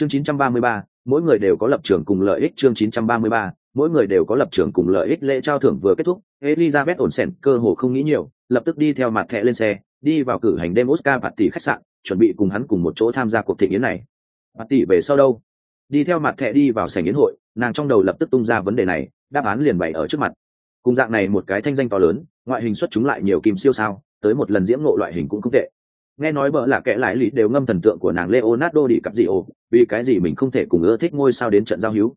chương 933, mỗi người đều có lập trường cùng lợi ích. Chương 933, mỗi người đều có lập trường cùng lợi ích. Lễ trao thưởng vừa kết thúc elizabeth ổn sèn cơ hồ không nghĩ nhiều lập tức đi theo mặt thẻ lên xe đi vào cử hành đêm oscar bạt tỷ khách sạn chuẩn bị cùng hắn cùng một chỗ tham gia cuộc thị yến này. Bạt tỷ về sau đâu? Đi theo mặt thẻ đi vào sảnh yến hội nàng trong đầu lập tức tung ra vấn đề này đáp án liền bày ở trước mặt. Cùng dạng này một cái thanh danh to lớn ngoại hình xuất chúng lại nhiều kim siêu sao tới một lần diễm ngộ loại hình cũng không tệ nghe nói bợ là kẻ lại lì đều ngâm thần tượng của nàng leonardo đi cặp gì ồ vì cái gì mình không thể cùng ưa thích ngôi sao đến trận giao hữu?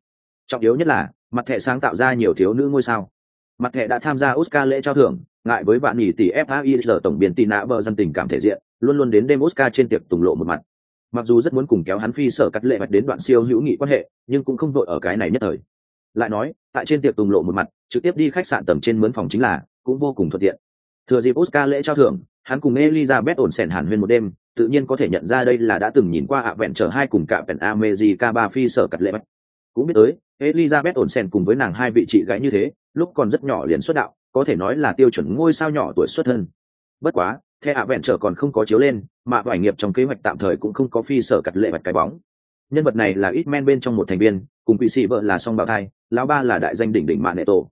Trọng yếu nhất là, mặt thẻ sáng tạo ra nhiều thiếu nữ ngôi sao. Mặt thẻ đã tham gia oscar lễ trao thưởng, ngại với bạn nghỉ tỷ fai tổng biên tị nạ bờ dân tình cảm thể diện, luôn luôn đến đêm oscar trên tiệc tùng lộ một mặt. Mặc dù rất muốn cùng kéo hắn phi sở cắt lệ mạch đến đoạn siêu hữu nghị quan hệ, nhưng cũng không vội ở cái này nhất thời. Lại nói, tại trên tiệc tùng lộ một mặt, trực tiếp đi khách sạn tầng trên mướn phòng chính là, cũng vô cùng thuận tiện. Thừa dịp oscar lễ trao thưởng hắn cùng elizabeth ổn sẻn hàn huyên một đêm, tự nhiên có thể nhận ra đây là đã từng nhìn qua ạ vẹn trở hai cùng cả vẹn America ba phi sở cặt lệ mạch cũng biết tới, elizabeth ổn sẻn cùng với nàng hai vị chị gái như thế, lúc còn rất nhỏ liền xuất đạo, có thể nói là tiêu chuẩn ngôi sao nhỏ tuổi xuất thân. Bất quá theo ạ vẹn trở còn không có chiếu lên, mà vải nghiệp trong kế hoạch tạm thời cũng không có phi sở cặt lệ bạch cái bóng. Nhân vật này là ít men bên trong một thành viên, cùng quỷ sĩ vợ là song bào thai, lão ba là đại danh đỉnh đỉnh mạng nệ tổ.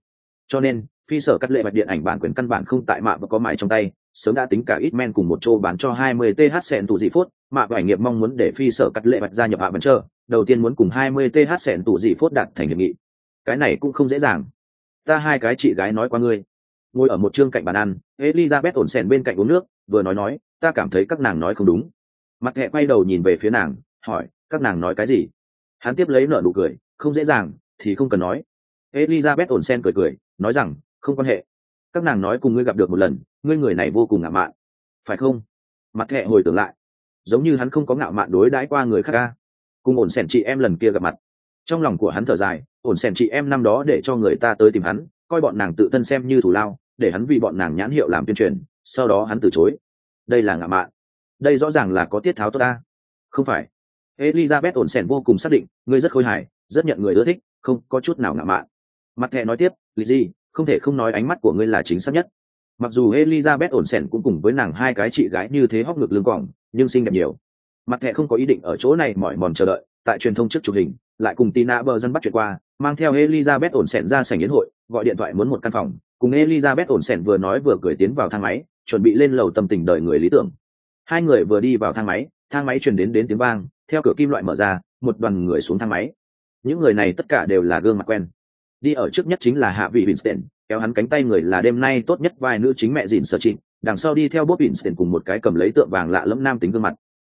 Cho nên, phi sở cắt lệ bạch điện ảnh bản quyền căn bản không tại mạ và có mãi trong tay sớm đã tính cả ít men cùng một chỗ bán cho 20 th sẹn tụ dị phốt, mà bài nghiệp mong muốn để phi sở cắt lệ bạch gia nhập hạ vẫn chờ, đầu tiên muốn cùng 20 th sẹn tụ dị phốt đạt thành hiệp nghị. Cái này cũng không dễ dàng. Ta hai cái chị gái nói qua ngươi. Ngồi ở một chương cạnh bàn ăn, elizabeth ổn sèn bên cạnh uống nước, vừa nói nói, ta cảm thấy các nàng nói không đúng. Mặt hẹ quay đầu nhìn về phía nàng, hỏi, các nàng nói cái gì? Hắn tiếp lấy nợ nụ cười, không dễ dàng, thì không cần nói. Elizabeth ổn sen cười cười, nói rằng, không quan hệ. Các nàng nói cùng ngươi gặp được một lần ngươi người này vô cùng ngạo mạn. Phải không? Mặt hẹ hồi tưởng lại, giống như hắn không có ngạo mạn đối đãi qua người khác ca. Cùng ổn sẻn chị em lần kia gặp mặt. Trong lòng của hắn thở dài, ổn sẻn chị em năm đó để cho người ta tới tìm hắn, coi bọn nàng tự thân xem như thủ lao, để hắn vì bọn nàng nhãn hiệu làm tuyên truyền, sau đó hắn từ chối. Đây là ngạo mạn. Đây rõ ràng là có tiết tháo tốt ta. Không phải. Elizabeth ổn sẻn vô cùng xác định, ngươi rất khôi hài, rất nhận người ưa thích, không có chút nào ngạo mạn. Mặt thẹ nói tiếp lì gì không thể không nói ánh mắt của ngươi là chính xác nhất mặc dù elizabeth ổn sẻn cũng cùng với nàng hai cái chị gái như thế hóc ngực lưng cỏng nhưng xinh đẹp nhiều. Mặt thẹ không có ý định ở chỗ này mỏi mòn chờ đợi, tại truyền thông trước chụp hình, lại cùng tina bờ dân bắt chuyện qua, mang theo elizabeth ổn sẻn ra sảnh yến hội, gọi điện thoại muốn một căn phòng. Cùng elizabeth ổn sẻn vừa nói vừa cười tiến vào thang máy, chuẩn bị lên lầu tâm tình đợi người lý tưởng. Hai người vừa đi vào thang máy thang máy truyền đến đến tiếng vang, theo cửa kim loại mở ra, một đoàn người xuống thang máy. Những người này tất cả đều là gương mặt quen. Đi ở trước nhất chính là hạ vị vincent kéo hắn cánh tay người là đêm nay tốt nhất vai nữ chính mẹ dìn sở trịnh, đằng sau đi theo bob vincent cùng một cái cầm lấy tượng vàng lạ lẫm nam tính gương mặt.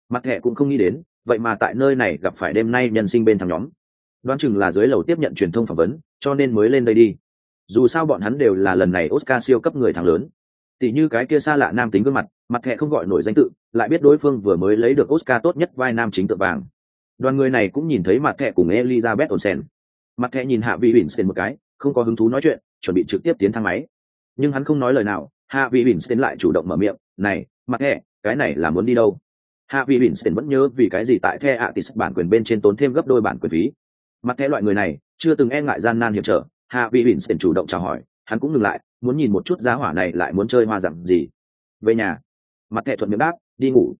Mặt thẻ cũng không nghĩ đến, vậy mà tại nơi này gặp phải đêm nay nhân sinh bên thằng nhóm. Đoán chừng là dưới lầu tiếp nhận truyền thông phỏng vấn, cho nên mới lên đây đi. Dù sao bọn hắn đều là lần này oscar siêu cấp người thằng lớn. Tỷ như cái kia xa lạ nam tính gương mặt mặt thẻ không gọi nổi danh tự, lại biết đối phương vừa mới lấy được oscar tốt nhất vai nam chính tượng vàng. Đoàn người này cũng nhìn thấy mặt thẻ cùng elizabeth olsen. Mặt thẻ nhìn hạ vị winston một cái, không có hứng thú nói chuyện chuẩn bị trực tiếp tiến thang máy. Nhưng hắn không nói lời nào, hạ vị winston lại chủ động mở miệng, này mặt thẻ cái này là muốn đi đâu? Hạ vị winston vẫn nhớ vì cái gì tại the atis bản quyền bên trên tốn thêm gấp đôi bản quyền phí. Mặt thẻ loại người này, chưa từng e ngại gian nan hiểm trở, hạ vị winston chủ động chào hỏi, hắn cũng ngừng lại, muốn nhìn một chút giá hỏa này lại muốn chơi hoa dặm gì. Về nhà mặt thẻ thuận miệng đáp, đi ngủ.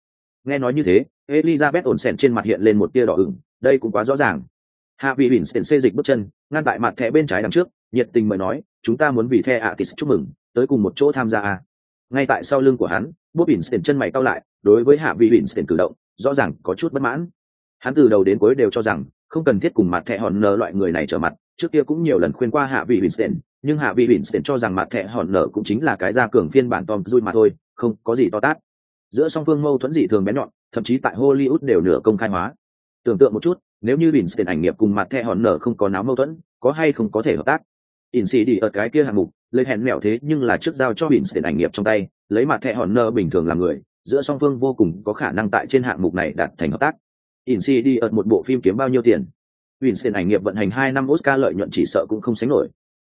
Nghe nói như thế, elizabeth ổn sèn trên mặt hiện lên một tia đỏ ửng, đây cũng quá rõ ràng. Hạ vị bỉn xê dịch bước chân, ngăn tại mặt thẻ bên trái đằng trước nhiệt tình mời nói chúng ta muốn vì the ạ thì chúc mừng tới cùng một chỗ tham gia à. ngay tại sau lưng của hắn bốt bỉn xen chân mày cao lại đối với hạ vị bỉn xen cử động rõ ràng có chút bất mãn hắn từ đầu đến cuối đều cho rằng không cần thiết cùng mặt thẻ hòn nở loại người này trở mặt trước kia cũng nhiều lần khuyên qua hạ vị Bỉn Winston, nhưng hạ vị Bỉn Winston cho rằng mặt thẻ hòn nở cũng chính là cái gia cường phiên bản Tom Cruise mà thôi, không có gì to tát. Giữa song phương mâu thuẫn dị thường bén nhọn, thậm chí tại Hollywood đều nửa công khai hóa. Tưởng tượng một chút, nếu như Bỉn Winston ảnh nghiệp cùng mặt thẻ hòn nở không có náo mâu thuẫn, có hay không có thể hợp tác? Đi ở cái kia hạng mục, lấy hẹn mẹo thế nhưng là trước giao cho Winston ảnh nghiệp trong tay, lấy mặt thẻ hòn nơ bình thường làm người, giữa song phương vô cùng có khả năng tại trên hạng mục này đạt thành hợp tác. đi ở một bộ phim kiếm bao nhiêu tiền? Winston ảnh nghiệp vận hành hai năm Oscar lợi nhuận chỉ sợ cũng không sánh nổi.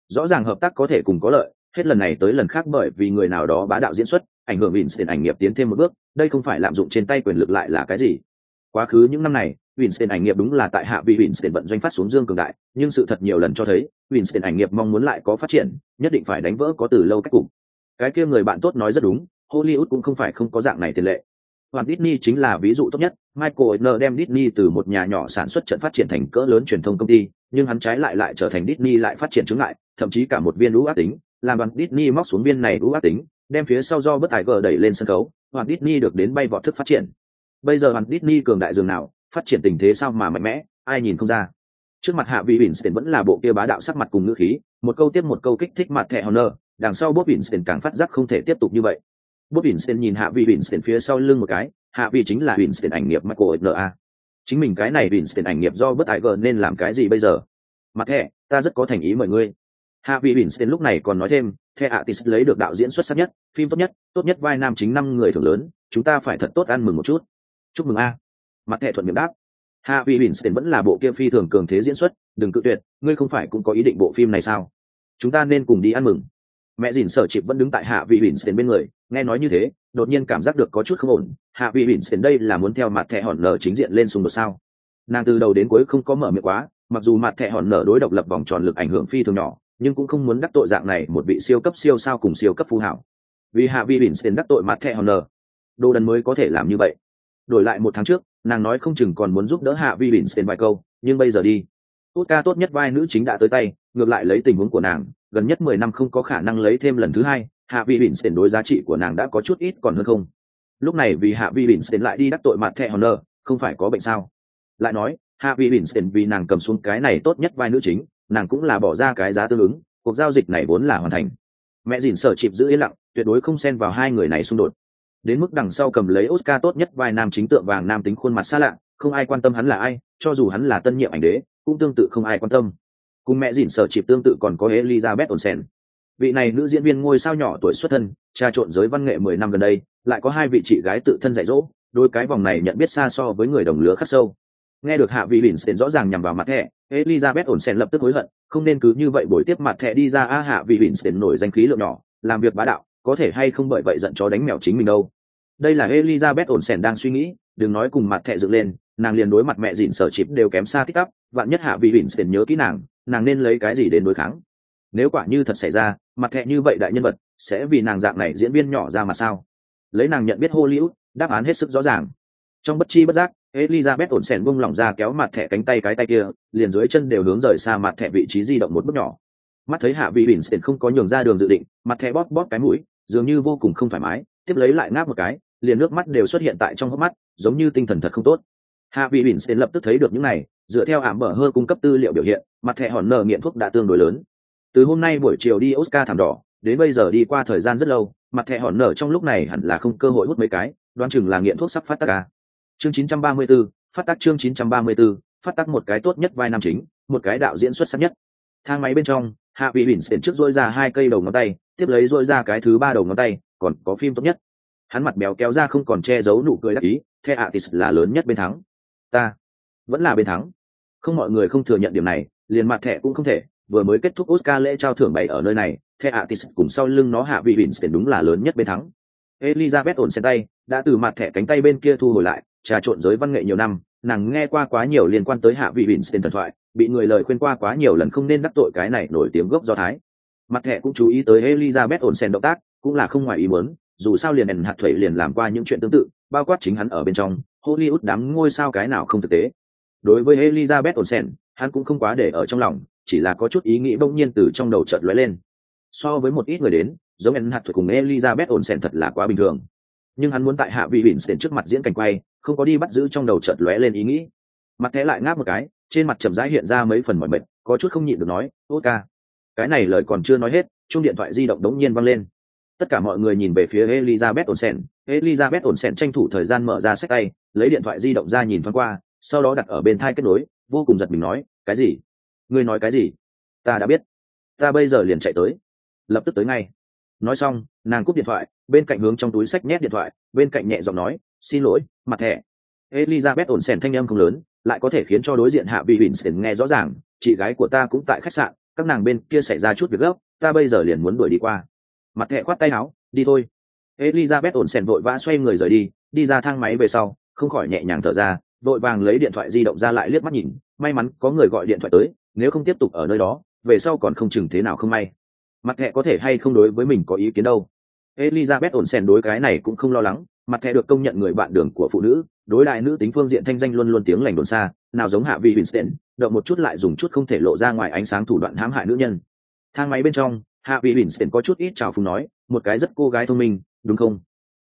Rõ ràng hợp tác có thể cùng có lợi, hết lần này tới lần khác bởi vì người nào đó bá đạo diễn xuất, ảnh hưởng Winston ảnh nghiệp tiến thêm một bước, đây không phải lạm dụng trên tay quyền lực lại là cái gì? Quá khứ những năm này, Winston ảnh nghiệp đúng là tại hạ vị Winston vận doanh phát xuống dương cường đại, nhưng sự thật nhiều lần cho thấy, Winston ảnh nghiệp mong muốn lại có phát triển, nhất định phải đánh vỡ có từ lâu cách cục. Cái kia người bạn tốt nói rất đúng, Hollywood cũng không phải không có dạng này tiền lệ. Hoàn Disney chính là ví dụ tốt nhất, Michael Eisner đem Disney từ một nhà nhỏ sản xuất trận phát triển thành cỡ lớn truyền thông công ty, nhưng hắn trái lại lại trở thành Disney lại phát triển chứng lại, thậm chí cả một viên ưu ác tính, làm đoàn Disney móc xuống viên này ưu ác tính, đem phía sau do bất tài gờ đẩy lên sân khấu, Hoàn Disney được đến bay vọt thức phát triển. Bây giờ Hoàn Disney cường đại dường nào, phát triển tình thế sao mà mạnh mẽ, ai nhìn không ra. Trước mặt Hạ Vị Winston vẫn là bộ kia bá đạo sắc mặt cùng ngữ khí, một câu tiếp một câu kích thích mặt thẻ Honor, đằng sau Bob Winston càng phát giác không thể tiếp tục như vậy. Bob Winston nhìn Hạ Vị Winston phía sau lưng một cái, Hạ Vị chính là Winston ảnh nghiệp Michael N.A. Chính mình cái này Winston ảnh nghiệp do bất ai gờ nên làm cái gì bây giờ? Mặt thẻ, ta rất có thành ý mời ngươi. Hạ Vị Winston lúc này còn nói thêm, The Artist lấy được đạo diễn xuất sắc nhất, phim tốt nhất, tốt nhất vai nam chính năm người thưởng lớn, chúng ta phải thật tốt ăn mừng một chút. Chúc mừng a. Mặt thẻ thuận miệng đáp. Hạ Vị Winston vẫn là bộ kia phi thường cường thế diễn xuất, đừng cự tuyệt, ngươi không phải cũng có ý định bộ phim này sao? Chúng ta nên cùng đi ăn mừng. Mẹ dìn sở chịp vẫn đứng tại hạ vị bỉn bên người nghe nói như thế đột nhiên cảm giác được có chút không ổn. Hạ vị bỉn đây là muốn theo mặt thẻ hòn nở chính diện lên xung đột sao? Nàng từ đầu đến cuối không có mở miệng quá mặc dù mặt thẻ hòn nở đối độc lập vòng tròn lực ảnh hưởng phi thường nhỏ nhưng cũng không muốn đắc tội dạng này một vị siêu cấp siêu sao cùng siêu cấp phú hảo. Vì hạ vị bỉn đắc tội mặt thẻ hòn nở đồ đần mới có thể làm như vậy đổi lại một tháng trước, nàng nói không chừng còn muốn giúp đỡ hạ vi bỉn đến vài câu, nhưng bây giờ đi. Tốt ca tốt nhất vai nữ chính đã tới tay, ngược lại lấy tình huống của nàng, gần nhất mười năm không có khả năng lấy thêm lần thứ hai, hạ Vi bỉn xển đối giá trị của nàng đã có chút ít còn hơn không. Lúc này vì hạ Vi bỉn xển lại đi đắc tội mặt thẹ honor không phải có bệnh sao? Lại nói, hạ Vi bỉn xển vì nàng cầm xuống cái này tốt nhất vai nữ chính, nàng cũng là bỏ ra cái giá tương ứng, cuộc giao dịch này vốn là hoàn thành. Mẹ dìn sở chịp giữ yên lặng, tuyệt đối không xen vào hai người này xung đột đến mức đằng sau cầm lấy oscar tốt nhất vai nam chính tượng vàng nam tính khuôn mặt xa lạ, không ai quan tâm hắn là ai, cho dù hắn là tân nhiệm ảnh đế, cũng tương tự không ai quan tâm. Cùng mẹ dìn sở chịp tương tự còn có elizabeth olsen. Vị này nữ diễn viên ngôi sao nhỏ tuổi xuất thân trà trộn giới văn nghệ mười năm gần đây, lại có hai vị chị gái tự thân dạy dỗ, đôi cái vòng này nhận biết xa so với người đồng lứa khắc sâu. Nghe được hạ vị bỉn xen rõ ràng nhằm vào mặt thẻ, elizabeth olsen lập tức hối hận, không nên cứ như vậy buổi tiếp mặt thẻ đi ra a hạ vị bỉn xen nổi danh khí lượng nhỏ, làm việc bá đạo có thể hay không bởi vậy giận chó đánh mèo chính mình đâu. Đây là elizabeth olsen đang suy nghĩ, đừng nói cùng mặt thẻ dựng lên, nàng liền đối mặt mẹ dịn sở chịp đều kém xa tích tắp, vạn nhất hạ vị bỉn xen nhớ kỹ nàng nàng nên lấy cái gì đến đối kháng? Nếu quả như thật xảy ra, mặt thẹ như vậy đại nhân vật, sẽ vì nàng dạng này diễn viên nhỏ ra mà sao? Lấy nàng nhận biết hollywood, đáp án hết sức rõ ràng. Trong bất chi bất giác, elizabeth ổn sèn vung lỏng ra kéo mặt thẻ cánh tay cái tay kia, liền dưới chân đều hướng rời xa mặt thẻ vị trí di động một bước nhỏ. Mắt thấy hạ vị bỉn sèn không có nhường ra đường dự định, mặt thẻ bóp bóp cái mũi dường như vô cùng không thoải mái tiếp lấy lại ngáp một cái liền nước mắt đều xuất hiện tại trong hốc mắt giống như tinh thần thật không tốt. Hạ vị bỉn đến lập tức thấy được những này dựa theo ảm bở hơn cung cấp tư liệu biểu hiện mặt thẻ hòn nở nghiện thuốc đã tương đối lớn. Từ hôm nay buổi chiều đi oscar thảm đỏ đến bây giờ đi qua thời gian rất lâu mặt thẻ hòn nở trong lúc này hẳn là không cơ hội hút mấy cái đoán chừng là nghiện thuốc sắp phát tác ca chương 934, phát tác chương 934, phát tác một cái tốt nhất vai nam chính một cái đạo diễn xuất sắc nhất. Thang máy bên trong hạ vị bỉn xịn trước dôi ra hai cây đầu ngón tay, tiếp lấy dôi ra cái thứ ba đầu ngón tay, còn có phim tốt nhất. Hắn mặt béo kéo ra không còn che giấu nụ cười đắc ý, the atis là lớn nhất bên thắng. Ta vẫn là bên thắng. Không mọi người không thừa nhận điểm này, liền mặt thẻ cũng không thể, vừa mới kết thúc oscar lễ trao thưởng bày ở nơi này, the atis cùng sau lưng nó hạ vị vincent đúng là lớn nhất bên thắng. Elizabeth ổn xen tay, đã từ mặt thẻ cánh tay bên kia thu hồi lại, trà trộn giới văn nghệ nhiều năm nàng nghe qua quá nhiều liên quan tới hạ vị vincent thần thoại, bị người lời khuyên qua quá nhiều lần không nên đắc tội cái này nổi tiếng gốc do thái. Mặt thẻ cũng chú ý tới elizabeth ổn sen động tác, cũng là không ngoài ý muốn, dù sao liền ẩn hạt thủy liền làm qua những chuyện tương tự, bao quát chính hắn ở bên trong, hollywood đám ngôi sao cái nào không thực tế. Đối với elizabeth olsen, hắn cũng không quá để ở trong lòng, chỉ là có chút ý nghĩ bỗng nhiên từ trong đầu chợt lóe lên. So với một ít người đến, giống ẩn hạt thuật cùng elizabeth olsen thật là quá bình thường nhưng hắn muốn tại hạ vị tiền trước mặt diễn cảnh quay, không có đi bắt giữ trong đầu chợt lóe lên ý nghĩ. Mặt thế lại ngáp một cái, trên mặt chậm rãi hiện ra mấy phần mỏi mệt, có chút không nhịn được nói ô ca. Cái này lời còn chưa nói hết chung điện thoại di động đống nhiên văng lên. Tất cả mọi người nhìn về phía elizabeth olsen. Elizabeth olsen tranh thủ thời gian mở ra sách tay, lấy điện thoại di động ra nhìn thoáng qua, sau đó đặt ở bên thai kết nối, vô cùng giật mình nói, cái gì? Ngươi nói cái gì? Ta đã biết. Ta bây giờ liền chạy tới. Lập tức tới ngay nói xong, nàng cúp điện thoại, bên cạnh hướng trong túi sách nhét điện thoại, bên cạnh nhẹ giọng nói, xin lỗi, mặt thẻ. Elizabeth ổn sèn thanh âm không lớn, lại có thể khiến cho đối diện hạ vị sèn nghe rõ ràng, chị gái của ta cũng tại khách sạn, các nàng bên kia xảy ra chút việc gấp, ta bây giờ liền muốn đuổi đi qua. Mặt thẻ khoát tay áo, đi thôi. Elizabeth ổn sèn vội vã xoay người rời đi đi ra thang máy về sau, không khỏi nhẹ nhàng thở ra, vội vàng lấy điện thoại di động ra lại liếc mắt nhìn, may mắn có người gọi điện thoại tới, nếu không tiếp tục ở nơi đó, về sau còn không chừng thế nào không may mặt thẻ có thể hay không đối với mình có ý kiến đâu? Elizabeth ổn sèn đối cái này cũng không lo lắng, mặt thẻ được công nhận người bạn đường của phụ nữ, đối đại nữ tính phương diện thanh danh luôn luôn tiếng lành đồn xa, nào giống hạ vị winston, động một chút lại dùng chút không thể lộ ra ngoài ánh sáng thủ đoạn hãm hại nữ nhân. Thang máy bên trong, hạ vị winston có chút ít chào phúng nói, một cái rất cô gái thông minh, đúng không?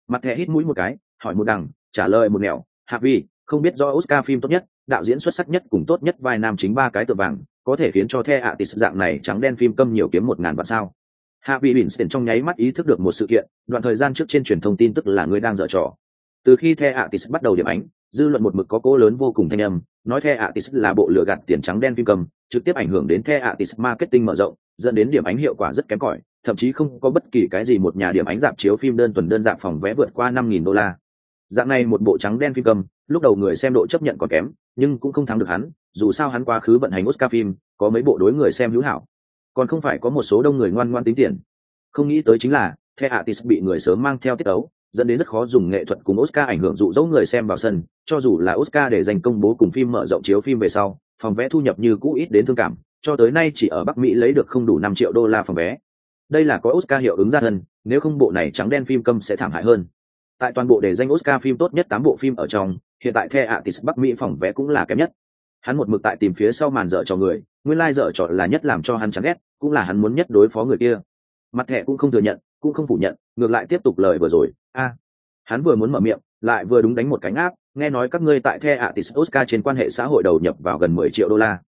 Mặt thẻ hít mũi một cái, hỏi một đằng, trả lời một nẻo, hạ vị, không biết do oscar phim tốt nhất? Đạo diễn xuất sắc nhất cùng tốt nhất vai nam chính ba cái tượng vàng, có thể khiến cho the ạ tịt dạng này trắng đen phim câm nhiều kiếm một ngàn vạn sao? Hạ vị winston trong nháy mắt ý thức được một sự kiện, đoạn thời gian trước trên truyền thông tin tức là người đang dở trò. Từ khi the Tis bắt đầu điểm ánh dư luận một mực có cố lớn vô cùng thanh âm, nói the Tis là bộ lừa gạt tiền trắng đen phim cầm trực tiếp ảnh hưởng đến the Tis marketing mở rộng, dẫn đến điểm ánh hiệu quả rất kém cỏi, thậm chí không có bất kỳ cái gì một nhà điểm ánh dạp chiếu phim đơn tuần đơn dạng phòng vé vượt qua năm nghìn đô la. Dạng này một bộ trắng đen phim cầm lúc đầu người xem độ chấp nhận còn kém nhưng cũng không thắng được hắn dù sao hắn quá khứ vận hành oscar phim có mấy bộ đối người xem hữu hảo còn không phải có một số đông người ngoan ngoan tính tiền không nghĩ tới chính là the Artist bị người sớm mang theo tiết ấu dẫn đến rất khó dùng nghệ thuật cùng Oscar ảnh hưởng dụ dỗ người xem vào sân, cho dù là Oscar để dành công bố cùng phim mở rộng chiếu phim về sau, phòng vé thu nhập như cũ ít đến thương cảm, cho tới nay chỉ ở Bắc Mỹ lấy được không đủ năm triệu đô la phòng vé. Đây là có Oscar hiệu ứng ra thân, nếu không bộ này trắng đen phim câm sẽ thảm hại hơn. Tại toàn bộ để danh Oscar phim tốt nhất tám bộ phim ở trong, hiện tại The Artist Bắc Mỹ phòng vé cũng là kém nhất. Hắn một mực tại tìm phía sau màn dở cho người, nguyên lai dở trò là nhất làm cho hắn chán ghét, cũng là hắn muốn nhất đối phó người kia. Mặt thẻ cũng không thừa nhận, cũng không phủ nhận, ngược lại tiếp tục lời vừa rồi, a hắn vừa muốn mở miệng lại vừa đúng đánh một cánh áp nghe nói các ngươi tại the atis oscar trên quan hệ xã hội đầu nhập vào gần mười triệu đô la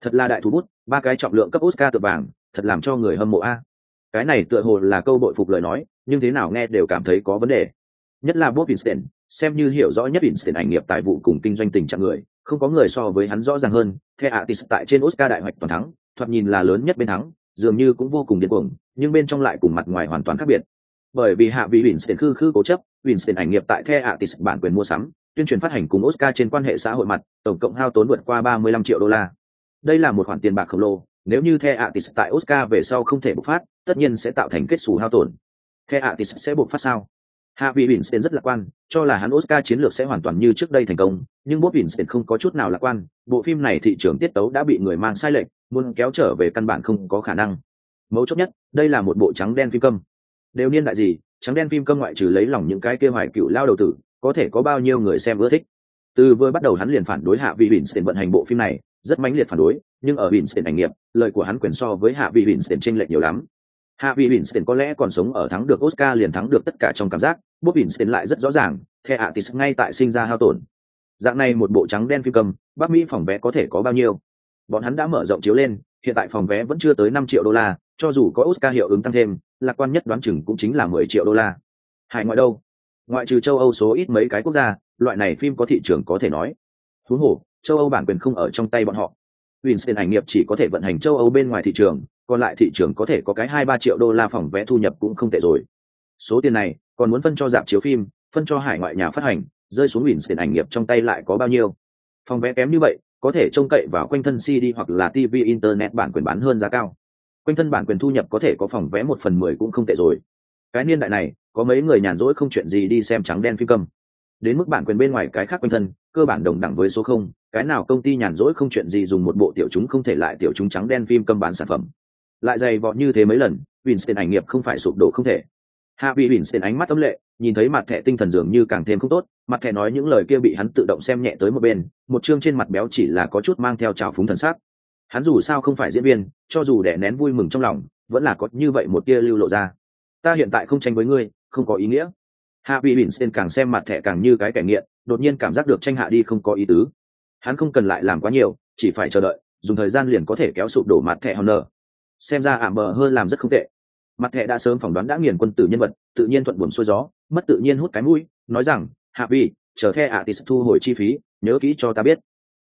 thật là đại thú bút ba cái trọng lượng cấp oscar tự vàng thật làm cho người hâm mộ a cái này tựa hồ là câu bội phục lời nói nhưng thế nào nghe đều cảm thấy có vấn đề nhất là bob vincent xem như hiểu rõ nhất Einstein ảnh nghiệp tại vụ cùng kinh doanh tình trạng người không có người so với hắn rõ ràng hơn the atis tại trên oscar đại hoạch toàn thắng thoạt nhìn là lớn nhất bên thắng dường như cũng vô cùng điên cuồng nhưng bên trong lại cùng mặt ngoài hoàn toàn khác biệt bởi vì hạ vị Einstein khư khư cố chấp, Einstein ảnh nghiệp tại The Artist bản quyền mua sắm, tuyên truyền phát hành cùng Oscar trên quan hệ xã hội mặt, tổng cộng hao tốn vượt qua 35 triệu đô la. Đây là một khoản tiền bạc khổng lồ, nếu như The Artist tại Oscar về sau không thể bộc phát, tất nhiên sẽ tạo thành kết sủ hao tổn. The Artist sẽ bộc phát sao? Hạ vị Winston rất lạc quan, cho là hắn Oscar chiến lược sẽ hoàn toàn như trước đây thành công, nhưng Bob Winston không có chút nào lạc quan, bộ phim này thị trường tiết tấu đã bị người mang sai lệch, muốn kéo trở về căn bản không có khả năng. Mấu chốt nhất, đây là một bộ trắng đen phim câm. Đều niên đại gì trắng đen phim câm ngoại trừ lấy lòng những cái kia hoài cựu lao đầu tử có thể có bao nhiêu người xem ưa thích. Từ vừa bắt đầu hắn liền phản đối hạ vị Winston vận hành bộ phim này rất mãnh liệt phản đối nhưng ở Winston ảnh nghiệp lời của hắn quyền so với hạ vị Winston tranh lệch nhiều lắm hạ vị Winston có lẽ còn sống ở thắng được Oscar liền thắng được tất cả trong cảm giác Bob Winston lại rất rõ ràng The Artist ngay tại sinh ra hao tổn dạng này một bộ trắng đen phim cầm Bắc Mỹ phòng vé có thể có bao nhiêu bọn hắn đã mở rộng chiếu lên hiện tại phòng vé vẫn chưa tới năm triệu đô la cho dù có Oscar hiệu ứng tăng thêm, lạc quan nhất đoán chừng cũng chính là mười triệu đô la. Hải ngoại đâu? Ngoại trừ châu Âu số ít mấy cái quốc gia, loại này phim có thị trường có thể nói. Thú hổ, châu Âu bản quyền không ở trong tay bọn họ. Winston ảnh nghiệp chỉ có thể vận hành châu Âu bên ngoài thị trường, còn lại thị trường có thể có cái hai ba triệu đô la phòng vé thu nhập cũng không tệ rồi. Số tiền này, còn muốn phân cho dạp chiếu phim, phân cho hải ngoại nhà phát hành, rơi xuống Winston ảnh nghiệp trong tay lại có bao nhiêu? Phòng vé kém như vậy, có thể trông cậy vào quanh thân CD hoặc là TV internet bản quyền bán hơn giá cao quanh thân bản quyền thu nhập có thể có phòng vé một phần mười cũng không tệ rồi cái niên đại này có mấy người nhàn rỗi không chuyện gì đi xem trắng đen phim cầm đến mức bản quyền bên ngoài cái khác quanh thân cơ bản đồng đẳng với số không cái nào công ty nhàn rỗi không chuyện gì dùng một bộ tiểu chúng không thể lại tiểu chúng trắng đen phim cầm bán sản phẩm lại dày vọt như thế mấy lần, Winston ảnh nghiệp không phải sụp đổ không thể. Hạ vị Winston ánh mắt tấm lệ, nhìn thấy mặt thẻ tinh thần dường như càng thêm không tốt, mặt thẻ nói những lời kia bị hắn tự động xem nhẹ tới một bên, một chương trên mặt béo chỉ là có chút mang theo trào phúng thần sắc. Hắn dù sao không phải diễn viên, cho dù đẻ nén vui mừng trong lòng, vẫn là có như vậy một tia lưu lộ ra. Ta hiện tại không tranh với ngươi, không có ý nghĩa. Hạ vị bỉn càng xem mặt thẻ càng như cái kẻ nghiện, đột nhiên cảm giác được tranh hạ đi không có ý tứ. Hắn không cần lại làm quá nhiều, chỉ phải chờ đợi, dùng thời gian liền có thể kéo sụp đổ mặt thẻ honor xem ra ảm bờ hơn làm rất không tệ mặt thẻ đã sớm phỏng đoán đã nghiền quân tử nhân vật tự nhiên thuận buồn xuôi gió mất tự nhiên hút cái mũi nói rằng hạ vi, chờ the ạ tis thu hồi chi phí nhớ kỹ cho ta biết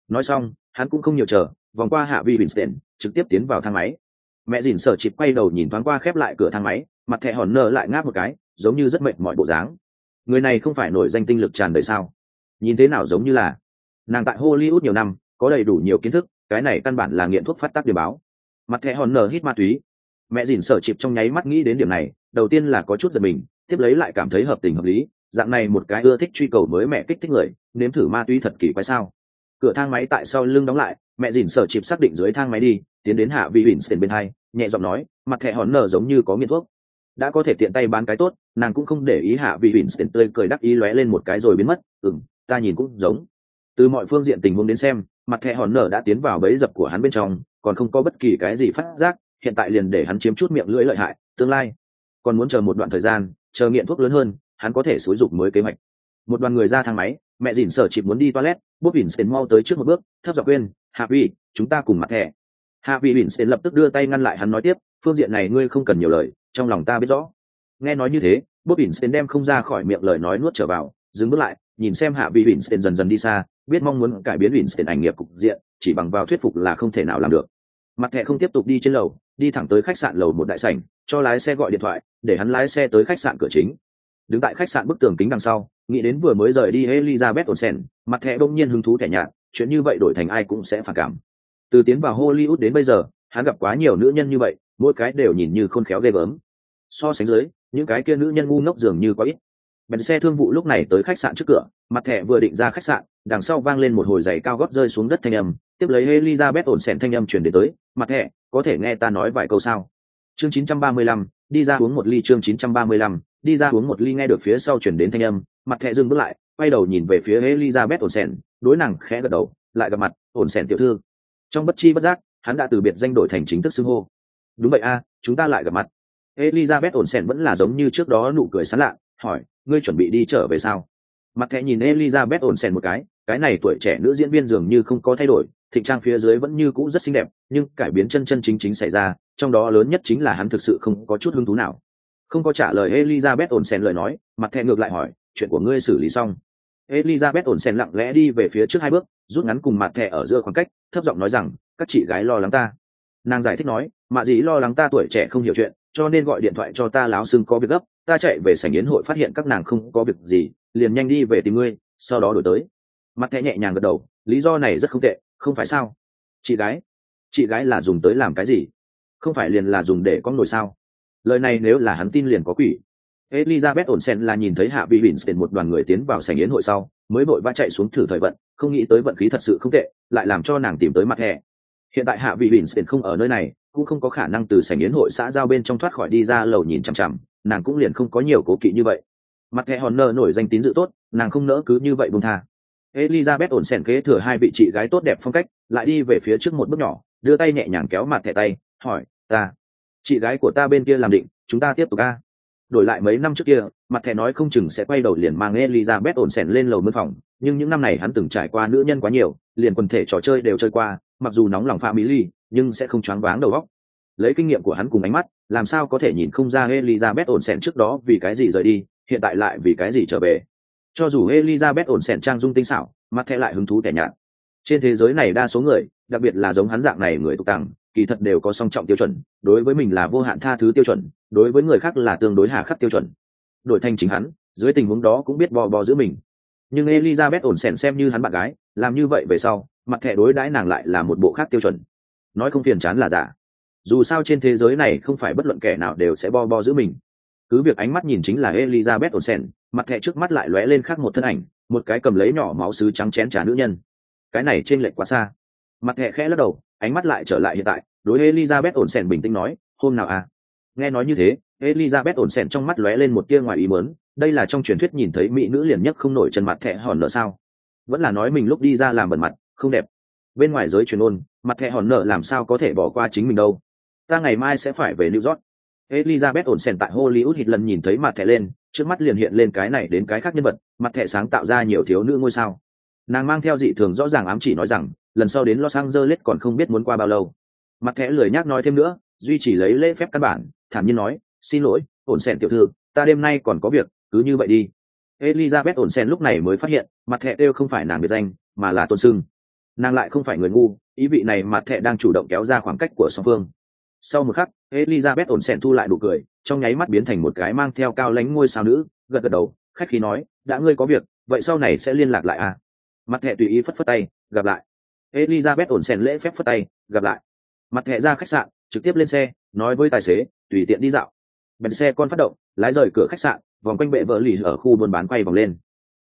nói xong hắn cũng không nhiều chờ vòng qua hạ vi Winston, trực tiếp tiến vào thang máy. Mẹ dìn sở chịp quay đầu nhìn thoáng qua khép lại cửa thang máy, mặt thẻ hòn nở lại ngáp một cái, giống như rất mệt mọi bộ dáng. Người này không phải nổi danh tinh lực tràn đầy sao? Nhìn thế nào giống như là nàng tại Hollywood nhiều năm, có đầy đủ nhiều kiến thức, cái này căn bản là nghiện thuốc phát tác điều báo. Mặt thẻ hòn nở hít ma túy. Mẹ dìn sở chịp trong nháy mắt nghĩ đến điểm này, đầu tiên là có chút giật mình, tiếp lấy lại cảm thấy hợp tình hợp lý, dạng này một cái ưa thích truy cầu mới mẹ kích thích người, nếm thử ma túy thật kỳ quái sao? cửa thang máy tại sau lưng đóng lại mẹ dìn sở chịp xác định dưới thang máy đi tiến đến hạ vị huỳnh bên hai nhẹ giọng nói mặt thẻ hòn nở giống như có nghiện thuốc đã có thể tiện tay bán cái tốt nàng cũng không để ý hạ vị winston tươi cười đắc ý lóe lên một cái rồi biến mất ừ ta nhìn cũng giống từ mọi phương diện tình huống đến xem mặt thẻ hòn nở đã tiến vào bẫy dập của hắn bên trong còn không có bất kỳ cái gì phát giác, hiện tại liền để hắn chiếm chút miệng lưỡi lợi hại, tương lai. Còn muốn chờ một đoạn thời gian, chờ nghiện thuốc lớn hơn, hắn có thể xúi dục mới kế hoạch. Một đoàn người ra thang máy, mẹ dìn sở chịp muốn đi toilet, bốp bỉn xến mau tới trước một bước, thấp giọng quên hạ vị chúng ta cùng mặt thẻ. Hạ vị bỉn xến lập tức đưa tay ngăn lại hắn nói tiếp, phương diện này ngươi không cần nhiều lời, trong lòng ta biết rõ. Nghe nói như thế, bốp bỉn xến đem không ra khỏi miệng lời nói nuốt trở vào, dừng bước lại, nhìn xem hạ vị bỉn xến dần dần đi xa, biết mong muốn cải biến bỉn xến ảnh nghiệp cục diện chỉ bằng vào thuyết phục là không thể nào làm được. Mặt thẻ không tiếp tục đi trên lầu, đi thẳng tới khách sạn lầu một đại sảnh, cho lái xe gọi điện thoại, để hắn lái xe tới khách sạn cửa chính. Đứng tại khách sạn bức tường kính đằng sau, nghĩ đến vừa mới rời đi elizabeth olsen mặt thẻ đông nhiên hứng thú thẻ nhạt, chuyện như vậy đổi thành ai cũng sẽ phản cảm. Từ tiến vào hollywood đến bây giờ, hắn gặp quá nhiều nữ nhân như vậy, mỗi cái đều nhìn như khôn khéo ghê gớm. So sánh dưới, những cái kia nữ nhân ngu ngốc dường như quá ít. Bèn xe thương vụ lúc này tới khách sạn trước cửa, mặt thẻ vừa định ra khách sạn, đằng sau vang lên một hồi giày cao gót rơi xuống đất thanh âm tiếp lấy elizabeth ổn sẻn thanh âm chuyển đến tới mặt thẻ có thể nghe ta nói vài câu sao? Chương 935, đi ra uống một ly chương 935, đi ra uống một ly nghe được phía sau chuyển đến thanh âm mặt thẻ dừng bước lại quay đầu nhìn về phía elizabeth ổn sẻn đối nàng khẽ gật đầu lại gặp mặt ổn sẻn tiểu thư. Trong bất chi bất giác hắn đã từ biệt danh đổi thành chính thức xưng hô. Đúng vậy a chúng ta lại gặp mặt. Elizabeth ổn sẻn vẫn là giống như trước đó nụ cười sán lạ hỏi ngươi chuẩn bị đi trở về sao? Mặt thẻ nhìn elizabeth ổn sẻn một cái cái này tuổi trẻ nữ diễn viên dường như không có thay đổi thịnh trang phía dưới vẫn như cũ rất xinh đẹp, nhưng cải biến chân chân chính chính xảy ra, trong đó lớn nhất chính là hắn thực sự không có chút hứng thú nào. Không có trả lời elizabeth ổn sen lời nói, mặt thẹn ngược lại hỏi, chuyện của ngươi xử lý xong? Elizabeth ổn sen lặng lẽ đi về phía trước hai bước, rút ngắn cùng mặt thẹ ở giữa khoảng cách, thấp giọng nói rằng, các chị gái lo lắng ta. Nàng giải thích nói, mạ dĩ lo lắng ta tuổi trẻ không hiểu chuyện, cho nên gọi điện thoại cho ta láo xưng có việc gấp, ta chạy về sảnh yến hội phát hiện các nàng không có việc gì, liền nhanh đi về tìm ngươi, sau đó đổi tới. Mặt thẹ nhẹ nhàng gật đầu, lý do này rất không tệ không phải sao? Chị gái. Chị gái là dùng tới làm cái gì? Không phải liền là dùng để có nổi sao? Lời này nếu là hắn tin liền có quỷ. Elizabeth olsen là nhìn thấy hạ vị winston một đoàn người tiến vào sảnh yến hội sau, mới vội vã chạy xuống thử thời vận, không nghĩ tới vận khí thật sự không tệ, lại làm cho nàng tìm tới mặt hè. Hiện tại hạ vị winston không ở nơi này, cũng không có khả năng từ sảnh yến hội xã giao bên trong thoát khỏi đi ra lầu nhìn chằm chằm, nàng cũng liền không có nhiều cố kỵ như vậy. Mặt hệ hòn nơ nổi danh tín dự tốt, nàng không nỡ cứ như vậy buông tha elizabeth ổn sèn kế thừa hai vị chị gái tốt đẹp phong cách, lại đi về phía trước một bước nhỏ, đưa tay nhẹ nhàng kéo mặt thẻ tay, hỏi, ta, chị gái của ta bên kia làm định, chúng ta tiếp tục ca đổi lại mấy năm trước kia, mặt thẻ nói không chừng sẽ quay đầu liền mang elizabeth ổn sèn lên lầu mân phòng, nhưng những năm này hắn từng trải qua nữ nhân quá nhiều, liền quần thể trò chơi đều chơi qua, mặc dù nóng lòng phạm mỹ ly, nhưng sẽ không choáng váng đầu óc. Lấy kinh nghiệm của hắn cùng ánh mắt, làm sao có thể nhìn không ra elizabeth ổn sèn trước đó vì cái gì rời đi, hiện tại lại vì cái gì trở về? Cho dù elizabeth ổn sẻn trang dung tinh xảo, mặt thẻ lại hứng thú tẻ nhạt. Trên thế giới này đa số người, đặc biệt là giống hắn dạng này người tục tàng kỳ thật đều có song trọng tiêu chuẩn, đối với mình là vô hạn tha thứ tiêu chuẩn, đối với người khác là tương đối hà khắc tiêu chuẩn. Đổi thành chính hắn, dưới tình huống đó cũng biết bò bò giữa mình. Nhưng elizabeth ổn sẻn xem như hắn bạn gái, làm như vậy về sau, mặt thẻ đối đãi nàng lại là một bộ khác tiêu chuẩn. Nói không phiền chán là giả. Dù sao trên thế giới này không phải bất luận kẻ nào đều sẽ bo bo giữa mình. Cứ việc ánh mắt nhìn chính là elizabeth olsen mặt thẹ trước mắt lại lóe lên khác một thân ảnh, một cái cầm lấy nhỏ máu sứ trắng chén trà nữ nhân. Cái này trên lệch quá xa. Mặt thẹ khẽ lắc đầu, ánh mắt lại trở lại hiện tại, đối elizabeth ổn sèn bình tĩnh nói, hôm nào à? Nghe nói như thế, elizabeth ổn sèn trong mắt lóe lên một tia ngoài ý mớn đây là trong truyền thuyết nhìn thấy mỹ nữ liền nhất không nổi chân mặt thẹ hòn nợ sao? Vẫn là nói mình lúc đi ra làm bẩn mặt, không đẹp. Bên ngoài giới truyền ôn, mặt thẹ hòn nợ làm sao có thể bỏ qua chính mình đâu? Ta ngày mai sẽ phải về new york. Elizabeth ổn sèn tại Hollywood hít lần nhìn thấy mặt thẻ lên, trước mắt liền hiện lên cái này đến cái khác nhân vật, mặt thẻ sáng tạo ra nhiều thiếu nữ ngôi sao. Nàng mang theo dị thường rõ ràng ám chỉ nói rằng, lần sau đến Los Angeles còn không biết muốn qua bao lâu. Mặt thẻ lười nhắc nói thêm nữa, duy chỉ lấy lễ phép căn bản, thản nhiên nói, xin lỗi, ổn sèn tiểu thư, ta đêm nay còn có việc, cứ như vậy đi. Elizabeth ổn sèn lúc này mới phát hiện, mặt thẻ đều không phải nàng biệt danh, mà là tôn sưng. Nàng lại không phải người ngu, ý vị này mặt thẻ đang chủ động kéo ra khoảng cách của song phương sau một khắc, elizabeth ổn sẹn thu lại nụ cười, trong nháy mắt biến thành một cái mang theo cao lánh ngôi sao nữ, gật gật đầu, khách khí nói, đã ngươi có việc, vậy sau này sẽ liên lạc lại à? Mặt thẹ tùy ý phất phất tay, gặp lại. Elizabeth ổn sẹn lễ phép phất tay, gặp lại. Mặt thẹ ra khách sạn, trực tiếp lên xe, nói với tài xế, tùy tiện đi dạo. Bèn xe con phát động, lái rời cửa khách sạn, vòng quanh bệ vợ lì ở khu buôn bán quay vòng lên.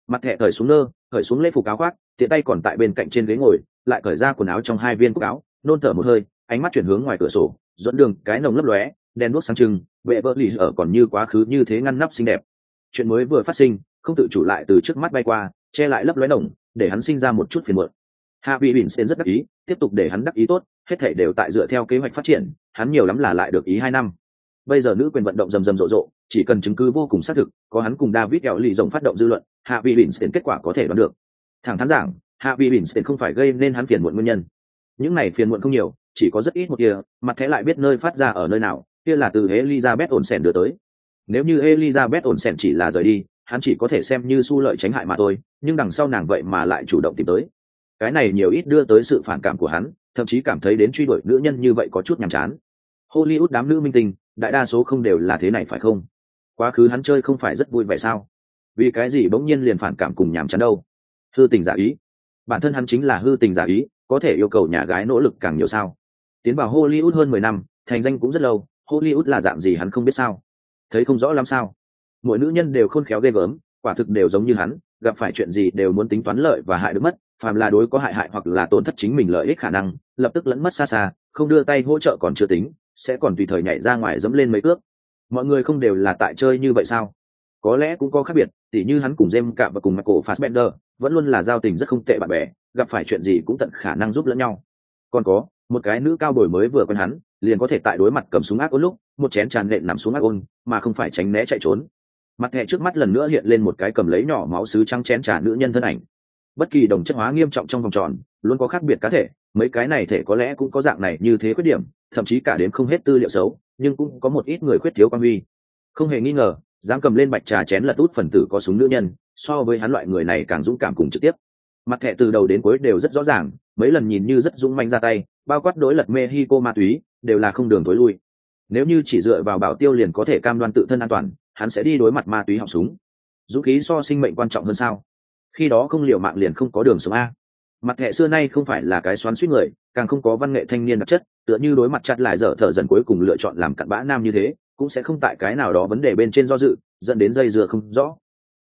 Mặt thẹ cởi xuống nơ, cởi xuống lễ phục áo khoác, tiện tay còn tại bên cạnh trên ghế ngồi, lại cởi ra quần áo trong hai viên cúc áo, nôn thở một hơi, ánh mắt chuyển hướng ngoài cửa sổ dẫn đường, cái nồng lấp lóe, đèn đuốc sáng trưng vệ vợ lì ở còn như quá khứ như thế ngăn nắp xinh đẹp. Chuyện mới vừa phát sinh, không tự chủ lại từ trước mắt bay qua, che lại lấp lóe nồng, để hắn sinh ra một chút phiền muộn. Hạ vị bỉn xen rất đắc ý, tiếp tục để hắn đắc ý tốt, hết thể đều tại dựa theo kế hoạch phát triển, hắn nhiều lắm là lại được ý hai năm. Bây giờ nữ quyền vận động rầm rầm rộ rộ, chỉ cần chứng cứ vô cùng xác thực, có hắn cùng david kẹo lì rồng phát động dư luận, hạ vị bỉn kết quả có thể đoán được. Thẳng thắn giảng, hạ vị bỉn không phải gây nên hắn phiền muộn nguyên nhân. Những này phiền muộn không nhiều chỉ có rất ít một kia, mặt thế lại biết nơi phát ra ở nơi nào, kia là từ elizabeth ổn sèn đưa tới. Nếu như elizabeth ổn sèn chỉ là rời đi, hắn chỉ có thể xem như su lợi tránh hại mà thôi, nhưng đằng sau nàng vậy mà lại chủ động tìm tới. Cái này nhiều ít đưa tới sự phản cảm của hắn, thậm chí cảm thấy đến truy đuổi nữ nhân như vậy có chút nhàm chán. Hollywood đám nữ minh tinh, đại đa số không đều là thế này phải không? Quá khứ hắn chơi không phải rất vui vẻ sao? Vì cái gì bỗng nhiên liền phản cảm cùng nhàm chán đâu? Hư tình giả ý. Bản thân hắn chính là hư tình giả ý, có thể yêu cầu nhà gái nỗ lực càng nhiều sao? Tiến vào hollywood hơn mười năm, thành danh cũng rất lâu, hollywood là dạng gì hắn không biết sao? Thấy không rõ lắm sao? Mỗi nữ nhân đều khôn khéo ghê gớm, quả thực đều giống như hắn, gặp phải chuyện gì đều muốn tính toán lợi và hại được mất, phàm là đối có hại hại hoặc là tổn thất chính mình lợi ích khả năng, lập tức lẫn mất xa xa, không đưa tay hỗ trợ còn chưa tính, sẽ còn tùy thời nhảy ra ngoài dẫm lên mấy cước mọi người không đều là tại chơi như vậy sao? Có lẽ cũng có khác biệt, tỉ như hắn cùng jem cạm và cùng michael fassbender, vẫn luôn là giao tình rất không tệ bạn bè, gặp phải chuyện gì cũng tận khả năng giúp lẫn nhau. Còn có một cái nữ cao bồi mới vừa quen hắn, liền có thể tại đối mặt cầm súng ác ôn lúc, một chén tràn nện nằm xuống ác ôn, mà không phải tránh né chạy trốn. Mặt thẻ trước mắt lần nữa hiện lên một cái cầm lấy nhỏ máu sứ trắng chén trà nữ nhân thân ảnh. Bất kỳ đồng chất hóa nghiêm trọng trong vòng tròn, luôn có khác biệt cá thể, mấy cái này thể có lẽ cũng có dạng này như thế khuyết điểm, thậm chí cả đến không hết tư liệu xấu, nhưng cũng có một ít người khuyết thiếu quan huy. Không hề nghi ngờ, dám cầm lên bạch trà chén lật út phần tử có súng nữ nhân, so với hắn loại người này càng dũng cảm cùng trực tiếp. Mặt thẻ từ đầu đến cuối đều rất rõ ràng mấy lần nhìn như rất dũng manh ra tay, bao quát đối lật mexico ma túy, đều là không đường tối lui. Nếu như chỉ dựa vào bảo tiêu liền có thể cam đoan tự thân an toàn, hắn sẽ đi đối mặt ma túy họng súng. Dũng khí so sinh mệnh quan trọng hơn sao? Khi đó không liệu mạng liền không có đường sống a. Mặt thẻ xưa nay không phải là cái xoắn suýt người, càng không có văn nghệ thanh niên đặc chất, tựa như đối mặt chặt lại dở thở dần cuối cùng lựa chọn làm cặn bã nam như thế, cũng sẽ không tại cái nào đó vấn đề bên trên do dự, dẫn đến dây dưa không rõ.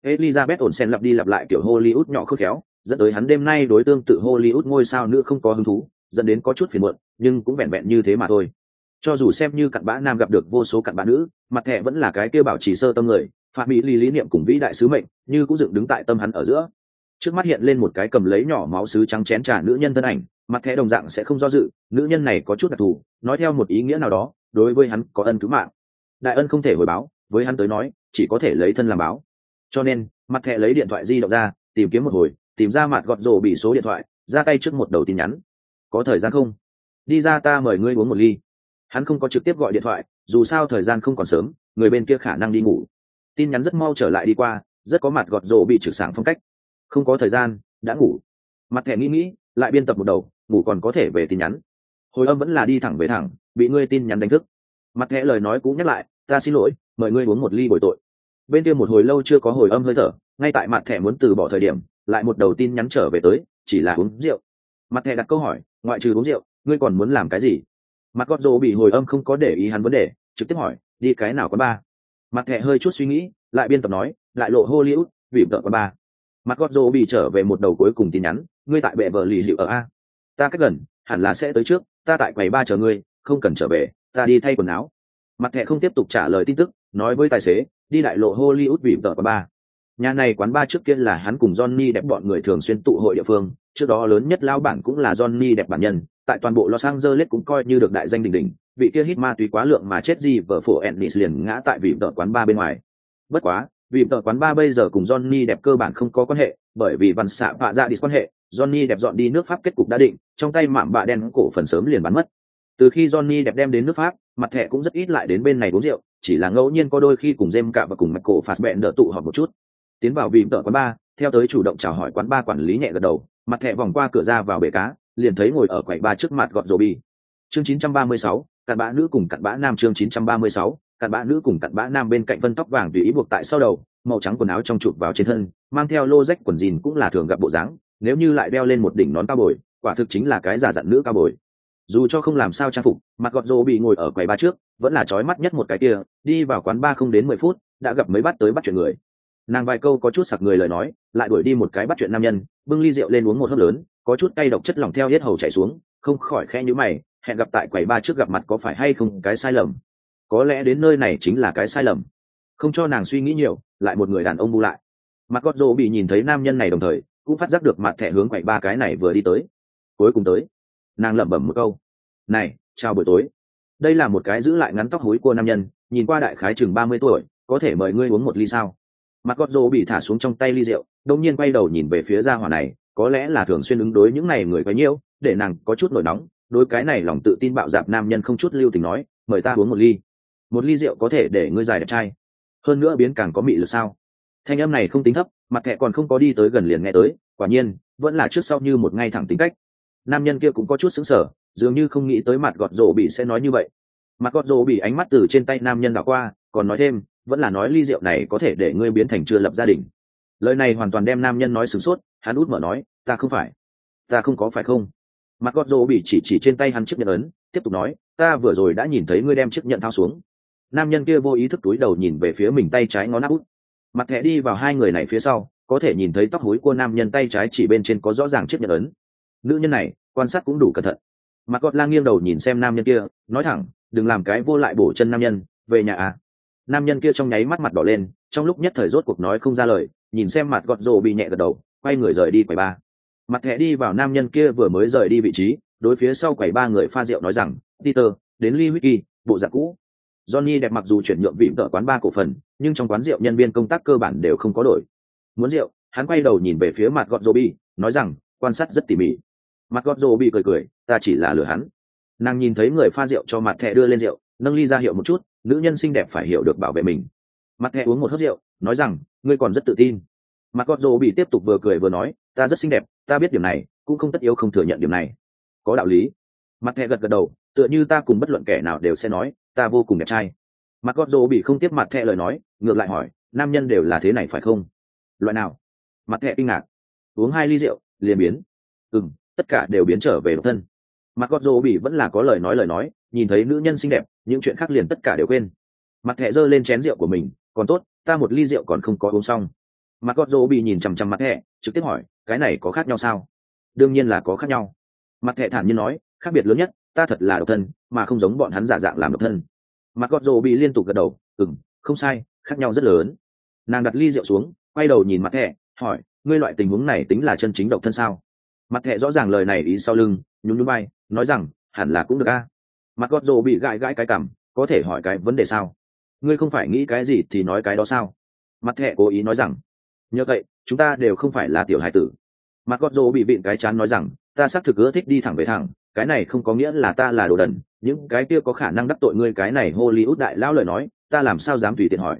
Elizabeth ổn sen lặp đi lặp lại kiểu hollywood nhỏ khớp khéo dẫn tới hắn đêm nay đối tương tự hollywood ngôi sao nữ không có hứng thú, dẫn đến có chút phiền muộn, nhưng cũng vẹn vẹn như thế mà thôi. Cho dù xem như cặn bã nam gặp được vô số cặn bã nữ, mặt thẻ vẫn là cái kia bảo trì sơ tâm người, phạm mỹ lý lý niệm cùng vĩ đại sứ mệnh, như cũng dựng đứng tại tâm hắn ở giữa. Trước mắt hiện lên một cái cầm lấy nhỏ máu sứ trắng chén trà nữ nhân thân ảnh, mặt thẻ đồng dạng sẽ không do dự, nữ nhân này có chút đặc thù, nói theo một ý nghĩa nào đó, đối với hắn có ân cứu mạng. Đại ân không thể hồi báo, với hắn tới nói, chỉ có thể lấy thân làm báo. Cho nên, mặt thẻ lấy điện thoại di động ra, tìm kiếm một hồi tìm ra mặt gọt rổ bị số điện thoại, ra tay trước một đầu tin nhắn. Có thời gian không? Đi ra ta mời ngươi uống một ly. Hắn không có trực tiếp gọi điện thoại, dù sao thời gian không còn sớm, người bên kia khả năng đi ngủ. Tin nhắn rất mau trở lại đi qua, rất có mặt gọt rổ bị trực sảng phong cách. Không có thời gian, đã ngủ. Mặt thẻ nghĩ nghĩ, lại biên tập một đầu, ngủ còn có thể về tin nhắn. Hồi âm vẫn là đi thẳng về thẳng, bị ngươi tin nhắn đánh thức. Mặt thẻ lời nói cũng nhắc lại, ta xin lỗi, mời ngươi uống một ly bồi tội. Bên kia một hồi lâu chưa có hồi âm hơi thở, ngay tại mặt thẻ muốn từ bỏ thời điểm lại một đầu tin nhắn trở về tới, chỉ là uống rượu. Mặt thẻ đặt câu hỏi, ngoại trừ uống rượu, ngươi còn muốn làm cái gì? Mặt gót rô bị hồi âm không có để ý hắn vấn đề, trực tiếp hỏi, đi cái nào quán ba? Mặt thẻ hơi chút suy nghĩ, lại biên tập nói, lại lộ hollywood, vì vợ quán ba. Mặt gót rô bị trở về một đầu cuối cùng tin nhắn, ngươi tại bệ vợ lì liệu ở a. Ta cách gần, hẳn là sẽ tới trước, ta tại quầy ba chờ ngươi, không cần trở về, ta đi thay quần áo. Mặt thẻ không tiếp tục trả lời tin tức, nói với tài xế, đi đại lộ hollywood vì vợ quán ba nhà này quán ba trước kia là hắn cùng johnny đẹp bọn người thường xuyên tụ hội địa phương, trước đó lớn nhất lao bản cũng là johnny đẹp bản nhân, tại toàn bộ los angeles cũng coi như được đại danh đỉnh đỉnh, vị kia hít ma túy quá lượng mà chết gì vợ phổ ennis liền ngã tại vị vợ quán ba bên ngoài. Bất quá, vị vợ quán ba bây giờ cùng johnny đẹp cơ bản không có quan hệ, bởi vì văn xạ vạ ra đi quan hệ, johnny đẹp dọn đi nước pháp kết cục đã định, trong tay mạm bạ đen cổ phần sớm liền bán mất. Từ khi johnny đẹp đem đến nước pháp, mặt thẻ cũng rất ít lại đến bên này uống rượu, chỉ là ngẫu nhiên có đôi khi cùng jem cạ và cùng mạch cổ bẹn tụ họp một chút tiến vào vịm tợ quán ba theo tới chủ động chào hỏi quán ba quản lý nhẹ gật đầu mặt thẹ vòng qua cửa ra vào bể cá liền thấy ngồi ở quầy ba trước mặt gọt rổ bi chương 936, cặn bã nữ cùng cặn bã nam chương 936, cặn bã nữ cùng cặn bã nam bên cạnh vân tóc vàng tùy ý buộc tại sau đầu màu trắng quần áo trong chụp vào trên thân mang theo lô rách quần jean cũng là thường gặp bộ dáng nếu như lại đeo lên một đỉnh nón cao bồi quả thực chính là cái giả dặn nữ cao bồi. Dù cho không làm sao trang phục mặt gọt rô bị ngồi ở quầy ba trước vẫn là trói mắt nhất một cái kia đi vào quán ba không đến mười phút đã gặp mấy bắt tới bắt chuyện người nàng vài câu có chút sặc người lời nói, lại đuổi đi một cái bắt chuyện nam nhân, bưng ly rượu lên uống một hớp lớn, có chút cay độc chất lỏng theo hết hầu chảy xuống, không khỏi khe nhữ mày, hẹn gặp tại quầy ba trước gặp mặt có phải hay không cái sai lầm. Có lẽ đến nơi này chính là cái sai lầm. Không cho nàng suy nghĩ nhiều, lại một người đàn ông bu lại. Mặt gót rô bị nhìn thấy nam nhân này đồng thời, cũng phát giác được mặt thẻ hướng quậy ba cái này vừa đi tới. Cuối cùng tới, nàng lẩm bẩm một câu. Này, chào buổi tối. Đây là một cái giữ lại ngắn tóc hối của nam nhân, nhìn qua đại khái chừng ba mươi tuổi, có thể mời ngươi uống một ly sao? Mặt gót rô bị thả xuống trong tay ly rượu đông nhiên quay đầu nhìn về phía gia hỏa này, có lẽ là thường xuyên ứng đối những này người quấy nhiêu để nàng có chút nổi nóng, đối cái này lòng tự tin bạo dạp nam nhân không chút lưu tình nói, mời ta uống một ly. Một ly rượu có thể để ngươi dài đẹp trai, hơn nữa biến càng có mị lực sao? Thanh âm này không tính thấp, mặt thẹ còn không có đi tới gần liền nghe tới, quả nhiên, vẫn là trước sau như một ngay thẳng tính cách. Nam nhân kia cũng có chút xứng sở dường như không nghĩ tới mặt gọt rổ bị sẽ nói như vậy. Mặt gọt rổ bị ánh mắt từ trên tay nam nhân đảo qua, còn nói thêm vẫn là nói ly rượu này có thể để ngươi biến thành chưa lập gia đình. Lời này hoàn toàn đem nam nhân nói sửng sốt, hắn út mở nói, ta không phải. Ta không có phải không? Mặt gót rô bị chỉ chỉ trên tay hắn chiếc nhẫn ấn, tiếp tục nói, ta vừa rồi đã nhìn thấy ngươi đem chiếc nhẫn thao xuống. Nam nhân kia vô ý thức túi đầu nhìn về phía mình tay trái ngón áp út. Mặt thẻ đi vào hai người này phía sau, có thể nhìn thấy tóc hối của nam nhân tay trái chỉ bên trên có rõ ràng chiếc nhẫn ấn. Nữ nhân này, quan sát cũng đủ cẩn thận. Mặt gót la nghiêng đầu nhìn xem nam nhân kia, nói thẳng, đừng làm cái vô lại bổ chân nam nhân, về nhà à nam nhân kia trong nháy mắt mặt đỏ lên, trong lúc nhất thời rốt cuộc nói không ra lời, nhìn xem mặt gọt rồ bị nhẹ gật đầu, quay người rời đi quầy ba. Mặt thẻ đi vào nam nhân kia vừa mới rời đi vị trí, đối phía sau quầy ba người pha rượu nói rằng, peter, đến ly wiki bộ dạng cũ. Johnny đẹp mặc dù chuyển nhượng vị tợ quán ba cổ phần, nhưng trong quán rượu nhân viên công tác cơ bản đều không có đổi. Muốn rượu, hắn quay đầu nhìn về phía mặt gọt rồ bị, nói rằng, quan sát rất tỉ mỉ. Mặt gọt rồ bị cười cười, ta chỉ là lừa hắn. Nàng nhìn thấy người pha rượu cho mặt thẻ đưa lên rượu nâng ly ra hiệu một chút, nữ nhân xinh đẹp phải hiểu được bảo vệ mình. Mặt thẹ uống một hớt rượu, nói rằng, ngươi còn rất tự tin. Mặt gót rô bị tiếp tục vừa cười vừa nói, ta rất xinh đẹp, ta biết điểm này, cũng không tất yếu không thừa nhận điểm này. Có đạo lý. Mặt thẹ gật gật đầu, tựa như ta cùng bất luận kẻ nào đều sẽ nói, ta vô cùng đẹp trai. Mặt gót rô bị không tiếp mặt thẹ lời nói, ngược lại hỏi, nam nhân đều là thế này phải không? Loại nào? Mặt thẹ kinh ngạc, uống hai ly rượu, liền biến. Ừ m tất cả đều biến trở về độc thân. Mặt gót rô bị vẫn là có lời nói lời nói, nhìn thấy nữ nhân xinh đẹp những chuyện khác liền tất cả đều quên. Mặt hệ giơ lên chén rượu của mình còn tốt ta một ly rượu còn không có uống xong. Mặt gót rô bị nhìn chằm chằm mặt hệ, trực tiếp hỏi cái này có khác nhau sao? Đương nhiên là có khác nhau. Mặt hệ thản nhiên nói khác biệt lớn nhất ta thật là độc thân mà không giống bọn hắn giả dạng làm độc thân. Mặt gót rô bị liên tục gật đầu ừm, không sai khác nhau rất lớn. Nàng đặt ly rượu xuống quay đầu nhìn mặt hệ, hỏi ngươi loại tình huống này tính là chân chính độc thân sao? Mặt hệ rõ ràng lời này ý sau lưng nhún nhún bay nói rằng hẳn là cũng được a mặt gót rô bị gãi gãi cái cảm có thể hỏi cái vấn đề sao? Ngươi không phải nghĩ cái gì thì nói cái đó sao? Mặt Thẹ cố ý nói rằng nhờ vậy, chúng ta đều không phải là tiểu hài tử. Mặt gót rô bị vịn cái chán nói rằng, ta xác thực ưa thích đi thẳng về thẳng, cái này không có nghĩa là ta là đồ đần, những cái kia có khả năng đắc tội ngươi cái này hollywood đại lao lời nói, ta làm sao dám tùy tiện hỏi.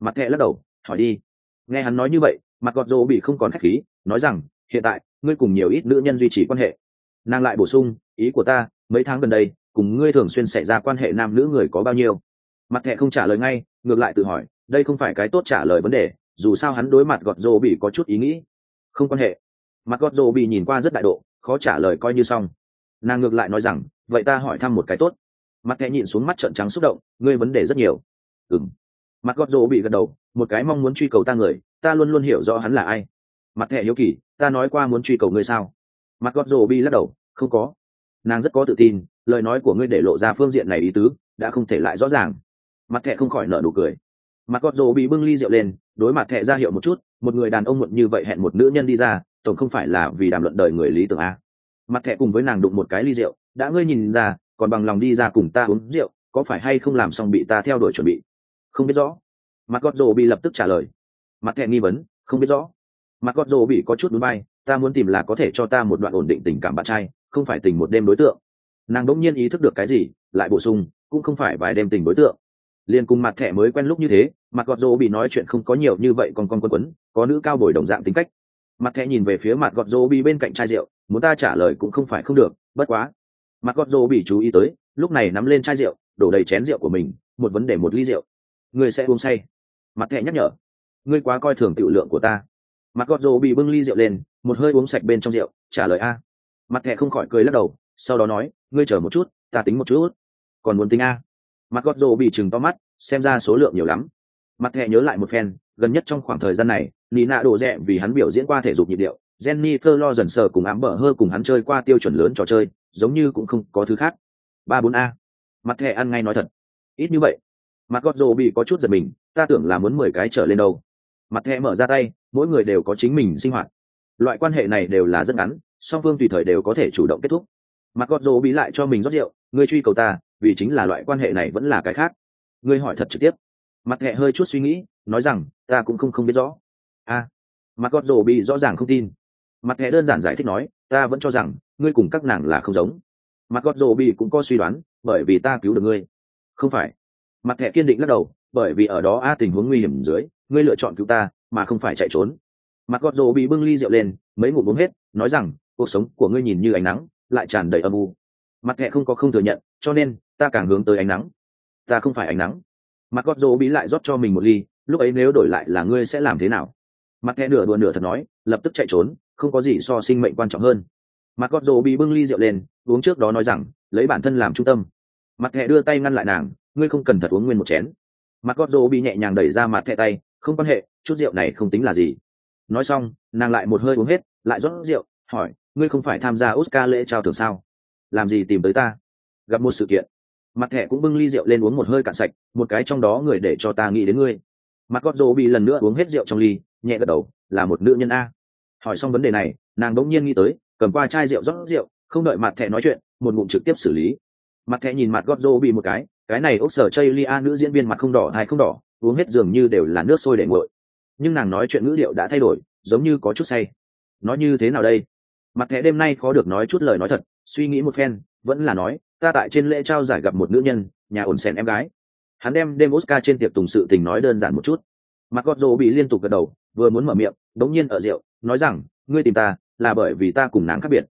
Mặt thẹ lắc đầu, hỏi đi. Nghe hắn nói như vậy, mặt gọt rô bị không còn khách khí, nói rằng, hiện tại, ngươi cùng nhiều ít nữ nhân duy trì quan hệ. Nàng lại bổ sung, ý của ta, mấy tháng gần đây cùng ngươi thường xuyên xảy ra quan hệ nam nữ người có bao nhiêu? Mặt thẹ không trả lời ngay, ngược lại tự hỏi, đây không phải cái tốt trả lời vấn đề, dù sao hắn đối mặt gọt rô bị có chút ý nghĩ. Không quan hệ. Mặt gọt rô bị nhìn qua rất đại độ, khó trả lời coi như xong. Nàng ngược lại nói rằng, vậy ta hỏi thăm một cái tốt. Mặt thẹ nhìn xuống mắt trợn trắng xúc động, ngươi vấn đề rất nhiều. Ừng mặt gọt rô bị gật đầu, một cái mong muốn truy cầu ta người, ta luôn luôn hiểu rõ hắn là ai. Mặt thẹ hiếu kỳ, ta nói qua muốn truy cầu ngươi sao? Mặt gọt rô bị lắc đầu, không có. Nàng rất có tự tin lời nói của ngươi để lộ ra phương diện này ý tứ, đã không thể lại rõ ràng. Mặt thẹ không khỏi nở nụ cười. Mặt gọt rồ bị bưng ly rượu lên, đối mặt thẹ ra hiệu một chút, một người đàn ông muộn như vậy hẹn một nữ nhân đi ra, tổng không phải là vì đàm luận đời người lý tưởng a mặt thẹ cùng với nàng đụng một cái ly rượu, đã ngươi nhìn ra, còn bằng lòng đi ra cùng ta uống rượu, có phải hay không làm xong bị ta theo đuổi chuẩn bị? Không biết rõ. Mặt gót rồ bị lập tức trả lời. Mặt thẹ nghi vấn, không biết rõ. Mặt gót rồ bị có chút núi bay, ta muốn tìm là có thể cho ta một đoạn ổn định tình cảm bạn trai, không phải tình một đêm đối tượng nàng đỗng nhiên ý thức được cái gì, lại bổ sung, cũng không phải vài đêm tình đối tượng. Liền cùng mặt thẻ mới quen lúc như thế, mặt gọt rô bị nói chuyện không có nhiều như vậy còn con quân quấn, có nữ cao bồi đồng dạng tính cách. Mặt thẻ nhìn về phía mặt gọt rô bị bên cạnh chai rượu, muốn ta trả lời cũng không phải không được, bất quá. Mặt gọt rô bị chú ý tới, lúc này nắm lên chai rượu, đổ đầy chén rượu của mình, một vấn đề một ly rượu. Người sẽ uống say. Mặt thẻ nhắc nhở. Ngươi quá coi thường tiểu lượng của ta. Mặt gọt rô bị bưng ly rượu lên, một hơi uống sạch bên trong rượu, trả lời a. Mặt thẻ không khỏi cười lắc đầu, sau đó nói ngươi chờ một chút, ta tính một chút. Còn muốn tính a. Mặt gót rồ bị chừng to mắt, xem ra số lượng nhiều lắm. Mặt thẹ nhớ lại một phen, gần nhất trong khoảng thời gian này nị nạ đổ rẽ vì hắn biểu diễn qua thể dục nhịp điệu jenny lo dần sờ cùng ám bờ hơ cùng hắn chơi qua tiêu chuẩn lớn trò chơi, giống như cũng không có thứ khác. Ba bốn a. Mặt thẹ ăn ngay nói thật. Ít như vậy. Mặt gót rồ bị có chút giật mình, ta tưởng là muốn mười cái trở lên đâu. Mặt thẻ mở ra tay, mỗi người đều có chính mình sinh hoạt. Loại quan hệ này đều là rất ngắn, song phương tùy thời đều có thể chủ động kết thúc mặt gót rô bị lại cho mình rót rượu, ngươi truy cầu ta, vì chính là loại quan hệ này vẫn là cái khác. Ngươi hỏi thật trực tiếp. Mặt hẹ hơi chút suy nghĩ, nói rằng, ta cũng không không biết rõ. A. Mặt gót rô bị rõ ràng không tin. Mặt hẹ đơn giản giải thích nói, ta vẫn cho rằng, ngươi cùng các nàng là không giống. Mặt gót rô bị cũng có suy đoán, bởi vì ta cứu được ngươi. Không phải. Mặt thẻ kiên định lắc đầu, bởi vì ở đó a tình huống nguy hiểm dưới, ngươi lựa chọn cứu ta, mà không phải chạy trốn. Mặt gót rô bị bưng ly rượu lên, mấy ngụm uống hết, nói rằng, cuộc sống của ngươi nhìn như ánh nắng lại tràn đầy âm u. Mặt thẹ không có không thừa nhận, cho nên, ta càng hướng tới ánh nắng. Ta không phải ánh nắng. Mặt gót rô bí lại rót cho mình một ly, lúc ấy nếu đổi lại là ngươi sẽ làm thế nào? Mặt thẹ nửa đùa nửa thật nói, lập tức chạy trốn, không có gì so sinh mệnh quan trọng hơn. Mặt gót rô bí bưng ly rượu lên, uống trước đó nói rằng, lấy bản thân làm trung tâm. Mặt thẹ đưa tay ngăn lại nàng, ngươi không cần thật uống nguyên một chén. Mặt gót rô bí nhẹ nhàng đẩy ra mặt thẹ tay, không quan hệ, chút rượu này không tính là gì. Nói xong, nàng lại một hơi uống hết, lại rót rượu, hỏi ngươi không phải tham gia oscar lễ trao thưởng sao? Làm gì tìm tới ta? Gặp một sự kiện. Mặt thẻ cũng bưng ly rượu lên uống một hơi cạn sạch, một cái trong đó người để cho ta nghĩ đến ngươi. Mặt gót bị lần nữa uống hết rượu trong ly, nhẹ gật đầu, là một nữ nhân a. Hỏi xong vấn đề này, nàng đỗng nhiên nghĩ tới, cầm qua chai rượu rót rượu, không đợi mặt thẻ nói chuyện, một ngụm trực tiếp xử lý. Mặt thẻ nhìn mặt gót bị một cái cái này ốc sở chây lia nữ diễn viên mặt không đỏ hay không đỏ, uống hết dường như đều là nước sôi để nguội. Nhưng nàng nói chuyện ngữ điệu đã thay đổi, giống như có chút say. Nói như thế nào đây? Mặt thẻ đêm nay khó được nói chút lời nói thật, suy nghĩ một phen, vẫn là nói, ta tại trên lễ trao giải gặp một nữ nhân, nhà ổn xèn em gái. Hắn đem đêm oscar trên tiệc tùng sự tình nói đơn giản một chút. Mặt gót rô bị liên tục gật đầu, vừa muốn mở miệng, đống nhiên ở rượu, nói rằng, ngươi tìm ta, là bởi vì ta cùng nàng khác biệt.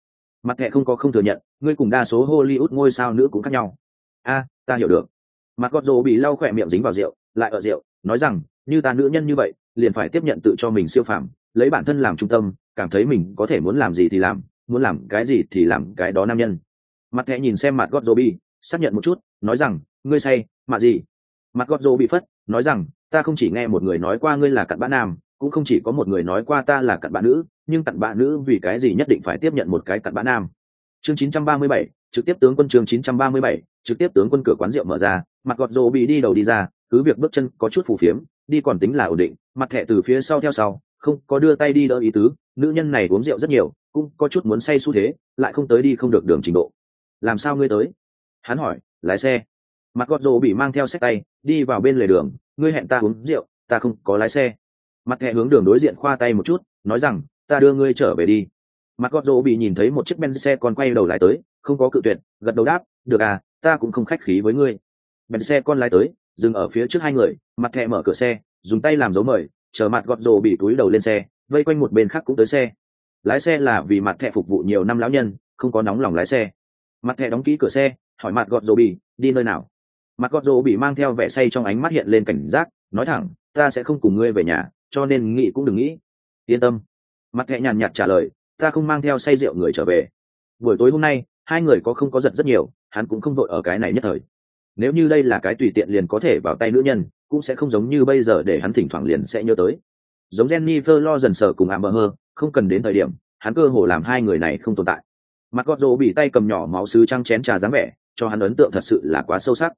Mặt thẻ không có không thừa nhận, ngươi cùng đa số hollywood ngôi sao nữ cũng khác nhau. A, ta hiểu được. Mặt gót rô bị lau khỏe miệng dính vào rượu, lại ở rượu, nói rằng, như ta nữ nhân như vậy, liền phải tiếp nhận tự cho mình siêu phàm, lấy bản thân làm trung tâm cảm thấy mình có thể muốn làm gì thì làm muốn làm cái gì thì làm cái đó nam nhân. Mặt thẹ nhìn xem mặt gót dô bi xác nhận một chút nói rằng ngươi say mà gì? Mặt gót dô bị phất nói rằng ta không chỉ nghe một người nói qua ngươi là cặn bã nam cũng không chỉ có một người nói qua ta là cặn bã nữ nhưng cặn bã nữ vì cái gì nhất định phải tiếp nhận một cái cặn bã nam? Chương 937, trực tiếp tướng quân chương 937, trực tiếp tướng quân cửa quán rượu mở ra mặt gọt rồ bị đi đầu đi ra cứ việc bước chân có chút phù phiếm đi còn tính là ổn định mặt thẹ từ phía sau theo sau không có đưa tay đi đỡ ý tứ nữ nhân này uống rượu rất nhiều, cũng có chút muốn say xu thế, lại không tới đi không được đường trình độ. Làm sao ngươi tới? Hắn hỏi, lái xe. Mặt gọt rộ bị mang theo sách tay, đi vào bên lề đường, ngươi hẹn ta uống rượu, ta không có lái xe. Mặt thẹ hướng đường đối diện khoa tay một chút, nói rằng, ta đưa ngươi trở về đi. Mặt gọt rộ bị nhìn thấy một chiếc ben xe còn quay đầu lái tới, không có cự tuyệt, gật đầu đáp, được à ta cũng không khách khí với ngươi. Ben xe con lái tới, dừng ở phía trước hai người, mặt thẹ mở cửa xe, dùng tay làm dấu mời, chờ mặt gọt rồ bị túi đầu lên xe vây quanh một bên khác cũng tới xe. Lái xe là vì mặt thẹ phục vụ nhiều năm lão nhân, không có nóng lòng lái xe. Mặt thẹ đóng kỹ cửa xe, hỏi mặt gọt rô bị đi nơi nào? Mặt gọt rô bị mang theo vẻ say trong ánh mắt hiện lên cảnh giác, nói thẳng, ta sẽ không cùng ngươi về nhà, cho nên nghĩ cũng đừng nghĩ. Yên tâm. Mặt thẹ nhàn nhạt trả lời, ta không mang theo say rượu người trở về. Buổi tối hôm nay, hai người có không có giật rất nhiều, hắn cũng không vội ở cái này nhất thời. Nếu như đây là cái tùy tiện liền có thể vào tay nữ nhân, cũng sẽ không giống như bây giờ để hắn thỉnh thoảng liền sẽ nhớ tới giống Jennifer lo dần sở cùng Amber Heard, không cần đến thời điểm, hắn cơ hồ làm hai người này không tồn tại. Mặt gọt rồ bị tay cầm nhỏ máu sứ trăng chén trà dáng vẻ, cho hắn ấn tượng thật sự là quá sâu sắc.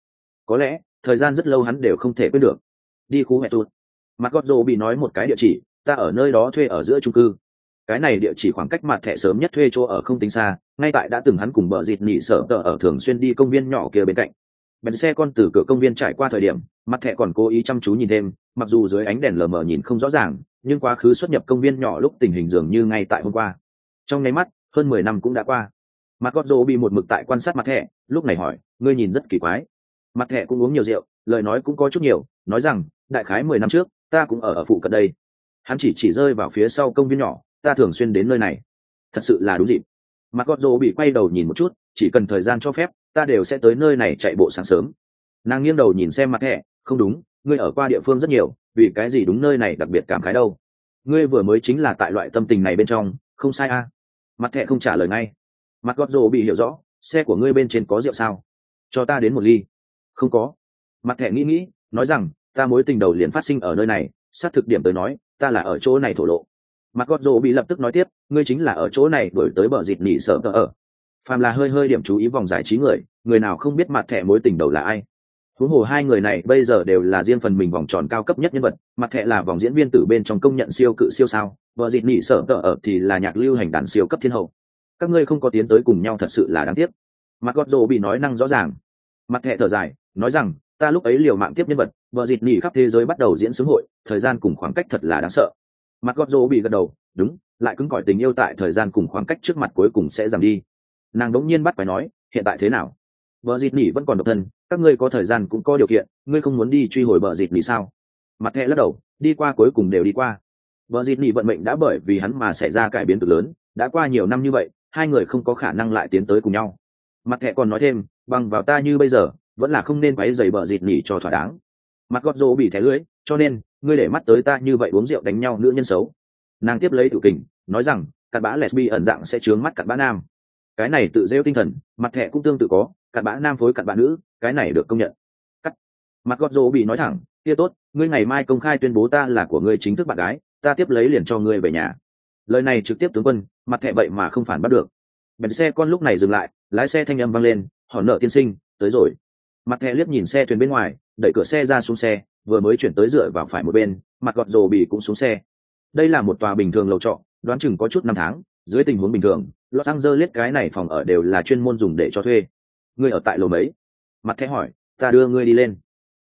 Có lẽ, thời gian rất lâu hắn đều không thể quên được. Đi khu mẹ tuột. Mặt gọt rồ bị nói một cái địa chỉ, ta ở nơi đó thuê ở giữa trung cư. Cái này địa chỉ khoảng cách mặt thẻ sớm nhất thuê chỗ ở không tính xa, ngay tại đã từng hắn cùng bờ dịt nhị sở tờ ở thường xuyên đi công viên nhỏ kia bên cạnh. Bèn xe con từ cửa công viên trải qua thời điểm, mặt thẻ còn cố ý chăm chú nhìn thêm, mặc dù dưới ánh đèn lờ mờ nhìn không rõ ràng, nhưng quá khứ xuất nhập công viên nhỏ lúc tình hình dường như ngay tại hôm qua. Trong nháy mắt hơn mười năm cũng đã qua. Mặt gót rô bị một mực tại quan sát mặt thẻ lúc này hỏi ngươi nhìn rất kỳ quái. Mặt thẻ cũng uống nhiều rượu lời nói cũng có chút nhiều nói rằng đại khái mười năm trước ta cũng ở ở phụ cận đây. Hắn chỉ chỉ rơi vào phía sau công viên nhỏ ta thường xuyên đến nơi này. Thật sự là đúng dịp mặt gót rô bị quay đầu nhìn một chút, chỉ cần thời gian cho phép, ta đều sẽ tới nơi này chạy bộ sáng sớm. Nàng nghiêng đầu nhìn xem mặt thẻ không đúng, ngươi ở qua địa phương rất nhiều, vì cái gì đúng nơi này đặc biệt cảm khái đâu? Ngươi vừa mới chính là tại loại tâm tình này bên trong, không sai a. À. mặt thẻ không trả lời ngay. Mặt gót rồ bị hiểu rõ, xe của ngươi bên trên có rượu sao? Cho ta đến một ly. Không có. Mặt thẻ nghĩ nghĩ, nói rằng, ta mối tình đầu liền phát sinh ở nơi này, xác thực điểm tới nói, ta là ở chỗ này thổ lộ. Mặt gót rồ bị lập tức nói tiếp ngươi chính là ở chỗ này đổi tới bờ dịt nỉ sợ tờ ở. Phàm là hơi hơi điểm chú ý vòng giải trí người người nào không biết mặt thẻ mối tình đầu là ai. Huống hồ hai người này bây giờ đều là riêng phần mình vòng tròn cao cấp nhất nhân vật, mặt thẻ là vòng diễn viên tử bên trong công nhận siêu cự siêu sao vợ dịt nỉ sở tờ ở thì là nhạc lưu hành đàn siêu cấp thiên hậu. Các ngươi không có tiến tới cùng nhau thật sự là đáng tiếc. Mặt gót rô bị nói năng rõ ràng. Mặt thẻ thở dài, nói rằng, ta lúc ấy liều mạng tiếp nhân vật vợ dịt nỉ khắp thế giới bắt đầu diễn xướng hội, thời gian cùng khoảng cách thật là đáng sợ. Mặt gót rô bị gật đầu, đúng lại cứng cỏi tình yêu tại thời gian cùng khoảng cách trước mặt cuối cùng sẽ giảm đi. Nàng đống nhiên bắt phải nói, hiện tại thế nào? Vợ dịt nỉ vẫn còn độc thân, các ngươi có thời gian cũng có điều kiện, ngươi không muốn đi truy hồi vợ dịt nỉ sao? Mặt hẹ lắc đầu, đi qua cuối cùng đều đi qua. Vợ dịt nỉ vận mệnh đã bởi vì hắn mà xảy ra cải biến cực lớn, đã qua nhiều năm như vậy, hai người không có khả năng lại tiến tới cùng nhau. Mặt hẹ còn nói thêm, bằng vào ta như bây giờ, vẫn là không nên quấy giày bờ dịt nỉ cho thỏa đáng. Mặt gót rỗ bị thẻ lưới cho nên, ngươi để mắt tới ta như vậy uống rượu đánh nhau nữ nhân xấu. Nàng tiếp lấy tự kình nói rằng, cặn bã lesbi ẩn dạng sẽ chướng mắt cặn bã nam. Cái này tự rêu tinh thần, mặt thẻ cũng tương tự có, cặn bã nam phối cặn bã nữ, cái này được công nhận. Cắt. Mặt gót rô bị nói thẳng kia tốt, ngươi ngày mai công khai tuyên bố ta là của ngươi chính thức bạn gái, ta tiếp lấy liền cho ngươi về nhà. Lời này trực tiếp tướng quân, mặt thẹ vậy mà không phản bắt được. Bèn xe con lúc này dừng lại, lái xe thanh âm vang lên, họ nợ tiên sinh, tới rồi. Mặt thẹ liếc nhìn xe thuyền bên ngoài, đẩy cửa xe ra xuống xe, vừa mới chuyển tới dựa vào phải một bên, mặt gọt rồ bì cũng xuống xe. Đây là một tòa bình thường lầu trọ đoán chừng có chút năm tháng, dưới tình huống bình thường, los angeles cái này phòng ở đều là chuyên môn dùng để cho thuê. Ngươi ở tại lầu mấy? Mặt thẻ hỏi, ta đưa ngươi đi lên.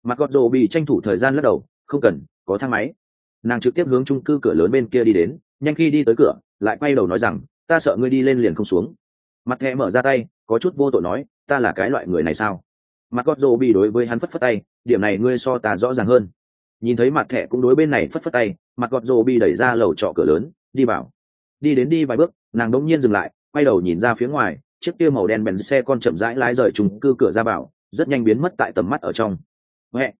Mặt gọt rồ bị tranh thủ thời gian lắc đầu, không cần, có thang máy. Nàng trực tiếp hướng trung cư cửa lớn bên kia đi đến, nhanh khi đi tới cửa, lại quay đầu nói rằng, ta sợ ngươi đi lên liền không xuống. Mặt thẻ mở ra tay, có chút vô tội nói, ta là cái loại người này sao? Mặt gót rô bị đối với hắn phất phất tay, điểm này ngươi so ta rõ ràng hơn. Nhìn thấy mặt thẻ cũng đối bên này phất phất tay, mặt gọt rô bị đẩy ra lầu trọ cửa lớn đi vào. Đi đến đi vài bước, nàng đống nhiên dừng lại, quay đầu nhìn ra phía ngoài, chiếc kia màu đen bèn xe con chậm rãi lái rời trùng cư cửa ra vào, rất nhanh biến mất tại tầm mắt ở trong. Huệ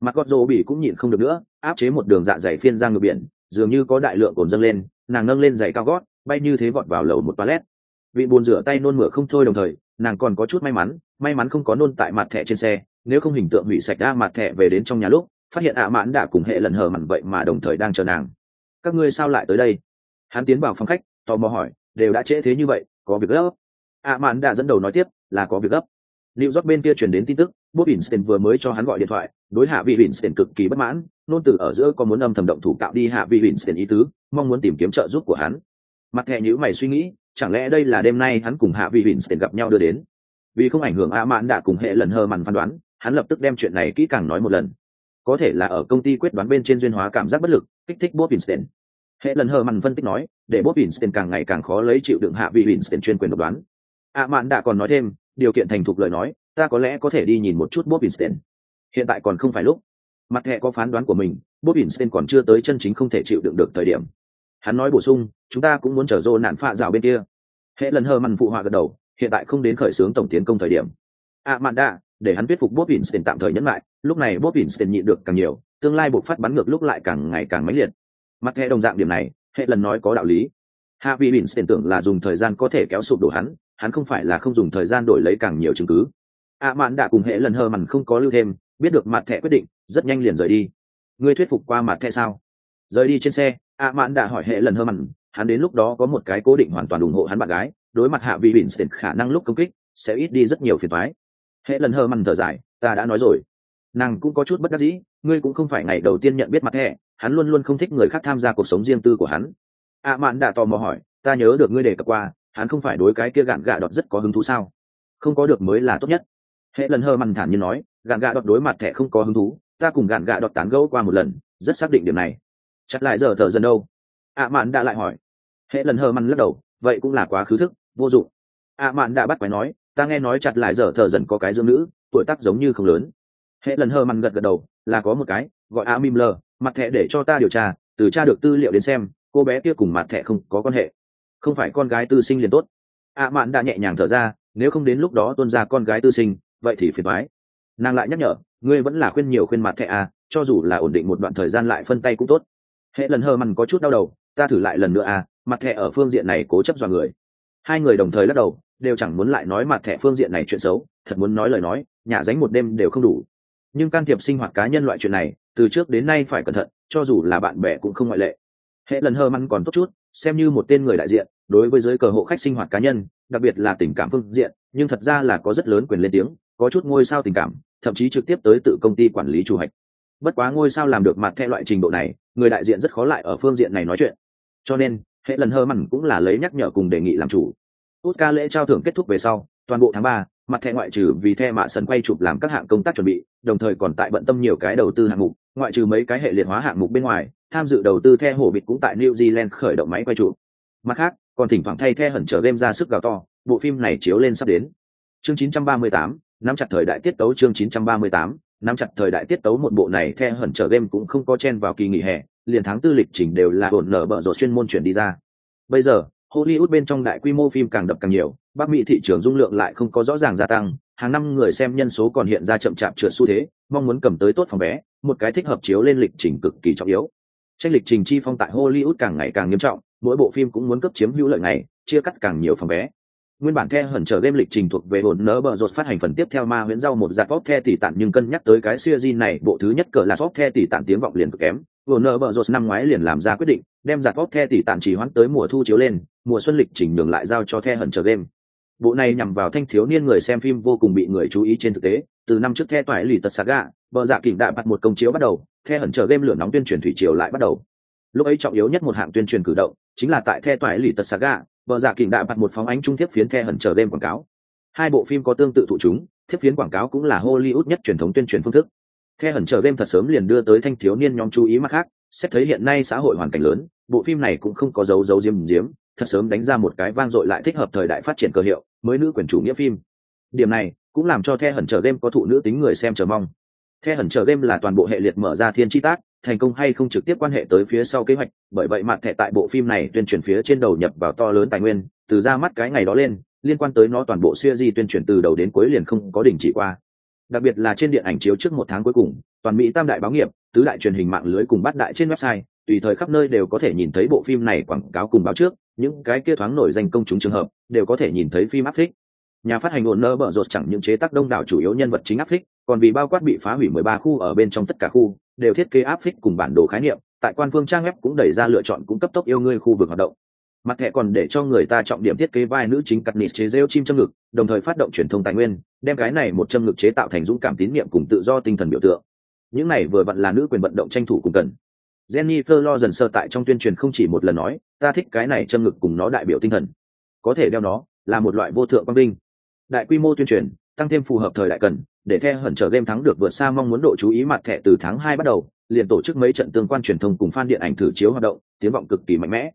mặt gót rô bỉ cũng nhịn không được nữa, áp chế một đường dạ dày phiên ra ngược biển, dường như có đại lượng cồn dâng lên, nàng nâng lên giày cao gót, bay như thế vọt vào lầu một pallet vị bồn rửa tay nôn mửa không thôi đồng thời, nàng còn có chút may mắn may mắn không có nôn tại mặt thẻ trên xe, nếu không hình tượng hủy sạch đa mặt thẻ về đến trong nhà lúc, phát hiện ạ mãn đã cùng hệ lần hờ mặn vậy mà đồng thời đang chờ nàng. Các ngươi sao lại tới đây? Hắn tiến vào phòng khách tò mò hỏi đều đã trễ thế như vậy có việc gấp ạ mạn đã dẫn đầu nói tiếp là có việc gấp Liệu York bên kia truyền đến tin tức, Bob Winston vừa mới cho hắn gọi điện thoại, đối hạ vị Winston cực kỳ bất mãn, nôn từ ở giữa có muốn âm thầm động thủ cạo đi hạ vị Winston ý tứ, mong muốn tìm kiếm trợ giúp của hắn. Mặt thẻ nhíu mày suy nghĩ, chẳng lẽ đây là đêm nay hắn cùng hạ vị Winston gặp nhau đưa đến? Vì không ảnh hưởng A Mạn đã cùng hệ lần hờ màn phán đoán, hắn lập tức đem chuyện này kỹ càng nói một lần. Có thể là ở công ty quyết đoán bên trên duyên hóa cảm giác bất lực, kích thích Bob Winston. Hệ lần hờ mặn phân tích nói, để Bob Winston càng ngày càng khó lấy chịu đựng hạ vị Winston chuyên quyền độc đoán. A Mạn đã còn nói thêm, điều kiện thành thục lời nói, ta có lẽ có thể đi nhìn một chút Bob Winston. Hiện tại còn không phải lúc. Mặt hệ có phán đoán của mình, Bob Winston còn chưa tới chân chính không thể chịu đựng được thời điểm. Hắn nói bổ sung, chúng ta cũng muốn chở rô nạn phạ rào bên kia. Hệ lần hờ mặn phụ họa gật đầu, hiện tại không đến khởi xướng tổng tiến công thời điểm. À mạn đã để hắn thuyết phục Bob Winston tạm thời nhẫn lại, lúc này Bob Winston nhịn được càng nhiều, tương lai buộc phát bắn ngược lúc lại càng ngày càng mãnh liệt. Mặt hệ đồng dạng điểm này, hệ lần nói có đạo lý. Hạ vị Winston tưởng là dùng thời gian có thể kéo sụp đổ hắn, hắn không phải là không dùng thời gian đổi lấy càng nhiều chứng cứ ạ mạn đã cùng hệ lần hờ mằn không có lưu thêm biết được mặt thẻ quyết định rất nhanh liền rời đi ngươi thuyết phục qua mặt thẻ sao rời đi trên xe ạ mạn đã hỏi hệ lần hờ mằn hắn đến lúc đó có một cái cố định hoàn toàn ủng hộ hắn bạn gái đối mặt hạ vị bỉn tiền khả năng lúc công kích sẽ ít đi rất nhiều phiền toái. hệ lần hờ mằn thở dài ta đã nói rồi nàng cũng có chút bất đắc dĩ ngươi cũng không phải ngày đầu tiên nhận biết mặt thẻ hắn luôn luôn không thích người khác tham gia cuộc sống riêng tư của hắn. Ạ mạn đã tò mò hỏi, ta nhớ được ngươi đề cập qua, hắn không phải đối cái kia gạn gạ đọt rất có hứng thú sao? Không có được mới là tốt nhất. Hệ lần hơ mằn thản như nói, gạn gạ đọt đối mặt thẻ không có hứng thú, ta cùng gạn gạ đọt tán gẫu qua một lần, rất xác định điểm này. Chặt lại giờ thở dần đâu? Ạ mạn đã lại hỏi. Hệ lần hơ mằn lắc đầu, vậy cũng là quá khứ thức, vô dụng. Ạ mạn đã bắt phải nói, ta nghe nói chặt lại giờ thở dần có cái dương nữ, tuổi tác giống như không lớn. Hệ lần hơ mằn gật gật đầu, là có một cái, gọi a mim lờ mặt thẻ để cho ta điều tra, từ tra được tư liệu đến xem, cô bé kia cùng mặt thẻ không có quan hệ. Không phải con gái tư sinh liền tốt. Ạ mạn đã nhẹ nhàng thở ra, nếu không đến lúc đó tuân ra con gái tư sinh, vậy thì phiền mái. nàng lại nhắc nhở, ngươi vẫn là khuyên nhiều khuyên mặt thẻ à cho dù là ổn định một đoạn thời gian lại phân tay cũng tốt. Hệ lần hờ mằn có chút đau đầu, ta thử lại lần nữa à mặt thẻ ở phương diện này cố chấp dọa người. Hai người đồng thời lắc đầu, đều chẳng muốn lại nói mặt thẻ phương diện này chuyện xấu, thật muốn nói lời nói, nhà dánh một đêm đều không đủ. Nhưng can thiệp sinh hoạt cá nhân loại chuyện này từ trước đến nay phải cẩn thận, cho dù là bạn bè cũng không ngoại lệ. Hệ lần hơ măn còn tốt chút, xem như một tên người đại diện, đối với giới cờ hộ khách sinh hoạt cá nhân, đặc biệt là tình cảm phương diện, nhưng thật ra là có rất lớn quyền lên tiếng, có chút ngôi sao tình cảm, thậm chí trực tiếp tới tự công ty quản lý chủ hạch. Bất quá ngôi sao làm được mặt theo loại trình độ này, người đại diện rất khó lại ở phương diện này nói chuyện. Cho nên, hệ lần hơ mặn cũng là lấy nhắc nhở cùng đề nghị làm chủ. Oscar lễ trao thưởng kết thúc về sau, toàn bộ tháng ba, mặt thẻ ngoại trừ vì the mạ sân quay chụp làm các hạng công tác chuẩn bị, đồng thời còn tại bận tâm nhiều cái đầu tư hạng mục ngoại trừ mấy cái hệ liệt hóa hạng mục bên ngoài tham dự đầu tư the hổ bịt cũng tại new zealand khởi động máy quay trụ. Mặt khác còn thỉnh thoảng thay the hẩn trở game ra sức gào to bộ phim này chiếu lên sắp đến. Chương 938, nắm chặt thời đại tiết tấu chương 938, nắm chặt thời đại tiết tấu một bộ này the hẩn trở game cũng không có chen vào kỳ nghỉ hè liền tháng tư lịch trình đều là ổn nở bở rột chuyên môn chuyển đi ra. Bây giờ hollywood bên trong đại quy mô phim càng đập càng nhiều bắc mỹ thị trường dung lượng lại không có rõ ràng gia tăng hàng năm người xem nhân số còn hiện ra chậm chạp trượt xu thế mong muốn cầm tới tốt phòng vé một cái thích hợp chiếu lên lịch trình cực kỳ trọng yếu. Tranh lịch trình chi phong tại hollywood càng ngày càng nghiêm trọng, mỗi bộ phim cũng muốn cấp chiếm hữu lợi này, chia cắt càng nhiều phòng vé nguyên bản the hẩn trở game lịch trình thuộc về hồn nỡ bờ rột phát hành phần tiếp theo ma huyễn rau một giặt bóp the tỷ tản nhưng cân nhắc tới cái series này, bộ thứ nhất cờ là bóp the tỷ tản tiếng vọng liền cực kém. Hồn nỡ bờ rột năm ngoái liền làm ra quyết định, đem giặt bóp the tỷ tản chỉ hoãn tới mùa thu chiếu lên, mùa xuân lịch trình đường lại giao cho the hẩn trở game bộ này nhằm vào thanh thiếu niên người xem phim vô cùng bị người chú ý trên thực tế. Từ năm trước the toại lì tật saga, vợ dạ kỉnh đại bắt một công chiếu bắt đầu, the hẩn trở game lửa nóng tuyên truyền thủy triều lại bắt đầu. Lúc ấy trọng yếu nhất một hạng tuyên truyền cử động, chính là tại the toại lì tật saga, vợ dạ kỉnh đại bắt một phóng ánh trung tiếp phiến the hẩn trở game quảng cáo. Hai bộ phim có tương tự thụ chúng thiếp phiến quảng cáo cũng là hollywood nhất truyền thống tuyên truyền phương thức. The hẩn trở game thật sớm liền đưa tới thanh thiếu niên nhóm chú ý mắt khác, xét thấy hiện nay xã hội hoàn cảnh lớn, bộ phim này cũng không có dấu dấu diêm diếm thật sớm đánh ra một cái vang dội lại thích hợp thời đại phát triển cơ hiệu, mới nữ quyền chủ nghĩa phim. Điểm này cũng làm cho the hẩn trở game có thụ nữ tính người xem chờ mong. The hẩn trở game là toàn bộ hệ liệt mở ra thiên chi tác, thành công hay không trực tiếp quan hệ tới phía sau kế hoạch, bởi vậy mặt thẻ tại bộ phim này tuyên truyền phía trên đầu nhập vào to lớn tài nguyên, từ ra mắt cái ngày đó lên, liên quan tới nó toàn bộ siêu di tuyên truyền từ đầu đến cuối liền không có đình chỉ qua đặc biệt là trên điện ảnh chiếu trước một tháng cuối cùng toàn mỹ tam đại báo nghiệp tứ đại truyền hình mạng lưới cùng bắt đại trên website tùy thời khắp nơi đều có thể nhìn thấy bộ phim này quảng cáo cùng báo trước những cái kia thoáng nổi danh công chúng trường hợp đều có thể nhìn thấy phim áp thích. nhà phát hành ổn nơ bở rột chẳng những chế tác đông đảo chủ yếu nhân vật chính áp thích, còn vì bao quát bị phá hủy mười ba khu ở bên trong tất cả khu đều thiết kế áp thích cùng bản đồ khái niệm tại quan phương trang web cũng đẩy ra lựa chọn cung cấp tốc yêu ngươi khu vực hoạt động mặt thẻ còn để cho người ta trọng điểm thiết kế vai nữ chính cắt nịt chế rêu chim châm ngực đồng thời phát động truyền thông tài nguyên đem cái này một châm ngực chế tạo thành dũng cảm tín nhiệm cùng tự do tinh thần biểu tượng những này vừa vặn là nữ quyền vận động tranh thủ cùng cần Jennifer lo dần sơ tại trong tuyên truyền không chỉ một lần nói, ta thích cái này châm ngực cùng nó đại biểu tinh thần. Có thể đeo nó, là một loại vô thượng quang vinh. Đại quy mô tuyên truyền, tăng thêm phù hợp thời đại cần, để theo hẩn trở game thắng được vượt xa mong muốn độ chú ý mặt thẻ từ tháng hai bắt đầu, liền tổ chức mấy trận tương quan truyền thông cùng fan điện ảnh thử chiếu hoạt động, tiếng vọng cực kỳ mạnh mẽ.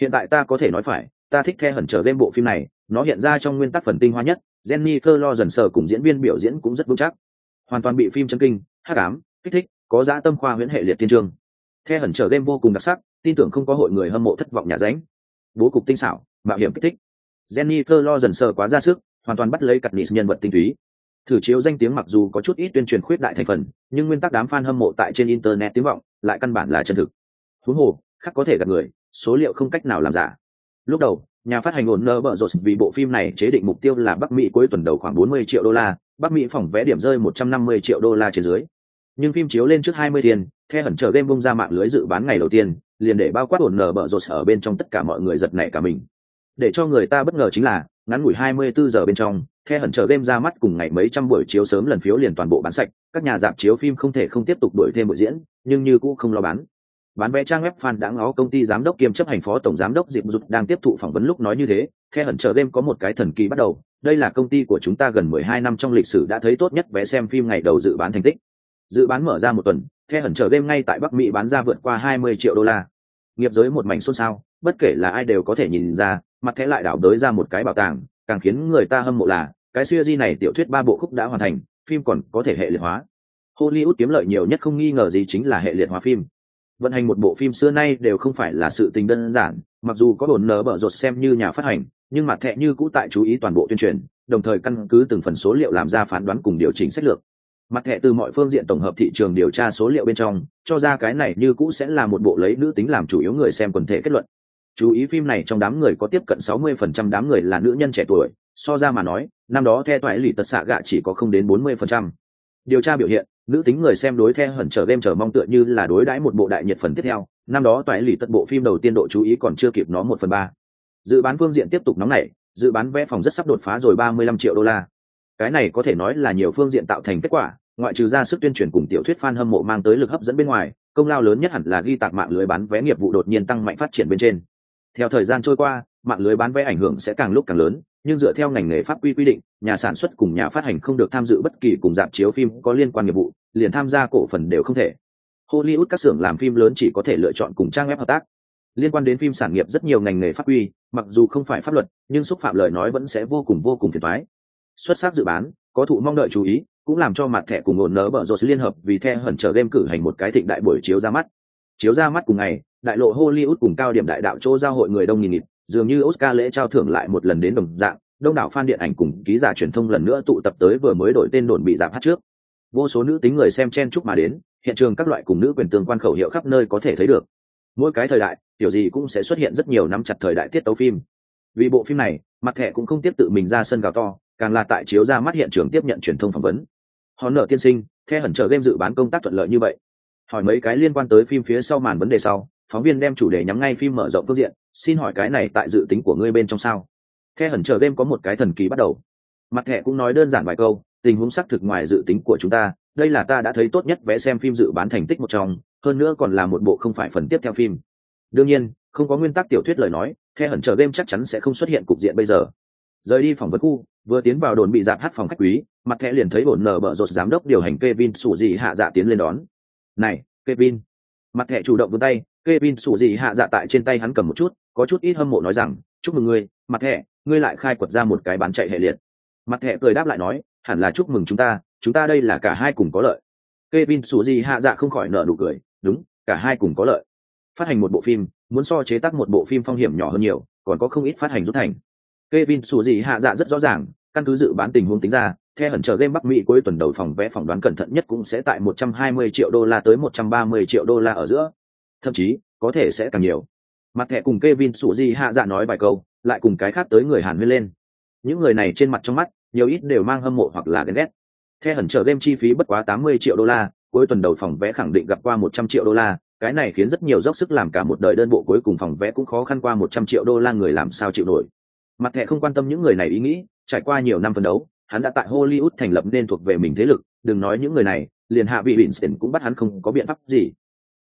Hiện tại ta có thể nói phải, ta thích the hẩn trở game bộ phim này, nó hiện ra trong nguyên tắc phần tinh hoa nhất, Jennifer lo dần sờ cùng diễn viên biểu diễn cũng rất vững chắc. Hoàn toàn bị phim chân kinh, hắc ám, kích thích, có giá tâm khoa huyễn hệ liệt thiên trường The hẩn trở game vô cùng đặc sắc, tin tưởng không có hội người hâm mộ thất vọng nhà ránh. Bố cục tinh xảo, mạo hiểm kích thích. Jennifer lo dần sờ quá ra sức, hoàn toàn bắt lấy cật nịt nhân vật tinh túy. Thử chiếu danh tiếng mặc dù có chút ít tuyên truyền khuyết đại thành phần, nhưng nguyên tắc đám fan hâm mộ tại trên internet tiếng vọng lại căn bản là chân thực. thú hồ, khác có thể gặp người, số liệu không cách nào làm giả. Lúc đầu, nhà phát hành ổn nơ bợ rột vì bộ phim này chế định mục tiêu là Bắc Mỹ cuối tuần đầu khoảng 40 triệu đô la, Bắc Mỹ phòng vé điểm rơi 150 triệu đô la trên dưới. Nhưng phim chiếu lên trước 20 tiền, The hẩn chờ game bung ra mạng lưới dự bán ngày đầu tiên, liền để bao quát ổn nở bợ rột ở bên trong tất cả mọi người giật nảy cả mình. Để cho người ta bất ngờ chính là, ngắn ngủi 24 giờ bên trong, The hẩn chờ game ra mắt cùng ngày mấy trăm buổi chiếu sớm lần phiếu liền toàn bộ bán sạch, các nhà dạp chiếu phim không thể không tiếp tục đuổi thêm buổi diễn, nhưng như cũ không lo bán. Bán vé trang web fan đã ngó công ty giám đốc kiêm chấp hành phó tổng giám đốc Diệp Dục đang tiếp thụ phỏng vấn lúc nói như thế, The hẩn chờ game có một cái thần kỳ bắt đầu, đây là công ty của chúng ta gần 12 năm trong lịch sử đã thấy tốt nhất vé xem phim ngày đầu dự bán thành tích. Dự bán mở ra một tuần, The hẩn chờ game ngay tại Bắc Mỹ bán ra vượt qua 20 triệu đô la. Nghiệp giới một mảnh xôn xao, bất kể là ai đều có thể nhìn ra, mặt thế lại đảo đới ra một cái bảo tàng, càng khiến người ta hâm mộ là, cái series này tiểu thuyết ba bộ khúc đã hoàn thành, phim còn có thể hệ liệt hóa. Hollywood kiếm lợi nhiều nhất không nghi ngờ gì chính là hệ liệt hóa phim. Vận hành một bộ phim xưa nay đều không phải là sự tình đơn giản, mặc dù có đồn nở bở rột xem như nhà phát hành, nhưng mặt thẹ như cũ tại chú ý toàn bộ tuyên truyền, đồng thời căn cứ từng phần số liệu làm ra phán đoán cùng điều chỉnh sách lược mặt thẻ từ mọi phương diện tổng hợp thị trường điều tra số liệu bên trong cho ra cái này như cũ sẽ là một bộ lấy nữ tính làm chủ yếu người xem quần thể kết luận chú ý phim này trong đám người có tiếp cận 60% đám người là nữ nhân trẻ tuổi so ra mà nói năm đó the toại lì tật xạ gạ chỉ có không đến 40%. điều tra biểu hiện nữ tính người xem đối theo hẩn chờ game chờ mong tựa như là đối đãi một bộ đại nhiệt phần tiếp theo. Năm đó toại lì tất bộ phim đầu tiên độ chú ý còn chưa kịp nó một phần ba. Dự bán phương diện tiếp tục nóng nảy, dự bán vé phòng rất sắp đột phá rồi 35 triệu đô la. Cái này có thể nói là nhiều phương diện tạo thành kết quả, ngoại trừ ra sức tuyên truyền cùng tiểu thuyết fan hâm mộ mang tới lực hấp dẫn bên ngoài, công lao lớn nhất hẳn là ghi tạc mạng lưới bán vé nghiệp vụ đột nhiên tăng mạnh phát triển bên trên. Theo thời gian trôi qua, mạng lưới bán vé ảnh hưởng sẽ càng lúc càng lớn nhưng dựa theo ngành nghề pháp quy quy định, nhà sản xuất cùng nhà phát hành không được tham dự bất kỳ cùng dạp chiếu phim có liên quan nghiệp vụ, liền tham gia cổ phần đều không thể. Hollywood các xưởng làm phim lớn chỉ có thể lựa chọn cùng trang web hợp tác. Liên quan đến phim sản nghiệp rất nhiều ngành nghề pháp quy, mặc dù không phải pháp luật, nhưng xúc phạm lời nói vẫn sẽ vô cùng vô cùng phiền thoái xuất sắc dự bán, có thụ mong đợi chú ý, cũng làm cho mặt thẻ cùng ổn nớ bở rột liên hợp vì the hẩn trở game cử hành một cái thịnh đại buổi chiếu ra mắt. Chiếu ra mắt cùng ngày, đại lộ hollywood cùng cao điểm đại đạo chỗ giao hội người đông nghìn nghịt dường như oscar lễ trao thưởng lại một lần đến đồng dạng, đông đảo fan điện ảnh cùng ký giả truyền thông lần nữa tụ tập tới vừa mới đổi tên đồn bị giảm hát trước. Vô số nữ tính người xem chen chúc mà đến, hiện trường các loại cùng nữ quyền tương quan khẩu hiệu khắp nơi có thể thấy được. Mỗi cái thời đại tiểu gì cũng sẽ xuất hiện rất nhiều nắm chặt thời đại tiết tấu phim. Vì bộ phim này, mặt thẻ cũng không tiếp tự mình ra sân gào to, càng là tại chiếu ra mắt hiện trường tiếp nhận truyền thông phỏng vấn. Họ nợ tiên sinh theo hẩn chờ game dự bán công tác thuận lợi như vậy. Hỏi mấy cái liên quan tới phim phía sau màn vấn đề sau phóng viên đem chủ đề nhắm ngay phim mở rộng phương diện, xin hỏi cái này tại dự tính của ngươi bên trong sao? The hẩn chờ game có một cái thần kỳ bắt đầu. Mặt thẻ cũng nói đơn giản vài câu, tình huống xác thực ngoài dự tính của chúng ta, đây là ta đã thấy tốt nhất vẽ xem phim dự bán thành tích một trong, hơn nữa còn là một bộ không phải phần tiếp theo phim. Đương nhiên, không có nguyên tắc tiểu thuyết lời nói the hẩn chờ game chắc chắn sẽ không xuất hiện cục diện bây giờ. Rời đi phỏng vấn khu, vừa tiến vào đồn bị dạp hát phòng khách quý, mặt thẻ liền thấy bổn nở bợ rột giám đốc điều hành Kevin sủ gì hạ dạ tiến lên đón. Này, Kevin. Mặt thẻ chủ động vươn tay Kevin sủ gì hạ dạ tại trên tay hắn cầm một chút, có chút ít hâm mộ nói rằng, chúc mừng ngươi, mặt thẻ ngươi lại khai quật ra một cái bán chạy hệ liệt. Mặt thẻ cười đáp lại nói, hẳn là chúc mừng chúng ta chúng ta đây là cả hai cùng có lợi. Kevin sủ gì hạ dạ không khỏi nở nụ cười, đúng, cả hai cùng có lợi. Phát hành một bộ phim, muốn so chế tác một bộ phim phong hiểm nhỏ hơn nhiều, còn có không ít phát hành rút thành. Kevin sủ gì hạ dạ rất rõ ràng, căn cứ dự bán tình huống tính ra, theo hẳn chờ game Bắc Mỹ cuối tuần đầu phòng vé phỏng đoán cẩn thận nhất cũng sẽ tại 120 triệu đô la tới 130 triệu đô la ở giữa. Thậm chí, có thể sẽ càng nhiều. Mặt thẻ cùng Kevin sủ gì hạ dạ nói vài câu, lại cùng cái khác tới người Hàn huyên lên. Những người này trên mặt trong mắt, nhiều ít đều mang hâm mộ hoặc là ghen ghét. Theo hẩn chờ game chi phí bất quá 80 triệu đô la, cuối tuần đầu phòng vé khẳng định gặp qua 100 triệu đô la, cái này khiến rất nhiều dốc sức làm cả một đời đơn bộ cuối cùng phòng vé cũng khó khăn qua 100 triệu đô la người làm sao chịu nổi. Mặt thẻ không quan tâm những người này ý nghĩ, trải qua nhiều năm phân đấu, hắn đã tại Hollywood thành lập nên thuộc về mình thế lực, đừng nói những người này, liền hạ vị Winston cũng bắt hắn không có biện pháp gì.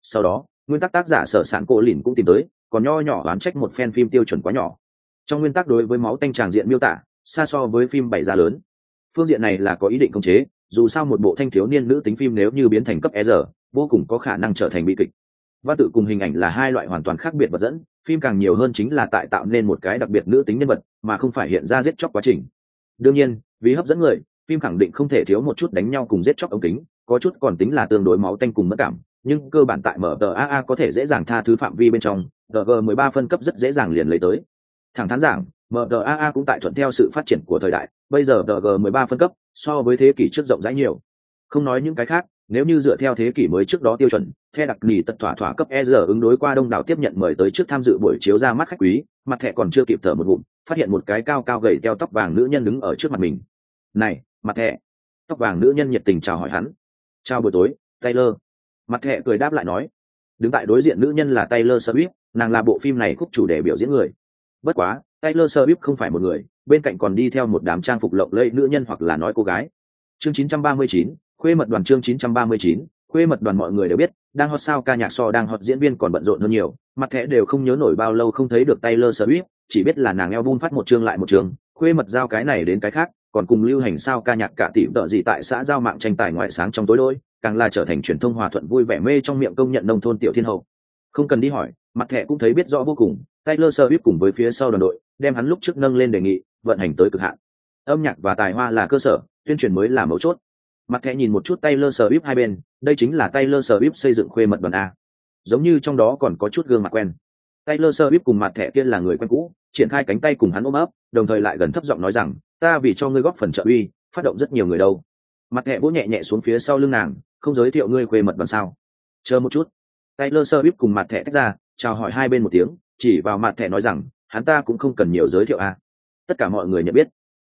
Sau đó, nguyên tắc tác giả sở sản cổ lìn cũng tìm tới, còn nho nhỏ oán trách một fan phim tiêu chuẩn quá nhỏ. Trong nguyên tắc đối với máu tanh tràng diện miêu tả, xa so với phim bảy ra lớn. Phương diện này là có ý định khống chế, dù sao một bộ thanh thiếu niên nữ tính phim nếu như biến thành cấp E giờ, vô cùng có khả năng trở thành bi kịch. Văn tự cùng hình ảnh là hai loại hoàn toàn khác biệt vật dẫn, phim càng nhiều hơn chính là tại tạo nên một cái đặc biệt nữ tính nhân vật, mà không phải hiện ra giết chóc quá trình. Đương nhiên, vì hấp dẫn người phim khẳng định không thể thiếu một chút đánh nhau cùng giết chóc ống kính có chút còn tính là tương đối máu tanh cùng mất cảm nhưng cơ bản tại mở tờ aa có thể dễ dàng tha thứ phạm vi bên trong gg 13 phân cấp rất dễ dàng liền lấy tới. Thẳng thắn giảng mdaa cũng tại thuận theo sự phát triển của thời đại, bây giờ gg 13 phân cấp so với thế kỷ trước rộng rãi nhiều. Không nói những cái khác, nếu như dựa theo thế kỷ mới trước đó tiêu chuẩn theo đặc nỉ tật thỏa thỏa cấp EZ ứng đối qua đông đảo tiếp nhận mời tới trước tham dự buổi chiếu ra mắt khách quý, mặt thẻ còn chưa kịp thở một ngụm, phát hiện một cái cao cao gầy teo tóc vàng nữ nhân đứng ở trước mặt mình. Này, mặt thẻ. Tóc vàng nữ nhân nhiệt tình chào hỏi hắn. Chào buổi tối, taylor mặt thẻ cười đáp lại nói đứng tại đối diện nữ nhân là taylor swift nàng là bộ phim này khúc chủ đề biểu diễn người. Bất quá taylor swift không phải một người bên cạnh còn đi theo một đám trang phục lộng lẫy nữ nhân hoặc là nói cô gái. Chương 939, khuê mật đoàn chương 939, khuê mật đoàn mọi người đều biết đang hot sao ca nhạc so đang hot diễn viên còn bận rộn hơn nhiều. Mặt thẻ đều không nhớ nổi bao lâu không thấy được taylor swift chỉ biết là nàng eo bun phát một chương lại một chương. Khuê mật giao cái này đến cái khác còn cùng lưu hành sao ca nhạc cả tỷ đỡ gì tại xã giao mạng tranh tài ngoại sáng trong tối đôi càng là trở thành truyền thông hòa thuận vui vẻ mê trong miệng công nhận nông thôn tiểu thiên hậu. Không cần đi hỏi, mặt thẻ cũng thấy biết rõ vô cùng, Taylor Swift cùng với phía sau đoàn đội, đem hắn lúc trước nâng lên đề nghị, vận hành tới cực hạn. Âm nhạc và tài hoa là cơ sở, tuyên truyền mới là mấu chốt. Mặt thẻ nhìn một chút Taylor Swift hai bên, đây chính là Taylor Swift xây dựng khuê mật đoàn a. Giống như trong đó còn có chút gương mặt quen. Taylor Swift cùng mặt thẻ kia là người quen cũ, triển khai cánh tay cùng hắn ôm ấp, đồng thời lại gần thấp giọng nói rằng, ta vì cho ngươi góp phần trợ uy, phát động rất nhiều người đâu mặt hệ vỗ nhẹ nhẹ xuống phía sau lưng nàng, không giới thiệu ngươi khuê mật bằng sao. Chờ một chút. Tay lơ sơ bíp cùng mặt thẻ tách ra, chào hỏi hai bên một tiếng, chỉ vào mặt thẻ nói rằng, hắn ta cũng không cần nhiều giới thiệu à. tất cả mọi người nhận biết.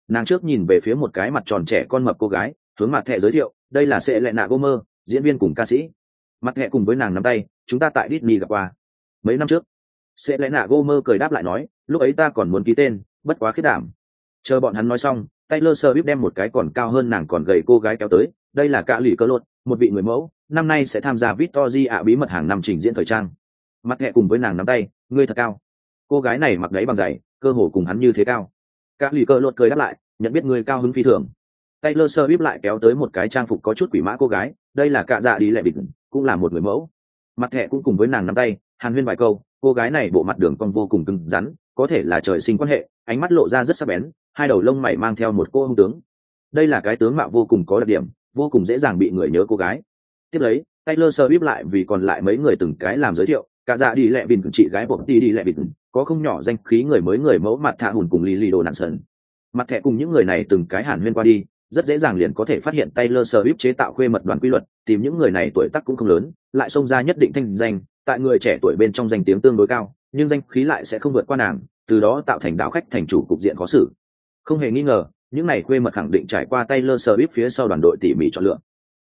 Nàng trước nhìn về phía một cái mặt tròn trẻ con mập cô gái, hướng mặt thẻ giới thiệu, đây là sệ lệ nạ gô mơ, diễn viên cùng ca sĩ. Mặt thẻ cùng với nàng nắm tay, chúng ta tại Disney gặp qua. Mấy năm trước, sệ lệ nạ gô mơ cười đáp lại nói, lúc ấy ta còn muốn ký tên, bất quá khiết đảm. Chờ bọn hắn nói xong taylor Swift đem một cái còn cao hơn nàng còn gầy cô gái kéo tới đây là cả lì cơ lột một vị người mẫu năm nay sẽ tham gia Victoria bí mật hàng năm trình diễn thời trang. Mặt nhẹ cùng với nàng nắm tay ngươi thật cao. Cô gái này mặc đấy bằng giày cơ hồ cùng hắn như thế cao. Cả lì cơ lột cười đáp lại nhận biết ngươi cao hứng phi thường. Taylor Swift lại kéo tới một cái trang phục có chút quỷ mã cô gái, đây là cạ dạ đi lệ bịt, cũng là một người mẫu. Mặt nhẹ cũng cùng với nàng nắm tay, hàn huyên vài câu, cô gái này bộ mặt đường cong vô cùng cứng rắn, có thể là trời sinh quan hệ, ánh mắt lộ ra rất sắc bén, hai đầu lông mày mang theo một cô hung tướng. Đây là cái tướng mạo vô cùng có đặc điểm, vô cùng dễ dàng bị người nhớ cô gái. Tiếp lấy, Taylor Swift lại vì còn lại mấy người từng cái làm giới thiệu, cả dạ đi lệ bịt chị gái bột đi đi lệ bình. có không nhỏ danh khí người mới người mẫu mặt thạ hùn cùng Lily đồ nạn sần. Mặt thẻ cùng những người này từng cái hàn huyên qua đi, rất dễ dàng liền có thể phát hiện Taylor Swift chế tạo khuê mật đoàn quy luật, tìm những người này tuổi tác cũng không lớn, lại xông ra nhất định thanh danh, tại người trẻ tuổi bên trong danh tiếng tương đối cao, nhưng danh khí lại sẽ không vượt qua nàng, từ đó tạo thành đạo khách thành chủ cục diện khó xử. Không hề nghi ngờ, những này khuê mật khẳng định trải qua Taylor Swift phía sau đoàn đội tỉ mỉ chọn lựa.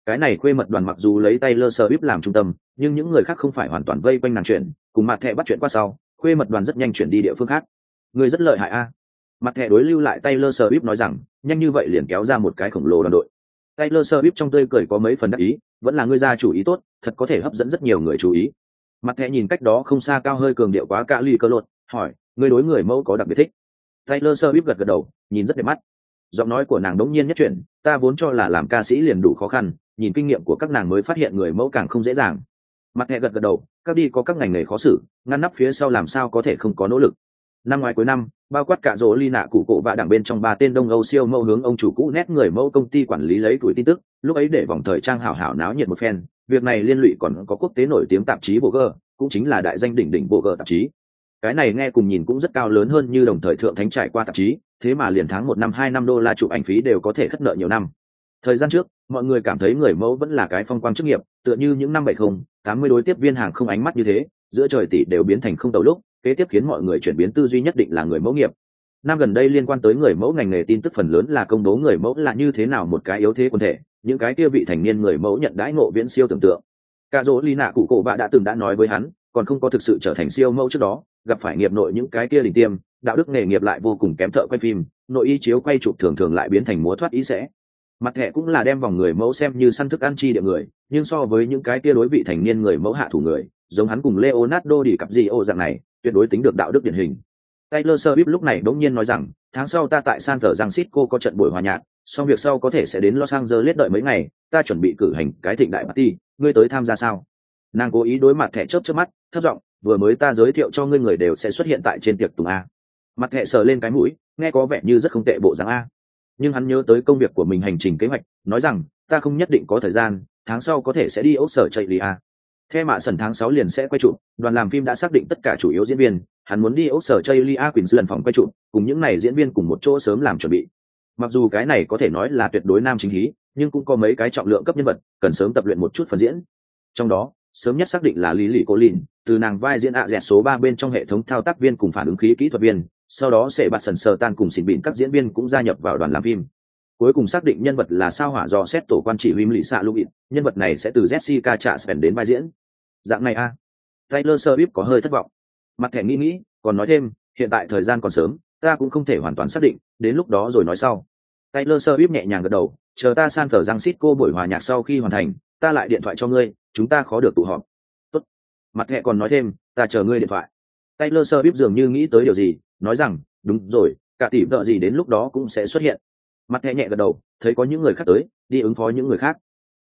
Cái này khuê mật đoàn mặc dù lấy Taylor Swift làm trung tâm, nhưng những người khác không phải hoàn toàn vây quanh nàng chuyện, cùng mặt thẻ bắt chuyện qua sau, khuê mật đoàn rất nhanh chuyển đi địa phương khác. Người rất lợi hại a. Mặt thẻ đối lưu lại Taylor Swift nói rằng, nhanh như vậy liền kéo ra một cái khổng lồ đoàn đội. Taylor Swift trong tươi cười có mấy phần đắc ý, vẫn là ngươi ra chủ ý tốt, thật có thể hấp dẫn rất nhiều người chú ý. Mặt thẻ nhìn cách đó không xa cao hơi cường điệu quá cả ly cơ lột, hỏi, ngươi đối người mẫu có đặc biệt thích? Taylor Swift gật gật đầu, nhìn rất đẹp mắt. Giọng nói của nàng đống nhiên nhất chuyện, ta vốn cho là làm ca sĩ liền đủ khó khăn, nhìn kinh nghiệm của các nàng mới phát hiện người mẫu càng không dễ dàng. Mặt thẻ gật gật đầu, các đi có các ngành nghề khó xử, ngăn nắp phía sau làm sao có thể không có nỗ lực năm ngoài cuối năm bao quát cả rỗ ly nạ cụ cổ và đảng bên trong ba tên đông âu siêu mẫu hướng ông chủ cũ nét người mẫu công ty quản lý lấy tuổi tin tức lúc ấy để vòng thời trang hảo hảo náo nhiệt một phen việc này liên lụy còn có quốc tế nổi tiếng tạp chí bộ gờ cũng chính là đại danh đỉnh đỉnh bộ gờ tạp chí cái này nghe cùng nhìn cũng rất cao lớn hơn như đồng thời thượng thánh trải qua tạp chí thế mà liền tháng một năm, hai năm đô la chụp ảnh phí đều có thể khất nợ nhiều năm. Thời gian trước, mọi người cảm thấy người mẫu vẫn là cái phong quang chức nghiệp, tựa như những năm bảy không, tám mươi đối tiếp viên hàng không ánh mắt như thế, giữa trời tỷ đều biến thành không tàu lúc, kế tiếp khiến mọi người chuyển biến tư duy nhất định là người mẫu nghiệp. Năm gần đây liên quan tới người mẫu ngành nghề tin tức phần lớn là công bố người mẫu là như thế nào một cái yếu thế quân thể, những cái kia vị thành niên người mẫu nhận đãi ngộ viễn siêu tưởng tượng. Cả dỗ ly nạ cụ cổ bạ đã từng đã nói với hắn, còn không có thực sự trở thành siêu mẫu trước đó, gặp phải nghiệp nội những cái kia đỉnh tiêm đạo đức nghề nghiệp lại vô cùng kém thợ quay phim nội y chiếu quay chụp thường thường lại biến thành múa thoát ý sẽ mặt thẻ cũng là đem vòng người mẫu xem như săn thức ăn chi địa người nhưng so với những cái kia đối vị thành niên người mẫu hạ thủ người giống hắn cùng leonardo đi cặp gì ô dạng này tuyệt đối tính được đạo đức điển hình Taylor Swift lúc này đống nhiên nói rằng, tháng sau ta tại San Francisco có trận buổi hòa nhạc, xong việc sau có thể sẽ đến Los Angeles đợi mấy ngày, ta chuẩn bị cử hành cái thịnh đại party, ngươi tới tham gia sao? Nàng cố ý đối mặt thẻ chớp chớp mắt, thấp giọng, vừa mới ta giới thiệu cho ngươi người đều sẽ xuất hiện tại trên tiệc tùng a. Mặt hệ sờ lên cái mũi, nghe có vẻ như rất không tệ bộ dáng a. Nhưng hắn nhớ tới công việc của mình hành trình kế hoạch, nói rằng, ta không nhất định có thời gian, tháng sau có thể sẽ đi ốc sở chạy đi a. Theo mạ sần tháng sáu liền sẽ quay chụp, đoàn làm phim đã xác định tất cả chủ yếu diễn viên, hắn muốn đi ốc sở Chaylia Quỳnh lần phòng quay chụp, cùng những này diễn viên cùng một chỗ sớm làm chuẩn bị. Mặc dù cái này có thể nói là tuyệt đối nam chính khí, nhưng cũng có mấy cái trọng lượng cấp nhân vật, cần sớm tập luyện một chút phần diễn. Trong đó, sớm nhất xác định là Lý Lị Cô Lìn, từ nàng vai diễn ạ dẹt số ba bên trong hệ thống thao tác viên cùng phản ứng khí kỹ thuật viên, sau đó sẽ bạt sần sờ tan cùng xỉn bịn các diễn viên cũng gia nhập vào đoàn làm phim. Cuối cùng xác định nhân vật là sao hỏa do xét tổ quan chỉ huy lì xạ lụy nhân vật này sẽ từ jessica trả sven đến vai diễn. Dạng này a. À. taylor swift có hơi thất vọng. Mặt thẻ nghĩ nghĩ, còn nói thêm, hiện tại thời gian còn sớm, ta cũng không thể hoàn toàn xác định, đến lúc đó rồi nói sau. Taylor swift nhẹ nhàng gật đầu, chờ ta san thờ giang xít cô buổi hòa nhạc sau khi hoàn thành, ta lại điện thoại cho ngươi, chúng ta khó được tụ họp. Tốt. mặt thẻ còn nói thêm, ta chờ ngươi điện thoại. Taylor swift dường như nghĩ tới điều gì nói rằng, đúng rồi, cả tỷ vợ gì đến lúc đó cũng sẽ xuất hiện. Mặt thẻ nhẹ gật đầu, thấy có những người khác tới, đi ứng phó những người khác.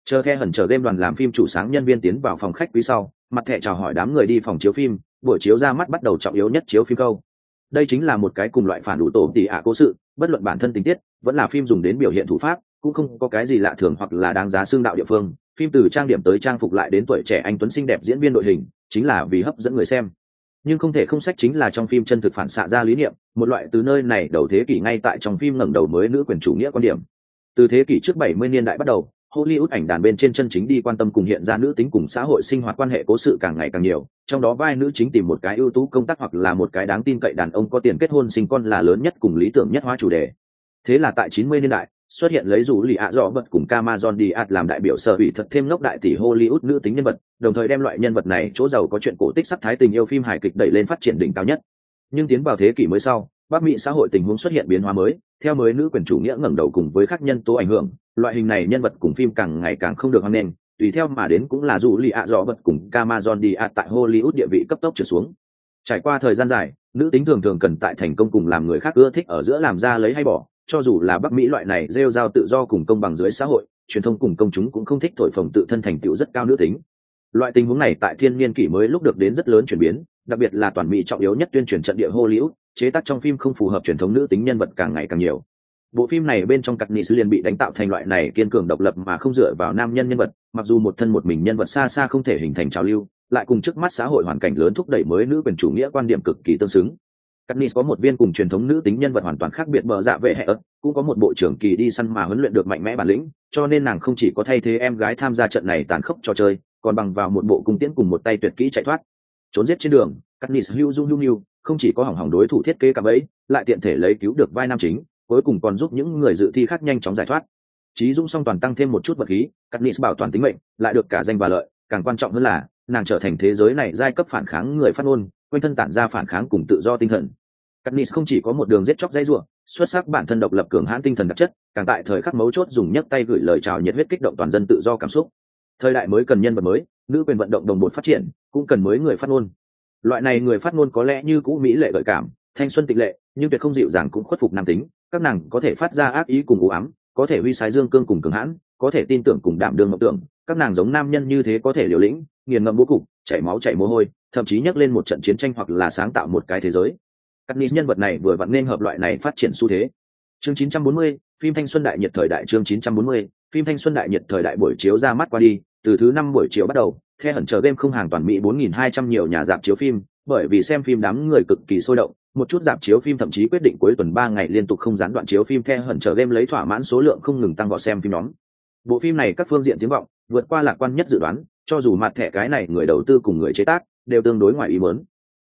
Chờ the hẩn chờ game đoàn làm phim chủ sáng nhân viên tiến vào phòng khách quý sau, mặt thẻ chào hỏi đám người đi phòng chiếu phim, buổi chiếu ra mắt bắt đầu trọng yếu nhất chiếu phim câu. Đây chính là một cái cùng loại phản đủ tổ tỉ ạ cố sự, bất luận bản thân tình tiết, vẫn là phim dùng đến biểu hiện thủ pháp, cũng không có cái gì lạ thường hoặc là đáng giá xương đạo địa phương. Phim từ trang điểm tới trang phục lại đến tuổi trẻ anh tuấn xinh đẹp diễn viên đội hình, chính là vì hấp dẫn người xem nhưng không thể không sách chính là trong phim chân thực phản xạ ra lý niệm một loại từ nơi này đầu thế kỷ ngay tại trong phim ngẩng đầu mới nữ quyền chủ nghĩa quan điểm từ thế kỷ trước 70 niên đại bắt đầu Hollywood ảnh đàn bên trên chân chính đi quan tâm cùng hiện ra nữ tính cùng xã hội sinh hoạt quan hệ cố sự càng ngày càng nhiều, trong đó vai nữ chính tìm một cái ưu tú công tác hoặc là một cái đáng tin cậy đàn ông có tiền kết hôn sinh con là lớn nhất cùng lý tưởng nhất hóa chủ đề. Thế là tại 90 niên đại, xuất hiện lấy rủ lì ạ dọ bật cùng Camazon Diaz làm đại biểu sở hủy thật thêm ngốc đại tỷ Hollywood nữ tính nhân vật, đồng thời đem loại nhân vật này chỗ giàu có chuyện cổ tích sắc thái tình yêu phim hài kịch đẩy lên phát triển đỉnh cao nhất. Nhưng tiến vào thế kỷ mới sau, Bắc Mỹ xã hội tình huống xuất hiện biến hóa mới, theo mới nữ quyền chủ nghĩa ngẩng đầu cùng với các nhân tố ảnh hưởng, loại hình này nhân vật cùng phim càng ngày càng không được hoan nghênh tùy theo mà đến cũng là rủ lì ạ dọ vật cùng Camazon đi tại Hollywood địa vị cấp tốc trở xuống. Trải qua thời gian dài, nữ tính thường thường cần tại thành công cùng làm người khác ưa thích ở giữa làm ra lấy hay bỏ, cho dù là Bắc Mỹ loại này rêu rao tự do cùng công bằng dưới xã hội, truyền thông cùng công chúng cũng không thích thổi phồng tự thân thành tựu rất cao nữ tính. Loại tình huống này tại thiên niên kỷ mới lúc được đến rất lớn chuyển biến, đặc biệt là toàn mỹ trọng yếu nhất tuyên truyền trận địa hô liễu, chế tác trong phim không phù hợp truyền thống nữ tính nhân vật càng ngày càng nhiều bộ phim này bên trong cặp nị sư liền bị đánh tạo thành loại này kiên cường độc lập mà không dựa vào nam nhân nhân vật mặc dù một thân một mình nhân vật xa xa không thể hình thành trào lưu lại cùng trước mắt xã hội hoàn cảnh lớn thúc đẩy mới nữ quyền chủ nghĩa quan điểm cực kỳ tương xứng Katniss nị có một viên cùng truyền thống nữ tính nhân vật hoàn toàn khác biệt bờ dạ vệ hệ ớt, cũng có một bộ trưởng kỳ đi săn mà huấn luyện được mạnh mẽ bản lĩnh, cho nên nàng không chỉ có thay thế em gái tham gia trận này tàn khốc trò chơi, còn bằng vào một bộ cung tiễn cùng một tay tuyệt kỹ chạy thoát. Trốn giết trên đường cắt hưu dung hưu không chỉ có hỏng hỏng đối thủ thiết kế cạm ấy, lại tiện thể lấy cứu được vai nam chính, cuối cùng còn giúp những người dự thi khác nhanh chóng giải thoát. Chí dung song toàn tăng thêm một chút vật khí katniss bảo toàn tính mệnh, lại được cả danh và lợi, càng quan trọng hơn là, nàng trở thành thế giới này giai cấp phản kháng người phát ngôn quanh thân tản ra phản kháng cùng tự do tinh thần Katniss không chỉ có một đường giết chóc dây rủa, xuất sắc bản thân độc lập cường hãn tinh thần đặc chất, càng tại thời khắc mấu chốt dùng nhấc tay gửi lời chào nhiệt huyết kích động toàn dân tự do cảm xúc. Thời đại mới cần nhân vật mới, nữ quyền vận động đồng bộ phát triển, cũng cần mới người phát ngôn. Loại này người phát ngôn có lẽ như cũ mỹ lệ gợi cảm, thanh xuân tịch lệ, nhưng tuyệt không dịu dàng cũng khuất phục nam tính, các nàng có thể phát ra ác ý cùng u ám có thể huy sái dương cương cùng cường hãn có thể tin tưởng cùng đảm đương mộng tưởng các nàng giống nam nhân như thế có thể liều lĩnh nghiền ngẫm vô cùng, chảy máu chảy mồ hôi thậm chí nhắc lên một trận chiến tranh hoặc là sáng tạo một cái thế giới. Các ni nhân vật này vừa vặn nên hợp loại này phát triển xu thế. Chương 940, phim thanh xuân đại nhiệt thời đại chương 940, phim thanh xuân đại nhiệt thời đại buổi chiếu ra mắt qua đi từ thứ năm buổi chiều bắt đầu theo hận chờ game không hàng toàn mỹ 4.200 nhiều nhà dạp chiếu phim bởi vì xem phim đám người cực kỳ sôi động một chút dạp chiếu phim thậm chí quyết định cuối tuần ba ngày liên tục không gián đoạn chiếu phim theo hận chờ game lấy thỏa mãn số lượng không ngừng tăng vào xem phim nhóm. Bộ phim này các phương diện tiếng vọng vượt qua lạc quan nhất dự đoán cho dù mặt thẻ cái này người đầu tư cùng người chế tác đều tương đối ngoài ý mớn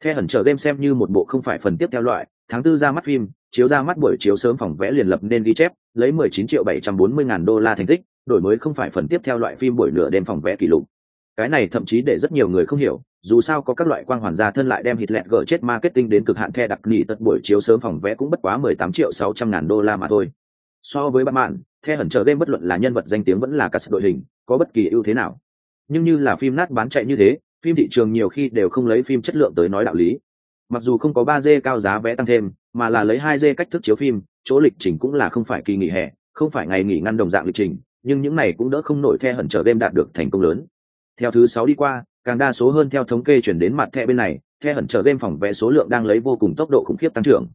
theo hận chờ game xem như một bộ không phải phần tiếp theo loại, tháng tư ra mắt phim, chiếu ra mắt buổi chiếu sớm phòng vẽ liền lập nên ghi chép, lấy 19 triệu 740 ngàn đô la thành tích, đổi mới không phải phần tiếp theo loại phim buổi nửa đêm phòng vẽ kỷ lục. Cái này thậm chí để rất nhiều người không hiểu, dù sao có các loại quang hoàn gia thân lại đem hít lẹt gỡ chết marketing đến cực hạn the đặc nỉ tật buổi chiếu sớm phòng vẽ cũng bất quá 18 triệu 600 ngàn đô la mà thôi. So với bạn mạn the hẩn chờ game bất luận là nhân vật danh tiếng vẫn là cả sự đội hình, có bất kỳ ưu thế nào. Nhưng như là phim nát bán chạy như thế phim thị trường nhiều khi đều không lấy phim chất lượng tới nói đạo lý. Mặc dù không có ba d cao giá vé tăng thêm, mà là lấy hai d cách thức chiếu phim, chỗ lịch trình cũng là không phải kỳ nghỉ hè, không phải ngày nghỉ ngăn đồng dạng lịch trình, nhưng những này cũng đỡ không nổi the hẩn chờ game đạt được thành công lớn. Theo thứ sáu đi qua, càng đa số hơn theo thống kê chuyển đến mặt thẻ bên này, the hẩn trở game phòng vé số lượng đang lấy vô cùng tốc độ khủng khiếp tăng trưởng.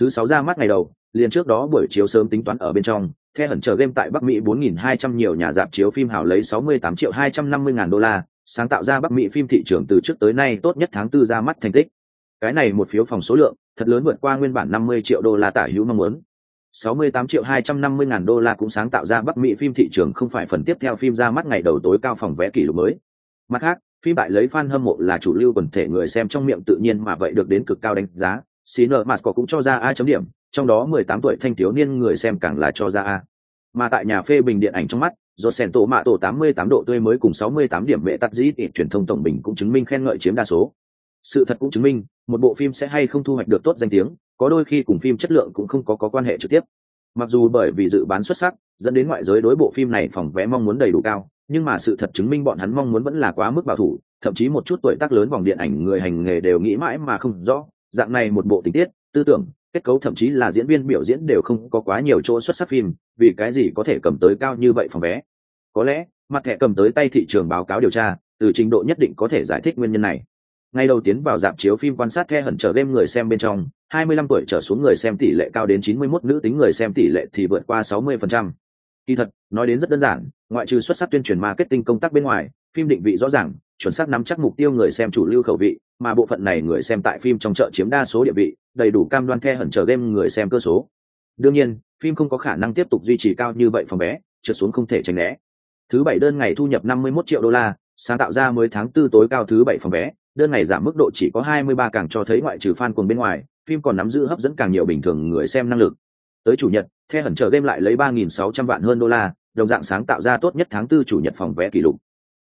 Thứ sáu ra mắt ngày đầu, liền trước đó buổi chiếu sớm tính toán ở bên trong, the hẩn trở game tại bắc mỹ 4.200 nhiều nhà dạp chiếu phim hảo lấy 68 triệu 250 ngàn đô la sáng tạo ra bắc mỹ phim thị trường từ trước tới nay tốt nhất tháng tư ra mắt thành tích cái này một phiếu phòng số lượng thật lớn vượt qua nguyên bản 50 triệu đô la tả hữu mong muốn 68 triệu 250 ngàn đô la cũng sáng tạo ra Bắc Mỹ phim thị trường không phải phần tiếp theo phim ra mắt ngày đầu tối cao phòng vé kỷ lục mới. Mặt khác, phim bại lấy fan hâm mộ là chủ lưu quần thể người xem trong miệng tự nhiên mà vậy được đến cực cao đánh giá. Ciner Masco cũng cho ra A chấm điểm, trong đó 18 tuổi thanh thiếu niên người xem càng là cho ra A. Mà tại nhà phê bình điện ảnh trong mắt, do sen tổ mạ tổ 88 độ tươi mới cùng 68 điểm mẹ tắt dĩ truyền thông tổng bình cũng chứng minh khen ngợi chiếm đa số. Sự thật cũng chứng minh, một bộ phim sẽ hay không thu hoạch được tốt danh tiếng, có đôi khi cùng phim chất lượng cũng không có có quan hệ trực tiếp. Mặc dù bởi vì dự bán xuất sắc, dẫn đến ngoại giới đối bộ phim này phòng vé mong muốn đầy đủ cao, nhưng mà sự thật chứng minh bọn hắn mong muốn vẫn là quá mức bảo thủ thậm chí một chút tuổi tác lớn vòng điện ảnh người hành nghề đều nghĩ mãi mà không rõ dạng này một bộ tình tiết tư tưởng kết cấu thậm chí là diễn viên biểu diễn đều không có quá nhiều chỗ xuất sắc phim vì cái gì có thể cầm tới cao như vậy phòng vé có lẽ mặt thẻ cầm tới tay thị trường báo cáo điều tra từ trình độ nhất định có thể giải thích nguyên nhân này ngay đầu tiến vào dạp chiếu phim quan sát the hẩn trở game người xem bên trong 25 tuổi trở xuống người xem tỷ lệ cao đến 91 nữ tính người xem tỷ lệ thì vượt qua 60%. Kỳ thật, nói đến rất đơn giản, ngoại trừ xuất sắc tuyên truyền marketing công tác bên ngoài, phim định vị rõ ràng, chuẩn xác nắm chắc mục tiêu người xem chủ lưu khẩu vị, mà bộ phận này người xem tại phim trong chợ chiếm đa số địa vị, đầy đủ cam đoan the hẩn trở game người xem cơ số. Đương nhiên, phim không có khả năng tiếp tục duy trì cao như vậy phòng bé, trượt xuống không thể tránh né. Thứ bảy đơn ngày thu nhập 51 triệu đô la, sáng tạo ra mới tháng tư tối cao thứ bảy phòng vé, đơn ngày giảm mức độ chỉ có 23 càng cho thấy ngoại trừ fan cuồng bên ngoài, phim còn nắm giữ hấp dẫn càng nhiều bình thường người xem năng lực, tới chủ nhật the hẩn chờ game lại lấy ba nghìn sáu trăm vạn hơn đô la đồng dạng sáng tạo ra tốt nhất tháng tư chủ nhật phòng vé kỷ lục.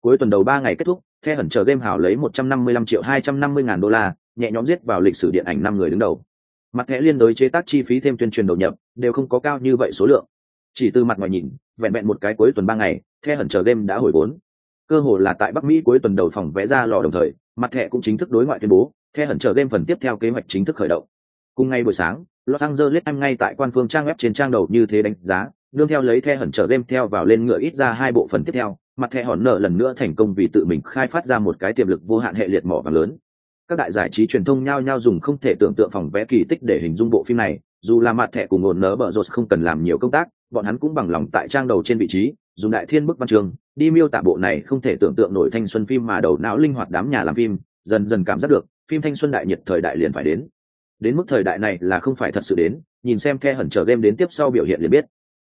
Cuối tuần đầu ba ngày kết thúc the hẩn chờ game hảo lấy một trăm năm mươi lăm triệu hai trăm năm mươi ngàn đô la nhẹ nhõm giết vào lịch sử điện ảnh năm người đứng đầu. Mặt thẻ liên đối chế tác chi phí thêm tuyên truyền đầu nhập đều không có cao như vậy số lượng chỉ từ mặt ngoài nhìn, vẹn vẹn một cái cuối tuần ba ngày, the hẩn chờ game đã hồi vốn cơ hồ là tại bắc mỹ cuối tuần đầu phòng vẽ ra lò đồng thời, mặt thẻ cũng chính thức đối ngoại tuyên bố, the hẩn chờ game phần tiếp theo kế hoạch chính thức khởi động. Cùng ngày buổi sáng, los angeles em ngay tại quan phương trang web trên trang đầu như thế đánh giá đương theo lấy the hẩn chờ game theo vào lên ngựa ít ra hai bộ phần tiếp theo, mặt thẻ hòn nợ lần nữa thành công vì tự mình khai phát ra một cái tiềm lực vô hạn hệ liệt mỏ vàng lớn. Các đại giải trí truyền thông nhao nhao dùng không thể tưởng tượng phòng vẽ kỳ tích để hình dung bộ phim này, dù là mặt thẻ cùng ổn nở bở rột không cần làm nhiều công tác bọn hắn cũng bằng lòng tại trang đầu trên vị trí, dùng đại thiên bức văn trường, đi miêu tả bộ này không thể tưởng tượng nổi thanh xuân phim mà đầu não linh hoạt đám nhà làm phim, dần dần cảm giác được, phim thanh xuân đại nhiệt thời đại liền phải đến. Đến mức thời đại này là không phải thật sự đến, nhìn xem the hẩn chờ game đến tiếp sau biểu hiện liền biết.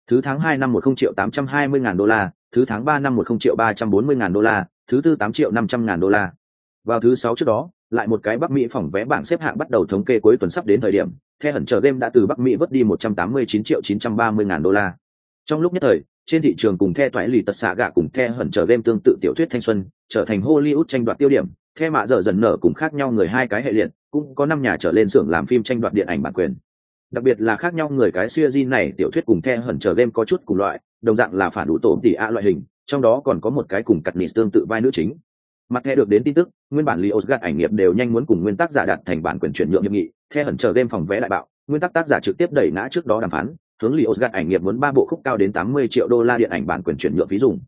Thứ tháng hai năm một không triệu tám trăm hai mươi ngàn đô la, thứ tháng ba năm một không triệu ba trăm bốn mươi ngàn đô la, thứ tư tám triệu năm trăm ngàn đô la. Vào thứ sáu trước đó lại một cái bắc mỹ phòng vé bảng xếp hạng bắt đầu thống kê cuối tuần sắp đến thời điểm, the hẩn chờ game đã từ bắc mỹ vớt đi một trăm tám mươi chín triệu chín trăm ba mươi ngàn đô la. Trong lúc nhất thời, trên thị trường cùng the Toại lì tật xạ gạ cùng the hẩn chờ game tương tự tiểu thuyết thanh xuân, trở thành hollywood tranh đoạt tiêu điểm, the mạ dở dần nở cùng khác nhau người hai cái hệ liệt, cũng có năm nhà trở lên xưởng làm phim tranh đoạt điện ảnh bản quyền. Đặc biệt là khác nhau người cái siêu Jin này, tiểu thuyết cùng the hẩn chờ game có chút cùng loại, đồng dạng là phản đủ tổ tỷ a loại hình, trong đó còn có một cái cùng cặt nịt tương tự vai nữ chính mặt thẻ được đến tin tức, nguyên bản Leo's osgad ảnh nghiệp đều nhanh muốn cùng nguyên tác giả đạt thành bản quyền chuyển nhượng hiệp nghị, theo hẩn chờ game phòng vé đại bạo, nguyên tác tác giả trực tiếp đẩy ngã trước đó đàm phán, hướng Leo's osgad ảnh nghiệp muốn ba bộ khúc cao đến tám mươi triệu đô la điện ảnh bản quyền chuyển nhượng phí dùng.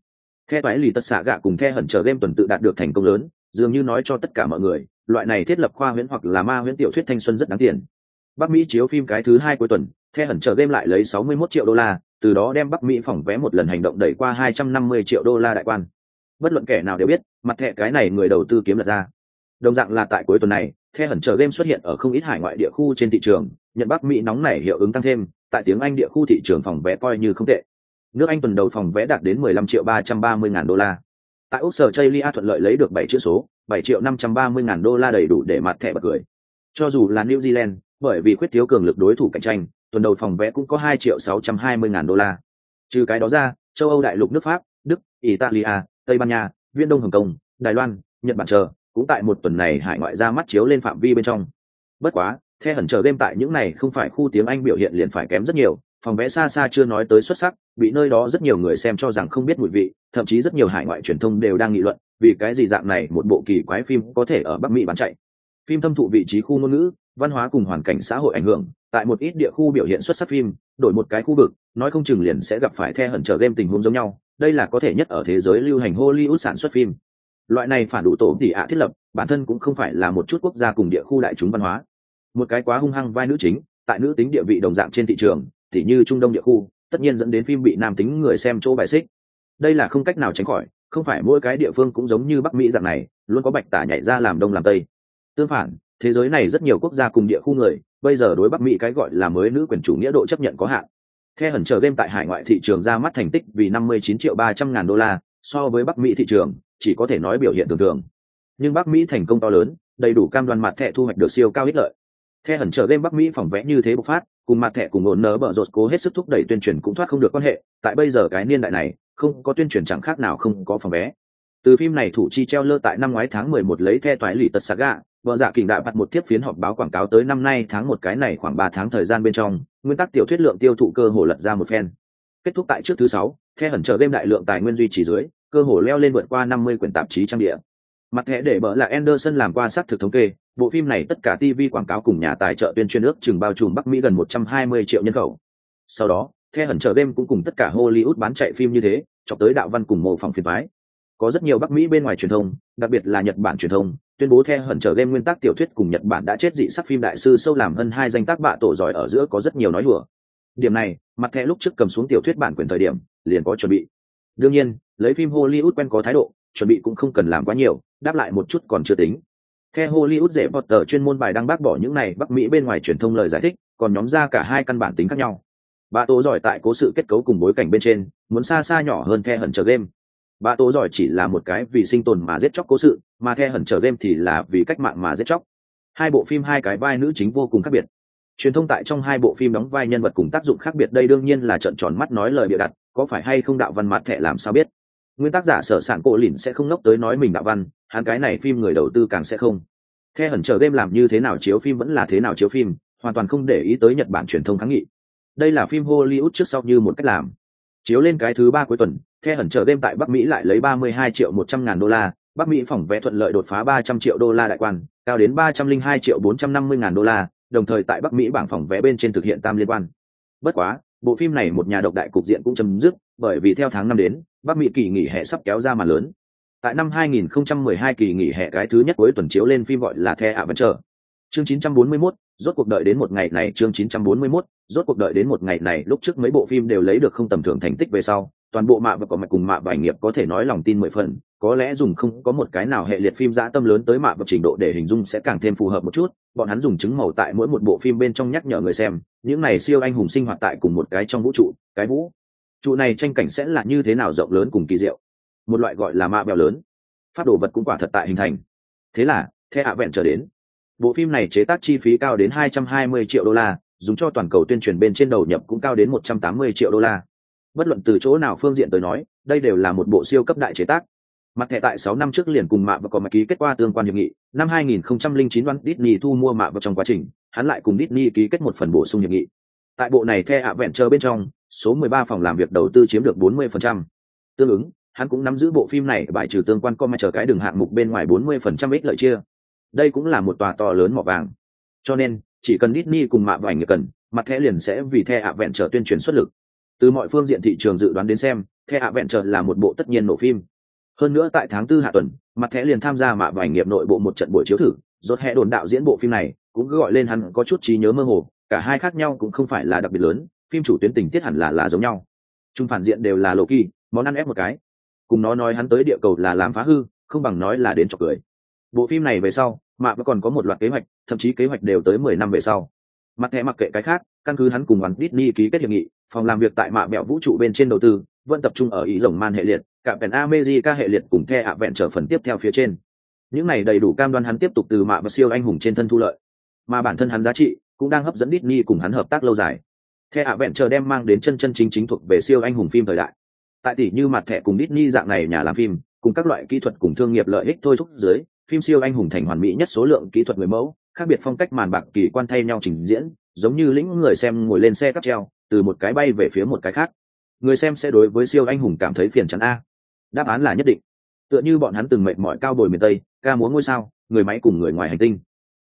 Theo toái lì tất xạ gạ cùng theo hẩn chờ game tuần tự đạt được thành công lớn, dường như nói cho tất cả mọi người, loại này thiết lập khoa huyễn hoặc là ma huyễn tiểu thuyết thanh xuân rất đáng tiền. Bắc mỹ chiếu phim cái thứ hai cuối tuần, theo hẩn chờ game lại lấy sáu mươi 61 triệu đô la, từ đó đem bắc mỹ phòng vé một lần hành động đẩy qua hai trăm năm mươi triệu đô la đại quan bất luận kẻ nào đều biết, mặt thẻ cái này người đầu tư kiếm lật ra. Đồng dạng là tại cuối tuần này, the hẩn chờ game xuất hiện ở không ít hải ngoại địa khu trên thị trường, nhận bắc mỹ nóng này hiệu ứng tăng thêm, tại tiếng anh địa khu thị trường phòng vé coi như không tệ. Nước anh tuần đầu phòng vé đạt đến 15 triệu 330 ngàn đô la. Tại úc sở chây thuận lợi lấy được bảy chữ số 7 triệu 530 ngàn đô la đầy đủ để mặt thẻ bật cười. Cho dù là new zealand, bởi vì khuyết thiếu cường lực đối thủ cạnh tranh, tuần đầu phòng vé cũng có 2 triệu 620 ngàn đô la. Trừ cái đó ra, châu âu đại lục nước pháp, đức, italia tây ban nha viên đông hồng kông, đài loan, nhật bản chờ, cũng tại một tuần này hải ngoại ra mắt chiếu lên phạm vi bên trong. Bất quá, the hẩn chờ game tại những này không phải khu tiếng anh biểu hiện liền phải kém rất nhiều, phòng vẽ xa xa chưa nói tới xuất sắc, bị nơi đó rất nhiều người xem cho rằng không biết mùi vị, thậm chí rất nhiều hải ngoại truyền thông đều đang nghị luận, vì cái gì dạng này một bộ kỳ quái phim có thể ở bắc mỹ bán chạy. Phim thâm thụ vị trí khu ngôn ngữ, văn hóa cùng hoàn cảnh xã hội ảnh hưởng, tại một ít địa khu biểu hiện xuất sắc phim, đổi một cái khu vực, nói không chừng liền sẽ gặp phải the hẩn chờ game tình huống giống nhau đây là có thể nhất ở thế giới lưu hành hollywood sản xuất phim. Loại này phản đủ tổ tỉ ạ thiết lập, bản thân cũng không phải là một chút quốc gia cùng địa khu đại chúng văn hóa. Một cái quá hung hăng vai nữ chính, tại nữ tính địa vị đồng dạng trên thị trường tỉ như trung đông địa khu, tất nhiên dẫn đến phim bị nam tính người xem chỗ bài xích. Đây là không cách nào tránh khỏi, không phải mỗi cái địa phương cũng giống như bắc mỹ dạng này, luôn có bạch tả nhảy ra làm đông làm tây. Tương phản, thế giới này rất nhiều quốc gia cùng địa khu người, bây giờ đối bắc mỹ cái gọi là mới nữ quyền chủ nghĩa độ chấp nhận có hạn. The hẩn chờ game tại hải ngoại thị trường ra mắt thành tích vì 59 triệu 300 ngàn đô la, so với Bắc Mỹ thị trường, chỉ có thể nói biểu hiện thường thường. Nhưng Bắc Mỹ thành công to lớn, đầy đủ cam đoan mặt thẻ thu hoạch được siêu cao ích lợi. The hẩn chờ game Bắc Mỹ phòng vẽ như thế bộc phát, cùng mặt thẻ cùng ổn nớ bở rột cố hết sức thúc đẩy tuyên truyền cũng thoát không được quan hệ, tại bây giờ cái niên đại này, không có tuyên truyền chẳng khác nào không có phòng vẽ. Từ phim này thủ chi treo lơ tại năm ngoái tháng 11 lấy The toái lỷ tật saga, vợ dạ kình đại bật một tiếp phiến họp báo quảng cáo tới năm nay tháng một cái này khoảng ba tháng thời gian bên trong nguyên tắc tiểu thuyết lượng tiêu thụ cơ hồ lật ra một phen. Kết thúc tại trước thứ sáu, the hẩn chờ game đại lượng tài nguyên duy trì dưới, cơ hồ leo lên vượt qua năm mươi quyển tạp chí trang địa. Mặt thẻ để bỡ là Anderson làm qua xác thực thống kê, bộ phim này tất cả TV quảng cáo cùng nhà tài trợ tuyên truyền ước chừng bao trùm Bắc Mỹ gần một trăm hai mươi triệu nhân khẩu. Sau đó, The hẩn chờ game cũng cùng tất cả Hollywood bán chạy phim như thế, chọc tới đạo văn cùng mộ phòng phiền thoái có rất nhiều Bắc Mỹ bên ngoài truyền thông, đặc biệt là Nhật Bản truyền thông, tuyên bố theo hận trở game nguyên tắc tiểu thuyết cùng nhật bản đã chết dị sắc phim đại sư sâu làm hơn hai danh tác bạ tổ giỏi ở giữa có rất nhiều nói đùa. Điểm này, mặt thẻ lúc trước cầm xuống tiểu thuyết bản quyền thời điểm, liền có chuẩn bị. Đương nhiên, lấy phim hollywood quen có thái độ, chuẩn bị cũng không cần làm quá nhiều, đáp lại một chút còn chưa tính. Theo hollywood dễ bọt tờ chuyên môn bài đăng bác bỏ những này bắc mỹ bên ngoài truyền thông lời giải thích, còn nhóm ra cả hai căn bản tính khác nhau. Bạ tổ giỏi tại cố sự kết cấu cùng bối cảnh bên trên, muốn xa xa nhỏ hơn the hận trở game bà tố giỏi chỉ là một cái vì sinh tồn mà giết chóc cố sự, mà the hẩn trở game thì là vì cách mạng mà giết chóc. Hai bộ phim hai cái vai nữ chính vô cùng khác biệt. Truyền thông tại trong hai bộ phim đóng vai nhân vật cùng tác dụng khác biệt đây đương nhiên là trận tròn mắt nói lời bịa đặt, có phải hay không đạo văn mặt thẻ làm sao biết. Nguyên tác giả sở sản cổ lìn sẽ không ngốc tới nói mình đạo văn, hắn cái này phim người đầu tư càng sẽ không. The hẩn chờ game làm như thế nào chiếu phim vẫn là thế nào chiếu phim, hoàn toàn không để ý tới nhật bản truyền thông kháng nghị. Đây là phim hollywood trước sau như một cách làm chiếu lên cái thứ ba cuối tuần the hẩn chờ đêm tại bắc mỹ lại lấy 32 triệu 100 ngàn đô la bắc mỹ phòng vé thuận lợi đột phá 300 triệu đô la đại quan cao đến 302 triệu 450 ngàn đô la đồng thời tại bắc mỹ bảng phòng vé bên trên thực hiện tam liên quan bất quá bộ phim này một nhà độc đại cục diện cũng chấm dứt bởi vì theo tháng năm đến bắc mỹ kỳ nghỉ hè sắp kéo ra mà lớn tại năm 2012 kỳ nghỉ hè cái thứ nhất cuối tuần chiếu lên phim gọi là The Adventure. Chương 941, rốt cuộc đợi đến một ngày này chương 941, rốt cuộc đợi đến một ngày này lúc trước mấy bộ phim đều lấy được không tầm thường thành tích về sau, toàn bộ mạ và có mạch cùng mạ và nghiệp có thể nói lòng tin mười phần, có lẽ dùng không có một cái nào hệ liệt phim dã tâm lớn tới mạ và trình độ để hình dung sẽ càng thêm phù hợp một chút, bọn hắn dùng chứng màu tại mỗi một bộ phim bên trong nhắc nhở người xem, những này siêu anh hùng sinh hoạt tại cùng một cái trong vũ trụ, cái vũ trụ này tranh cảnh sẽ là như thế nào rộng lớn cùng kỳ diệu. Một loại gọi là mạ bèo lớn. phát đồ vật cũng quả thật tại hình thành. Thế là, theo hạ vẹn trở đến, bộ phim này chế tác chi phí cao đến 220 triệu đô la dùng cho toàn cầu tuyên truyền bên trên đầu nhập cũng cao đến 180 triệu đô la. Bất luận từ chỗ nào phương diện tới nói, đây đều là một bộ siêu cấp đại chế tác. Mặt thẻ tại 6 năm trước liền cùng mạ và có mặt ký kết qua tương quan hiệp nghị. Năm 2009 đoán Disney thu mua mạ vào trong quá trình, hắn lại cùng Disney ký kết một phần bổ sung hiệp nghị. Tại bộ này The Adventure bên trong, số 13 phòng làm việc đầu tư chiếm được 40%. tương ứng, hắn cũng nắm giữ bộ phim này bài trừ tương quan com chờ cái đường hạng mục bên ngoài 40% ích lợi chia. Đây cũng là một tòa to lớn mỏ vàng. Cho nên chỉ cần Disney cùng mạ vành cần mặt thẻ liền sẽ vì the ạ vẹn tuyên truyền xuất lực. Từ mọi phương diện thị trường dự đoán đến xem the ạ vẹn là một bộ tất nhiên nổ phim. Hơn nữa tại tháng tư hạ tuần mặt thẻ liền tham gia mạ vành nghiệp nội bộ một trận buổi chiếu thử rốt hẹ đồn đạo diễn bộ phim này cũng cứ gọi lên hắn có chút trí nhớ mơ hồ cả hai khác nhau cũng không phải là đặc biệt lớn phim chủ tuyến tình tiết hẳn là là giống nhau. Trung phản diện đều là Loki, món ăn ép một cái. Cùng nó nói hắn tới địa cầu là làm phá hư không bằng nói là đến chọc cười bộ phim này về sau mạ vẫn còn có một loạt kế hoạch, thậm chí kế hoạch đều tới mười năm về sau. Mặt thẻ mặc kệ cái khác, căn cứ hắn cùng hắn Disney ký kết hiệp nghị, phòng làm việc tại mạ mẹo vũ trụ bên trên đầu tư, vẫn tập trung ở ý rồng man hệ liệt, cả pèn America hệ liệt cùng the ạ vẹn trở phần tiếp theo phía trên. Những này đầy đủ cam đoan hắn tiếp tục từ mạ và siêu anh hùng trên thân thu lợi. Mà bản thân hắn giá trị cũng đang hấp dẫn Disney cùng hắn hợp tác lâu dài. The ạ vẹn chờ đem mang đến chân chân chính chính thuộc về siêu anh hùng phim thời đại. Tại tỷ như mặt thẻ cùng Disney dạng này nhà làm phim, cùng các loại kỹ thuật cùng thương nghiệp lợi ích thôi thúc dưới phim siêu anh hùng thành hoàn mỹ nhất số lượng kỹ thuật người mẫu, khác biệt phong cách màn bạc kỳ quan thay nhau trình diễn, giống như lĩnh người xem ngồi lên xe cắp treo, từ một cái bay về phía một cái khác. Người xem sẽ đối với siêu anh hùng cảm thấy phiền chắn a. Đáp án là nhất định. Tựa như bọn hắn từng mệt mỏi cao bồi miền tây, ca múa ngôi sao, người máy cùng người ngoài hành tinh.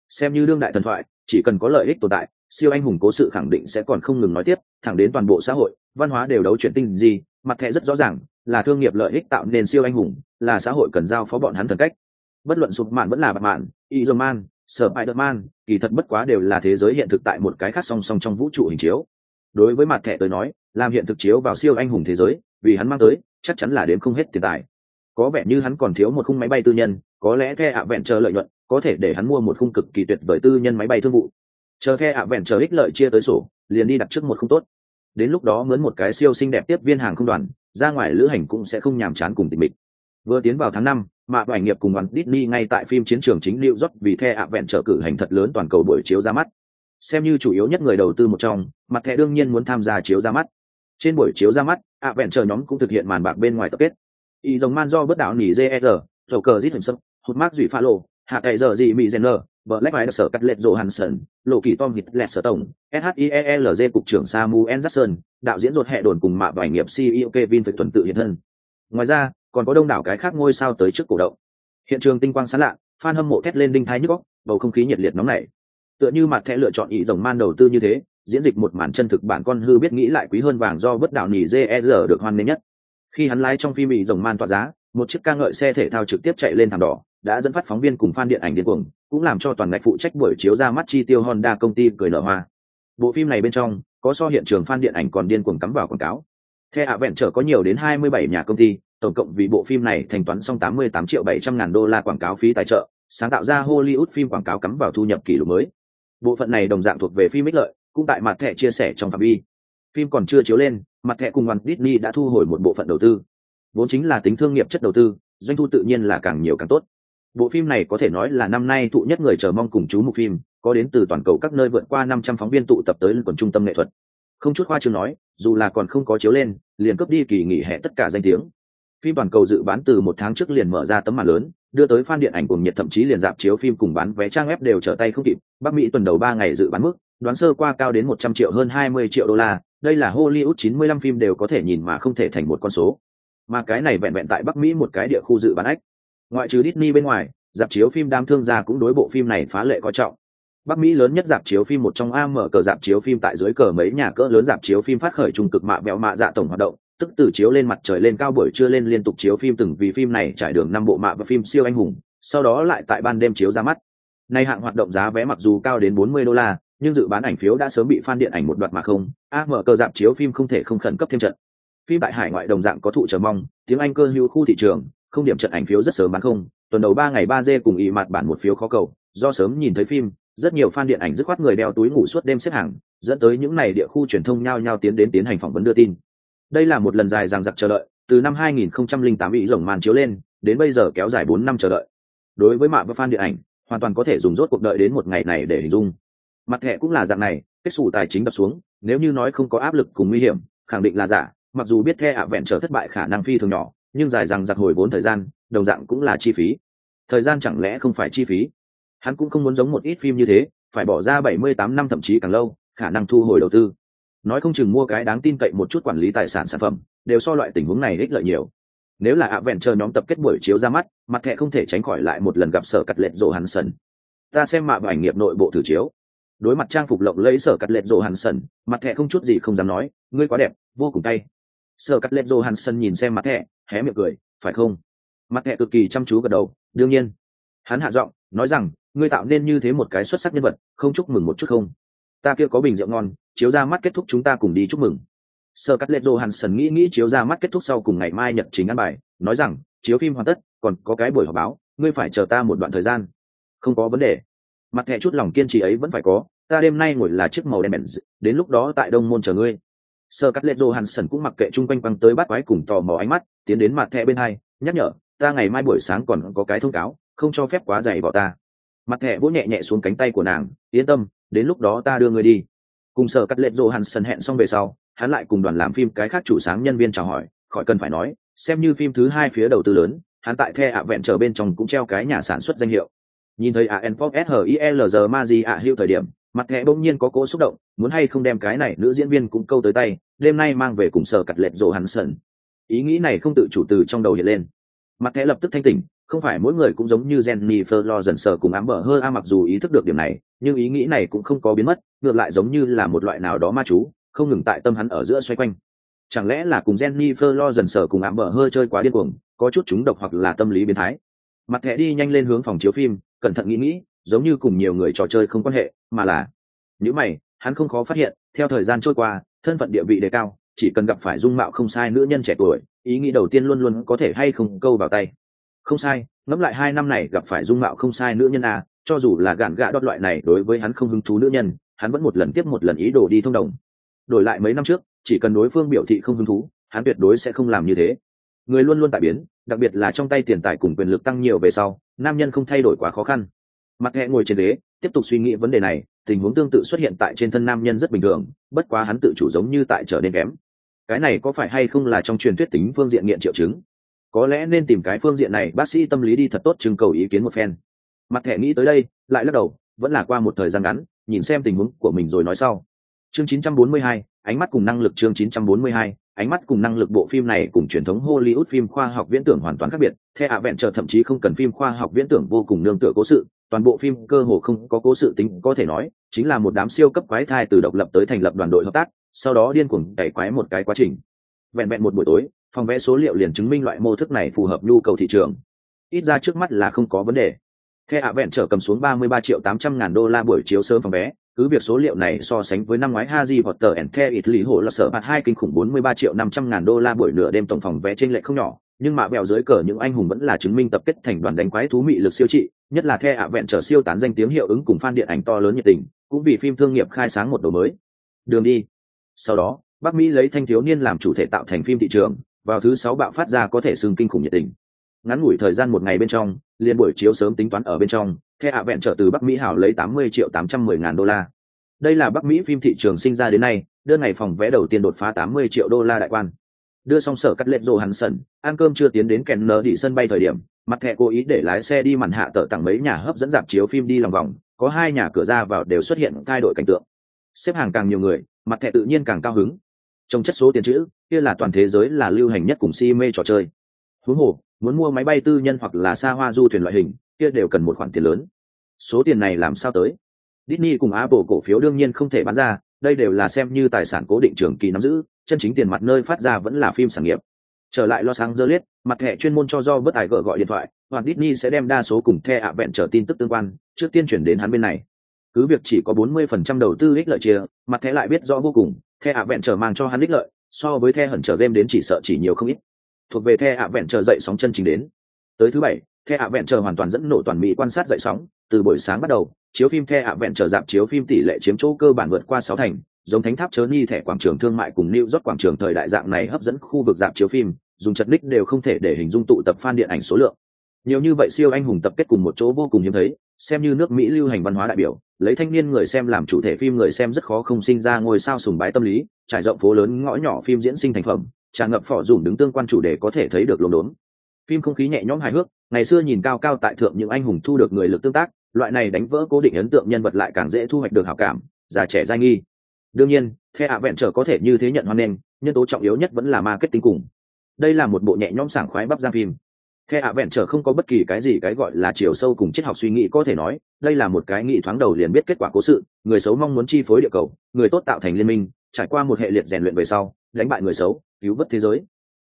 Xem như đương đại thần thoại, chỉ cần có lợi ích tồn tại, siêu anh hùng cố sự khẳng định sẽ còn không ngừng nói tiếp, thẳng đến toàn bộ xã hội, văn hóa đều đấu chuyện tinh gì, mặt thẻ rất rõ ràng, là thương nghiệp lợi ích tạo nên siêu anh hùng, là xã hội cần giao phó bọn hắn thần cách bất luận sụp mạn vẫn là bạc mạn y dơ man sở bại đợt man kỳ thật bất quá đều là thế giới hiện thực tại một cái khác song song trong vũ trụ hình chiếu. Đối với mặt thẻ tới nói, làm hiện thực chiếu vào siêu anh hùng thế giới, vì hắn mang tới, chắc chắn là đến không hết tiền tài. Có vẻ như hắn còn thiếu một khung máy bay tư nhân, có lẽ the ạ vẹn chờ lợi nhuận, có thể để hắn mua một khung cực kỳ tuyệt vời tư nhân máy bay thương vụ. Chờ the ạ vẹn chờ ích lợi chia tới sổ, liền đi đặt trước một khung tốt. Đến lúc đó mướn một cái siêu xinh đẹp tiếp viên hàng không đoàn, ra ngoài lữ hành cũng sẽ không nhàm chán cùng tình mình vừa tiến vào tháng năm mà ảnh nghiệp cùng đoàn Disney ngay tại phim chiến trường chính New York vì The vẹn trở cử hành thật lớn toàn cầu buổi chiếu ra mắt. Xem như chủ yếu nhất người đầu tư một trong, mặt thẻ đương nhiên muốn tham gia chiếu ra mắt. Trên buổi chiếu ra mắt, ạ vẹn trở nhóm cũng thực hiện màn bạc bên ngoài tập kết. Y dòng man do bất đảo nỉ JR, e dầu cờ giết hình sâm, hụt mát dụy pha lộ, hạ cậy giờ gì mị Jenner, Black Eyed sở cắt lệ Johansson, lộ kỳ Tom Hít lẹt sở tổng, SHIELZ cục trưởng Samuel Jackson, đạo diễn ruột hệ đồn cùng mạ và ảnh nghiệp CEO Kevin phải tuần tự hiện thân. Ngoài ra, còn có đông đảo cái khác ngôi sao tới trước cổ động. Hiện trường tinh quang sáng lạ fan hâm mộ thét lên đinh thái nhức góc bầu không khí nhiệt liệt nóng nảy. Tựa như mặt thẻ lựa chọn ý rồng man đầu tư như thế diễn dịch một màn chân thực bản con hư biết nghĩ lại quý hơn vàng do bất đạo nỉ ger được hoan nghênh nhất. Khi hắn lái trong phim ý rồng man tỏa giá một chiếc ca ngợi xe thể thao trực tiếp chạy lên thảm đỏ đã dẫn phát phóng viên cùng fan điện ảnh điên cuồng cũng làm cho toàn ngạch phụ trách buổi chiếu ra mắt chi tiêu honda công ty cười nở hoa. Bộ phim này bên trong có so hiện trường fan điện ảnh còn điên cuồng cắm vào quảng cáo. The ạ vẹn trở có nhiều đến 27 nhà công ty, tổng cộng vì bộ phim này thanh toán xong 88 triệu 700 ngàn đô la quảng cáo phí tài trợ, sáng tạo ra Hollywood phim quảng cáo cắm vào thu nhập kỷ lục mới. Bộ phận này đồng dạng thuộc về phim ích lợi, cũng tại mặt thẻ chia sẻ trong phạm vi. Phim còn chưa chiếu lên, mặt thẻ cùng Walt Disney đã thu hồi một bộ phận đầu tư. Vốn chính là tính thương nghiệp chất đầu tư, doanh thu tự nhiên là càng nhiều càng tốt. Bộ phim này có thể nói là năm nay thụ nhất người chờ mong cùng chú mục phim, có đến từ toàn cầu các nơi vượt qua 500 phóng viên tụ tập tới quần trung tâm nghệ thuật. Không chút khoa trương nói, dù là còn không có chiếu lên, liền cấp đi kỳ nghỉ hè tất cả danh tiếng, phim toàn cầu dự bán từ một tháng trước liền mở ra tấm màn lớn đưa tới fan điện ảnh cùng nhiệt thậm chí liền dạp chiếu phim cùng bán vé trang web đều trở tay không kịp. Bắc mỹ tuần đầu ba ngày dự bán mức đoán sơ qua cao đến một trăm triệu hơn hai mươi triệu đô la. Đây là hollywood 95 phim đều có thể nhìn mà không thể thành một con số. Mà cái này vẹn vẹn tại bắc mỹ một cái địa khu dự bán ách. Ngoại trừ Disney bên ngoài dạp chiếu phim đam thương gia cũng đối bộ phim này phá lệ coi trọng. Bắc Mỹ lớn nhất dạp chiếu phim một trong AM cờ dạp chiếu phim tại dưới cờ mấy nhà cỡ lớn dạp chiếu phim phát khởi trung cực mạ bẹo mạ dạ tổng hoạt động, tức từ chiếu lên mặt trời lên cao buổi trưa lên liên tục chiếu phim từng vì phim này trải đường năm bộ mạ và phim siêu anh hùng, sau đó lại tại ban đêm chiếu ra mắt. Nay hạng hoạt động giá vé mặc dù cao đến 40 đô la, nhưng dự bán ảnh phiếu đã sớm bị fan điện ảnh một đoạt mà không. AM cơ dạp chiếu phim không thể không khẩn cấp thêm trận. Phim tại hải ngoại đồng dạng có thụ chờ mong, tiếng Anh cơ hữu khu thị trường, không điểm trận ảnh phiếu rất sớm bán không. Tuần đầu 3 ngày 3D cùng ý mặt bản một phiếu khó cầu, do sớm nhìn thấy phim, rất nhiều fan điện ảnh dứt khoát người đeo túi ngủ suốt đêm xếp hàng dẫn tới những này địa khu truyền thông nhao nhao tiến đến tiến hành phỏng vấn đưa tin đây là một lần dài dằng dặc chờ đợi, từ năm 2008 bị rồng màn chiếu lên, đến bây giờ kéo dài 4 năm chờ đợi. Đối với mạng và fan điện ảnh, hoàn toàn có thể dùng rốt cuộc đợi đến một ngày này để hình dung. Mặt thẻ cũng là dạng này, kết xù tài chính đập xuống, nếu như nói không có áp lực cùng nguy hiểm, khẳng định là giả, mặc dù biết the ạ vẹn trở thất bại khả năng phi thường nhỏ, nhưng dài dằng dặc hồi vốn thời gian, đồng dạng cũng là chi phí. Thời gian chẳng lẽ không phải chi phí? Hắn cũng không muốn giống một ít phim như thế, phải bỏ ra bảy mươi tám năm thậm chí càng lâu, khả năng thu hồi đầu tư nói không chừng mua cái đáng tin cậy một chút quản lý tài sản sản phẩm, đều so loại tình huống này ích lợi nhiều. Nếu là ạ vẹn chờ nhóm tập kết buổi chiếu ra mắt, mặt thẻ không thể tránh khỏi lại một lần gặp sở cắt lệnh rộ hắn sần. Ta xem mạ và ảnh nghiệp nội bộ thử chiếu. Đối mặt trang phục lộng lấy sở cắt lệnh rộ hắn sần, mặt thẻ không chút gì không dám nói, ngươi quá đẹp, vô cùng tay sở cắt lệnh rộ hắn sần nhìn xem mặt thẻ, hé miệng cười, phải không? Mặt thẻ cực kỳ chăm chú gật đầu, đương nhiên. Hắn hạ giọng, nói rằng, ngươi tạo nên như thế một cái xuất sắc nhân vật, không chúc mừng một chút không? Ta kia có bình rượu ngon chiếu ra mắt kết thúc chúng ta cùng đi chúc mừng. Sơ cắt lệch johansson nghĩ nghĩ chiếu ra mắt kết thúc sau cùng ngày mai nhật chính ăn bài, nói rằng, chiếu phim hoàn tất, còn có cái buổi họp báo, ngươi phải chờ ta một đoạn thời gian. Không có vấn đề. Mặt thẻ chút lòng kiên trì ấy vẫn phải có, ta đêm nay ngồi là chiếc màu đen bèn đến lúc đó tại đông môn chờ ngươi. Sơ cắt lệch johansson cũng mặc kệ chung quanh quăng tới bắt quái cùng tò mò ánh mắt, tiến đến mặt thẻ bên hai, nhắc nhở, ta ngày mai buổi sáng còn có cái thông cáo, không cho phép quá dày bỏ ta. Mặt thẻ vỗ nhẹ nhẹ xuống cánh tay của nàng, yên tâm, đến lúc đó ta đưa người đi cùng sở cắt lệnh dỗ hắn sần hẹn xong về sau hắn lại cùng đoàn làm phim cái khác chủ sáng nhân viên chào hỏi khỏi cần phải nói xem như phim thứ hai phía đầu tư lớn hắn tại the ạ vẹn trở bên trong cũng treo cái nhà sản xuất danh hiệu. Nhìn thấy an pop shilg maji ạ hữu thời điểm mặt thẻ bỗng nhiên có cố xúc động muốn hay không đem cái này nữ diễn viên cũng câu tới tay đêm nay mang về cùng sở cắt lệnh dỗ hắn sần ý nghĩ này không tự chủ từ trong đầu hiện lên. Mặt thẻ lập tức thanh tỉnh không phải mỗi người cũng giống như Jennifer Lawrence cùng ám bờ hơ a mặc dù ý thức được điểm này, nhưng ý nghĩ này cũng không có biến mất, ngược lại giống như là một loại nào đó ma chú, không ngừng tại tâm hắn ở giữa xoay quanh. Chẳng lẽ là cùng Jennifer Lawrence cùng ám bờ hơ chơi quá điên cuồng, có chút chúng độc hoặc là tâm lý biến thái. Mặt thẻ đi nhanh lên hướng phòng chiếu phim, cẩn thận nghĩ nghĩ, giống như cùng nhiều người trò chơi không quan hệ, mà là những mày, hắn không khó phát hiện, theo thời gian trôi qua, thân phận địa vị đề cao, chỉ cần gặp phải dung mạo không sai nữ nhân trẻ tuổi, ý nghĩ đầu tiên luôn luôn có thể hay không câu vào tay không sai ngẫm lại hai năm này gặp phải dung mạo không sai nữ nhân à cho dù là gạn gạ đọt loại này đối với hắn không hứng thú nữ nhân hắn vẫn một lần tiếp một lần ý đồ đi thông đồng. Đổi lại mấy năm trước, chỉ cần đối phương biểu thị không hứng thú, hắn tuyệt đối sẽ không làm như thế. Người luôn luôn tại biến, đặc biệt là trong tay tiền tài cùng quyền lực tăng nhiều về sau, nam nhân không thay đổi quá khó khăn. Mặt hẹ ngồi trên ghế, tiếp tục suy nghĩ vấn đề này, tình huống tương tự xuất hiện tại trên thân nam nhân rất bình thường, bất quá hắn tự chủ giống như tại trở nên kém. Cái này có phải hay không là trong truyền thuyết tính phương diện nghiện triệu chứng? Có lẽ nên tìm cái phương diện này, bác sĩ tâm lý đi thật tốt chừng cầu ý kiến một phen. Mặt thẻ nghĩ tới đây, lại lắc đầu, vẫn là qua một thời gian ngắn nhìn xem tình huống của mình rồi nói sau chương 942, ánh mắt cùng năng lực chương 942, ánh mắt cùng năng lực bộ phim này cùng truyền thống Hollywood phim khoa học viễn tưởng hoàn toàn khác biệt. The Adventure vẹn thậm chí không cần phim khoa học viễn tưởng vô cùng nương tựa cố sự, toàn bộ phim cơ hồ không có cố sự tính có thể nói, chính là một đám siêu cấp quái thai từ độc lập tới thành lập đoàn đội hợp tác, sau đó điên cuồng đẩy quái một cái quá trình. Vẹn vẹn một buổi tối, phòng vẽ số liệu liền chứng minh loại mô thức này phù hợp nhu cầu thị trường ít ra trước mắt là không có vấn đề The ạ vẹn trở cầm xuống 33 triệu 800 ngàn đô la buổi chiếu sớm phòng vé, cứ việc số liệu này so sánh với năm ngoái Haji Potter and The Italy hộ là sở bạt hai kinh khủng 43 triệu 500 ngàn đô la buổi nửa đêm tổng phòng vé trên lệ không nhỏ, nhưng mà bèo dưới cờ những anh hùng vẫn là chứng minh tập kết thành đoàn đánh quái thú mị lực siêu trị, nhất là The ạ vẹn trở siêu tán danh tiếng hiệu ứng cùng fan điện ảnh to lớn nhiệt tình, cũng vì phim thương nghiệp khai sáng một đồ mới. Đường đi. Sau đó, Bắc Mỹ lấy thanh thiếu niên làm chủ thể tạo thành phim thị trường, vào thứ sáu bạo phát ra có thể xưng kinh khủng nhiệt tình ngắn ngủi thời gian một ngày bên trong liên buổi chiếu sớm tính toán ở bên trong the hạ vẹn trở từ bắc mỹ hảo lấy tám mươi triệu tám trăm mười ngàn đô la. Đây là bắc mỹ phim thị trường sinh ra đến nay đơn ngày phòng vé đầu tiên đột phá tám mươi triệu đô la đại quan. Đưa xong sở cắt lệnh rồ hắn sẩn, ăn cơm chưa tiến đến kèn nở đi sân bay thời điểm mặt thẻ cố ý để lái xe đi màn hạ tợ tặng mấy nhà hấp dẫn dạp chiếu phim đi lòng vòng có hai nhà cửa ra vào đều xuất hiện thay đổi cảnh tượng. Xếp hàng càng nhiều người mặt thẻ tự nhiên càng cao hứng. Trong chất số tiền chữ kia là toàn thế giới là lưu hành nhất cùng si mê trò chơi. Huống hồ muốn mua máy bay tư nhân hoặc là xa hoa du thuyền loại hình kia đều cần một khoản tiền lớn số tiền này làm sao tới Disney cùng Apple cổ phiếu đương nhiên không thể bán ra, đây đều là xem như tài sản cố định trường kỳ nắm giữ, chân chính tiền mặt nơi phát ra vẫn là phim sản nghiệp. Trở lại Los Angeles, mặt thẻ chuyên môn cho do bất ải gỡ gọi điện thoại, hoặc Disney sẽ đem đa số cùng the ạ vẹn trở tin tức tương quan, trước tiên chuyển đến hắn bên này. Cứ việc chỉ có 40% đầu tư ích lợi chia, mặt thẻ lại biết rõ vô cùng, the ạ vẹn trở mang cho hắn ích lợi, so với the hẩn trở game đến chỉ sợ chỉ nhiều không ít. Thuộc về the ạ vẹn chờ dậy sóng chân chính đến. Tới thứ bảy, the ạ vẹn chờ hoàn toàn dẫn nổ toàn mỹ quan sát dậy sóng, từ buổi sáng bắt đầu, chiếu phim the ạ vẹn chờ dạp chiếu phim tỷ lệ chiếm chỗ cơ bản vượt qua sáu thành, giống thánh tháp chớ ni thẻ quảng trường thương mại cùng New York quảng trường thời đại dạng này hấp dẫn khu vực dạp chiếu phim, dùng chật ních đều không thể để hình dung tụ tập fan điện ảnh số lượng. Nhiều như vậy siêu anh hùng tập kết cùng một chỗ vô cùng hiếm thấy, xem như nước Mỹ lưu hành văn hóa đại biểu, lấy thanh niên người xem làm chủ thể phim người xem rất khó không sinh ra ngôi sao sùng bái tâm lý, trải rộng phố lớn ngõ nhỏ phim diễn sinh thành phẩm, tràn ngập phỏ dùm đứng tương quan chủ đề có thể thấy được lốm đốm. Phim không khí nhẹ nhõm hài hước, ngày xưa nhìn cao cao tại thượng những anh hùng thu được người lực tương tác, loại này đánh vỡ cố định ấn tượng nhân vật lại càng dễ thu hoạch được hảo cảm, già trẻ giai nghi. Đương nhiên, The ạ vẹn trở có thể như thế nhận hoan nghênh, nhân tố trọng yếu nhất vẫn là marketing cùng. Đây là một bộ nhẹ nhõm sảng khoái bắp giang phim. The ạ vẹn trở không có bất kỳ cái gì cái gọi là chiều sâu cùng triết học suy nghĩ có thể nói, đây là một cái nghị thoáng đầu liền biết kết quả cố sự, người xấu mong muốn chi phối địa cầu, người tốt tạo thành liên minh, trải qua một hệ liệt rèn luyện về sau, đánh bại người xấu, cứu vớt thế giới.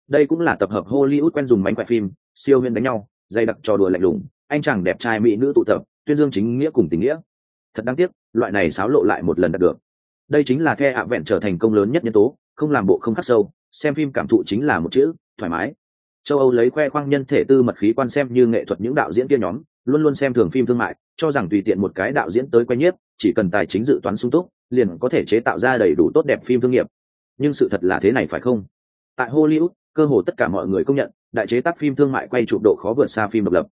Đây cũng là tập hợp Hollywood quen dùng mánh quẹt phim, siêu huyên đánh nhau, dây đặc trò đùa lạnh lùng, anh chàng đẹp trai mỹ nữ tụ tập, tuyên dương chính nghĩa cùng tình nghĩa. Thật đáng tiếc, loại này xáo lộ lại một lần đạt được đây chính là the ạ vẹn trở thành công lớn nhất nhân tố không làm bộ không khắc sâu xem phim cảm thụ chính là một chữ thoải mái châu âu lấy khoe khoang nhân thể tư mật khí quan xem như nghệ thuật những đạo diễn kia nhóm luôn luôn xem thường phim thương mại cho rằng tùy tiện một cái đạo diễn tới quen nhiếp chỉ cần tài chính dự toán sung túc liền có thể chế tạo ra đầy đủ tốt đẹp phim thương nghiệp nhưng sự thật là thế này phải không tại hollywood cơ hồ tất cả mọi người công nhận đại chế tác phim thương mại quay chụp độ khó vượt xa phim độc lập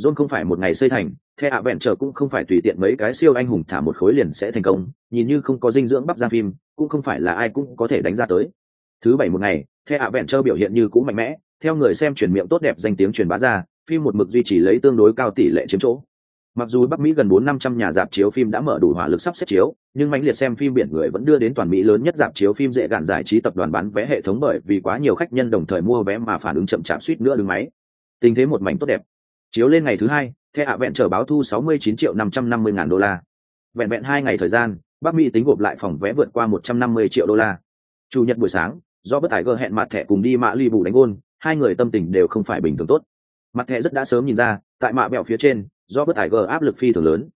John không phải một ngày xây thành, The ạ vẹn trở cũng không phải tùy tiện mấy cái siêu anh hùng thả một khối liền sẽ thành công, nhìn như không có dinh dưỡng bắp ra phim, cũng không phải là ai cũng có thể đánh ra tới. Thứ bảy một ngày, The ạ vẹn trở biểu hiện như cũng mạnh mẽ, theo người xem truyền miệng tốt đẹp danh tiếng truyền bá ra, phim một mực duy trì lấy tương đối cao tỷ lệ chiếm chỗ. Mặc dù Bắc Mỹ gần bốn năm trăm nhà dạp chiếu phim đã mở đủ hỏa lực sắp xếp chiếu, nhưng mãnh liệt xem phim biển người vẫn đưa đến toàn Mỹ lớn nhất dạp chiếu phim dễ gạn giải trí tập đoàn bán vé hệ thống bởi vì quá nhiều khách nhân đồng thời mua vé mà phản ứng chậm chạp suýt nữa đứng máy. Tình thế một mảnh tốt đẹp. Chiếu lên ngày thứ hai the hạ vẹn trở báo thu 69 triệu 550 ngàn đô la. Vẹn vẹn hai ngày thời gian bắc mỹ tính gộp lại phòng vé vượt qua 150 triệu đô la. Chủ nhật buổi sáng do bất tài gơ hẹn mặt thẻ cùng đi mạ ly bù đánh gôn hai người tâm tình đều không phải bình thường tốt. Mặt thẻ rất đã sớm nhìn ra tại mạ bẹo phía trên do bất tài gờ áp lực phi thường lớn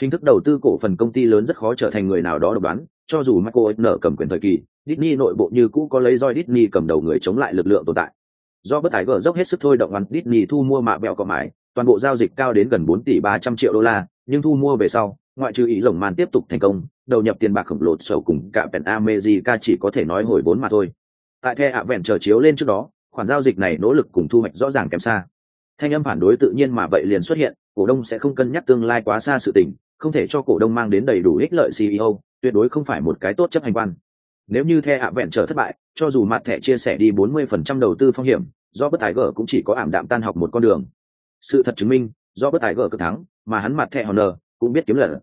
hình thức đầu tư cổ phần công ty lớn rất khó trở thành người nào đó độc đoán cho dù michael nở cầm quyền thời kỳ Disney nội bộ như cũ có lấy roi Disney cầm đầu người chống lại lực lượng tồn tại do bất tài gờ dốc hết sức thôi động ăn Disney thu mua mạ bẹo có mãi toàn bộ giao dịch cao đến gần 4 tỷ 300 triệu đô la, nhưng thu mua về sau, ngoại trừ ý rồng màn tiếp tục thành công, đầu nhập tiền bạc khổng lồ sầu cùng cả Pen America chỉ có thể nói hồi vốn mà thôi. Tại The ạ vẹn chờ chiếu lên trước đó, khoản giao dịch này nỗ lực cùng thu hoạch rõ ràng kém xa. Thanh âm phản đối tự nhiên mà vậy liền xuất hiện, cổ đông sẽ không cân nhắc tương lai quá xa sự tình, không thể cho cổ đông mang đến đầy đủ ích lợi CEO, tuyệt đối không phải một cái tốt chấp hành quan. Nếu như The ạ vẹn trở thất bại, cho dù mặt thẻ chia sẻ đi 40% đầu tư phong hiểm, do bất tài gở cũng chỉ có ảm đạm tan học một con đường. Sự thật chứng minh do bất tài gỡ cực thắng mà hắn mặt thẻ honor cũng biết kiếm lời.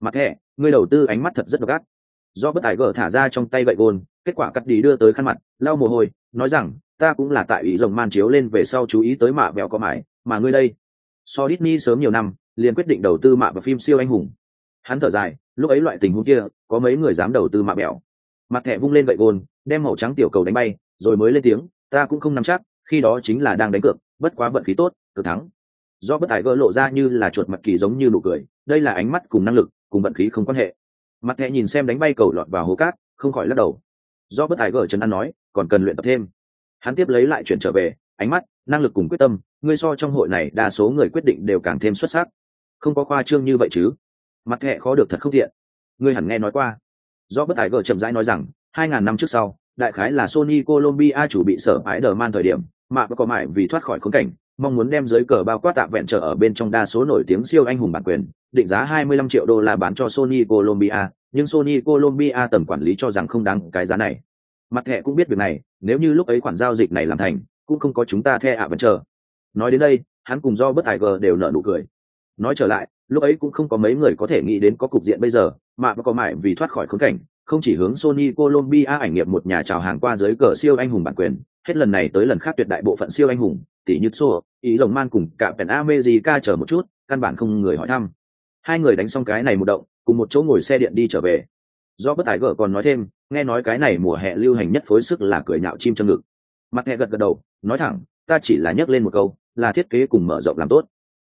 Mặt thẻ người đầu tư ánh mắt thật rất độc ác. Do bất tài gỡ thả ra trong tay gậy gôn kết quả cắt đi đưa tới khăn mặt lau mồ hôi nói rằng ta cũng là tại ý rồng man chiếu lên về sau chú ý tới mạ bèo có mải mà ngươi đây. So Disney sớm nhiều năm, liền quyết định đầu tư mạ vào phim siêu anh hùng. Hắn thở dài, lúc ấy loại tình huống kia, có mấy người dám đầu tư mạ bèo mặt thẻ vung lên gậy gôn, đem màu trắng tiểu cầu đánh bay, rồi mới lên tiếng, ta cũng không nắm chắc, khi đó chính là đang đánh cược, bất quá vận khí tốt cực thắng. Do bất ải gỡ lộ ra như là chuột mặt kỳ giống như nụ cười, đây là ánh mắt cùng năng lực, cùng vận khí không quan hệ. Mặt thẻ nhìn xem đánh bay cầu lọt vào hố cát, không khỏi lắc đầu. Do bất ải gỡ trần an nói, còn cần luyện tập thêm hắn tiếp lấy lại chuyển trở về ánh mắt năng lực cùng quyết tâm ngươi so trong hội này đa số người quyết định đều càng thêm xuất sắc. Không có khoa trương như vậy chứ? Mặt thẹ khó được thật không thiện ngươi hẳn nghe nói qua. Do bất tài gờ chậm rãi nói rằng hai ngàn năm trước sau đại khái là sony colombia chủ bị sở ái đờ man thời điểm mà có mại vì thoát khỏi khốn cảnh mong muốn đem giới cờ bao quát tạm vẹn trở ở bên trong đa số nổi tiếng siêu anh hùng bản quyền, định giá 25 triệu đô la bán cho Sony Colombia, nhưng Sony Colombia tầm quản lý cho rằng không đáng cái giá này. Mặt thẻ cũng biết việc này, nếu như lúc ấy khoản giao dịch này làm thành, cũng không có chúng ta the ạ vẫn chờ. Nói đến đây, hắn cùng do bất tài gờ đều nở nụ cười. Nói trở lại, lúc ấy cũng không có mấy người có thể nghĩ đến có cục diện bây giờ, mà có mải vì thoát khỏi khốn cảnh, không chỉ hướng Sony Colombia ảnh nghiệp một nhà chào hàng qua dưới cờ siêu anh hùng bản quyền, hết lần này tới lần khác tuyệt đại bộ phận siêu anh hùng, tỷ như xô ý lồng man cùng cả Pen America chờ một chút, căn bản không người hỏi thăm. Hai người đánh xong cái này một động, cùng một chỗ ngồi xe điện đi trở về. Do bất tài gở còn nói thêm, nghe nói cái này mùa hè lưu hành nhất phối sức là cười nhạo chim châm ngực. Mặt hẹ gật gật đầu, nói thẳng, ta chỉ là nhắc lên một câu, là thiết kế cùng mở rộng làm tốt.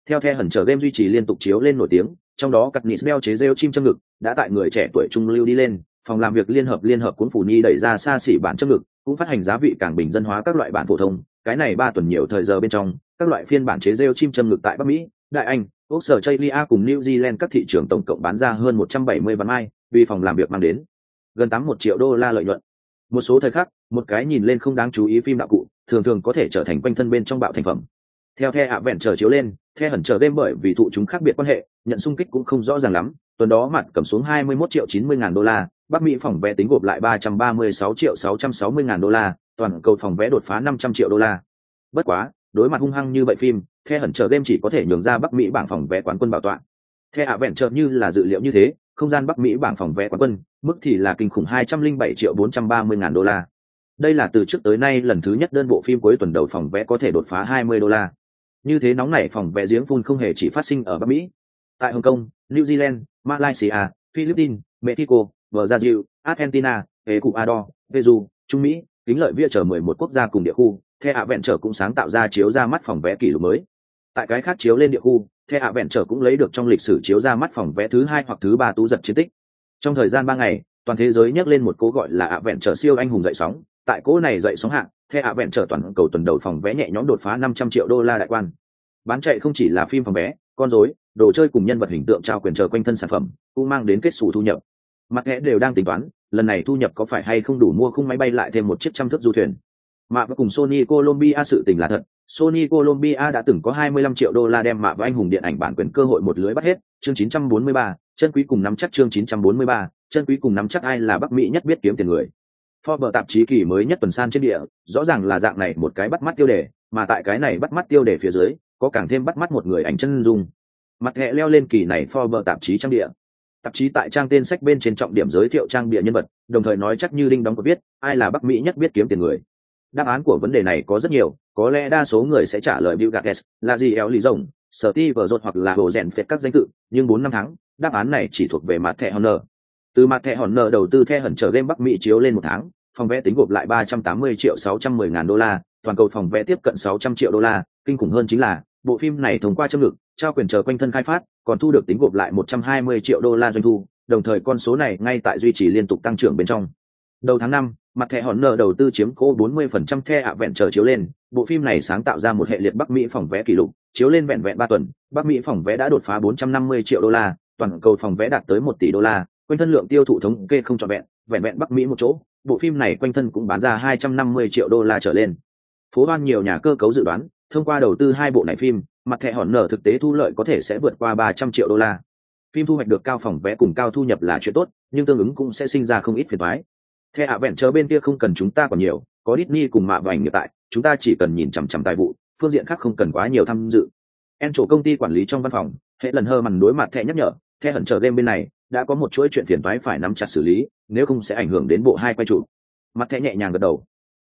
Theo the hẩn chờ game duy trì liên tục chiếu lên nổi tiếng, trong đó cặp nị smell chế rêu chim châm ngực đã tại người trẻ tuổi trung lưu đi lên phòng làm việc liên hợp liên hợp cuốn phủ nhi đẩy ra xa xỉ bản châm ngực cũng phát hành giá vị càng bình dân hóa các loại bản phổ thông cái này ba tuần nhiều thời giờ bên trong các loại phiên bản chế rêu chim châm ngực tại bắc mỹ đại anh úc sở chaylia cùng new zealand các thị trường tổng cộng bán ra hơn 170 vạn mai vì phòng làm việc mang đến gần tám một triệu đô la lợi nhuận. Một số thời khắc, một cái nhìn lên không đáng chú ý phim đạo cụ, thường thường có thể trở thành quanh thân bên trong bạo thành phẩm. Theo the ạ vẹn chờ chiếu lên, the hẩn chờ game bởi vì thụ chúng khác biệt quan hệ, nhận xung kích cũng không rõ ràng lắm, tuần đó mặt cầm xuống 21 triệu 90 ngàn đô la, bắc mỹ phòng vé tính gộp lại 336 triệu 660 ngàn đô la, toàn cầu phòng vé đột phá 500 triệu đô la. Bất quá, đối mặt hung hăng như vậy phim, the hẩn chờ game chỉ có thể nhường ra bắc mỹ bảng phòng vé quán quân bảo tọa. The ạ vẹn chờ như là dự liệu như thế không gian bắc mỹ bảng phòng vé quán quân, mức thì là kinh khủng 207 triệu 430 ngàn đô la. Đây là từ trước tới nay lần thứ nhất đơn bộ phim cuối tuần đầu phòng vé có thể đột phá 20 đô la. Như thế nóng nảy phòng vé giếng phun không hề chỉ phát sinh ở bắc mỹ. Tại hồng kông, new zealand, malaysia, philippines, mexico, brazil, argentina, ecuador, peru, trung mỹ, kính lợi viện chở 11 quốc gia cùng địa khu, the ạ cũng sáng tạo ra chiếu ra mắt phòng vé kỷ lục mới. Tại cái khác chiếu lên địa khu the ạ vẹn trở cũng lấy được trong lịch sử chiếu ra mắt phòng vẽ thứ hai hoặc thứ ba tú giật chiến tích. Trong thời gian ba ngày, toàn thế giới nhắc lên một cố gọi là ạ vẹn trở siêu anh hùng dậy sóng. Tại cố này dậy sóng hạng the ạ vẹn trở toàn cầu tuần đầu phòng vé nhẹ nhõm đột phá 500 triệu đô la đại quan. Bán chạy không chỉ là phim phòng vé con rối, đồ chơi cùng nhân vật hình tượng trao quyền chờ quanh thân sản phẩm, cũng mang đến kết xù thu nhập. Mặt thẻ đều đang tính toán, lần này thu nhập có phải hay không đủ mua khung máy bay lại thêm một chiếc trăm thước du thuyền mạ và cùng sony colombia sự tình là thật sony colombia đã từng có 25 triệu đô la đem mạ và anh hùng điện ảnh bản quyền cơ hội một lưới bắt hết chương 943, chân quý cùng nắm chắc chương 943, chân quý cùng nắm chắc ai là bắc mỹ nhất biết kiếm tiền người Forbes tạp chí kỳ mới nhất tuần san trên địa, rõ ràng là dạng này một cái bắt mắt tiêu đề, mà tại cái này bắt mắt tiêu đề phía dưới, có càng thêm bắt mắt một người ảnh chân dung. Mặt hệ leo lên kỳ này Forbes tạp chí trang địa. Tạp chí tại trang tên sách bên trên trọng điểm giới thiệu trang địa nhân vật, đồng thời nói chắc như đinh đóng có biết, ai là Bắc Mỹ nhất biết kiếm tiền người. Đáp án của vấn đề này có rất nhiều, có lẽ đa số người sẽ trả lời Bill Gates, là gì éo lý rồng, Steve Jobs hoặc là hồ rèn phệt các danh tự, nhưng bốn năm tháng, đáp án này chỉ thuộc về mặt thẻ Honor. Từ mặt thẻ Honor đầu tư theo hẩn trở game Bắc Mỹ chiếu lên một tháng, phòng vẽ tính gộp lại 380 triệu 610 ngàn đô la, toàn cầu phòng vẽ tiếp cận 600 triệu đô la, kinh khủng hơn chính là, bộ phim này thông qua châm ngực, trao quyền chờ quanh thân khai phát, còn thu được tính gộp lại 120 triệu đô la doanh thu, đồng thời con số này ngay tại duy trì liên tục tăng trưởng bên trong. Đầu tháng năm mặt thẻ hòn nợ đầu tư chiếm cố 40% the ạ vẹn chờ chiếu lên, bộ phim này sáng tạo ra một hệ liệt Bắc Mỹ phòng vé kỷ lục, chiếu lên vẹn vẹn ba tuần, Bắc Mỹ phòng vé đã đột phá 450 triệu đô la, toàn cầu phòng vé đạt tới 1 tỷ đô la, quanh thân lượng tiêu thụ thống kê không trọn vẹn, vẹn vẹn Bắc Mỹ một chỗ, bộ phim này quanh thân cũng bán ra 250 triệu đô la trở lên. Phố Hoan nhiều nhà cơ cấu dự đoán, thông qua đầu tư hai bộ này phim, mặt thẻ hòn nở thực tế thu lợi có thể sẽ vượt qua 300 triệu đô la. Phim thu hoạch được cao phòng vé cùng cao thu nhập là chuyện tốt, nhưng tương ứng cũng sẽ sinh ra không ít phiền toái. Thế ạ vẹn chờ bên kia không cần chúng ta còn nhiều, có Disney cùng mạ và ảnh tại, chúng ta chỉ cần nhìn chằm chằm tài vụ, phương diện khác không cần quá nhiều tham dự. En chủ công ty quản lý trong văn phòng, hệ lần hơ mằn đối mặt thẻ nhắc nhở, thẻ hận chờ game bên này đã có một chuỗi chuyện phiền toái phải nắm chặt xử lý, nếu không sẽ ảnh hưởng đến bộ hai quay trụ. Mặt thẻ nhẹ nhàng gật đầu.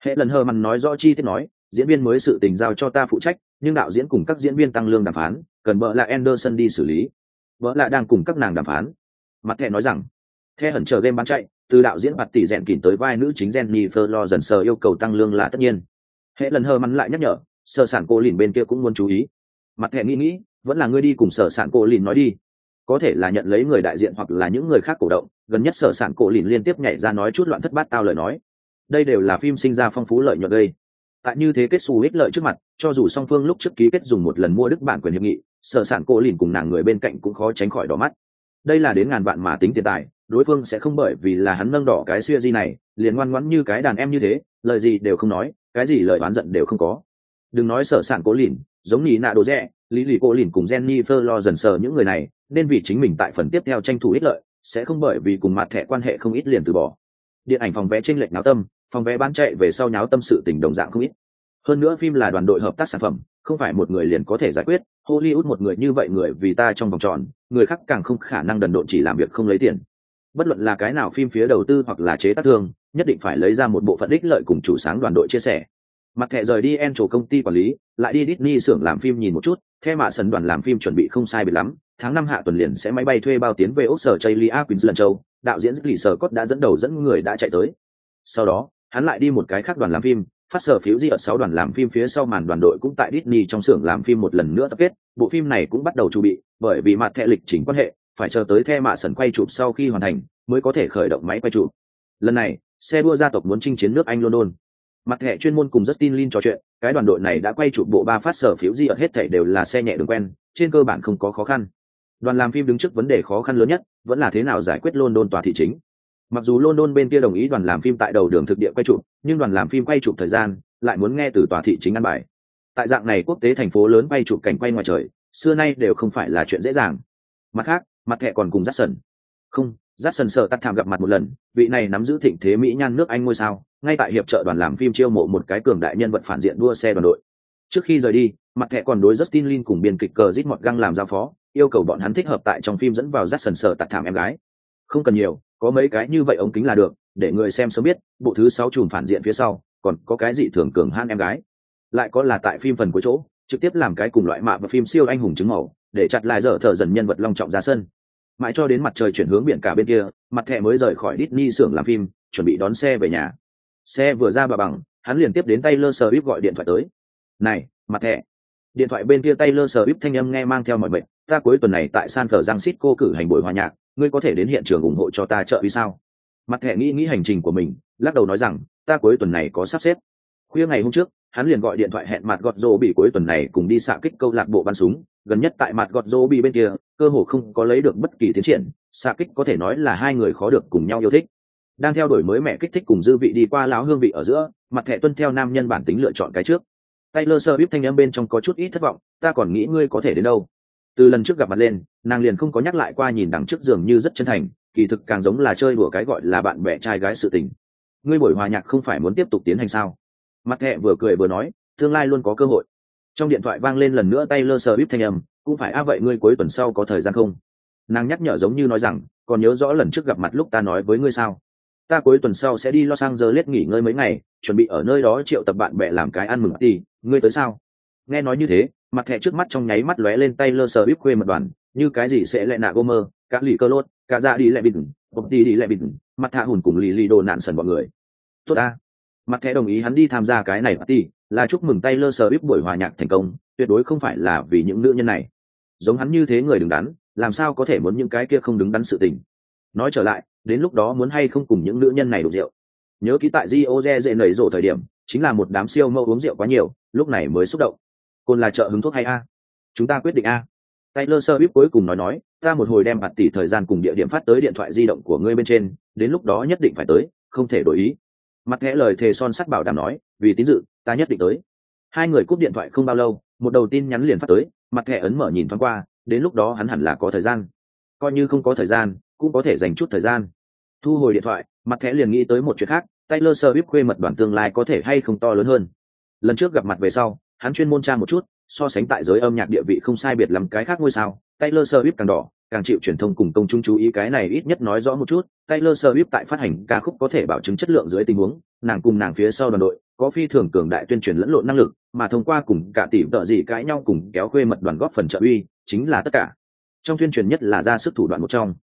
Hệ lần hơ mằn nói rõ chi tiết nói, diễn viên mới sự tình giao cho ta phụ trách, nhưng đạo diễn cùng các diễn viên tăng lương đàm phán, cần bợ là Anderson đi xử lý. Bợ là đang cùng các nàng đàm phán. Mặt thẻ nói rằng, thẻ hận chờ game bán chạy, từ đạo diễn bạt tỷ rèn kỉnh tới vai nữ chính Jennifer lo dần sờ yêu cầu tăng lương là tất nhiên. Hệ lần hờ mắn lại nhắc nhở, sở sản cô lìn bên kia cũng muốn chú ý. Mặt thẻ nghĩ nghĩ, vẫn là ngươi đi cùng sở sản cô lìn nói đi có thể là nhận lấy người đại diện hoặc là những người khác cổ động gần nhất sở sản cổ lìn liên tiếp nhảy ra nói chút loạn thất bát tao lời nói đây đều là phim sinh ra phong phú lợi nhuận gây tại như thế kết xù ích lợi trước mặt cho dù song phương lúc trước ký kết dùng một lần mua đức bản quyền hiệp nghị sở sản cô lìn cùng nàng người bên cạnh cũng khó tránh khỏi đỏ mắt đây là đến ngàn vạn mà tính tiền tài đối phương sẽ không bởi vì là hắn nâng đỏ cái xuya di này, liền ngoan ngoãn như cái đàn em như thế, lời gì đều không nói, cái gì lời oán giận đều không có. Đừng nói sở sản cố lìn, giống nhì nạ đồ rẽ lý lì cô lìn cùng jennifer lo dần sờ những người này, nên vì chính mình tại phần tiếp theo tranh thủ ích lợi, sẽ không bởi vì cùng mặt thẻ quan hệ không ít liền từ bỏ. Điện ảnh phòng vé tranh lệch náo tâm, phòng vé bán chạy về sau nháo tâm sự tình đồng dạng không ít. Hơn nữa phim là đoàn đội hợp tác sản phẩm, không phải một người liền có thể giải quyết, hollywood một người như vậy người vì ta trong vòng tròn, người khác càng không khả năng đần độn chỉ làm việc không lấy tiền bất luận là cái nào phim phía đầu tư hoặc là chế tác thương, nhất định phải lấy ra một bộ phận ích lợi cùng chủ sáng đoàn đội chia sẻ. Mặt thẻ rời đi en trổ công ty quản lý, lại đi Disney xưởng làm phim nhìn một chút theo mạ sân đoàn làm phim chuẩn bị không sai biệt lắm, tháng năm hạ tuần liền sẽ máy bay thuê bao tiến về ốc sở chây lia queensland châu, đạo diễn lì sở cốt đã dẫn đầu dẫn người đã chạy tới. Sau đó, hắn lại đi một cái khác đoàn làm phim, phát sở phiếu di ở sáu đoàn làm phim phía sau màn đoàn đội cũng tại Disney trong xưởng làm phim một lần nữa tập kết, bộ phim này cũng bắt đầu chuẩn bị, bởi vì mặt thẻ lịch trình quan hệ phải chờ tới the mạ sần quay chụp sau khi hoàn thành, mới có thể khởi động máy quay chụp. Lần này, xe đua gia tộc muốn chinh chiến nước anh london. Mặt thẻ chuyên môn cùng justin lin trò chuyện, cái đoàn đội này đã quay chụp bộ ba phát sở phiếu di ở hết thảy đều là xe nhẹ đường quen, trên cơ bản không có khó khăn. Đoàn làm phim đứng trước vấn đề khó khăn lớn nhất, vẫn là thế nào giải quyết london tòa thị chính. Mặc dù london bên kia đồng ý đoàn làm phim tại đầu đường thực địa quay chụp, nhưng đoàn làm phim quay chụp thời gian lại muốn nghe từ tòa thị chính ăn bài. Tại dạng này quốc tế thành phố lớn quay chụp cảnh quay ngoài trời, xưa nay đều không phải là chuyện dễ dàng. Mặt khác mặt thẻ còn cùng j không j a sợ tắt thảm gặp mặt một lần, vị này nắm giữ thịnh thế mỹ nhan nước anh ngôi sao, ngay tại hiệp trợ đoàn làm phim chiêu mộ một cái cường đại nhân vật phản diện đua xe đoàn đội. Trước khi rời đi, mặt thẻ còn đối justin lin cùng biên kịch cờ rít mọt găng làm giao phó, yêu cầu bọn hắn thích hợp tại trong phim dẫn vào j a sợ tắt thảm em gái. Không cần nhiều, có mấy cái như vậy ống kính là được, để người xem sớm biết, bộ thứ sáu chùm phản diện phía sau, còn có cái gì thường cường han em gái. Lại có là tại phim phần cuối chỗ, trực tiếp làm cái cùng loại mạ và phim siêu anh hùng chứng màu, để chặt lại dở thở dần nhân vật long trọng ra sân mãi cho đến mặt trời chuyển hướng biển cả bên kia, mặt thẻ mới rời khỏi Disney xưởng làm phim, chuẩn bị đón xe về nhà. Xe vừa ra bà bằng, hắn liền tiếp đến tay lơ sờ bíp gọi điện thoại tới. Này, mặt thẻ. Điện thoại bên kia tay lơ sờ bíp thanh âm nghe mang theo mọi mệnh, ta cuối tuần này tại San Francisco cử hành buổi hòa nhạc, ngươi có thể đến hiện trường ủng hộ cho ta trợ vì sao? Mặt thẻ nghĩ nghĩ hành trình của mình, lắc đầu nói rằng, ta cuối tuần này có sắp xếp. Khuya ngày hôm trước, hắn liền gọi điện thoại hẹn mặt gọt rô bị cuối tuần này cùng đi xạ kích câu lạc bộ bắn súng gần nhất tại mặt gọt rô bị bên kia, cơ hồ không có lấy được bất kỳ tiến triển, xạ kích có thể nói là hai người khó được cùng nhau yêu thích. Đang theo đuổi mới mẹ kích thích cùng dư vị đi qua láo hương vị ở giữa, mặt thẻ tuân theo nam nhân bản tính lựa chọn cái trước. Taylor sơ bíp thanh em bên trong có chút ít thất vọng, ta còn nghĩ ngươi có thể đến đâu. Từ lần trước gặp mặt lên, nàng liền không có nhắc lại qua nhìn đằng trước giường như rất chân thành, kỳ thực càng giống là chơi đùa cái gọi là bạn bè trai gái sự tình. Ngươi buổi hòa nhạc không phải muốn tiếp tục tiến hành sao? Mặt thẹ vừa cười vừa nói, tương lai luôn có cơ hội trong điện thoại vang lên lần nữa tay lơ sờ bíp thanh âm, cũng phải, a, vậy ngươi cuối tuần sau có thời gian không? Nàng nhắc nhở giống như nói rằng, còn nhớ rõ lần trước gặp mặt lúc ta nói với ngươi sao? Ta cuối tuần sau sẽ đi lo sang giờ lết nghỉ ngơi mấy ngày, chuẩn bị ở nơi đó triệu tập bạn bè làm cái ăn mừng đi ngươi tới sao? Nghe nói như thế, mặt thẻ trước mắt trong nháy mắt lóe lên tay lơ sờ bíp khuê mật đoàn, như cái gì sẽ lại nạ gomer các lì cơ lốt, cả ra đi lại bịt bọc đi đi lại bịt, mặt thạ hùn cùng lì lì đồ nạn sần mọi người. Tốt ta. Mặt thẻ đồng ý hắn đi tham gia cái này party là chúc mừng tay lơ sờ bíp buổi hòa nhạc thành công tuyệt đối không phải là vì những nữ nhân này. Giống hắn như thế người đứng đắn làm sao có thể muốn những cái kia không đứng đắn sự tình? Nói trở lại đến lúc đó muốn hay không cùng những nữ nhân này đục rượu? Nhớ ký tại di ô dê dễ nảy rộ thời điểm chính là một đám siêu mẫu uống rượu quá nhiều lúc này mới xúc động. Côn là chợ hứng thuốc hay a? Chúng ta quyết định a. Taylor Swift cuối cùng nói nói, ta một hồi đem bạt tỷ thời gian cùng địa điểm phát tới điện thoại di động của ngươi bên trên, đến lúc đó nhất định phải tới, không thể đổi ý. Mặt thẻ lời thề son sắt bảo đảm nói, vì tín dự, ta nhất định tới. Hai người cúp điện thoại không bao lâu, một đầu tin nhắn liền phát tới, mặt thẻ ấn mở nhìn thoáng qua, đến lúc đó hắn hẳn là có thời gian. Coi như không có thời gian, cũng có thể dành chút thời gian. Thu hồi điện thoại, mặt thẻ liền nghĩ tới một chuyện khác, Taylor Swift khuê mật đoàn tương lai có thể hay không to lớn hơn. Lần trước gặp mặt về sau, hắn chuyên môn tra một chút, so sánh tại giới âm nhạc địa vị không sai biệt lắm cái khác ngôi sao Taylor Swift càng đỏ càng chịu truyền thông cùng công chúng chú ý, cái này ít nhất nói rõ một chút, Taylor Swift tại phát hành ca khúc có thể bảo chứng chất lượng dưới tình huống, nàng cùng nàng phía sau đoàn đội, có phi thường cường đại tuyên truyền lẫn lộn năng lực, mà thông qua cùng cả tỷ tợ gì cãi nhau cùng kéo khuê mật đoàn góp phần trợ uy, chính là tất cả. Trong tuyên truyền nhất là ra sức thủ đoạn một trong.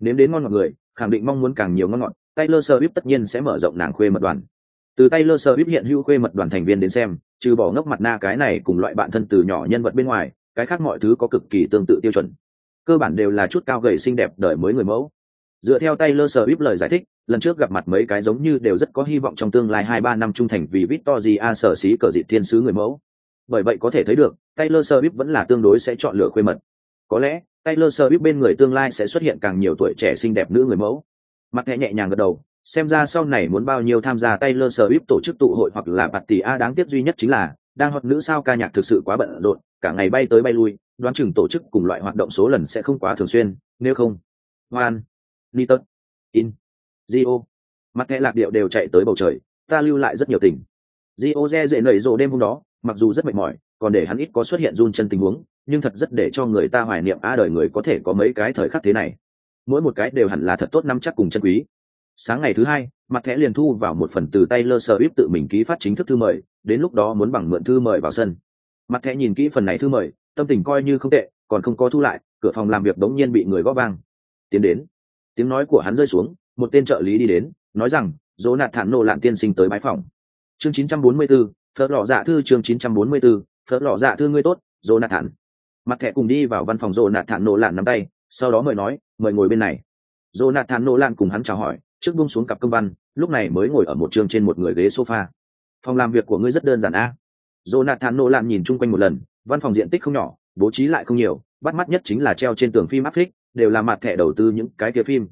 Nếm đến ngon ngọt người, khẳng định mong muốn càng nhiều ngon ngọt, Taylor Swift tất nhiên sẽ mở rộng nàng khuê mật đoàn. Từ Taylor Swift hiện hữu khuê mật đoàn thành viên đến xem, trừ bỏ ngốc mặt na cái này cùng loại bạn thân từ nhỏ nhân vật bên ngoài, cái khác mọi thứ có cực kỳ tương tự tiêu chuẩn cơ bản đều là chút cao gầy xinh đẹp đời mới người mẫu. Dựa theo Taylor Swift lời giải thích, lần trước gặp mặt mấy cái giống như đều rất có hy vọng trong tương lai hai ba năm trung thành vì Victoria sở xí cờ dịp thiên sứ người mẫu. Bởi vậy có thể thấy được, Taylor Swift vẫn là tương đối sẽ chọn lựa khuê mật. Có lẽ, Taylor Swift bên người tương lai sẽ xuất hiện càng nhiều tuổi trẻ xinh đẹp nữ người mẫu. Mặt nhẹ nhẹ nhàng gật đầu, xem ra sau này muốn bao nhiêu tham gia Taylor Swift tổ chức tụ hội hoặc là bạt tỷ a đáng tiếc duy nhất chính là, đang hoặc nữ sao ca nhạc thực sự quá bận rộn, cả ngày bay tới bay lui đoán chừng tổ chức cùng loại hoạt động số lần sẽ không quá thường xuyên, nếu không, hoan nitot in, gio mặt thẻ lạc điệu đều chạy tới bầu trời, ta lưu lại rất nhiều tình. Gio re dễ nảy rộ đêm hôm đó, mặc dù rất mệt mỏi, còn để hắn ít có xuất hiện run chân tình huống, nhưng thật rất để cho người ta hoài niệm, a đời người có thể có mấy cái thời khắc thế này? Mỗi một cái đều hẳn là thật tốt năm chắc cùng chân quý. Sáng ngày thứ hai mặt thẻ liền thu vào một phần từ tay lơ sơ íp tự mình ký phát chính thức thư mời, đến lúc đó muốn bằng mượn thư mời vào sân mặt thẻ nhìn kỹ phần này thư mời tâm tình coi như không tệ còn không có thu lại cửa phòng làm việc đống nhiên bị người gõ vang. Tiến đến. Tiếng nói của hắn rơi xuống một tên trợ lý đi đến nói rằng dỗ nạt thản nộ lạn tiên sinh tới bãi phòng. Chương 944, phớt lọ dạ thư chương 944, phớt lọ dạ thư ngươi tốt dỗ nạt thản. Mặt thẻ cùng đi vào văn phòng dỗ nạt thản nộ lạn nắm tay sau đó mời nói mời ngồi bên này. Dỗ nạt thản nộ lạn cùng hắn chào hỏi trước buông xuống cặp công văn lúc này mới ngồi ở một trường trên một người ghế sofa. Phòng làm việc của ngươi rất đơn giản a jonathan Nolan nhìn chung quanh một lần, văn phòng diện tích không nhỏ, bố trí lại không nhiều, bắt mắt nhất chính là treo trên tường phim áp phích đều là mặt thẻ đầu tư những cái kia phim.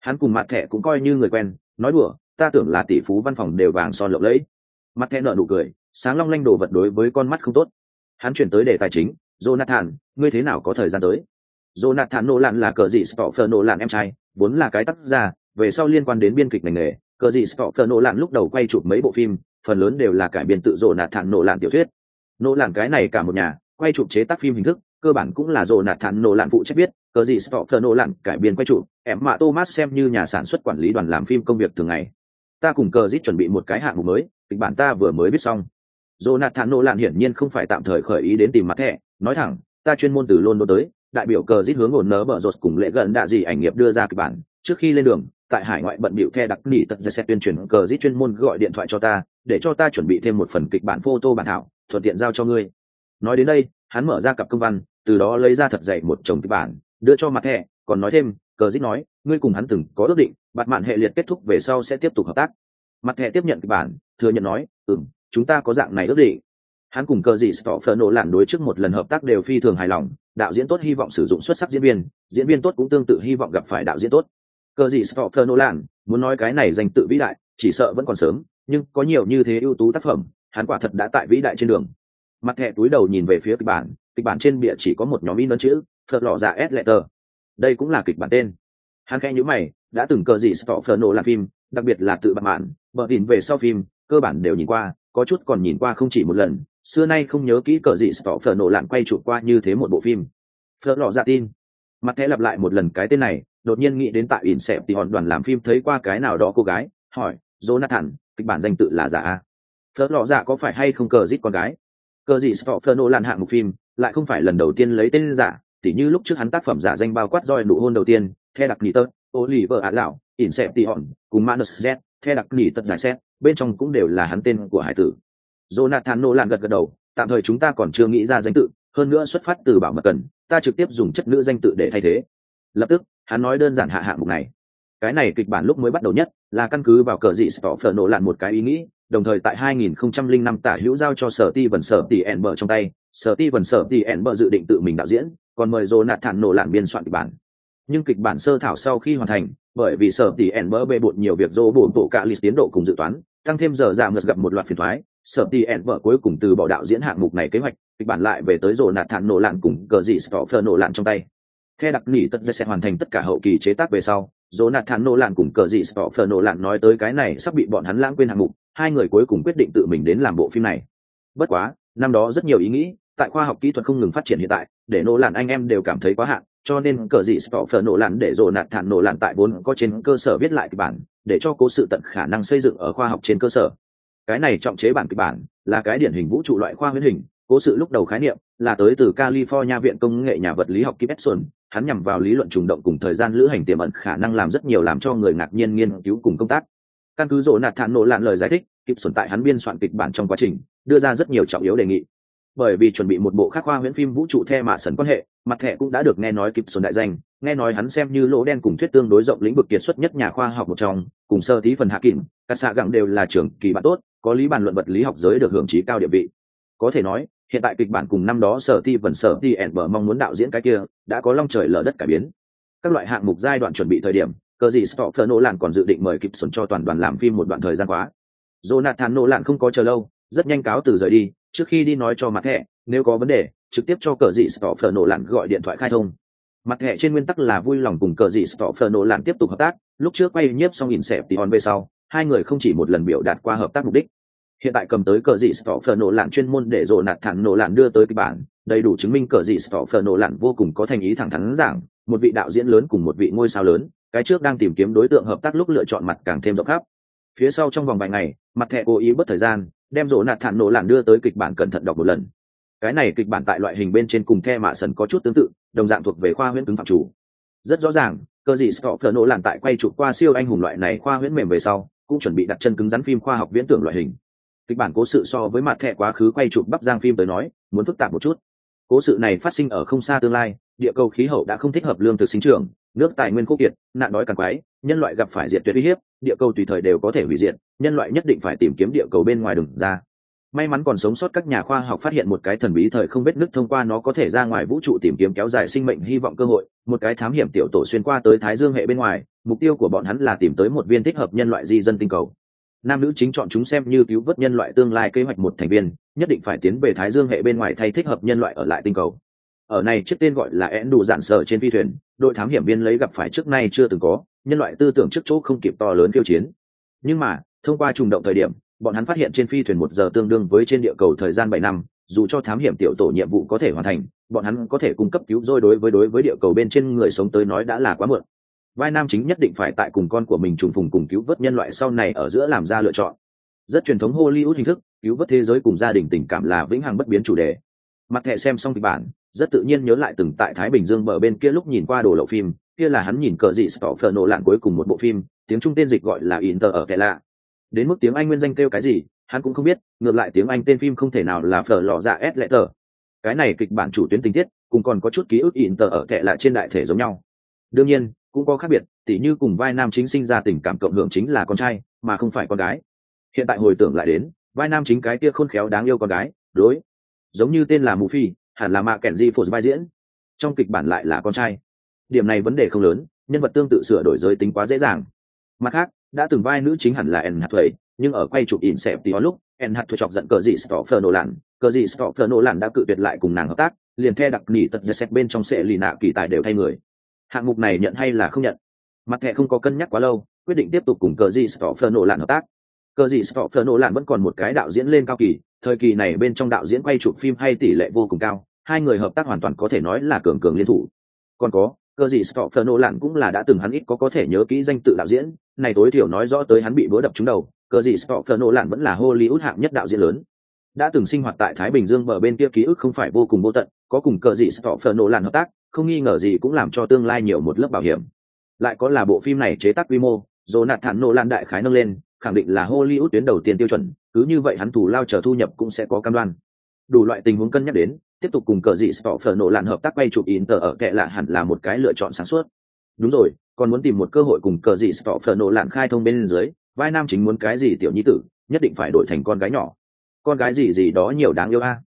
Hắn cùng mặt thẻ cũng coi như người quen, nói đùa, ta tưởng là tỷ phú văn phòng đều vàng son lộng lẫy. Mặt thẻ nở nụ cười, sáng long lanh đồ vật đối với con mắt không tốt. Hắn chuyển tới đề tài chính, jonathan, ngươi thế nào có thời gian tới? Jonathan Nolan là cờ gì stoffer Nolan em trai, vốn là cái tác giả, về sau liên quan đến biên kịch ngành nghề, cờ gì stoffer Nolan lúc đầu quay chụp mấy bộ phim phần lớn đều là cải biên tự dồ nạt thản nổ lạn tiểu thuyết. Nổ lạn cái này cả một nhà quay chụp chế tác phim hình thức cơ bản cũng là dồ nạt thản nổ lạn phụ trách viết cờ gì stopper nổ lạn cải biên quay chụp em mạ thomas xem như nhà sản xuất quản lý đoàn làm phim công việc thường ngày. Ta cùng cờ dít chuẩn bị một cái hạng mục mới kịch bản ta vừa mới viết xong. Jonathan Nolan hiển nhiên không phải tạm thời khởi ý đến tìm mặt thẻ, nói thẳng, ta chuyên môn từ London tới, đại biểu cờ giết hướng ổn nớ bở rột cùng lễ gần đại gì ảnh nghiệp đưa ra kịch bản, trước khi lên đường, tại hải ngoại bận bịu the đặc nỉ tận ra xe tuyên truyền cờ dít chuyên môn gọi điện thoại cho ta, để cho ta chuẩn bị thêm một phần kịch bản photo bản thảo, thuận tiện giao cho ngươi. Nói đến đây, hắn mở ra cặp công văn, từ đó lấy ra thật dày một chồng kịch bản, đưa cho mặt thẻ còn nói thêm, cờ dít nói, ngươi cùng hắn từng có ước định, bạn mạn hệ liệt kết thúc về sau sẽ tiếp tục hợp tác. Mặt thẻ tiếp nhận kịch bản, thừa nhận nói, ừm, chúng ta có dạng này ước định. Hắn cùng cờ dị stoffer nổ lản đối trước một lần hợp tác đều phi thường hài lòng, đạo diễn tốt hy vọng sử dụng xuất sắc diễn viên diễn viên tốt cũng tương tự hy vọng gặp phải đạo diễn tốt cờ gì Stoffer Nolan, muốn nói cái này danh tự vĩ đại, chỉ sợ vẫn còn sớm, nhưng có nhiều như thế ưu tú tác phẩm, hắn quả thật đã tại vĩ đại trên đường. Mặt thẻ túi đầu nhìn về phía kịch bản, kịch bản trên bìa chỉ có một nhóm in ấn chữ, phật lọ dạ S letter. Đây cũng là kịch bản tên. Hắn khẽ nhíu mày, đã từng cờ gì Stoffer Nolan phim, đặc biệt là tự bản mạn, bờ tin về sau phim, cơ bản đều nhìn qua, có chút còn nhìn qua không chỉ một lần, xưa nay không nhớ kỹ cờ gì Stoffer Nolan quay chụp qua như thế một bộ phim. Phật lọ dạ tin. Mặt thẻ lặp lại một lần cái tên này, đột nhiên nghĩ đến tại ỉn xẹp thì hòn đoàn làm phim thấy qua cái nào đó cô gái, hỏi, jonathan, kịch bản danh tự là giả a? Phớt lọ giả có phải hay không cờ giết con gái? Cờ gì sợ stopher nô lan hạng một phim, lại không phải lần đầu tiên lấy tên giả, tỉ như lúc trước hắn tác phẩm giả danh bao quát roi nụ hôn đầu tiên, the đặc nỉ tớt vợ ả lão ỉn xẹp thì hòn, cùng manus z, the đặc nỉ tật giải xét bên trong cũng đều là hắn tên của hải tử. Jonathan nô lan gật gật đầu, tạm thời chúng ta còn chưa nghĩ ra danh tự, hơn nữa xuất phát từ bảo mật cần, ta trực tiếp dùng chất nữ danh tự để thay thế. Lập tức hắn nói đơn giản hạ hạng mục này. Cái này kịch bản lúc mới bắt đầu nhất là căn cứ vào cờ dị sở phở nổ lạn một cái ý nghĩ, đồng thời tại 2005 tả hữu giao cho sở ti vần sở tỷ ẻn bờ trong tay, sở ti vần sở tỷ ẻn bờ dự định tự mình đạo diễn, còn mời dồ nạt thản nổ lạn biên soạn kịch bản. Nhưng kịch bản sơ thảo sau khi hoàn thành, bởi vì sở tỷ ẻn bờ bê bột nhiều việc dỗ bổn bộ cả lịch tiến độ cùng dự toán, tăng thêm giờ giảm ngược gặp một loạt phiền thoái, sở tỷ ẻn bờ cuối cùng từ bỏ đạo diễn hạng mục này kế hoạch, kịch bản lại về tới dồ nạt thản nổ lạn cùng cờ dị sở phở nổ lạn trong tay theo đặc nỉ tất sẽ hoàn thành tất cả hậu kỳ chế tác về sau, jonathan nô lạn cùng cờ dị stoffer nô lạn nói tới cái này sắp bị bọn hắn lãng quên hạng mục, hai người cuối cùng quyết định tự mình đến làm bộ phim này. Bất quá, năm đó rất nhiều ý nghĩ, tại khoa học kỹ thuật không ngừng phát triển hiện tại, để nô lạn anh em đều cảm thấy quá hạn, cho nên cờ dị stoffer nổ lạn để jonathan nổ lạn tại vốn có trên cơ sở viết lại kịch bản, để cho cố sự tận khả năng xây dựng ở khoa học trên cơ sở. Cái này trọng chế bản kịch bản, là cái điển hình vũ trụ loại khoa huyễn hình, cố sự lúc đầu khái niệm là tới từ california viện công nghệ nhà vật lý học kip edson hắn nhằm vào lý luận trùng động cùng thời gian lữ hành tiềm ẩn khả năng làm rất nhiều làm cho người ngạc nhiên nghiên cứu cùng công tác. Căn cứ rộ nạt thản nộ lạn lời giải thích, kịp xuẩn tại hắn biên soạn kịch bản trong quá trình, đưa ra rất nhiều trọng yếu đề nghị. Bởi vì chuẩn bị một bộ khắc khoa huyễn phim vũ trụ the mạ sần quan hệ, mặt thẻ cũng đã được nghe nói kịp xuẩn đại danh, nghe nói hắn xem như lỗ đen cùng thuyết tương đối rộng lĩnh vực kiệt xuất nhất nhà khoa học một trong, cùng sơ tí phần hạ kìm các xạ gặng đều là trưởng kỳ bạn tốt, có lý bàn luận vật lý học giới được hưởng trí cao địa vị. Có thể nói hiện tại kịch bản cùng năm đó sở ti vần sở ti ẻn bờ mong muốn đạo diễn cái kia đã có long trời lở đất cải biến các loại hạng mục giai đoạn chuẩn bị thời điểm cờ gì nổ lạn còn dự định mời kịp sổn cho toàn đoàn làm phim một đoạn thời gian quá. Jonathan Nolan không có chờ lâu, rất nhanh cáo từ rời đi, trước khi đi nói cho mặt thẻ, nếu có vấn đề, trực tiếp cho cờ gì nổ lạn gọi điện thoại khai thông. Mặt thẻ trên nguyên tắc là vui lòng cùng cờ gì nổ lạn tiếp tục hợp tác, lúc trước quay nhiếp xong nhìn xẹp thì hòn về sau, hai người không chỉ một lần biểu đạt qua hợp tác mục đích hiện tại cầm tới cờ dị stoffer nổ lạn chuyên môn để dồn nạt thẳng nổ lạn đưa tới kịch bản, đầy đủ chứng minh cờ gì stoffer nổ lạn vô cùng có thành ý thẳng thắn giảng, một vị đạo diễn lớn cùng một vị ngôi sao lớn, cái trước đang tìm kiếm đối tượng hợp tác lúc lựa chọn mặt càng thêm rộng khắp. Phía sau trong vòng vài ngày, mặt thẻ cố ý bất thời gian, đem dồn nạt thẳng nổ lạn đưa tới kịch bản cẩn thận đọc một lần. Cái này kịch bản tại loại hình bên trên cùng the mạ sần có chút tương tự, đồng dạng thuộc về khoa huyễn cứng phạm chủ. Rất rõ ràng cơ gì stoffer nổ lạn tại quay chụp qua siêu anh hùng loại này khoa huyễn mềm về sau, cũng chuẩn bị đặt chân cứng rắn phim khoa học viễn tưởng loại hình kịch bản cố sự so với mặt thẻ quá khứ quay chụp bắp giang phim tới nói, muốn phức tạp một chút. Cố sự này phát sinh ở không xa tương lai, địa cầu khí hậu đã không thích hợp lương thực sinh trưởng, nước tài nguyên khô kiệt, nạn đói càng quái, nhân loại gặp phải diệt tuyệt uy hiếp, địa cầu tùy thời đều có thể hủy diệt, nhân loại nhất định phải tìm kiếm địa cầu bên ngoài đường ra. May mắn còn sống sót các nhà khoa học phát hiện một cái thần bí thời không vết nứt thông qua nó có thể ra ngoài vũ trụ tìm kiếm kéo dài sinh mệnh hy vọng cơ hội, một cái thám hiểm tiểu tổ xuyên qua tới thái dương hệ bên ngoài, mục tiêu của bọn hắn là tìm tới một viên thích hợp nhân loại di dân tinh cầu nam nữ chính chọn chúng xem như cứu vớt nhân loại tương lai kế hoạch một thành viên, nhất định phải tiến về thái dương hệ bên ngoài thay thích hợp nhân loại ở lại tinh cầu. Ở này chiếc tên gọi là én đủ dạn sở trên phi thuyền, đội thám hiểm viên lấy gặp phải trước nay chưa từng có, nhân loại tư tưởng trước chỗ không kịp to lớn kiêu chiến. Nhưng mà, thông qua trùng động thời điểm, bọn hắn phát hiện trên phi thuyền một giờ tương đương với trên địa cầu thời gian bảy năm, dù cho thám hiểm tiểu tổ nhiệm vụ có thể hoàn thành, bọn hắn có thể cung cấp cứu rỗi đối với đối với địa cầu bên trên người sống tới nói đã là quá muộn vai nam chính nhất định phải tại cùng con của mình trùng phùng cùng cứu vớt nhân loại sau này ở giữa làm ra lựa chọn. Rất truyền thống hollywood hình thức, cứu vớt thế giới cùng gia đình tình cảm là vĩnh hằng bất biến chủ đề. Mặt thẻ xem xong kịch bản, rất tự nhiên nhớ lại từng tại thái bình dương bờ bên kia lúc nhìn qua đồ lậu phim, kia là hắn nhìn cờ dị phở nổ lạng cuối cùng một bộ phim, tiếng trung tên dịch gọi là inter ở kẻ lạ. Đến mức tiếng anh nguyên danh kêu cái gì, hắn cũng không biết, ngược lại tiếng anh tên phim không thể nào là phở lò dạ s lẽ tờ cái này kịch bản chủ tuyến tình tiết, cùng còn có chút ký ức inter ở kẻ lạ trên đại thể giống nhau. Đương nhiên cũng có khác biệt, tỉ như cùng vai nam chính sinh ra tình cảm cộng hưởng chính là con trai, mà không phải con gái. Hiện tại hồi tưởng lại đến, vai nam chính cái kia khôn khéo đáng yêu con gái, đối, giống như tên là mù phi, hẳn là mạ kẻn di phổ vai diễn. Trong kịch bản lại là con trai. Điểm này vấn đề không lớn, nhân vật tương tự sửa đổi giới tính quá dễ dàng. Mặt khác, đã từng vai nữ chính hẳn là en hạt thuế, nhưng ở quay chụp in xẹp tí lúc, en hạt thuế chọc giận cờ dị stoffer nổ lặn. Cờ dị stoffer nổ lặn đã cự tuyệt lại cùng nàng hợp tác, liền theo đặc nỉ tật giật bên trong sệ lì nạ kỳ tài đều thay người hạng mục này nhận hay là không nhận? Mặt thẻ không có cân nhắc quá lâu, quyết định tiếp tục cùng cờ dị stoffer nổ hợp tác. Cờ dị stoffer nổ vẫn còn một cái đạo diễn lên cao kỳ, thời kỳ này bên trong đạo diễn quay chụp phim hay tỷ lệ vô cùng cao, hai người hợp tác hoàn toàn có thể nói là cường cường liên thủ. Còn có cơ gì Stoffer nổ cũng là đã từng hắn ít có có thể nhớ kỹ danh tự đạo diễn, này tối thiểu nói rõ tới hắn bị búa đập trúng đầu cơ gì Stoffer nổ vẫn là Hollywood hạng nhất đạo diễn lớn đã từng sinh hoạt tại Thái Bình Dương bờ bên kia ký ức không phải vô cùng vô tận có cùng cờ gì Stoffer nổ làn hợp tác không nghi ngờ gì cũng làm cho tương lai nhiều một lớp bảo hiểm lại có là bộ phim này chế tác quy mô dồ nạt thản nổ lan đại khái nâng lên khẳng định là Hollywood tuyến đầu tiên tiêu chuẩn cứ như vậy hắn thủ lao chờ thu nhập cũng sẽ có cam đoan đủ loại tình huống cân nhắc đến tiếp tục cùng cờ dị Stoffer nổ lạn hợp tác quay chụp Inter ở kệ lạ hẳn là một cái lựa chọn sáng suốt. Đúng rồi, còn muốn tìm một cơ hội cùng cờ dị Stoffer nổ lạn khai thông bên dưới, vai nam chính muốn cái gì tiểu nhi tử, nhất định phải đổi thành con gái nhỏ. Con gái gì gì đó nhiều đáng yêu a.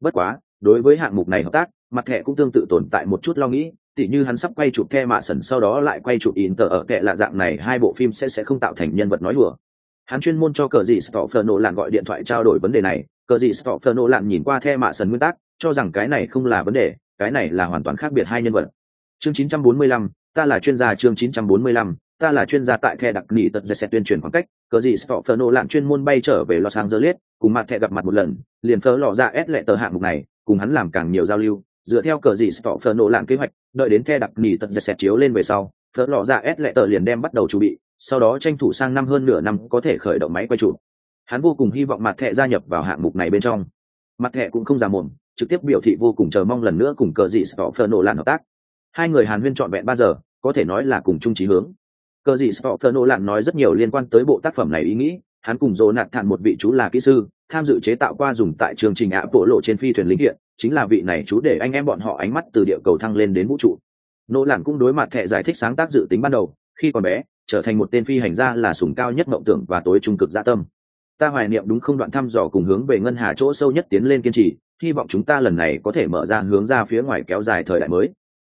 Bất quá, đối với hạng mục này hợp tác, mặt thẻ cũng tương tự tồn tại một chút lo nghĩ, tỉ như hắn sắp quay chụp The Mạ Sần sau đó lại quay chụp Inter ở kệ lạ dạng này hai bộ phim sẽ sẽ không tạo thành nhân vật nói lừa Hắn chuyên môn cho cờ dị Stoffer nổ lạn gọi điện thoại trao đổi vấn đề này, cờ dị Stoffer nổ lạn nhìn qua The Mạ Sần nguyên tắc, cho rằng cái này không là vấn đề cái này là hoàn toàn khác biệt hai nhân vật. Chương 945, ta là chuyên gia chương 945, ta là chuyên gia tại the đặc nghị tật sẽ tuyên truyền khoảng cách cờ gì Stofferno lạn chuyên môn bay trở về Los Angeles cùng mặt thẻ gặp mặt một lần liền phớ lọ ra ép lệ tờ hạng mục này cùng hắn làm càng nhiều giao lưu dựa theo cờ gì Stofferno lạn kế hoạch đợi đến the đặc nghị tật sẽ chiếu lên về sau phớ lọ ra ép lệ tờ liền đem bắt đầu chuẩn bị sau đó tranh thủ sang năm hơn nửa năm có thể khởi động máy quay chụp hắn vô cùng hy vọng mặt thẻ gia nhập vào hạng mục này bên trong mặt thẻ cũng không già mồm trực tiếp biểu thị vô cùng chờ mong lần nữa cùng cờ gì Stoffer nổ hợp tác. Hai người Hàn Huyên trọn vẹn ba giờ, có thể nói là cùng chung chí hướng. Cờ dị Stoffer nô lạn nói rất nhiều liên quan tới bộ tác phẩm này ý nghĩ, hắn cùng Dỗ nạt thản một vị chú là kỹ sư, tham dự chế tạo qua dùng tại chương trình ạ bộ lộ trên phi thuyền linh hiện, chính là vị này chú để anh em bọn họ ánh mắt từ địa cầu thăng lên đến vũ trụ. Nô lạn cũng đối mặt thẻ giải thích sáng tác dự tính ban đầu, khi còn bé, trở thành một tên phi hành gia là sủng cao nhất mộng tưởng và tối trung cực dạ tâm. Ta hoài niệm đúng không đoạn thăm dò cùng hướng về ngân hà chỗ sâu nhất tiến lên kiên trì, hy vọng chúng ta lần này có thể mở ra hướng ra phía ngoài kéo dài thời đại mới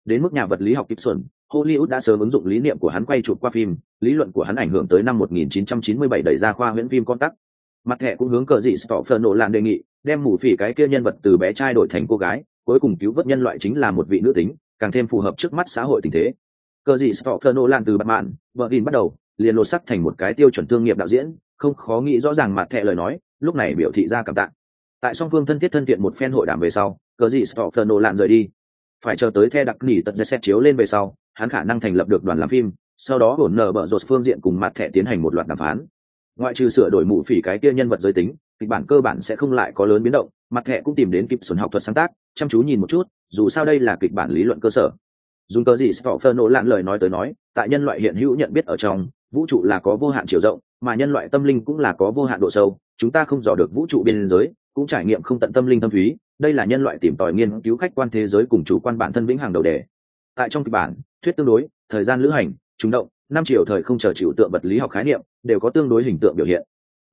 đến mức nhà vật lý học Gibson, Hollywood đã sớm ứng dụng lý niệm của hắn quay chụp qua phim, lý luận của hắn ảnh hưởng tới năm 1997 đẩy ra khoa huyễn phim con tắc. Mặt thẻ cũng hướng cờ dị Stoffer nổ đề nghị, đem mù phỉ cái kia nhân vật từ bé trai đổi thành cô gái, cuối cùng cứu vớt nhân loại chính là một vị nữ tính, càng thêm phù hợp trước mắt xã hội tình thế. Cờ dị Stoffer nổ làn từ Batman, vợ tin bắt đầu, liền lột sắc thành một cái tiêu chuẩn thương nghiệp đạo diễn, không khó nghĩ rõ ràng mặt thẻ lời nói, lúc này biểu thị ra cảm tạ tại song phương thân thiết thân thiện một phen hội đàm về sau cờ gì stoffer nổ lạn rời đi phải chờ tới the đặc nỉ tận ra xét chiếu lên về sau hắn khả năng thành lập được đoàn làm phim, sau đó ổn nở bở rột phương diện cùng mặt thẻ tiến hành một loạt đàm phán. Ngoại trừ sửa đổi mụ phỉ cái kia nhân vật giới tính, kịch bản cơ bản sẽ không lại có lớn biến động, mặt thẻ cũng tìm đến kịp xuân học thuật sáng tác, chăm chú nhìn một chút, dù sao đây là kịch bản lý luận cơ sở. Dùng cớ gì stoffer nổ lạn lời nói tới nói, tại nhân loại hiện hữu nhận biết ở trong, vũ trụ là có vô hạn chiều rộng, mà nhân loại tâm linh cũng là có vô hạn độ sâu, chúng ta không dò được vũ trụ biên giới, cũng trải nghiệm không tận tâm linh tâm thúy, đây là nhân loại tìm tòi nghiên cứu khách quan thế giới cùng chủ quan bản thân vĩnh hàng đầu đề tại trong kịch bản, thuyết tương đối, thời gian lữ hành, trúng động, năm chiều thời không chờ chịu tượng vật lý học khái niệm, đều có tương đối hình tượng biểu hiện.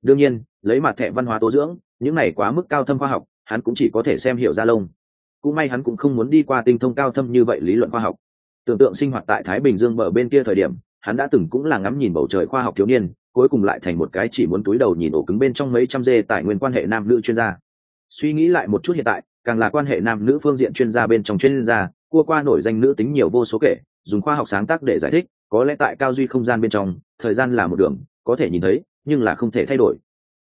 Đương nhiên, lấy mặt thẻ văn hóa tố dưỡng, những này quá mức cao thâm khoa học, hắn cũng chỉ có thể xem hiểu ra lông. Cũng may hắn cũng không muốn đi qua tinh thông cao thâm như vậy lý luận khoa học. Tưởng tượng sinh hoạt tại thái bình dương bờ bên kia thời điểm, hắn đã từng cũng là ngắm nhìn bầu trời khoa học thiếu niên, cuối cùng lại thành một cái chỉ muốn túi đầu nhìn ổ cứng bên trong mấy trăm dê tại nguyên quan hệ nam nữ chuyên gia. Suy nghĩ lại một chút hiện tại, càng là quan hệ nam nữ phương diện chuyên gia bên trong chuyên gia cua qua nổi danh nữ tính nhiều vô số kể, dùng khoa học sáng tác để giải thích, có lẽ tại cao duy không gian bên trong, thời gian là một đường, có thể nhìn thấy, nhưng là không thể thay đổi.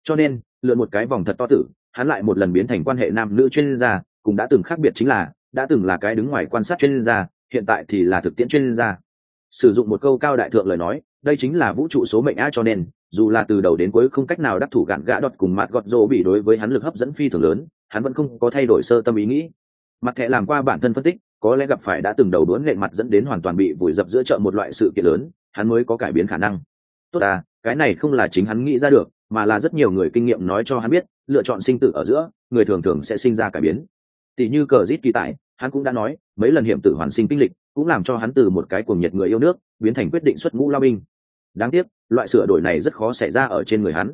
Cho nên, lượn một cái vòng thật to tử, hắn lại một lần biến thành quan hệ nam nữ chuyên gia, cũng đã từng khác biệt chính là, đã từng là cái đứng ngoài quan sát chuyên gia, hiện tại thì là thực tiễn chuyên gia. Sử dụng một câu cao đại thượng lời nói, đây chính là vũ trụ số mệnh a cho nên, dù là từ đầu đến cuối không cách nào đắc thủ gạn gã đọt cùng mặt gọt rỗ bị đối với hắn lực hấp dẫn phi thường lớn, hắn vẫn không có thay đổi sơ tâm ý nghĩ. Mặt thẻ làm qua bản thân phân tích có lẽ gặp phải đã từng đầu đuốn lệ mặt dẫn đến hoàn toàn bị vùi dập giữa chợ một loại sự kiện lớn, hắn mới có cải biến khả năng. Tốt à cái này không là chính hắn nghĩ ra được, mà là rất nhiều người kinh nghiệm nói cho hắn biết, lựa chọn sinh tử ở giữa, người thường thường sẽ sinh ra cải biến. Tỷ như cờ rít kỳ tại hắn cũng đã nói, mấy lần hiểm tử hoàn sinh kinh lịch, cũng làm cho hắn từ một cái cuồng nhiệt người yêu nước, biến thành quyết định xuất ngũ lao binh. Đáng tiếc, loại sửa đổi này rất khó xảy ra ở trên người hắn.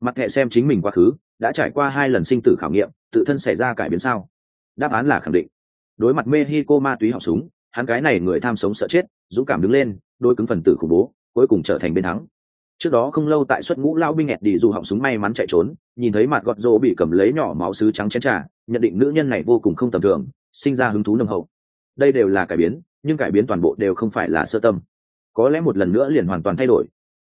Mặt hệ xem chính mình quá khứ, đã trải qua hai lần sinh tử khảo nghiệm, tự thân xảy ra cải biến sao? Đáp án là khẳng định đối mặt mexico ma túy học súng, hắn cái này người tham sống sợ chết, dũng cảm đứng lên, đôi cứng phần tử khủng bố, cuối cùng trở thành bên thắng. Trước đó không lâu tại xuất ngũ lao binh ẹt đi dù họng súng may mắn chạy trốn, nhìn thấy mặt gọt rỗ bị cầm lấy nhỏ máu sứ trắng chén trà, nhận định nữ nhân này vô cùng không tầm thường, sinh ra hứng thú nồng hậu. Đây đều là cải biến, nhưng cải biến toàn bộ đều không phải là sơ tâm. Có lẽ một lần nữa liền hoàn toàn thay đổi.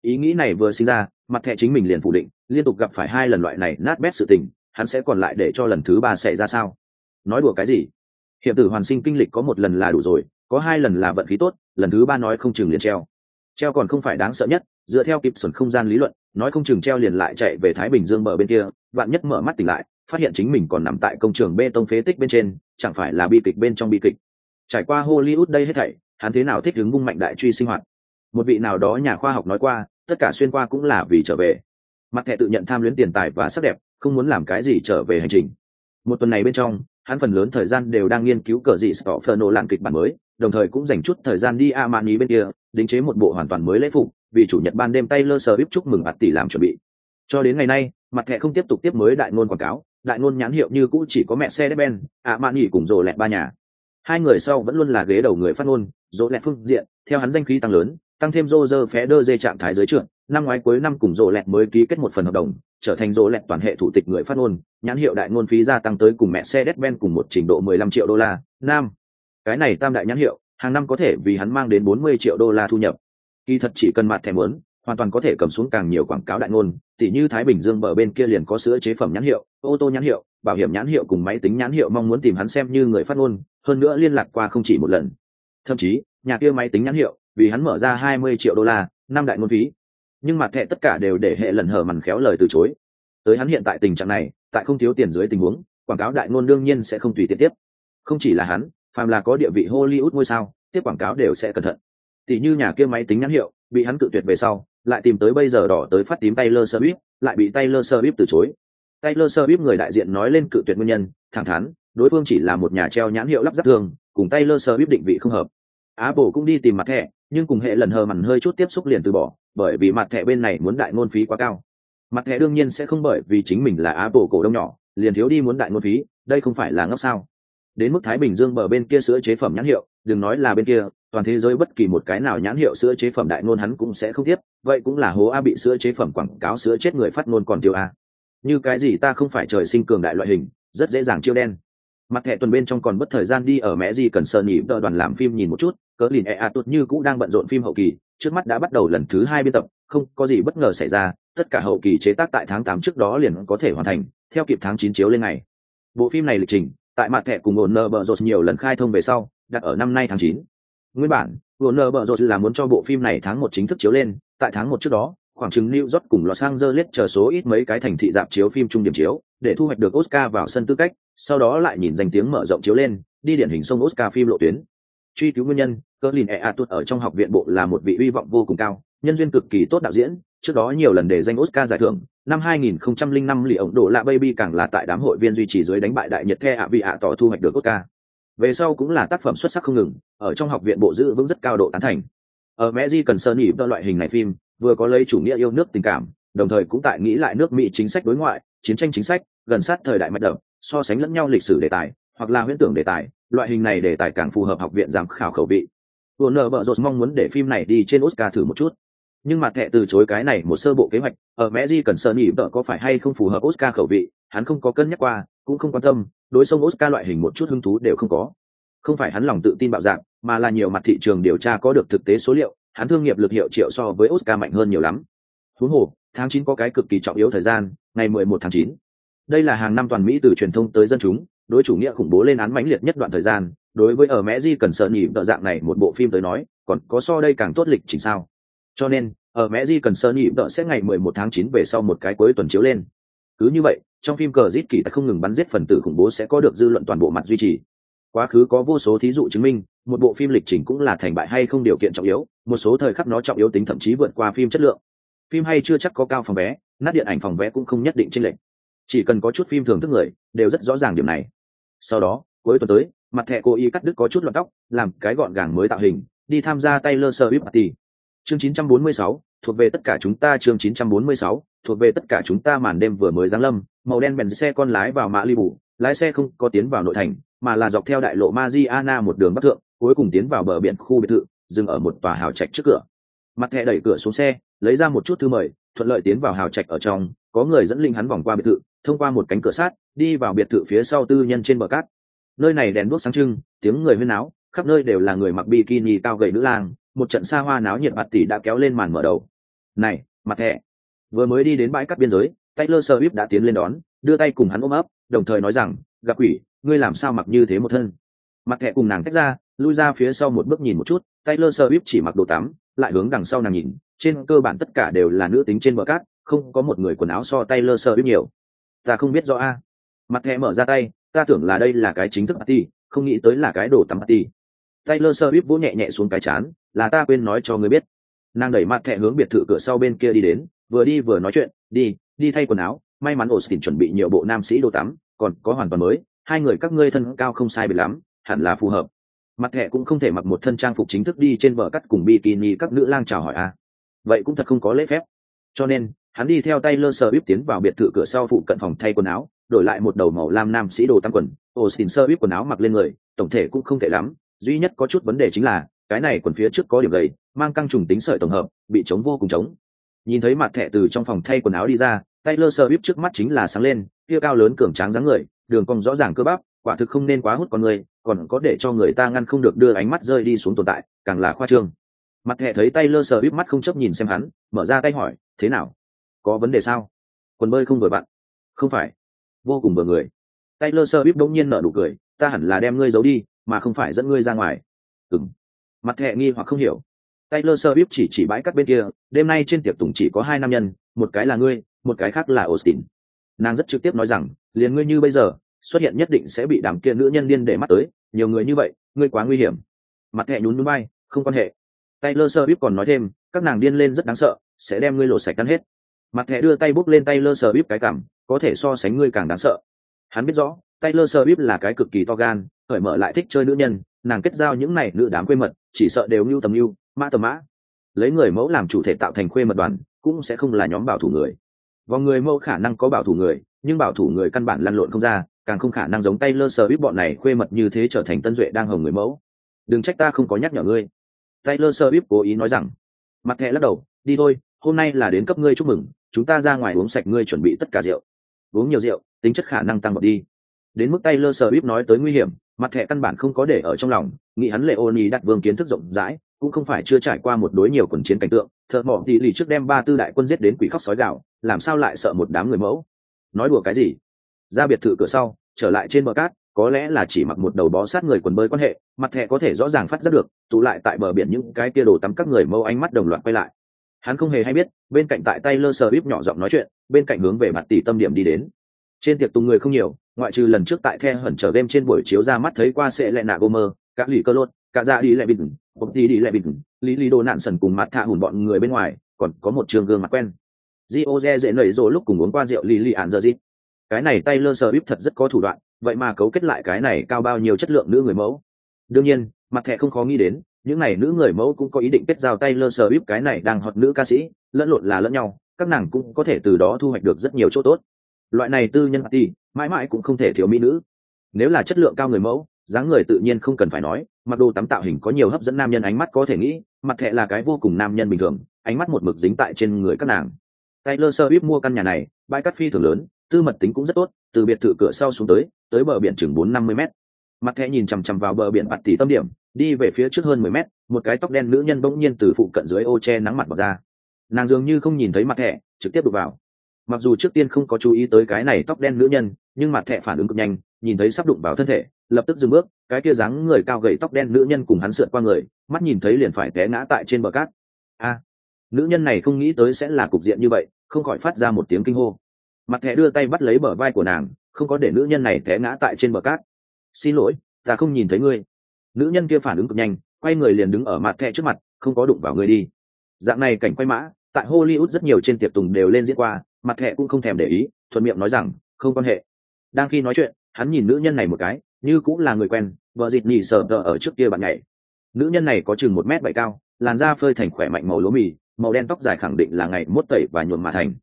Ý nghĩ này vừa sinh ra, mặt thẻ chính mình liền phủ định, liên tục gặp phải hai lần loại này nát bét sự tình, hắn sẽ còn lại để cho lần thứ ba xảy ra sao? Nói đùa cái gì? Hiệp tử hoàn sinh kinh lịch có một lần là đủ rồi, có hai lần là vận khí tốt, lần thứ ba nói không chừng liền treo. Treo còn không phải đáng sợ nhất, dựa theo kịp xuẩn không gian lý luận, nói không chừng treo liền lại chạy về thái bình dương mở bên kia bạn nhất mở mắt tỉnh lại, phát hiện chính mình còn nằm tại công trường bê tông phế tích bên trên, chẳng phải là bi kịch bên trong bi kịch. Trải qua hollywood đây hết thảy, hắn thế nào thích ứng bung mạnh đại truy sinh hoạt? Một vị nào đó nhà khoa học nói qua, tất cả xuyên qua cũng là vì trở về. Mặt thẻ tự nhận tham luyến tiền tài và sắc đẹp, không muốn làm cái gì trở về hành trình. Một tuần này bên trong hắn phần lớn thời gian đều đang nghiên cứu cờ dị Stofferno làm kịch bản mới, đồng thời cũng dành chút thời gian đi Armani bên kia, đính chế một bộ hoàn toàn mới lễ phục, vì chủ nhật ban đêm tay lơ sờ Swift chúc mừng bạt tỷ làm chuẩn bị. Cho đến ngày nay, mặt thẻ không tiếp tục tiếp mới đại ngôn quảng cáo, đại ngôn nhãn hiệu như cũ chỉ có mẹ xe Mercedes-Benz, Armani cùng rồ lẹt ba nhà. Hai người sau vẫn luôn là ghế đầu người phát ngôn, rồ lẹt phương diện, theo hắn danh khí tăng lớn, tăng thêm Roger Federer trạng thái giới trưởng, năm ngoái cuối năm cùng rồ lẹt mới ký kết một phần hợp đồng, trở thành rồ lẹt toàn hệ thủ tịch người phát ngôn, nhãn hiệu đại ngôn phí gia tăng tới cùng mẹ xe Mercedes-Benz cùng một trình độ 15 triệu đô la. Nam, cái này tam đại nhãn hiệu, hàng năm có thể vì hắn mang đến 40 triệu đô la thu nhập. Kỳ thật chỉ cần mặt thẻ muốn, hoàn toàn có thể cầm xuống càng nhiều quảng cáo đại ngôn, tỉ như Thái Bình Dương bờ bên kia liền có sữa chế phẩm nhãn hiệu, ô tô nhãn hiệu, bảo hiểm nhãn hiệu cùng máy tính nhãn hiệu mong muốn tìm hắn xem như người phát ngôn, hơn nữa liên lạc qua không chỉ một lần. Thậm chí, nhà kia máy tính nhãn hiệu, vì hắn mở ra 20 triệu đô la, năm đại ngôn phí. Nhưng mặt thẻ tất cả đều để hệ lần hở mằn khéo lời từ chối. Tới hắn hiện tại tình trạng này, tại không thiếu tiền dưới tình huống, quảng cáo đại ngôn đương nhiên sẽ không tùy tiện tiếp. Không chỉ là hắn, phàm là có địa vị Hollywood ngôi sao, tiếp quảng cáo đều sẽ cẩn thận. Tỷ như nhà kia máy tính nhãn hiệu, bị hắn cự tuyệt về sau, lại tìm tới bây giờ đỏ tới phát tím Taylor Swift, lại bị Taylor Swift từ chối. Taylor Swift người đại diện nói lên cự tuyệt nguyên nhân, thẳng thắn, đối phương chỉ là một nhà treo nhãn hiệu lắp ráp thường, cùng Taylor Swift định vị không hợp. Apple cũng đi tìm mặt thẻ, nhưng cùng hệ lần hờ mằn hơi chút tiếp xúc liền từ bỏ, bởi vì mặt thẻ bên này muốn đại ngôn phí quá cao. Mặt thẻ đương nhiên sẽ không bởi vì chính mình là Apple cổ đông nhỏ, liền thiếu đi muốn đại ngôn phí, đây không phải là ngốc sao? Đến mức Thái Bình Dương bờ bên kia sữa chế phẩm nhãn hiệu, đừng nói là bên kia, toàn thế giới bất kỳ một cái nào nhãn hiệu sữa chế phẩm đại ngôn hắn cũng sẽ không tiếp, vậy cũng là hố a bị sữa chế phẩm quảng cáo sữa chết người phát ngôn còn tiêu a. Như cái gì ta không phải trời sinh cường đại loại hình, rất dễ dàng chiêu đen. Mặt thẻ tuần bên trong còn bất thời gian đi ở mẹ gì cần sờ nhỉ đợi đoàn làm phim nhìn một chút, cỡ lìn e a tuột như cũng đang bận rộn phim hậu kỳ, trước mắt đã bắt đầu lần thứ hai biên tập, không có gì bất ngờ xảy ra, tất cả hậu kỳ chế tác tại tháng tám trước đó liền có thể hoàn thành, theo kịp tháng chín chiếu lên ngày. Bộ phim này lịch trình tại mặt thẻ cùng ổn nơ bờ rột nhiều lần khai thông về sau đặt ở năm nay tháng chín. Nguyên bản ổn nơ bờ rột là muốn cho bộ phim này tháng một chính thức chiếu lên tại tháng một trước đó khoảng chừng New York cùng Los Angeles chờ số ít mấy cái thành thị dạp chiếu phim trung điểm chiếu, để thu hoạch được Oscar vào sân tư cách, sau đó lại nhìn danh tiếng mở rộng chiếu lên, đi điển hình sông Oscar phim lộ tuyến. Truy cứu nguyên nhân, Colin Eatwood ở trong học viện bộ là một vị uy vọng vô cùng cao, nhân duyên cực kỳ tốt đạo diễn, trước đó nhiều lần để danh Oscar giải thưởng, năm 2005 lì ổng đổ lạ Baby càng là tại đám hội viên duy trì dưới đánh bại đại nhật the ạ vị ạ tỏ thu hoạch được Oscar. Về sau cũng là tác phẩm xuất sắc không ngừng, ở trong học viện bộ giữ vững rất cao độ tán thành. Ở Mẹ di cần sơn nhịp loại hình này phim, vừa có lấy chủ nghĩa yêu nước tình cảm đồng thời cũng tại nghĩ lại nước mỹ chính sách đối ngoại chiến tranh chính sách gần sát thời đại mạch đậm so sánh lẫn nhau lịch sử đề tài hoặc là huyễn tưởng đề tài loại hình này đề tài càng phù hợp học viện giám khảo khẩu vị. Vừa nở bợ rột mong muốn để phim này đi trên oscar thử một chút. Nhưng mặt thẻ từ chối cái này một sơ bộ kế hoạch ở mẹ di cần sợ nhỉ, vợ có phải hay không phù hợp oscar khẩu vị hắn không có cân nhắc qua cũng không quan tâm đối sông oscar loại hình một chút hứng thú đều không có. Không phải hắn lòng tự tin bạo dạng mà là nhiều mặt thị trường điều tra có được thực tế số liệu hắn thương nghiệp lực hiệu triệu so với Oscar mạnh hơn nhiều lắm. Huống hồ, tháng 9 có cái cực kỳ trọng yếu thời gian, ngày 11 tháng 9. Đây là hàng năm toàn Mỹ từ truyền thông tới dân chúng, đối chủ nghĩa khủng bố lên án mãnh liệt nhất đoạn thời gian, đối với ở Mẹ Di cần sợ nhỉ tợ dạng này một bộ phim tới nói, còn có so đây càng tốt lịch trình sao. Cho nên, ở Mẹ Di cần sợ nhỉ tợ sẽ ngày 11 tháng 9 về sau một cái cuối tuần chiếu lên. Cứ như vậy, trong phim cờ giết kỳ không ngừng bắn giết phần tử khủng bố sẽ có được dư luận toàn bộ mặt duy trì. Quá khứ có vô số thí dụ chứng minh, một bộ phim lịch trình cũng là thành bại hay không điều kiện trọng yếu một số thời khắc nó trọng yếu tính thậm chí vượt qua phim chất lượng. Phim hay chưa chắc có cao phòng vé nát điện ảnh phòng vé cũng không nhất định trên lệnh chỉ cần có chút phim thường thức người đều rất rõ ràng điểm này. Sau đó cuối tuần tới mặt thẻ cô y cắt đứt có chút lọn tóc làm cái gọn gàng mới tạo hình đi tham gia Taylor Swift party. Chương 946, thuộc về tất cả chúng ta chương 946, thuộc về tất cả chúng ta màn đêm vừa mới giáng lâm màu đen bèn xe con lái vào mã ly bù lái xe không có tiến vào nội thành mà là dọc theo đại lộ Mariana một đường bắc thượng, cuối cùng tiến vào bờ biển khu biệt thự, dừng ở một tòa hào trạch trước cửa. Mặt thẻ đẩy cửa xuống xe, lấy ra một chút thư mời, thuận lợi tiến vào hào trạch ở trong, có người dẫn linh hắn vòng qua biệt thự, thông qua một cánh cửa sát đi vào biệt thự phía sau tư nhân trên bờ cát. Nơi này đèn đuốc sáng trưng, tiếng người huyên náo, khắp nơi đều là người mặc bikini cao gầy nữ lang, một trận xa hoa náo nhiệt bạt tỷ đã kéo lên màn mở đầu. Này, mặt thẻ. Vừa mới đi đến bãi cát biên giới, Taylor Swift đã tiến lên đón, đưa tay cùng hắn ôm ấp, đồng thời nói rằng, gặp quỷ ngươi làm sao mặc như thế một thân? Mặt thẹ cùng nàng tách ra, lui ra phía sau một bước nhìn một chút, Taylor Swift chỉ mặc đồ tắm, lại hướng đằng sau nàng nhìn, trên cơ bản tất cả đều là nữ tính trên bờ cát, không có một người quần áo so Taylor Swift nhiều. Ta không biết rõ a. Mặt thẹ mở ra tay, ta tưởng là đây là cái chính thức party, không nghĩ tới là cái đồ tắm party. Taylor Swift vỗ nhẹ nhẹ xuống cái chán, là ta quên nói cho ngươi biết. Nàng đẩy mặt thẹ hướng biệt thự cửa sau bên kia đi đến, vừa đi vừa nói chuyện, đi đi thay quần áo, may mắn Austin chuẩn bị nhiều bộ nam sĩ đồ tắm, còn có hoàn toàn mới hai người các ngươi thân cao không sai biệt lắm, hẳn là phù hợp. Mặt thẻ cũng không thể mặc một thân trang phục chính thức đi trên bờ cắt cùng bikini các nữ lang chào hỏi a à. vậy cũng thật không có lễ phép. Cho nên, hắn đi theo tay lơ sơ bíp tiến vào biệt thự cửa sau phụ cận phòng thay quần áo, đổi lại một đầu màu lam nam sĩ đồ tăng quần. Austin sơ bíp quần áo mặc lên người, tổng thể cũng không tệ lắm, duy nhất có chút vấn đề chính là, cái này quần phía trước có điểm gầy, mang căng trùng tính sợi tổng hợp, bị chống vô cùng chống nhìn thấy mặt thẻ từ trong phòng thay quần áo đi ra tay lơ sơ bíp trước mắt chính là sáng lên, kia cao lớn cường tráng dáng người đường cong rõ ràng cơ bắp, quả thực không nên quá hút con người, còn có để cho người ta ngăn không được đưa ánh mắt rơi đi xuống tồn tại, càng là khoa trương. Mặt hệ thấy tay lơ sờ bíp mắt không chấp nhìn xem hắn, mở ra tay hỏi, thế nào? Có vấn đề sao? Quần bơi không vừa bạn. Không phải. Vô cùng vừa người. Tay lơ sơ bíp đống nhiên nở nụ cười, ta hẳn là đem ngươi giấu đi, mà không phải dẫn ngươi ra ngoài. Ừng mặt hệ nghi hoặc không hiểu. Tay lơ sơ bíp chỉ chỉ bãi cắt bên kia, đêm nay trên tiệc tùng chỉ có hai nam nhân, một cái là ngươi, một cái khác là austin. Nàng rất trực tiếp nói rằng liền ngươi như bây giờ, xuất hiện nhất định sẽ bị đám kia nữ nhân điên để mắt tới, nhiều người như vậy, ngươi quá nguy hiểm. Mặt thẹ nhún núi bay không quan hệ. Tay lơ sơ bíp còn nói thêm, các nàng điên lên rất đáng sợ, sẽ đem ngươi lộ sạch cắn hết. Mặt thẹ đưa tay bút lên tay lơ sơ bíp cái cảm, có thể so sánh ngươi càng đáng sợ. Hắn biết rõ tay lơ sơ bíp là cái cực kỳ to gan khởi mở lại thích chơi nữ nhân, nàng kết giao những này nữ đám quê mật, chỉ sợ đều mưu tầm mưu mã tầm mã. Lấy người mẫu làm chủ thể tạo thành khuê mật đoàn, cũng sẽ không là nhóm bảo thủ người. Vòng người mẫu khả năng có bảo thủ người nhưng bảo thủ người căn bản lăn lộn không ra, càng không khả năng giống tay lơ sờ ít bọn này khuê mật như thế trở thành tân duệ đang hồng người mẫu. Đừng trách ta không có nhắc nhở ngươi. Tay lơ sơ ít cố ý nói rằng, mặt thẹ lắc đầu, đi thôi, hôm nay là đến cấp ngươi chúc mừng, chúng ta ra ngoài uống sạch ngươi chuẩn bị tất cả rượu. Uống nhiều rượu, tính chất khả năng tăng bọt đi. Đến mức tay lơ sờ ít nói tới nguy hiểm, mặt thẹ căn bản không có để ở trong lòng, nghĩ hắn lệ ô nhi đặt vương kiến thức rộng rãi, cũng không phải chưa trải qua một đối nhiều quần chiến cảnh tượng, thợ mỏ thì lì trước đem ba tư đại quân giết đến quỷ khóc sói gạo làm sao lại sợ một đám người mẫu? Nói đùa cái gì? Ra biệt thự cửa sau, trở lại trên bờ cát, có lẽ là chỉ mặc một đầu bó sát người quần bơi quan hệ, mặt thẻ có thể rõ ràng phát giác được, tụ lại tại bờ biển những cái tia đồ tắm các người mâu ánh mắt đồng loạt quay lại. Hắn không hề hay biết, bên cạnh tại tay lơ sờ bíp nhỏ giọng nói chuyện, bên cạnh hướng về mặt tỷ tâm điểm đi đến. Trên tiệc tùng người không nhiều, ngoại trừ lần trước tại the hẩn trở game trên buổi chiếu ra mắt thấy qua sẽ lẹ nạ gomer các lì cơ lốt, cả ra đi lẹ bịt một tí đi lẹ bịt, lý lý đồ nạn sần cùng mặt thạ hùn bọn người bên ngoài, còn có một trường gương mặt quen. Gioze dễ nảy rồi lúc cùng uống qua rượu lì lì giờ gì cái này Taylor Swift thật rất có thủ đoạn, vậy mà cấu kết lại cái này cao bao nhiêu chất lượng nữ người mẫu. Đương nhiên, mặt thẻ không khó nghĩ đến, những này nữ người mẫu cũng có ý định kết giao Taylor Swift cái này đang hot nữ ca sĩ, lẫn lộn là lẫn nhau, các nàng cũng có thể từ đó thu hoạch được rất nhiều chỗ tốt. Loại này tư nhân thì mãi mãi cũng không thể thiếu mỹ nữ. Nếu là chất lượng cao người mẫu, dáng người tự nhiên không cần phải nói, mặc đồ tắm tạo hình có nhiều hấp dẫn nam nhân ánh mắt có thể nghĩ, mặt thẻ là cái vô cùng nam nhân bình thường, ánh mắt một mực dính tại trên người các nàng. Taylor Swift mua căn nhà này, bãi cát phi thường lớn, tư mật tính cũng rất tốt, từ biệt thự cửa sau xuống tới, tới bờ biển chừng bốn năm mươi mét. Mặt thẻ nhìn chằm chằm vào bờ biển bạt tỷ tâm điểm, đi về phía trước hơn mười mét, một cái tóc đen nữ nhân bỗng nhiên từ phụ cận dưới ô che nắng mặt bỏ ra. Nàng dường như không nhìn thấy mặt thẻ, trực tiếp đụng vào. Mặc dù trước tiên không có chú ý tới cái này tóc đen nữ nhân, nhưng mặt thẻ phản ứng cực nhanh, nhìn thấy sắp đụng vào thân thể, lập tức dừng bước, cái kia dáng người cao gầy tóc đen nữ nhân cùng hắn sượt qua người, mắt nhìn thấy liền phải té ngã tại trên bờ cát. A, nữ nhân này không nghĩ tới sẽ là cục diện như vậy, không khỏi phát ra một tiếng kinh hô. Mặt thẻ đưa tay bắt lấy bờ vai của nàng, không có để nữ nhân này té ngã tại trên bờ cát. Xin lỗi, ta không nhìn thấy ngươi. Nữ nhân kia phản ứng cực nhanh, quay người liền đứng ở mặt thẻ trước mặt, không có đụng vào ngươi đi. Dạng này cảnh quay mã, tại hollywood rất nhiều trên tiệc tùng đều lên diễn qua, mặt thẻ cũng không thèm để ý, thuận miệng nói rằng, không quan hệ. Đang khi nói chuyện, hắn nhìn nữ nhân này một cái, như cũng là người quen, vợ dịt nhì sờ tờ ở trước kia bạn nhảy. Nữ nhân này có chừng một mét bảy cao, làn da phơi thành khỏe mạnh màu lúa mì màu đen tóc dài khẳng định là ngày mốt tẩy và nhuộm mà thành.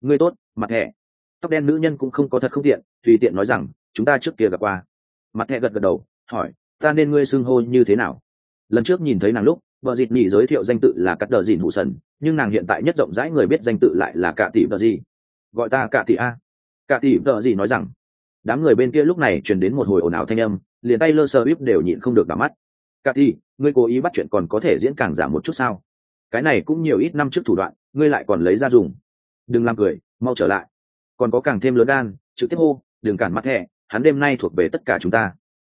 Ngươi tốt, mặt thẻ tóc đen nữ nhân cũng không có thật không tiện, tùy tiện nói rằng, chúng ta trước kia gặp qua. Mặt thẻ gật gật đầu, hỏi, ta nên ngươi xưng hô như thế nào? Lần trước nhìn thấy nàng lúc vợ dịt nhị giới thiệu danh tự là cắt đờ dìn hụ sần, nhưng nàng hiện tại nhất rộng rãi người biết danh tự lại là cạ tỷ vợ gì gọi ta cạ tỷ a. Cạ tỷ vợ gì nói rằng, đám người bên kia lúc này truyền đến một hồi ồn ào thanh âm, liền tay lơ sơ bíp đều nhịn không được đỏ mắt. Cạ tỷ ngươi cố ý bắt chuyện còn có thể diễn càng giảm một chút sao? Cái này cũng nhiều ít năm trước thủ đoạn ngươi lại còn lấy ra dùng. Đừng làm cười mau trở lại. Còn có càng thêm lớn đan, trực tiếp hô đừng cản mặt thẻ hắn đêm nay thuộc về tất cả chúng ta.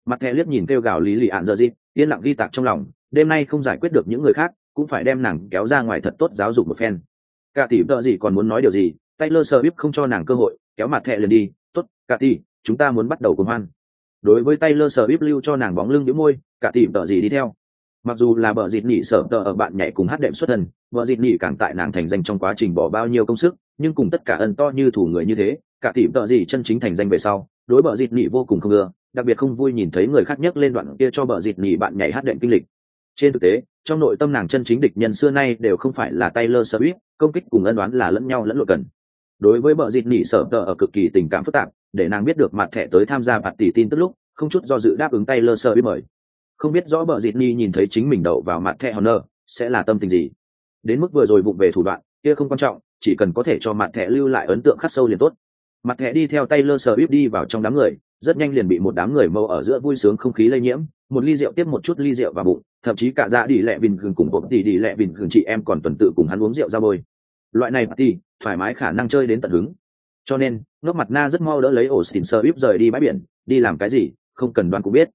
Mặt thẻ liếc nhìn kêu gào lý lì ạn dơ dịp yên lặng ghi tạc trong lòng đêm nay không giải quyết được những người khác cũng phải đem nàng kéo ra ngoài thật tốt giáo dục một phen. Cả tỷ vợ gì còn muốn nói điều gì tay lơ sơ bíp không cho nàng cơ hội kéo mặt thẹ liền đi tốt cả tỷ chúng ta muốn bắt đầu cùng hoan. Đối với tay lơ sờ bíp lưu cho nàng bóng lưng đĩu môi cả tỷ vợ gì đi theo mặc dù là bờ dịt nỉ sở tờ ở bạn nhảy cùng hát đệm xuất thân vợ dịt nỉ càng tại nàng thành danh trong quá trình bỏ bao nhiêu công sức nhưng cùng tất cả ân to như thủ người như thế cả tỷ tợ gì chân chính thành danh về sau đối bờ dịt nỉ vô cùng không ưa đặc biệt không vui nhìn thấy người khác nhắc lên đoạn kia cho bờ dịt nỉ bạn nhảy hát đệm kinh lịch trên thực tế trong nội tâm nàng chân chính địch nhân xưa nay đều không phải là Taylor Swift, công kích cùng ân đoán là lẫn nhau lẫn lộn cần. Đối với bờ dịt nỉ sở tờ ở cực kỳ tình cảm phức tạp, để nàng biết được mặt thẻ tới tham gia bạt tỷ tin tức lúc, không chút do dự đáp ứng Taylor Swift mời không biết rõ bờ dịt ni nhìn thấy chính mình đậu vào mặt thẻ nơ sẽ là tâm tình gì. Đến mức vừa rồi vụng về thủ đoạn, kia không quan trọng, chỉ cần có thể cho mặt thẻ lưu lại ấn tượng khắc sâu liền tốt. Mặt thẻ đi theo tay lơ sờ íp đi vào trong đám người, rất nhanh liền bị một đám người mâu ở giữa vui sướng không khí lây nhiễm, một ly rượu tiếp một chút ly rượu vào bụng, thậm chí cả dạ đi lẹ bình gừng cùng bột tỉ đi lẹ bình gừng chị em còn tuần tự cùng hắn uống rượu ra bôi. Loại này thì thoải mái khả năng chơi đến tận hứng. Cho nên, ngốc mặt na rất mau đỡ lấy ổ xin sơ íp rời đi bãi biển, đi làm cái gì, không cần đoán cũng biết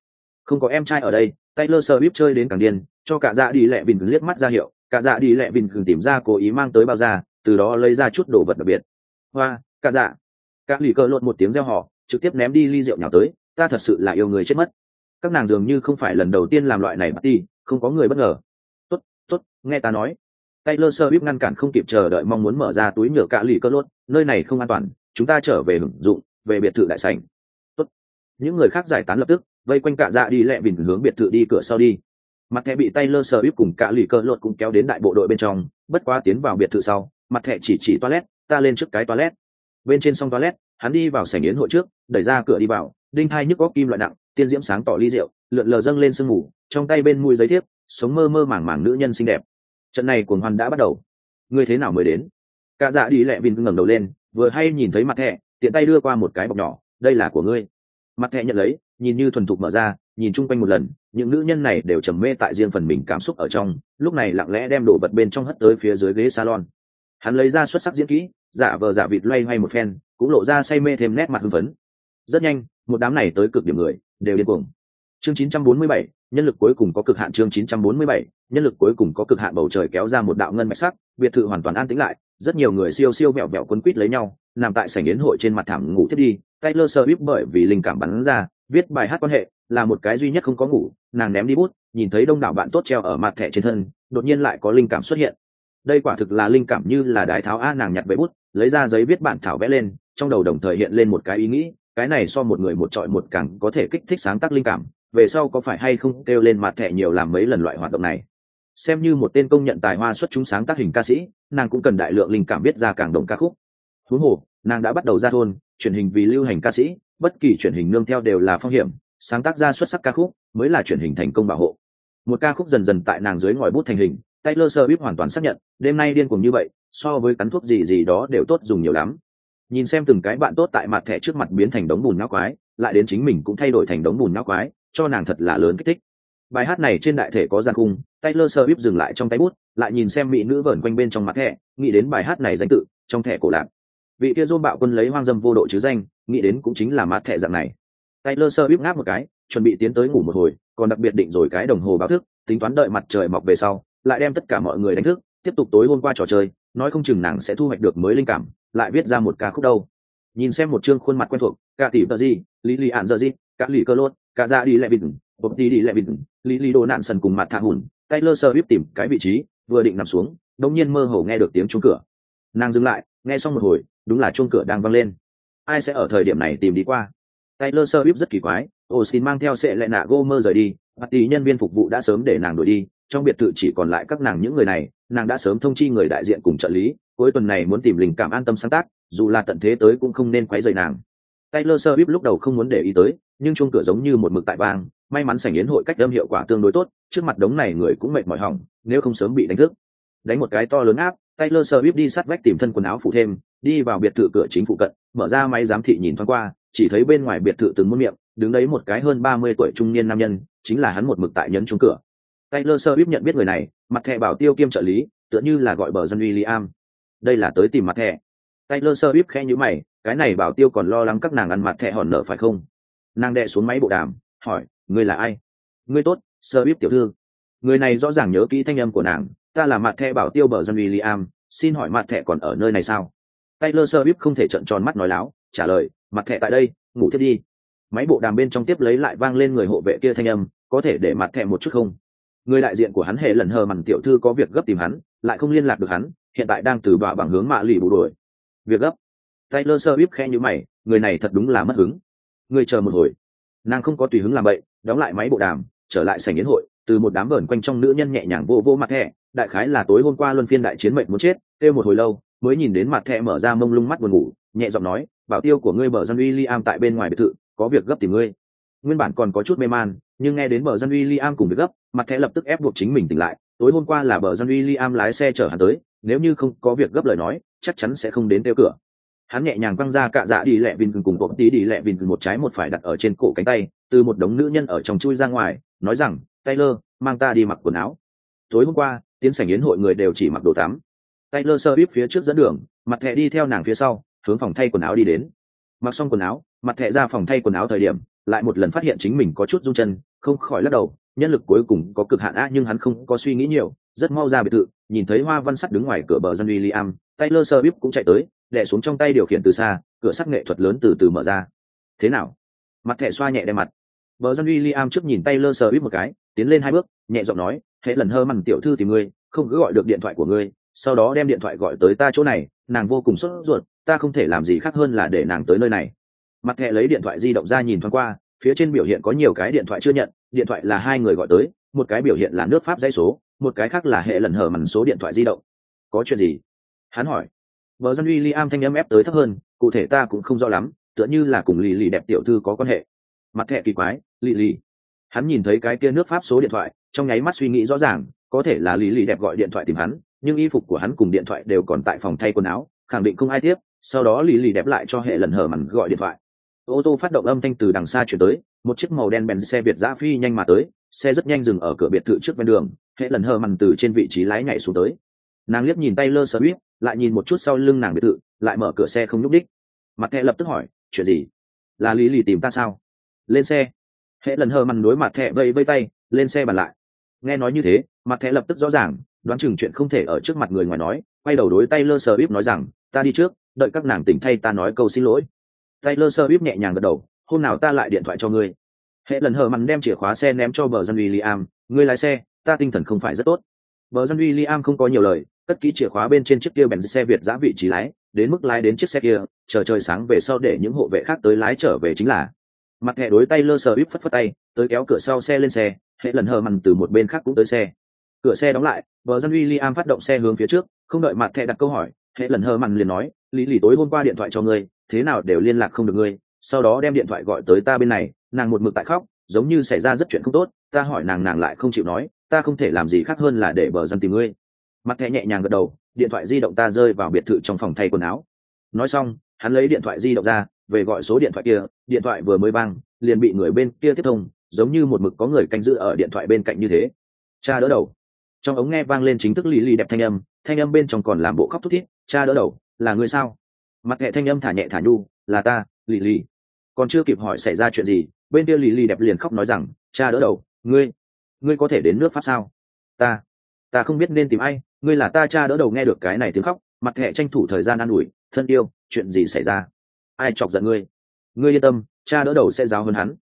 không có em trai ở đây taylor sơ bíp chơi đến càng điên cho cả dạ đi lẹ bình liếc mắt ra hiệu cả dạ đi lẹ vìn tìm ra cố ý mang tới bao da từ đó lấy ra chút đồ vật đặc biệt. Hoa cả dạ. Cả lì cờ lộn một tiếng reo hò, trực tiếp ném đi ly rượu nhào tới ta thật sự là yêu người chết mất. Các nàng dường như không phải lần đầu tiên làm loại này party không có người bất ngờ. Tốt tốt nghe ta nói. Taylor Swift ngăn cản không kịp chờ đợi mong muốn mở ra túi nhựa cả lì cơ lộn nơi này không an toàn, chúng ta trở về hưởng dụng, về biệt thự đại sảnh. Tốt. Những người khác giải tán lập tức, vây quanh cả dạ đi lẹ vìn hướng biệt thự đi cửa sau đi. Mặt thẻ bị tay lơ sờ íp cùng cả lì cơ lột cũng kéo đến đại bộ đội bên trong, bất quá tiến vào biệt thự sau, mặt thẻ chỉ chỉ toilet, ta lên trước cái toilet. Bên trên sông toilet, hắn đi vào sảnh yến hội trước, đẩy ra cửa đi vào, đinh thai nhức góc kim loại nặng, tiên diễm sáng tỏ ly rượu, lượn lờ dâng lên sương mù, trong tay bên mùi giấy thiếp, sống mơ mơ màng màng nữ nhân xinh đẹp. Trận này cuồng hoan đã bắt đầu. Ngươi thế nào mới đến? Cả dạ đi lẹ vìn ngẩng đầu lên, vừa hay nhìn thấy mặt thẻ, tiện tay đưa qua một cái bọc nhỏ, đây là của ngươi mặt thẻ nhận lấy nhìn như thuần thục mở ra nhìn chung quanh một lần những nữ nhân này đều trầm mê tại riêng phần mình cảm xúc ở trong lúc này lặng lẽ đem đồ vật bên trong hất tới phía dưới ghế salon. Hắn lấy ra xuất sắc diễn kỹ giả vờ giả vịt loay hoay một phen cũng lộ ra say mê thêm nét mặt hưng phấn. Rất nhanh một đám này tới cực điểm người đều điên cuồng. Chương 947, nhân lực cuối cùng có cực hạn chương 947, nhân lực cuối cùng có cực hạn bầu trời kéo ra một đạo ngân mạch sắc biệt thự hoàn toàn an tĩnh lại rất nhiều người siêu siêu vẹo vẹo quấn quít lấy nhau nằm tại sảnh yến hội trên mặt thảm ngủ thiết đi. Taylor Swift bởi vì linh cảm bắn ra, viết bài hát quan hệ, là một cái duy nhất không có ngủ. Nàng ném đi bút, nhìn thấy đông đảo bạn tốt treo ở mặt thẻ trên thân, đột nhiên lại có linh cảm xuất hiện. Đây quả thực là linh cảm như là đái tháo a, nàng nhặt bẫy bút, lấy ra giấy viết bản thảo vẽ lên, trong đầu đồng thời hiện lên một cái ý nghĩ, cái này so một người một trọi một càng có thể kích thích sáng tác linh cảm, về sau có phải hay không kêu lên mặt thẻ nhiều làm mấy lần loại hoạt động này. Xem như một tên công nhận tài hoa xuất chúng sáng tác hình ca sĩ, nàng cũng cần đại lượng linh cảm viết ra càng đồng ca khúc. Huống hồ nàng đã bắt đầu ra thôn truyền hình vì lưu hành ca sĩ bất kỳ truyền hình nương theo đều là phong hiểm sáng tác ra xuất sắc ca khúc mới là truyền hình thành công bảo hộ một ca khúc dần dần tại nàng dưới ngòi bút thành hình Taylor Swift hoàn toàn xác nhận, đêm nay điên cuồng như vậy, so với cắn thuốc gì gì đó đều tốt dùng nhiều lắm. Nhìn xem từng cái bạn tốt tại mặt thẻ trước mặt biến thành đống bùn nhão quái, lại đến chính mình cũng thay đổi thành đống bùn nhão quái, cho nàng thật là lớn kích thích. Bài hát này trên đại thể có gian cung, Taylor Swift dừng lại trong tay bút, lại nhìn xem mỹ nữ vẩn quanh bên trong mặt thẻ, nghĩ đến bài hát này danh tự, trong thẻ cổ lạc. Vị kia Dôn bạo quân lấy hoang dâm vô độ chứ danh, nghĩ đến cũng chính là mát thẻ dạng này. Taylor bíp ngáp một cái, chuẩn bị tiến tới ngủ một hồi, còn đặc biệt định rồi cái đồng hồ báo thức, tính toán đợi mặt trời mọc về sau, lại đem tất cả mọi người đánh thức tiếp tục tối hôm qua trò chơi nói không chừng nàng sẽ thu hoạch được mới linh cảm lại viết ra một ca khúc đâu nhìn xem một chương khuôn mặt quen thuộc cả tỷ tờ gì lý lý ạn giờ gì cả lì cơ lốt cả ra đi lẹ bình bột đi đi lẹ bình lý lý đồ nạn sần cùng mặt thả hùn taylor sơ tìm cái vị trí vừa định nằm xuống đông nhiên mơ hồ nghe được tiếng chuông cửa nàng dừng lại nghe xong một hồi đúng là chuông cửa đang văng lên. Ai sẽ ở thời điểm này tìm đi qua? Taylor sơ rất kỳ quái Austin mang theo sệ lệ nạ Gomer rời đi, mặt tỷ nhân viên phục vụ đã sớm để nàng đuổi đi, trong biệt thự chỉ còn lại các nàng những người này nàng đã sớm thông chi người đại diện cùng trợ lý cuối tuần này muốn tìm linh cảm an tâm sáng tác dù là tận thế tới cũng không nên quấy rầy nàng. Taylor Swift lúc đầu không muốn để ý tới, nhưng chuông cửa giống như một mực tại vang, may mắn sảnh yến hội cách đâm hiệu quả tương đối tốt, trước mặt đống này người cũng mệt mỏi hỏng, nếu không sớm bị đánh thức. Đánh một cái to lớn áp, Taylor Swift đi sát vách tìm thân quần áo phụ thêm, đi vào biệt thự cửa chính phụ cận, mở ra máy giám thị nhìn thoáng qua, chỉ thấy bên ngoài biệt thự từng muôn miệng, đứng đấy một cái hơn ba mươi tuổi trung niên nam nhân, chính là hắn một mực tại nhấn trúng cửa. Taylor Swift nhận biết người này, mặt thẻ bảo tiêu kiêm trợ lý, tựa như là gọi bờ dân William. Đây là tới tìm mặt thẻ. Taylor Swift khẽ nhíu mày, cái này bảo tiêu còn lo lắng các nàng ăn mặt thẻ hòn nợ phải không? Nàng đệ xuống máy bộ đàm, hỏi, ngươi là ai? Ngươi tốt, Swift tiểu thư. Người này rõ ràng nhớ kỹ thanh âm của nàng, ta là mặt thẻ bảo tiêu bờ dân William, xin hỏi mặt thẻ còn ở nơi này sao? Taylor Swift không thể trợn tròn mắt nói láo, trả lời, mặt thẻ tại đây, ngủ tiếp đi. Máy bộ đàm bên trong tiếp lấy lại vang lên người hộ vệ kia thanh âm, có thể để mặt thẻ một chút không? người đại diện của hắn hệ lần hờ mằn tiểu thư có việc gấp tìm hắn lại không liên lạc được hắn hiện tại đang từ bạ bằng hướng mạ lì bù đuổi việc gấp taylor Swift khẽ như mày người này thật đúng là mất hứng người chờ một hồi nàng không có tùy hứng làm bậy đóng lại máy bộ đàm trở lại sảnh yến hội từ một đám bẩn quanh trong nữ nhân nhẹ nhàng vô vô mặt thẻ đại khái là tối hôm qua luân phiên đại chiến mệnh muốn chết kêu một hồi lâu mới nhìn đến mặt thẻ mở ra mông lung mắt buồn ngủ, nhẹ giọng nói, bảo tiêu của ngươi bờ dân uy liam tại bên ngoài biệt thự, có việc gấp tìm ngươi. Nguyên bản còn có chút mê man, nhưng nghe đến bờ dân uy liam cùng việc gấp, mặt thẻ lập tức ép buộc chính mình tỉnh lại, tối hôm qua là bờ dân uy liam lái xe chở hắn tới, nếu như không có việc gấp lời nói, chắc chắn sẽ không đến tiêu cửa. Hắn nhẹ nhàng quăng ra cạ dạ đi lẹ vin cùng bột tí đi lẹ vin một trái một phải đặt ở trên cổ cánh tay, từ một đống nữ nhân ở trong chui ra ngoài, nói rằng, taylor, mang ta đi mặc quần áo. Tối hôm qua, tiến sảnh yến hội người đều chỉ mặc đồ tắm taylor Swift bíp phía trước dẫn đường mặt thẻ đi theo nàng phía sau hướng phòng thay quần áo đi đến. Mặc xong quần áo mặt thẻ ra phòng thay quần áo thời điểm lại một lần phát hiện chính mình có chút run chân không khỏi lắc đầu nhân lực cuối cùng có cực hạn á, nhưng hắn không có suy nghĩ nhiều rất mau ra biệt thự nhìn thấy hoa văn sắt đứng ngoài cửa bờ dân William, Taylor Swift cũng chạy tới đè xuống trong tay điều khiển từ xa cửa sắt nghệ thuật lớn từ từ mở ra. Thế nào? Mặt thẻ xoa nhẹ đe mặt. Bờ dân William trước nhìn Taylor Swift một cái tiến lên hai bước nhẹ giọng nói hệ lần hơ mằn tiểu thư tìm ngươi không cứ gọi được điện thoại của ngươi sau đó đem điện thoại gọi tới ta chỗ này, nàng vô cùng sốt ruột, ta không thể làm gì khác hơn là để nàng tới nơi này. Mặt thẻ lấy điện thoại di động ra nhìn thoáng qua, phía trên biểu hiện có nhiều cái điện thoại chưa nhận, điện thoại là hai người gọi tới, một cái biểu hiện là nước pháp dãy số, một cái khác là hệ lần hở mằn số điện thoại di động. Có chuyện gì? Hắn hỏi. Vợ dân uy li am thanh âm ép tới thấp hơn, cụ thể ta cũng không rõ lắm, tựa như là cùng lì lì đẹp tiểu thư có quan hệ. Mặt thẻ kỳ quái lì lì hắn nhìn thấy cái kia nước pháp số điện thoại, trong nháy mắt suy nghĩ rõ ràng, có thể là lì lì đẹp gọi điện thoại tìm hắn nhưng y phục của hắn cùng điện thoại đều còn tại phòng thay quần áo, khẳng định không ai tiếp, sau đó lì lì đẹp lại cho hệ lần hở mằn gọi điện thoại. Ô tô phát động âm thanh từ đằng xa chuyển tới, một chiếc màu đen bèn xe việt giã phi nhanh mà tới, xe rất nhanh dừng ở cửa biệt thự trước bên đường, hệ lần hờ mằn từ trên vị trí lái nhảy xuống tới. Nàng liếc nhìn tay lơ sơ huyết lại nhìn một chút sau lưng nàng biệt thự, lại mở cửa xe không nhúc đích mặt thẹ lập tức hỏi, chuyện gì? Là lý lì tìm ta sao? Lên xe. Hệ lần hờ mằn đối mặt thẹ vây vây tay, lên xe bàn lại. Nghe nói như thế, mặt thẹ lập tức rõ ràng đoán chừng chuyện không thể ở trước mặt người ngoài nói, quay đầu đối tay lơ Sơ bíp nói rằng, ta đi trước, đợi các nàng tỉnh thay ta nói câu xin lỗi. Tay lơ Sơ bíp nhẹ nhàng gật đầu, hôm nào ta lại điện thoại cho ngươi. Hệ lần hờ mặn đem chìa khóa xe ném cho bờ dân uy liam ngươi lái xe, ta tinh thần không phải rất tốt. Bờ dân uy liam không có nhiều lời, cất kỹ chìa khóa bên trên chiếc kia bèn xe việt giã vị trí lái, đến mức lái đến chiếc xe kia, chờ trời sáng về sau để những hộ vệ khác tới lái trở về chính là. Mặt thẻ đối tay lơ sờ bíp phất phất tay, tới kéo cửa sau xe lên xe, hệ lần hờ mặn từ một bên khác cũng tới xe cửa xe đóng lại, bờ dân uy liam phát động xe hướng phía trước, không đợi mặt thẻ đặt câu hỏi, hệ lần hờ mằn liền nói, lý lì tối hôm qua điện thoại cho ngươi, thế nào đều liên lạc không được ngươi, sau đó đem điện thoại gọi tới ta bên này, nàng một mực tại khóc, giống như xảy ra rất chuyện không tốt, ta hỏi nàng nàng lại không chịu nói, ta không thể làm gì khác hơn là để bờ dân tìm ngươi. Mặt thẻ nhẹ nhàng gật đầu, điện thoại di động ta rơi vào biệt thự trong phòng thay quần áo. Nói xong, hắn lấy điện thoại di động ra, về gọi số điện thoại kia, điện thoại vừa mới vang, liền bị người bên kia tiếp thông, giống như một mực có người canh giữ ở điện thoại bên cạnh như thế. Cha đỡ đầu trong ống nghe vang lên chính thức lì lì đẹp thanh âm thanh âm bên trong còn làm bộ khóc thút thít, cha đỡ đầu, là người sao? Mặt hệ thanh âm thả nhẹ thả nhu, là ta, lì lì. Còn chưa kịp hỏi xảy ra chuyện gì, bên kia lì lì đẹp liền khóc nói rằng, cha đỡ đầu, ngươi ngươi có thể đến nước pháp sao? Ta ta không biết nên tìm ai, ngươi là ta cha đỡ đầu nghe được cái này tiếng khóc. Mặt hệ tranh thủ thời gian an ủi, thân yêu, chuyện gì xảy ra? Ai chọc giận ngươi? Ngươi yên tâm, cha đỡ đầu sẽ giáo hơn hắn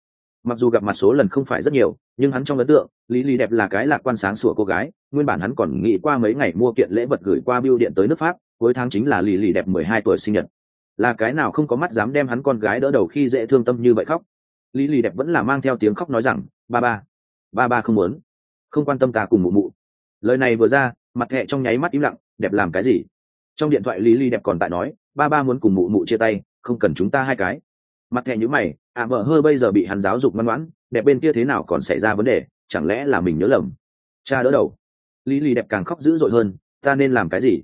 mặc dù gặp mặt số lần không phải rất nhiều, nhưng hắn trong ấn tượng, lý lý đẹp là cái lạc quan sáng sủa cô gái, nguyên bản hắn còn nghĩ qua mấy ngày mua kiện lễ vật gửi qua biêu điện tới nước pháp, cuối tháng chính là lý lý đẹp mười hai tuổi sinh nhật. Là cái nào không có mắt dám đem hắn con gái đỡ đầu khi dễ thương tâm như vậy khóc. Lý lý đẹp vẫn là mang theo tiếng khóc nói rằng, ba ba ba ba không muốn, không quan tâm ta cùng mụ mụ. Lời này vừa ra, mặt hẹ trong nháy mắt im lặng, đẹp làm cái gì? Trong điện thoại lý lý đẹp còn tại nói, ba ba muốn cùng mụ mụ chia tay, không cần chúng ta hai cái mặt thẻ nhữ mày ạ à, vợ hơ bây giờ bị hắn giáo dục ngoan ngoãn đẹp bên kia thế nào còn xảy ra vấn đề chẳng lẽ là mình nhớ lầm? Cha đỡ đầu. Lý lý đẹp càng khóc dữ dội hơn ta nên làm cái gì?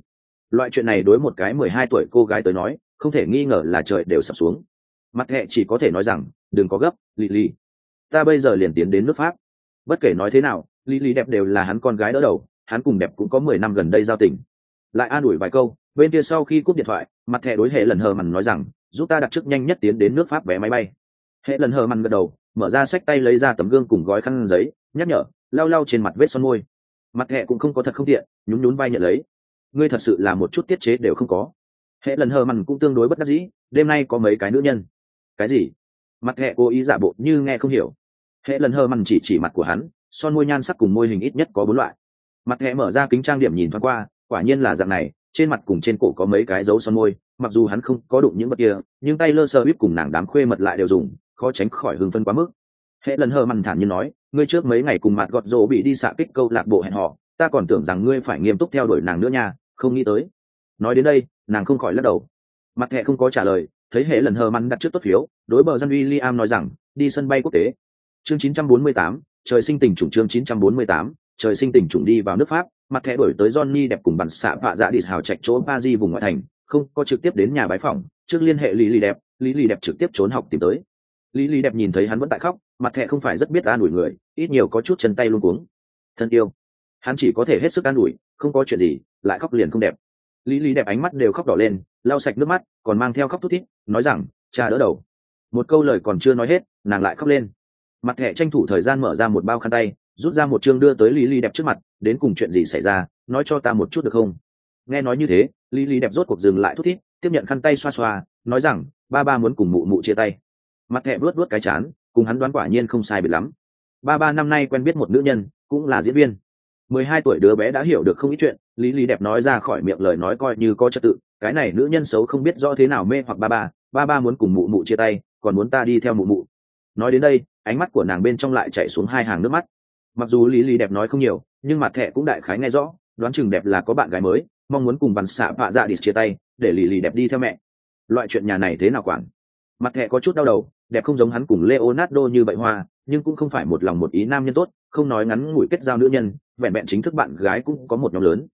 Loại chuyện này đối một cái mười hai tuổi cô gái tới nói không thể nghi ngờ là trời đều sập xuống. Mặt thẻ chỉ có thể nói rằng đừng có gấp lý lý. Ta bây giờ liền tiến đến nước pháp. Bất kể nói thế nào lý lý đẹp đều là hắn con gái đỡ đầu hắn cùng đẹp cũng có mười năm gần đây giao tình. Lại an ủi vài câu bên kia sau khi cúp điện thoại mặt thẻ đối hệ lần hờ mằn nói rằng giúp ta đặt trước nhanh nhất tiến đến nước pháp vé máy bay. Hệ lần hờ mằn gật đầu, mở ra sách tay lấy ra tấm gương cùng gói khăn giấy, nhắc nhở, lau lau trên mặt vết son môi. Mặt hệ cũng không có thật không tiện, nhún nhún vai nhận lấy. Ngươi thật sự là một chút tiết chế đều không có. Hệ lần hờ mằn cũng tương đối bất đắc dĩ, đêm nay có mấy cái nữ nhân. Cái gì? Mặt hệ cố ý giả bộ như nghe không hiểu. Hệ lần hờ mằn chỉ chỉ mặt của hắn, son môi nhan sắc cùng môi hình ít nhất có bốn loại. Mặt hệ mở ra kính trang điểm nhìn thoáng qua, quả nhiên là dạng này, trên mặt cùng trên cổ có mấy cái dấu son môi mặc dù hắn không có đụng những vật kia nhưng tay lơ sơ bíp cùng nàng đám khuê mật lại đều dùng khó tránh khỏi hưng phân quá mức. Hệ lần hờ mằn thản như nói ngươi trước mấy ngày cùng mặt gọt rỗ bị đi xạ kích câu lạc bộ hẹn họ ta còn tưởng rằng ngươi phải nghiêm túc theo đuổi nàng nữa nha không nghĩ tới. Nói đến đây nàng không khỏi lắc đầu. Mặt hệ không có trả lời thấy hệ lần hờ mằn đặt trước tốt phiếu đối bờ dân uy liam nói rằng đi sân bay quốc tế. Chương 948, trời sinh tình chủng chương 948, trời sinh tình chủng đi vào nước pháp mặt thẻ đổi tới Johnny đẹp cùng bàn xạ vạ dạ đi hào trạch chỗ Paris vùng ngoại thành, không có trực tiếp đến nhà bái phòng, trước liên hệ Lý Lì đẹp, Lý Lì đẹp trực tiếp trốn học tìm tới. Lý Lì đẹp nhìn thấy hắn vẫn tại khóc, mặt thẹ không phải rất biết an ủi người, ít nhiều có chút chân tay luống cuống. Thân yêu, hắn chỉ có thể hết sức an ủi, không có chuyện gì, lại khóc liền không đẹp. Lý Lý đẹp ánh mắt đều khóc đỏ lên, lau sạch nước mắt, còn mang theo khóc thút thít, nói rằng, cha đỡ đầu. Một câu lời còn chưa nói hết, nàng lại khóc lên. Mặt thẹ tranh thủ thời gian mở ra một bao khăn tay, rút ra một chương đưa tới lý lý đẹp trước mặt đến cùng chuyện gì xảy ra nói cho ta một chút được không nghe nói như thế, lý lý đẹp rốt cuộc dừng lại thút thít, tiếp nhận khăn tay xoa xoa, nói rằng, ba ba muốn cùng mụ mụ chia tay. Mặt thẹ vớt vớt cái chán, cùng hắn đoán quả nhiên không sai biệt lắm. Ba ba năm nay quen biết một nữ nhân, cũng là diễn viên. Mười hai tuổi đứa bé đã hiểu được không ít chuyện, lý lý đẹp nói ra khỏi miệng lời nói coi như có trật tự, cái này nữ nhân xấu không biết rõ thế nào mê hoặc ba ba ba ba muốn cùng mụ mụ chia tay, còn muốn ta đi theo mụ mụ. Nói đến đây, ánh mắt của nàng bên trong lại chạy xuống hai hàng nước mắt. Mặc dù lý lý đẹp nói không nhiều, nhưng mặt thẹ cũng đại khái nghe rõ, đoán chừng đẹp là có bạn gái mới mong muốn cùng bắn xạ vạ dạ đi chia tay, để lì lì đẹp đi theo mẹ. Loại chuyện nhà này thế nào quản? Mặt thẹ có chút đau đầu, đẹp không giống hắn cùng leonardo như vậy hoa, nhưng cũng không phải một lòng một ý nam nhân tốt, không nói ngắn ngủi kết giao nữ nhân, vẹn vẹn chính thức bạn gái cũng có một nhóm lớn.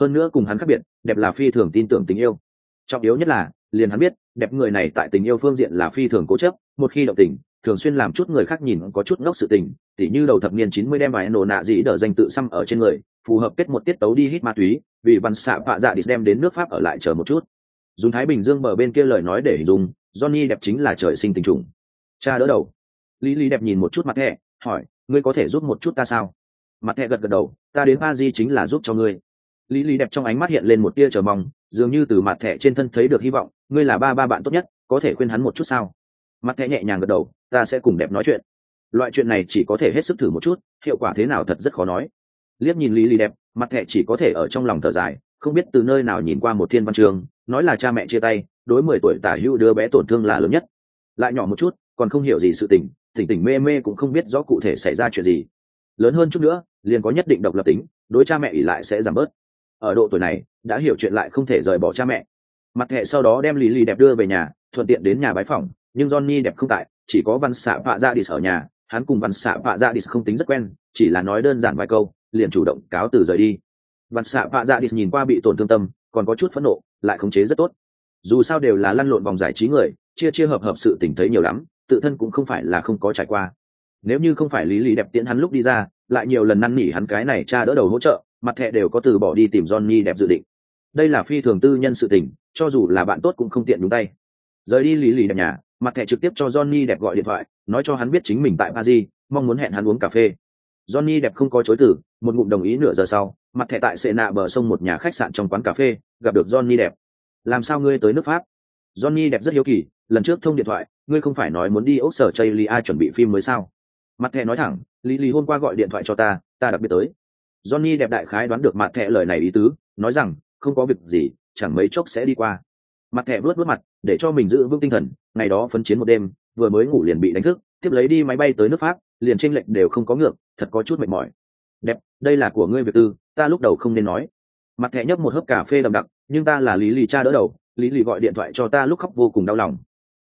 Hơn nữa cùng hắn khác biệt, đẹp là phi thường tin tưởng tình yêu. Trọng yếu nhất là, liền hắn biết, đẹp người này tại tình yêu phương diện là phi thường cố chấp, một khi động tình, thường xuyên làm chút người khác nhìn có chút ngốc sự tình, tỉ như đầu thập niên chín mươi đem vài nổ nạ dĩ đỡ danh tự xăm ở trên người phù hợp kết một tiết tấu đi hít ma túy, vì văn xạ vạ dạ đi đem đến nước pháp ở lại chờ một chút. Dùng thái bình dương bờ bên kia lời nói để hình dung, johnny đẹp chính là trời sinh tình trùng. Cha đỡ đầu. Lý lý đẹp nhìn một chút mặt thẻ, hỏi, ngươi có thể giúp một chút ta sao? Mặt thẻ gật gật đầu, ta đến ba di chính là giúp cho ngươi. Lý lý đẹp trong ánh mắt hiện lên một tia chờ mong, dường như từ mặt thẻ trên thân thấy được hy vọng, ngươi là ba ba bạn tốt nhất, có thể khuyên hắn một chút sao? Mặt thẻ nhẹ nhàng gật đầu, ta sẽ cùng đẹp nói chuyện. Loại chuyện này chỉ có thể hết sức thử một chút, hiệu quả thế nào thật rất khó nói liếc nhìn lý lý đẹp, mặt thẻ chỉ có thể ở trong lòng thở dài, không biết từ nơi nào nhìn qua một thiên văn trường, nói là cha mẹ chia tay, đối mười tuổi tả hữu đứa bé tổn thương là lớn nhất. Lại nhỏ một chút, còn không hiểu gì sự tình, tỉnh tỉnh mê mê cũng không biết rõ cụ thể xảy ra chuyện gì. Lớn hơn chút nữa, liền có nhất định độc lập tính, đối cha mẹ ỉ lại sẽ giảm bớt. Ở độ tuổi này, đã hiểu chuyện lại không thể rời bỏ cha mẹ. Mặt hệ sau đó đem lý lý đẹp đưa về nhà, thuận tiện đến nhà bái phòng nhưng johnny đẹp không tại, chỉ có văn xạ vạ dạ ra đi ở nhà, hắn cùng văn xạ vạ dạ ra đi không tính rất quen, chỉ là nói đơn giản vài câu liền chủ động cáo từ rời đi. Văn xạ vạ dạ đi nhìn qua bị tổn thương tâm, còn có chút phẫn nộ, lại khống chế rất tốt. Dù sao đều là lăn lộn vòng giải trí người, chia chia hợp hợp sự tình thấy nhiều lắm, tự thân cũng không phải là không có trải qua. Nếu như không phải lý lý đẹp tiễn hắn lúc đi ra, lại nhiều lần năn nỉ hắn cái này cha đỡ đầu hỗ trợ, mặt thẹ đều có từ bỏ đi tìm johnny đẹp dự định. Đây là phi thường tư nhân sự tình, cho dù là bạn tốt cũng không tiện đúng tay. Rời đi lý lý đẹp nhà, mặt thẹ trực tiếp cho johnny đẹp gọi điện thoại, nói cho hắn biết chính mình tại paris, mong muốn hẹn hắn uống cà phê johnny đẹp không có chối từ, một ngụm đồng ý nửa giờ sau, mặt thẻ tại sệ nạ bờ sông một nhà khách sạn trong quán cà phê, gặp được johnny đẹp. Làm sao ngươi tới nước pháp? Johnny đẹp rất hiếu kỳ, lần trước thông điện thoại, ngươi không phải nói muốn đi ốc sở chây chuẩn bị phim mới sao? Mặt thẻ nói thẳng, lý lý hôm qua gọi điện thoại cho ta ta đặc biệt tới. Johnny đẹp đại khái đoán được mặt thẻ lời này ý tứ, nói rằng, không có việc gì, chẳng mấy chốc sẽ đi qua. Mặt thẻ vớt vớt mặt, để cho mình giữ vững tinh thần, ngày đó phấn chiến một đêm, vừa mới ngủ liền bị đánh thức, tiếp lấy đi máy bay tới nước pháp liền tranh lệch đều không có ngược, thật có chút mệt mỏi. Đẹp, đây là của ngươi việc tư, ta lúc đầu không nên nói. Mặt thẻ nhấp một hớp cà phê đậm đặc, nhưng ta là lý lì cha đỡ đầu, lý lì gọi điện thoại cho ta lúc khóc vô cùng đau lòng.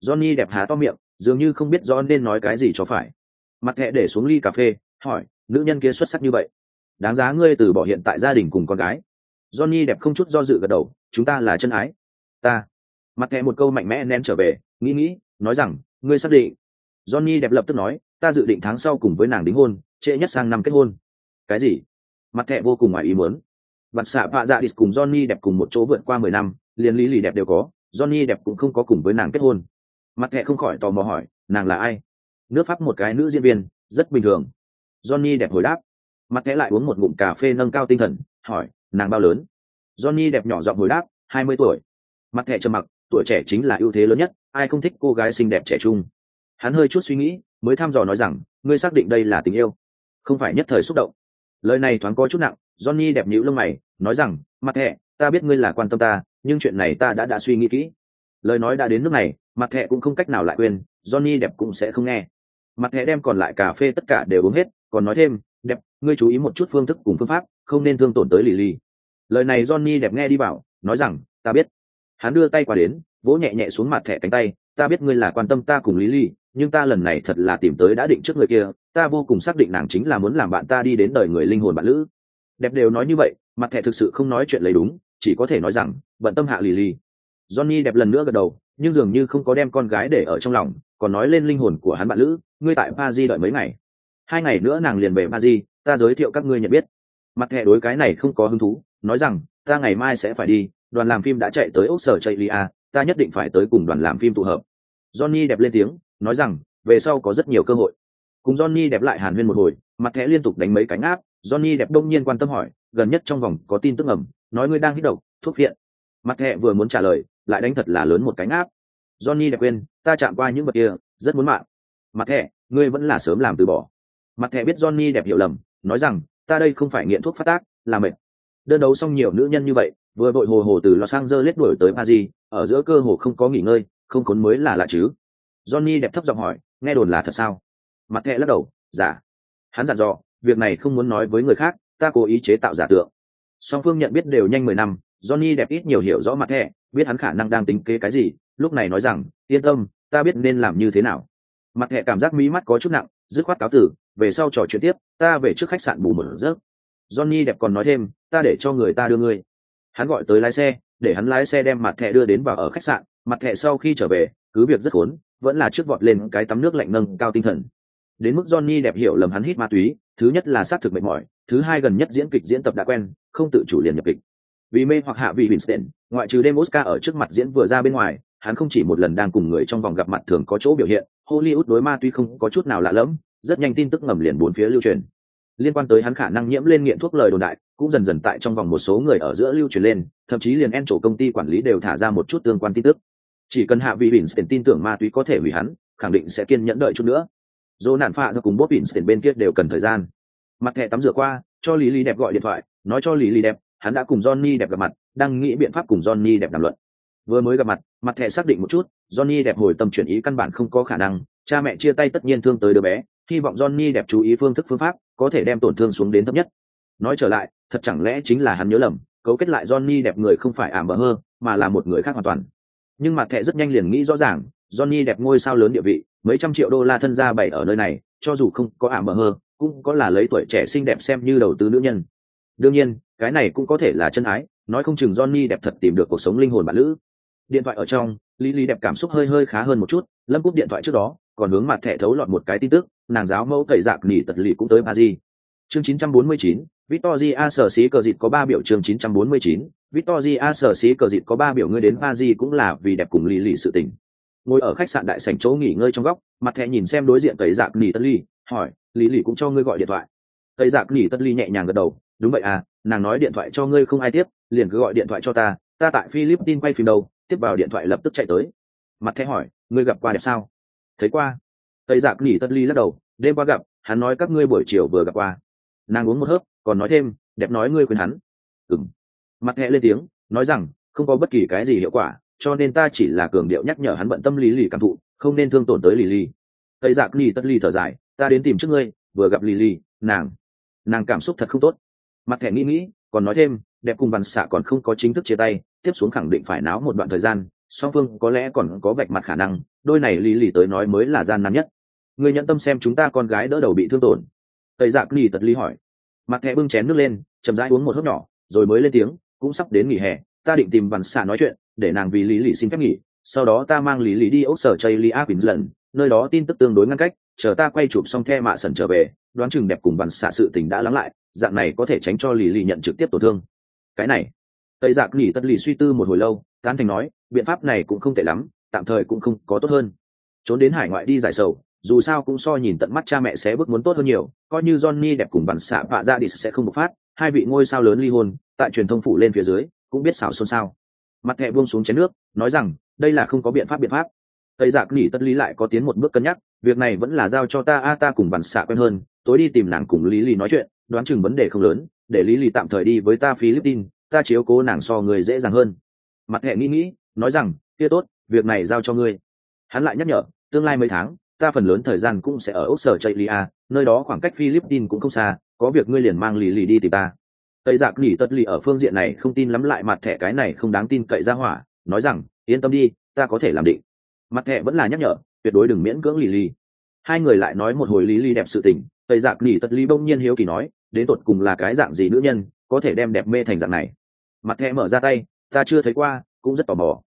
Johnny đẹp há to miệng, dường như không biết rõ nên nói cái gì cho phải. Mặt thẻ để xuống ly cà phê, hỏi, nữ nhân kia xuất sắc như vậy? Đáng giá ngươi từ bỏ hiện tại gia đình cùng con gái. Johnny đẹp không chút do dự gật đầu, chúng ta là chân ái. Ta. Mặt thẻ một câu mạnh mẽ nén trở về, nghĩ nghĩ, nói rằng, ngươi xác định johnny đẹp lập tức nói ta dự định tháng sau cùng với nàng đính hôn trễ nhất sang năm kết hôn cái gì mặt thẹ vô cùng ngoài ý muốn Vặt xạ vạ dạ đi cùng Johnny đẹp cùng một chỗ vượt qua mười năm, liền lý lì đẹp đều có, Johnny đẹp cũng không có cùng với nàng kết hôn. Mặt thẹ không khỏi tò mò hỏi, nàng là ai? Nước Pháp một cái nữ diễn viên, rất bình thường. Johnny đẹp hồi đáp. Mặt thẹ lại uống một ngụm cà phê nâng cao tinh thần, hỏi, nàng bao lớn? Johnny đẹp nhỏ giọng hồi đáp, hai mươi tuổi. Mặt thẹ trầm mặc, tuổi trẻ chính là ưu thế lớn nhất, ai không thích cô gái xinh đẹp trẻ trung. Hắn hơi chút suy nghĩ, mới thăm dò nói rằng, ngươi xác định đây là tình yêu, không phải nhất thời xúc động. Lời này thoáng có chút nặng, Johnny đẹp nhữ lông mày, nói rằng, mặt thẻ, ta biết ngươi là quan tâm ta, nhưng chuyện này ta đã đã suy nghĩ kỹ. Lời nói đã đến nước này, mặt thẻ cũng không cách nào lại quên, Johnny đẹp cũng sẽ không nghe. Mặt thẻ đem còn lại cà phê tất cả đều uống hết, còn nói thêm, đẹp, ngươi chú ý một chút phương thức cùng phương pháp, không nên thương tổn tới lì lì. Lời này Johnny đẹp nghe đi bảo, nói rằng, ta biết. Hắn đưa tay qua đến, vỗ nhẹ nhẹ xuống mặt thẻ cánh tay, ta biết ngươi là quan tâm ta cùng Lý Ly, nhưng ta lần này thật là tìm tới đã định trước người kia, ta vô cùng xác định nàng chính là muốn làm bạn ta đi đến đời người linh hồn bạn lữ. Đẹp đều nói như vậy mặt thẻ thực sự không nói chuyện lấy đúng chỉ có thể nói rằng bận tâm hạ lì lì johnny đẹp lần nữa gật đầu nhưng dường như không có đem con gái để ở trong lòng còn nói lên linh hồn của hắn bạn lữ ngươi tại pa di đợi mấy ngày? Hai ngày nữa nàng liền về pa di ta giới thiệu các ngươi nhận biết. Mặt thẻ đối cái này không có hứng thú nói rằng ta ngày mai sẽ phải đi đoàn làm phim đã chạy tới ốc sở chạy lia ta nhất định phải tới cùng đoàn làm phim tụ hợp johnny đẹp lên tiếng nói rằng về sau có rất nhiều cơ hội cùng johnny đẹp lại hàn huyên một hồi mặt thẻ liên tục đánh mấy cánh áp Johnny đẹp đông nhiên quan tâm hỏi, gần nhất trong vòng có tin tức ẩm, nói ngươi đang hít độc, thuốc viện. Mặt thẻ vừa muốn trả lời, lại đánh thật là lớn một cánh áp. Johnny đẹp quên, ta chạm qua những vật kia, rất muốn mạng. Mặt thẻ, ngươi vẫn là sớm làm từ bỏ. Mặt thẻ biết Johnny đẹp hiểu lầm, nói rằng, ta đây không phải nghiện thuốc phát tác, là mệt. Đơn đấu xong nhiều nữ nhân như vậy, vừa vội hồ hồ từ Los Angeles đuổi tới Paris, ở giữa cơ hồ không có nghỉ ngơi, không khốn mới là lạ chứ. Johnny đẹp thấp giọng hỏi, nghe đồn là thật sao? Mặt thẹ lắc đầu, giả. Dạ. Hắn dặn dò, việc này không muốn nói với người khác ta cố ý chế tạo giả tượng song phương nhận biết đều nhanh mười năm johnny đẹp ít nhiều hiểu rõ mặt thẹ biết hắn khả năng đang tính kế cái gì lúc này nói rằng yên tâm ta biết nên làm như thế nào mặt thẹ cảm giác mí mắt có chút nặng dứt khoát cáo tử về sau trò chuyện tiếp ta về trước khách sạn bù một giấc johnny đẹp còn nói thêm ta để cho người ta đưa ngươi hắn gọi tới lái xe, để hắn lái xe đem mặt thẻ đưa đến vào ở khách sạn. Mặt thẻ sau khi trở về, cứ việc rất khốn, vẫn là trước vọt lên cái tắm nước lạnh nâng cao tinh thần. Đến mức johnny đẹp hiểu lầm hắn hít ma túy, thứ nhất là xác thực mệt mỏi, thứ hai gần nhất diễn kịch diễn tập đã quen, không tự chủ liền nhập kịch. Vì mê hoặc hạ vị winston, ngoại trừ đêm oscar ở trước mặt diễn vừa ra bên ngoài, hắn không chỉ một lần đang cùng người trong vòng gặp mặt thường có chỗ biểu hiện, hollywood đối ma tuy không có chút nào lạ lẫm, rất nhanh tin tức ngầm liền bốn phía lưu truyền. Liên quan tới hắn khả năng nhiễm lên nghiện thuốc lời đồn đại cũng dần dần tại trong vòng một số người ở giữa lưu truyền lên, thậm chí liền en chỗ công ty quản lý đều thả ra một chút tương quan tin tức. Chỉ cần hạ vị tiền tin tưởng ma túy có thể hủy hắn, khẳng định sẽ kiên nhẫn đợi chút nữa. Dỗ nạn phạ ra cùng bốt tiền bên kia đều cần thời gian. Mặt thẻ tắm rửa qua, cho lý lý đẹp gọi điện thoại, nói cho lý lý đẹp, hắn đã cùng johnny đẹp gặp mặt, đang nghĩ biện pháp cùng johnny đẹp đàm luận. Vừa mới gặp mặt mặt thẻ xác định một chút, johnny đẹp hồi tâm chuyển ý căn bản không có khả năng, cha mẹ chia tay tất nhiên thương tới đứa bé, hy vọng johnny đẹp chú ý phương thức phương pháp có thể đem tổn thương xuống đến thấp nhất. Nói trở lại thật chẳng lẽ chính là hắn nhớ lầm cấu kết lại johnny đẹp người không phải ảm bờ hơ mà là một người khác hoàn toàn. Nhưng mặt thẻ rất nhanh liền nghĩ rõ ràng johnny đẹp ngôi sao lớn địa vị mấy trăm triệu đô la thân gia bày ở nơi này cho dù không có ảm bờ hơ cũng có là lấy tuổi trẻ xinh đẹp xem như đầu tư nữ nhân. Đương nhiên cái này cũng có thể là chân ái nói không chừng johnny đẹp thật tìm được cuộc sống linh hồn bạn lữ. Điện thoại ở trong lý lý đẹp cảm xúc hơi hơi khá hơn một chút lâm cúp điện thoại trước đó còn hướng mặt thẻ thấu lọt một cái tin tức nàng giáo mẫu cậy dạc nỉ tật lì cũng tới paris. Chương 949, victoria sở xí cờ dịt có ba biểu chương 949, victoria sở xí cờ dịt có ba biểu ngươi đến paris cũng là vì đẹp cùng lì lì sự tình. Ngồi ở khách sạn đại sảnh chỗ nghỉ ngơi trong góc mặt thẻ nhìn xem đối diện tẩy dạc nỉ tất ly, hỏi lý lì cũng cho ngươi gọi điện thoại. Tẩy dạc nỉ tất ly nhẹ nhàng gật đầu đúng vậy à nàng nói điện thoại cho ngươi không ai tiếp liền cứ gọi điện thoại cho ta ta tại philippines quay phim đâu tiếp vào điện thoại lập tức chạy tới. Mặt thẻ hỏi ngươi gặp qua đẹp sao? Thấy qua. Tây giặc nỉ tất ly lắc đầu đêm qua gặp hắn nói các ngươi buổi chiều vừa gặp qua. Nàng uống một hớp còn nói thêm, đẹp nói ngươi khuyên hắn. Ừng mặt hẹ lên tiếng, nói rằng, không có bất kỳ cái gì hiệu quả, cho nên ta chỉ là cường điệu nhắc nhở hắn bận tâm lý lì cảm thụ, không nên thương tổn tới lì lì. Tây giặc nỉ tất ly thở dài, ta đến tìm trước ngươi, vừa gặp lì lì, nàng. Nàng cảm xúc thật không tốt. Mặt thẻ nghĩ nghĩ, còn nói thêm, đẹp cùng bàn xạ còn không có chính thức chia tay, tiếp xuống khẳng định phải náo một đoạn thời gian, song phương có lẽ còn có vạch mặt khả năng, đôi này lì lì tới nói mới là gian nan nhất. Người nhận tâm xem chúng ta con gái đỡ đầu bị thương tổn. Tây dạc lì tật lì hỏi mặt thẻ bưng chén nước lên, chậm rãi uống một hớp nhỏ, rồi mới lên tiếng, cũng sắp đến nghỉ hè, ta định tìm bàn xạ nói chuyện, để nàng vì lý lì xin phép nghỉ, sau đó ta mang lý lý đi ốc sở chây li áp lần, nơi đó tin tức tương đối ngăn cách, chờ ta quay chụp xong the mạ sần trở về, đoán chừng đẹp cùng bàn xạ sự tình đã lắng lại, dạng này có thể tránh cho lì lì nhận trực tiếp tổn thương. Cái này, tây dạc nghỉ tất lì suy tư một hồi lâu, tán thành nói, biện pháp này cũng không tệ lắm, tạm thời cũng không có tốt hơn. Trốn đến hải ngoại đi giải sầu dù sao cũng so nhìn tận mắt cha mẹ sẽ bước muốn tốt hơn nhiều, coi như johnny đẹp cùng bản xạ vạ ra đi sẽ không bộc phát, hai vị ngôi sao lớn ly hôn, tại truyền thông phủ lên phía dưới, cũng biết xảo xôn xao. Mặt thẹ buông xuống chén nước, nói rằng, đây là không có biện pháp biện pháp. Tây giặc nỉ tất lý lại có tiến một bước cân nhắc, việc này vẫn là giao cho ta, a, ta cùng bản xạ quen hơn, tối đi tìm nàng cùng lý lý nói chuyện, đoán chừng vấn đề không lớn, để lý lý tạm thời đi với ta philippines, ta chiếu cố nàng so người dễ dàng hơn. Mặt hệ nghĩ nghĩ, nói rằng, kia tốt, việc này giao cho ngươi. Hắn lại nhắc nhở, tương lai mấy tháng ta phần lớn thời gian cũng sẽ ở ốc sở chạy lia nơi đó khoảng cách philippines cũng không xa, có việc ngươi liền mang lì lì đi tìm ta. Tây giặc lì tất lì ở phương diện này không tin lắm lại mặt thẻ cái này không đáng tin cậy ra hỏa, nói rằng, yên tâm đi, ta có thể làm định. Mặt thẻ vẫn là nhắc nhở, tuyệt đối đừng miễn cưỡng lì lì. Hai người lại nói một hồi lý lì đẹp sự tình, tây giặc lì tất lì bỗng nhiên hiếu kỳ nói, đến tột cùng là cái dạng gì nữ nhân, có thể đem đẹp mê thành dạng này? Mặt thẻ mở ra tay, ta chưa thấy qua, cũng rất tò mò.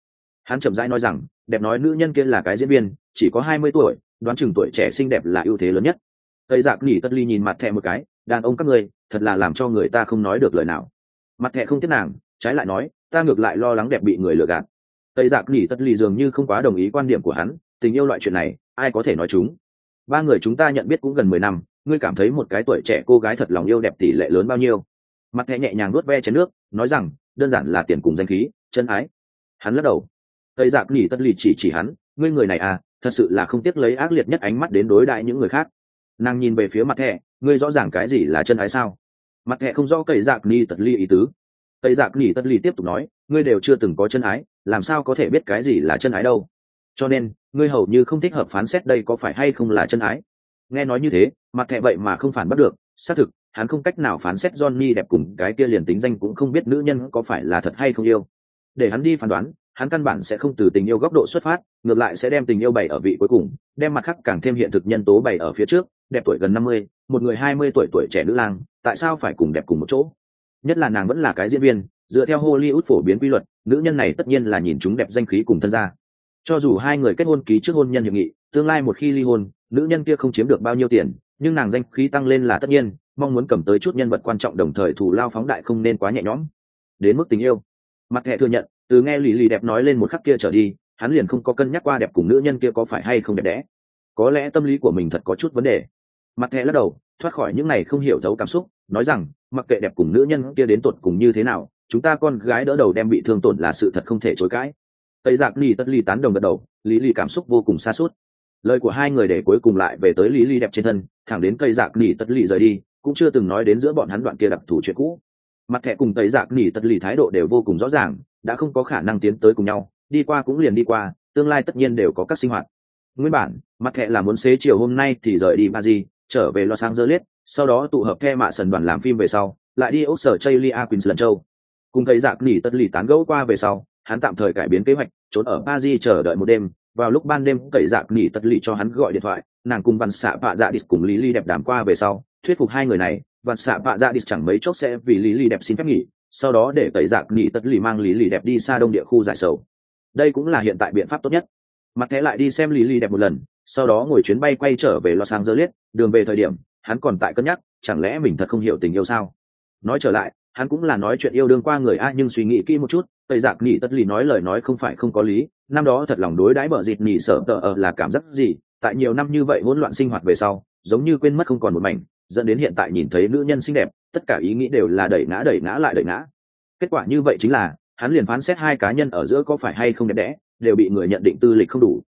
Hắn chậm rãi nói rằng, đẹp nói nữ nhân kia là cái diễn viên, chỉ có hai mươi tuổi đoán chừng tuổi trẻ xinh đẹp là ưu thế lớn nhất. Tây giặc nỉ tất ly nhìn mặt thẹ một cái, đàn ông các người thật là làm cho người ta không nói được lời nào. Mặt thẹ không tiếp nàng, trái lại nói, ta ngược lại lo lắng đẹp bị người lừa gạt. Tây giặc nỉ tất ly dường như không quá đồng ý quan điểm của hắn, tình yêu loại chuyện này, ai có thể nói chúng? Ba người chúng ta nhận biết cũng gần mười năm, ngươi cảm thấy một cái tuổi trẻ cô gái thật lòng yêu đẹp tỷ lệ lớn bao nhiêu? Mặt thẹ nhẹ nhàng nuốt ve chén nước, nói rằng, đơn giản là tiền cùng danh khí, chân ái. Hắn lắc đầu. Tây giặc nỉ tất lì chỉ chỉ hắn, ngươi người này à thật sự là không tiếc lấy ác liệt nhất ánh mắt đến đối đại những người khác. Nàng nhìn về phía mặt thẻ ngươi rõ ràng cái gì là chân ái sao? Mặt thẻ không rõ cậy dạc ni tật ly ý tứ. Tây dạc ni tật ly tiếp tục nói ngươi đều chưa từng có chân ái làm sao có thể biết cái gì là chân ái đâu? Cho nên ngươi hầu như không thích hợp phán xét đây có phải hay không là chân ái. Nghe nói như thế mặt thẻ vậy mà không phản bắt được xác thực hắn không cách nào phán xét Johnny đẹp cùng cái kia liền tính danh cũng không biết nữ nhân có phải là thật hay không yêu. Để hắn đi phán đoán, hắn căn bản sẽ không từ tình yêu góc độ xuất phát, ngược lại sẽ đem tình yêu bày ở vị cuối cùng, đem mặt khác càng thêm hiện thực nhân tố bày ở phía trước, đẹp tuổi gần năm mươi, một người hai mươi tuổi tuổi trẻ nữ lang, tại sao phải cùng đẹp cùng một chỗ? Nhất là nàng vẫn là cái diễn viên, dựa theo Hollywood phổ biến quy luật, nữ nhân này tất nhiên là nhìn chúng đẹp danh khí cùng thân gia. Cho dù hai người kết hôn ký trước hôn nhân hiệp nghị, tương lai một khi ly hôn, nữ nhân kia không chiếm được bao nhiêu tiền, nhưng nàng danh khí tăng lên là tất nhiên, mong muốn cầm tới chút nhân vật quan trọng đồng thời thủ lao phóng đại không nên quá nhẹ nhõm đến mức tình yêu mặt hệ thừa nhận từ nghe lì lì đẹp nói lên một khắc kia trở đi, hắn liền không có cân nhắc qua đẹp cùng nữ nhân kia có phải hay không đẹp đẽ. Có lẽ tâm lý của mình thật có chút vấn đề. Mặt thẹ lắc đầu, thoát khỏi những này không hiểu thấu cảm xúc, nói rằng, mặc kệ đẹp cùng nữ nhân kia đến tột cùng như thế nào, chúng ta con gái đỡ đầu đem bị thương tổn là sự thật không thể chối cãi. Tây giặc lì tất ly tán đồng gật đầu lý lì cảm xúc vô cùng xa suốt lời của hai người để cuối cùng lại về tới lý lì đẹp trên thân, thẳng đến cây giặc lì tất ly rời đi, cũng chưa từng nói đến giữa bọn hắn đoạn kia đặc thù chuyện cũ mặt thẻ cùng tẩy giặc nỉ tật ly thái độ đều vô cùng rõ ràng đã không có khả năng tiến tới cùng nhau đi qua cũng liền đi qua tương lai tất nhiên đều có các sinh hoạt nguyên bản mặt thẻ là muốn xế chiều hôm nay thì rời đi Paris, trở về Los Angeles, sau đó tụ hợp theo mạ sần đoàn làm phim về sau, lại đi Úc sở Chaylia Queensland châu. Cùng thấy giặc nỉ tất lì tán gẫu qua về sau, hắn tạm thời cải biến kế hoạch, trốn ở Paris chờ đợi một đêm, vào lúc ban đêm cậy giặc nỉ tất lì cho hắn gọi điện thoại, nàng cùng văn xạ vạ dạ đi cùng Lý Ly đẹp đàm qua về sau, thuyết phục hai người này, và xạ vạ dạ đi chẳng mấy chốc sẽ vì Lý Lì đẹp xin phép nghỉ, sau đó để Tẩy giặc nghỉ tất lì mang Lý Lì đẹp đi xa đông địa khu giải sầu. Đây cũng là hiện tại biện pháp tốt nhất. Mặt thế lại đi xem Lý Lì đẹp một lần, sau đó ngồi chuyến bay quay trở về Los Angeles, đường về thời điểm, hắn còn tại cân nhắc, chẳng lẽ mình thật không hiểu tình yêu sao? Nói trở lại, hắn cũng là nói chuyện yêu đương qua người a nhưng suy nghĩ kỹ một chút, tây giặc nghỉ tất lì nói lời nói không phải không có lý, năm đó thật lòng đối đãi bở dịt nghỉ sở tờ ở là cảm giác gì, tại nhiều năm như vậy hỗn loạn sinh hoạt về sau, giống như quên mất không còn một mảnh, dẫn đến hiện tại nhìn thấy nữ nhân xinh đẹp, tất cả ý nghĩ đều là đẩy ngã đẩy ngã lại đẩy ngã. Kết quả như vậy chính là, hắn liền phán xét hai cá nhân ở giữa có phải hay không đẹp đẽ, đều bị người nhận định tư lịch không đủ.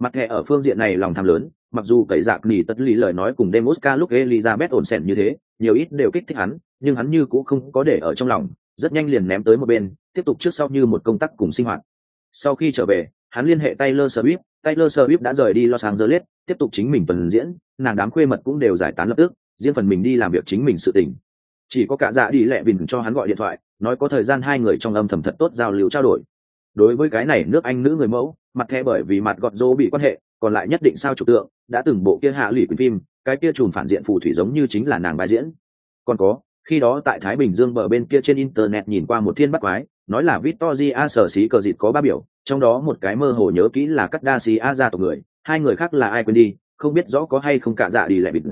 Mặt thẻ ở phương diện này lòng tham lớn mặc dù cậy dạc nỉ tất lý lời nói cùng demoska lúc elizabeth ổn sẻn như thế nhiều ít đều kích thích hắn nhưng hắn như cũng không có để ở trong lòng rất nhanh liền ném tới một bên tiếp tục trước sau như một công tác cùng sinh hoạt. Sau khi trở về hắn liên hệ taylor swift taylor swift đã rời đi los angeles tiếp tục chính mình tuần diễn nàng đám khuê mật cũng đều giải tán lập tức riêng phần mình đi làm việc chính mình sự tình. Chỉ có cả dạ đi lẹ bình cho hắn gọi điện thoại, nói có thời gian hai người trong âm thầm thật tốt giao lưu trao đổi. Đối với cái này nước anh nữ người mẫu, mặt thẻ bởi vì mặt gọt dô bị quan hệ, còn lại nhất định sao trục tượng, đã từng bộ kia hạ lụy quyền phim, cái kia chùm phản diện phù thủy giống như chính là nàng bài diễn. Còn có, khi đó tại thái bình dương bờ bên kia trên internet nhìn qua một thiên bắt quái, nói là victoria sở xí cờ dịt có ba biểu, trong đó một cái mơ hồ nhớ kỹ là cắt đa xí a ra tộc người, hai người khác là ai quên đi, không biết rõ có hay không cả dạ đi lẹ bịt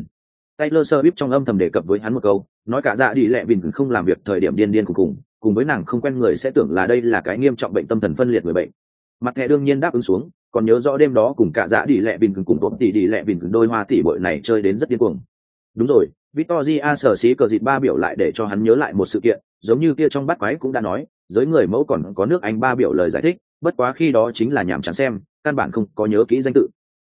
Taylor Swift trong âm thầm đề cập với hắn một câu, nói cả dạ đi lẹ Bình không làm việc thời điểm điên điên cùng cùng, cùng với nàng không quen người sẽ tưởng là đây là cái nghiêm trọng bệnh tâm thần phân liệt người bệnh. Mặt thẻ đương nhiên đáp ứng xuống còn nhớ rõ đêm đó cùng cả Dạ đi lẹ bình cùng tốt tỷ đi lẹ bình đôi hoa tỷ bội này chơi đến rất điên cuồng. Đúng rồi victoria sở xí cờ dịt ba biểu lại để cho hắn nhớ lại một sự kiện giống như kia trong bát quái cũng đã nói giới người mẫu còn có nước anh ba biểu lời giải thích bất quá khi đó chính là nhảm chán xem căn bản không có nhớ kỹ danh tự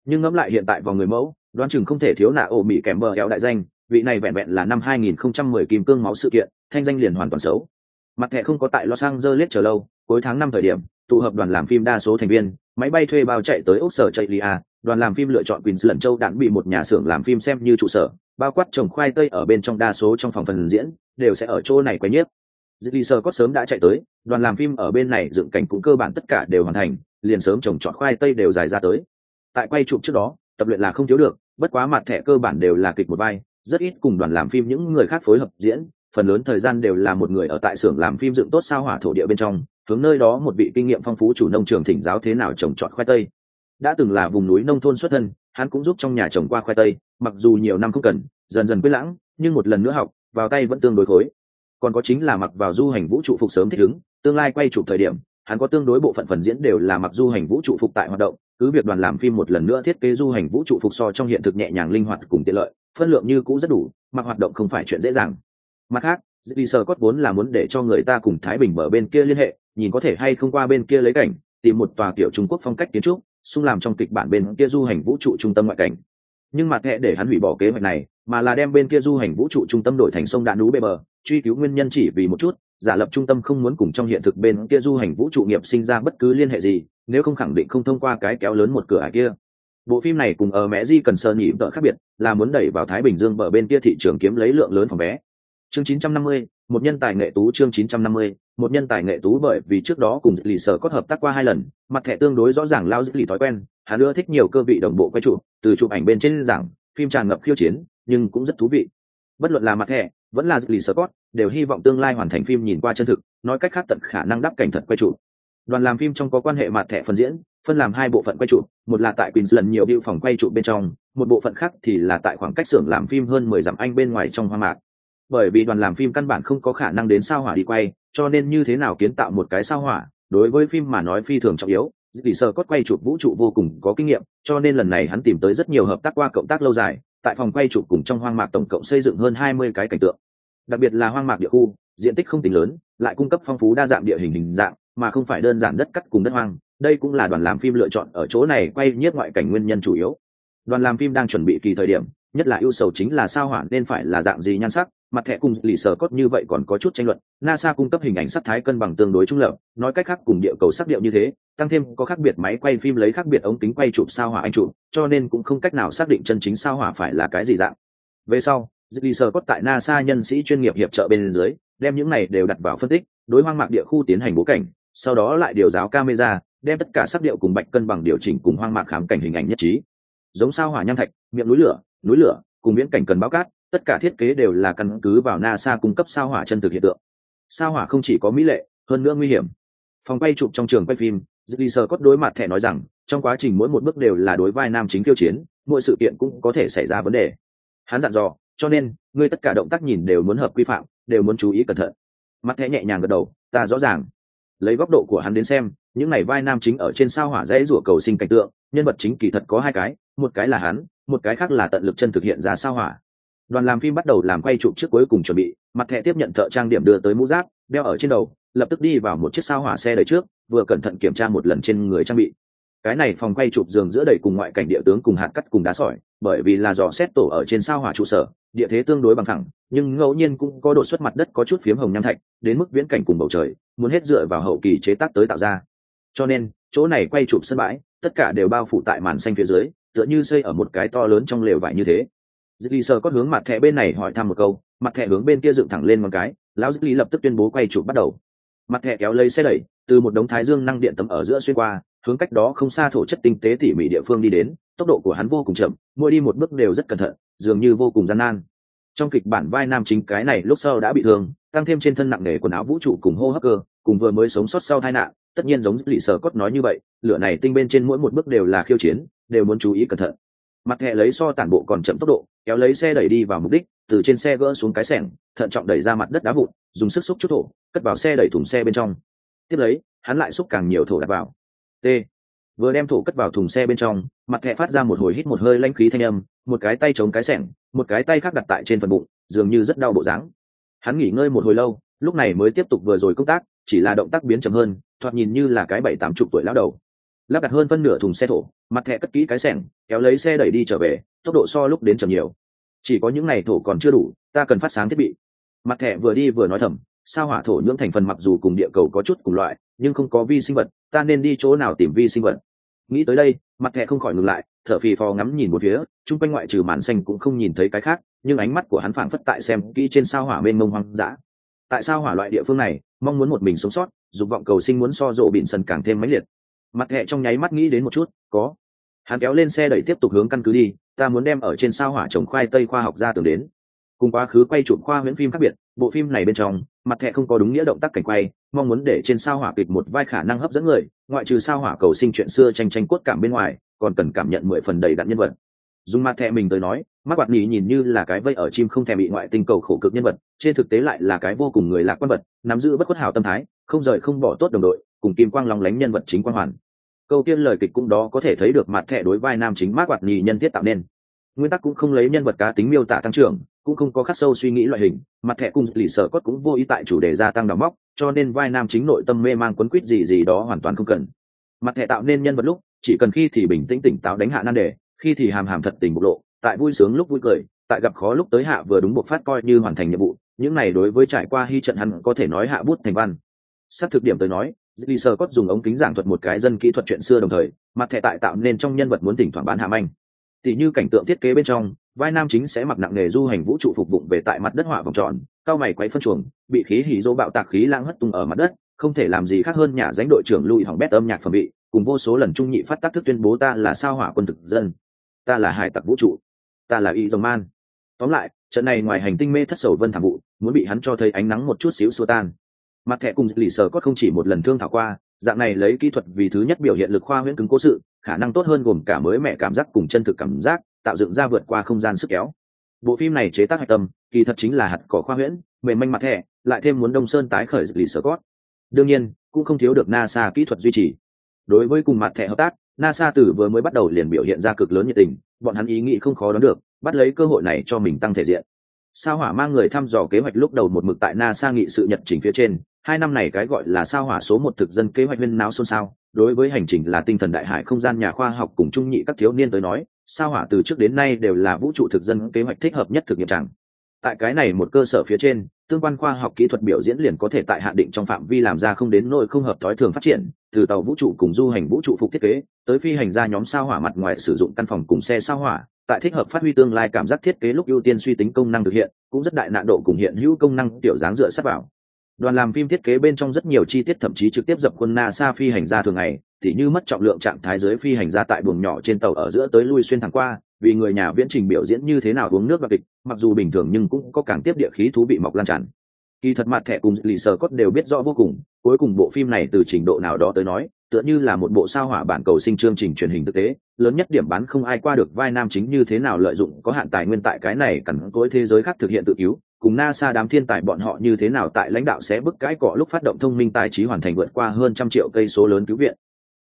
nhưng ngẫm lại hiện tại vào người mẫu đoán chừng không thể thiếu nạ ổ mỹ kèm bờ éo đại danh vị này vẹn vẹn là năm 2010 kim cương máu sự kiện thanh danh liền hoàn toàn xấu mặt thẻ không có tại los angeles chờ lâu cuối tháng năm thời điểm tụ hợp đoàn làm phim đa số thành viên máy bay thuê bao chạy tới úc sở chạy lia đoàn làm phim lựa chọn queensland châu đạn bị một nhà xưởng làm phim xem như trụ sở bao quát trồng khoai tây ở bên trong đa số trong phòng phần diễn đều sẽ ở chỗ này quay nhiếp Dì Sơ có sớm đã chạy tới, đoàn làm phim ở bên này dựng cảnh cũng cơ bản tất cả đều hoàn thành, liền sớm trồng trọt khoai tây đều dài ra tới. Tại quay chụp trước đó, tập luyện là không thiếu được, bất quá mặt thẻ cơ bản đều là kịch một vai, rất ít cùng đoàn làm phim những người khác phối hợp diễn, phần lớn thời gian đều là một người ở tại xưởng làm phim dựng tốt sao hỏa thổ địa bên trong, hướng nơi đó một vị kinh nghiệm phong phú chủ nông trường thỉnh giáo thế nào trồng trọt khoai tây. Đã từng là vùng núi nông thôn xuất thân hắn cũng giúp trong nhà trồng qua khoai tây mặc dù nhiều năm không cần dần dần quyết lãng nhưng một lần nữa học vào tay vẫn tương đối khối. Còn có chính là mặc vào du hành vũ trụ phục sớm thích ứng tương lai quay chụp thời điểm hắn có tương đối bộ phận phần diễn đều là mặc du hành vũ trụ phục tại hoạt động cứ việc đoàn làm phim một lần nữa thiết kế du hành vũ trụ phục so trong hiện thực nhẹ nhàng linh hoạt cùng tiện lợi, phân lượng như cũ rất đủ mặc hoạt động không phải chuyện dễ dàng. Mặt khác vì sơ cốt vốn là muốn để cho người ta cùng thái bình mở bên kia liên hệ, nhìn có thể hay không qua bên kia lấy cảnh, tìm một tòa kiểu trung quốc phong cách kiến trúc, xung làm trong kịch bản bên kia du hành vũ trụ trung tâm ngoại cảnh. Nhưng mặt hệ để hắn hủy bỏ kế hoạch này, mà là đem bên kia du hành vũ trụ trung tâm đổi thành sông đạn núi bê bờ, truy cứu nguyên nhân chỉ vì một chút giả lập trung tâm không muốn cùng trong hiện thực bên kia du hành vũ trụ nghiệp sinh ra bất cứ liên hệ gì nếu không khẳng định không thông qua cái kéo lớn một cửa ải kia. Bộ phim này cùng ở mẹ di cần sơ nhị vợ khác biệt là muốn đẩy vào thái bình dương bờ bên kia thị trường kiếm lấy lượng lớn phòng vé. Chương 950, một nhân tài nghệ tú chương 950, một nhân tài nghệ tú bởi vì trước đó cùng lì sở có hợp tác qua hai lần mặt thẻ tương đối rõ ràng lao dứt lì thói quen hắn ưa thích nhiều cơ vị đồng bộ quay trụ từ chụp ảnh bên trên giảng phim tràn ngập khiêu chiến nhưng cũng rất thú vị. Bất luận là mặt thẻ vẫn là lì Scott, đều hy vọng tương lai hoàn thành phim nhìn qua chân thực, nói cách khác tận khả năng đắp cảnh thật quay trụ đoàn làm phim trong có quan hệ mặt thẻ phần diễn, phân làm hai bộ phận quay trụ một là tại lần nhiều biêu phòng quay trụ bên trong, một bộ phận khác thì là tại khoảng cách xưởng làm phim hơn mười dặm anh bên ngoài trong hoa mạc. Bởi vì đoàn làm phim căn bản không có khả năng đến sao hỏa đi quay, cho nên như thế nào kiến tạo một cái sao hỏa, đối với phim mà nói phi thường trọng yếu. Vì sơ cốt quay chụp vũ trụ vô cùng có kinh nghiệm, cho nên lần này hắn tìm tới rất nhiều hợp tác qua cộng tác lâu dài tại phòng quay chụp cùng trong hoang mạc tổng cộng xây dựng hơn hai mươi cái cảnh tượng. Đặc biệt là hoang mạc địa khu, diện tích không tính lớn, lại cung cấp phong phú đa dạng địa hình hình dạng, mà không phải đơn giản đất cắt cùng đất hoang. Đây cũng là đoàn làm phim lựa chọn ở chỗ này quay nhiếp ngoại cảnh nguyên nhân chủ yếu. Đoàn làm phim đang chuẩn bị kỳ thời điểm, nhất là ưu sầu chính là sao hỏa nên phải là dạng gì nhan sắc mặt thẻ cùng lì sở cốt như vậy còn có chút tranh luận, nasa cung cấp hình ảnh sắc thái cân bằng tương đối trung lập, nói cách khác cùng địa cầu sắc điệu như thế, tăng thêm có khác biệt máy quay phim lấy khác biệt ống kính quay chụp sao hỏa anh chụp, cho nên cũng không cách nào xác định chân chính sao hỏa phải là cái gì dạng. Về sau, lì sở cốt tại nasa nhân sĩ chuyên nghiệp hiệp trợ bên dưới, đem những này đều đặt vào phân tích, đối hoang mạc địa khu tiến hành bố cảnh, sau đó lại điều giáo camera, đem tất cả sắc điệu cùng bạch cân bằng điều chỉnh cùng hoang mạc khám cảnh hình ảnh nhất trí. Giống sao hỏa nham thạch, miệng núi lửa núi lửa, cùng viễn cảnh cần báo cát tất cả thiết kế đều là căn cứ vào nasa cung cấp sao hỏa chân thực hiện tượng sao hỏa không chỉ có mỹ lệ hơn nữa nguy hiểm phòng quay chụp trong trường quay phim Dì Sơ Cốt đối mặt thẻ nói rằng, trong quá trình mỗi một bước đều là đối vai nam chính Tiêu chiến, mỗi sự kiện cũng có thể xảy ra vấn đề. Hắn dặn dò, cho nên, ngươi tất cả động tác nhìn đều muốn hợp quy phạm, đều muốn chú ý cẩn thận. Mặt thẻ nhẹ nhàng gật đầu, ta rõ ràng. Lấy góc độ của hắn đến xem, những này vai nam chính ở trên sao hỏa dãy rủa cầu sinh cảnh tượng, nhân vật chính kỳ thật có hai cái, một cái là hắn, một cái khác là tận lực chân thực hiện ra sao hỏa đoàn làm phim bắt đầu làm quay chụp trước cuối cùng chuẩn bị, mặt thẻ tiếp nhận thợ trang điểm đưa tới mũ giáp, đeo ở trên đầu, lập tức đi vào một chiếc sao hỏa xe đời trước, vừa cẩn thận kiểm tra một lần trên người trang bị. Cái này phòng quay chụp giường giữa đầy cùng ngoại cảnh địa tướng cùng hạt cắt cùng đá sỏi, bởi vì là dò xét tổ ở trên sao hỏa trụ sở, địa thế tương đối bằng thẳng, nhưng ngẫu nhiên cũng có độ xuất mặt đất có chút phiếm hồng nham thạch, đến mức viễn cảnh cùng bầu trời, muốn hết dựa vào hậu kỳ chế tác tới tạo ra. Cho nên, chỗ này quay chụp sân bãi, tất cả đều bao phủ tại màn xanh phía dưới, tựa như xây ở một cái to lớn trong lều vải như thế dứt ly sơ có hướng mặt thẻ bên này hỏi thăm một câu, mặt thẻ hướng bên kia dựng thẳng lên một cái, lão dứt ly lập tức tuyên bố quay chụp bắt đầu. Mặt thẻ kéo lấy xe đẩy, từ một đống thái dương năng điện tấm ở giữa xuyên qua, hướng cách đó không xa thổ chất tinh tế tỉ mỉ địa phương đi đến, tốc độ của hắn vô cùng chậm, mỗi đi một bước đều rất cẩn thận, dường như vô cùng gian nan. Trong kịch bản vai nam chính cái này lúc sau đã bị thương, tăng thêm trên thân nặng nề quần áo vũ trụ cùng hô hấp cơ, cùng vừa mới sống sót sau tai nạn, tất nhiên giống lì sở cốt nói như vậy, lửa này tinh bên trên mỗi một bước đều là khiêu chiến, đều muốn chú ý cẩn thận mặt thẻ lấy so tản bộ còn chậm tốc độ, kéo lấy xe đẩy đi vào mục đích, từ trên xe gỡ xuống cái sẻng, thận trọng đẩy ra mặt đất đá vụn, dùng sức xúc chút thổ, cất vào xe đẩy thùng xe bên trong. Tiếp lấy, hắn lại xúc càng nhiều thổ đặt vào. T. Vừa đem thổ cất vào thùng xe bên trong, mặt thẹ phát ra một hồi hít một hơi lanh khí thanh âm, một cái tay chống cái sẻng, một cái tay khác đặt tại trên phần bụng, dường như rất đau bộ dáng. Hắn nghỉ ngơi một hồi lâu, lúc này mới tiếp tục vừa rồi công tác, chỉ là động tác biến chậm hơn, thoạt nhìn như là cái bảy tám chục tuổi lão đầu lắp đặt hơn phân nửa thùng xe thổ, mặt thẻ cất kỹ cái sẻng, kéo lấy xe đẩy đi trở về, tốc độ so lúc đến chậm nhiều. Chỉ có những ngày thổ còn chưa đủ, ta cần phát sáng thiết bị. Mặt thẻ vừa đi vừa nói thầm, sao hỏa thổ nhưỡng thành phần mặc dù cùng địa cầu có chút cùng loại, nhưng không có vi sinh vật, ta nên đi chỗ nào tìm vi sinh vật? Nghĩ tới đây, mặt thẻ không khỏi ngừng lại, thở phì phò ngắm nhìn một phía, chung quanh ngoại trừ màn xanh cũng không nhìn thấy cái khác, nhưng ánh mắt của hắn phảng phất tại xem kỹ trên sao hỏa bên mông hoang dã. Tại sao hỏa loại địa phương này, mong muốn một mình sống sót, dục vọng cầu sinh muốn so rộ bịn sần càng thêm mãnh liệt mặt hệ trong nháy mắt nghĩ đến một chút, có. Hắn kéo lên xe đẩy tiếp tục hướng căn cứ đi, ta muốn đem ở trên sao hỏa trồng khoai tây khoa học ra tưởng đến. Cùng quá khứ quay chụp khoa huyễn phim khác biệt, bộ phim này bên trong, mặt hệ không có đúng nghĩa động tác cảnh quay, mong muốn để trên sao hỏa kịch một vai khả năng hấp dẫn người, ngoại trừ sao hỏa cầu sinh chuyện xưa tranh tranh cốt cảm bên ngoài, còn cần cảm nhận mười phần đầy đặn nhân vật. Dùng mặt hệ mình tới nói mắt quạt nhì nhìn như là cái vây ở chim không thèm bị ngoại tinh cầu khổ cực nhân vật, trên thực tế lại là cái vô cùng người lạc quan vật, nắm giữ bất khuất hào tâm thái, không rời không bỏ tốt đồng đội, cùng kim quang lòng lánh nhân vật chính quang hoàn câu tiên lời kịch cũng đó có thể thấy được mặt thẻ đối vai nam chính mát quạt nhì nhân thiết tạo nên. Nguyên tắc cũng không lấy nhân vật cá tính miêu tả tăng trưởng, cũng không có khắc sâu suy nghĩ loại hình, mặt thẻ cùng lì sở cốt cũng vô ý tại chủ đề gia tăng đóng móc cho nên vai nam chính nội tâm mê mang quấn quýt gì gì đó hoàn toàn không cần. Mặt thẻ tạo nên nhân vật lúc, chỉ cần khi thì bình tĩnh tỉnh táo đánh hạ nan đề, khi thì hàm hàm thật tình bộc lộ, tại vui sướng lúc vui cười, tại gặp khó lúc tới hạ vừa đúng một phát coi như hoàn thành nhiệm vụ, những này đối với trải qua hy trận hắn có thể nói hạ bút thành văn. Sắp thực điểm tới nói Dì Sơ Cốt dùng ống kính giảng thuật một cái dân kỹ thuật chuyện xưa đồng thời, mặt thẻ tại tạo nên trong nhân vật muốn tỉnh thoảng bán hàm anh. Tỷ như cảnh tượng thiết kế bên trong, vai nam chính sẽ mặc nặng nghề du hành vũ trụ phục vụ về tại mặt đất họa vòng tròn, cao mày quấy phân chuồng, bị khí hỉ dỗ bạo tạc khí lang hất tung ở mặt đất, không thể làm gì khác hơn nhà danh đội trưởng lùi hỏng bét âm nhạc phẩm bị, cùng vô số lần trung nhị phát tác thức tuyên bố ta là sao hỏa quân thực dân, ta là hải tặc vũ trụ, ta là y man. Tóm lại, trận này ngoài hành tinh mê thất sầu vân thảm vụ, muốn bị hắn cho thấy ánh nắng một chút xíu xua tan mặt thẻ cùng lì sở có không chỉ một lần thương thảo qua, dạng này lấy kỹ thuật vì thứ nhất biểu hiện lực khoa huyễn cứng cố sự, khả năng tốt hơn gồm cả mới mẹ cảm giác cùng chân thực cảm giác, tạo dựng ra vượt qua không gian sức kéo. Bộ phim này chế tác hạch tâm, kỳ thật chính là hạt cỏ khoa huyễn, mềm manh mặt thẻ, lại thêm muốn đông sơn tái khởi lì sở cót đương nhiên, cũng không thiếu được nasa kỹ thuật duy trì. Đối với cùng mặt thẻ hợp tác, nasa từ vừa mới bắt đầu liền biểu hiện ra cực lớn nhiệt tình, bọn hắn ý nghĩ không khó đoán được, bắt lấy cơ hội này cho mình tăng thể diện sao hỏa mang người thăm dò kế hoạch lúc đầu một mực tại nasa nghị sự nhật trình phía trên, hai năm này cái gọi là sao hỏa số một thực dân kế hoạch huyên náo xôn xao, đối với hành trình là tinh thần đại hải không gian nhà khoa học cùng trung nhị các thiếu niên tới nói, sao hỏa từ trước đến nay đều là vũ trụ thực dân kế hoạch thích hợp nhất thực nghiệm chẳng. Tại cái này một cơ sở phía trên, tương quan khoa học kỹ thuật biểu diễn liền có thể tại hạn định trong phạm vi làm ra không đến nỗi không hợp thói thường phát triển, từ tàu vũ trụ cùng du hành vũ trụ phục thiết kế, tới phi hành ra nhóm sao hỏa mặt ngoài sử dụng căn phòng cùng xe sao hỏa tại thích hợp phát huy tương lai cảm giác thiết kế lúc ưu tiên suy tính công năng thực hiện, cũng rất đại nạn độ cùng hiện hữu công năng tiểu dáng dựa sát vào. Đoàn làm phim thiết kế bên trong rất nhiều chi tiết thậm chí trực tiếp dập quân nasa phi hành gia thường ngày thì như mất trọng lượng trạng thái dưới phi hành gia tại buồng nhỏ trên tàu ở giữa tới lui xuyên thẳng qua, vì người nhà viễn trình biểu diễn như thế nào uống nước và kịch, mặc dù bình thường nhưng cũng có càng tiếp địa khí thú bị mọc lan tràn kỳ thật mặt thẻ cùng lì sờ cốt đều biết rõ vô cùng cuối cùng bộ phim này từ trình độ nào đó tới nói tựa như là một bộ sao hỏa bản cầu sinh chương trình truyền hình thực tế lớn nhất điểm bán không ai qua được vai nam chính như thế nào lợi dụng có hạn tài nguyên tại cái này cẳng cối thế giới khác thực hiện tự cứu cùng NASA đám thiên tài bọn họ như thế nào tại lãnh đạo sẽ bức cãi cọ lúc phát động thông minh tài trí hoàn thành vượt qua hơn trăm triệu cây số lớn cứu viện.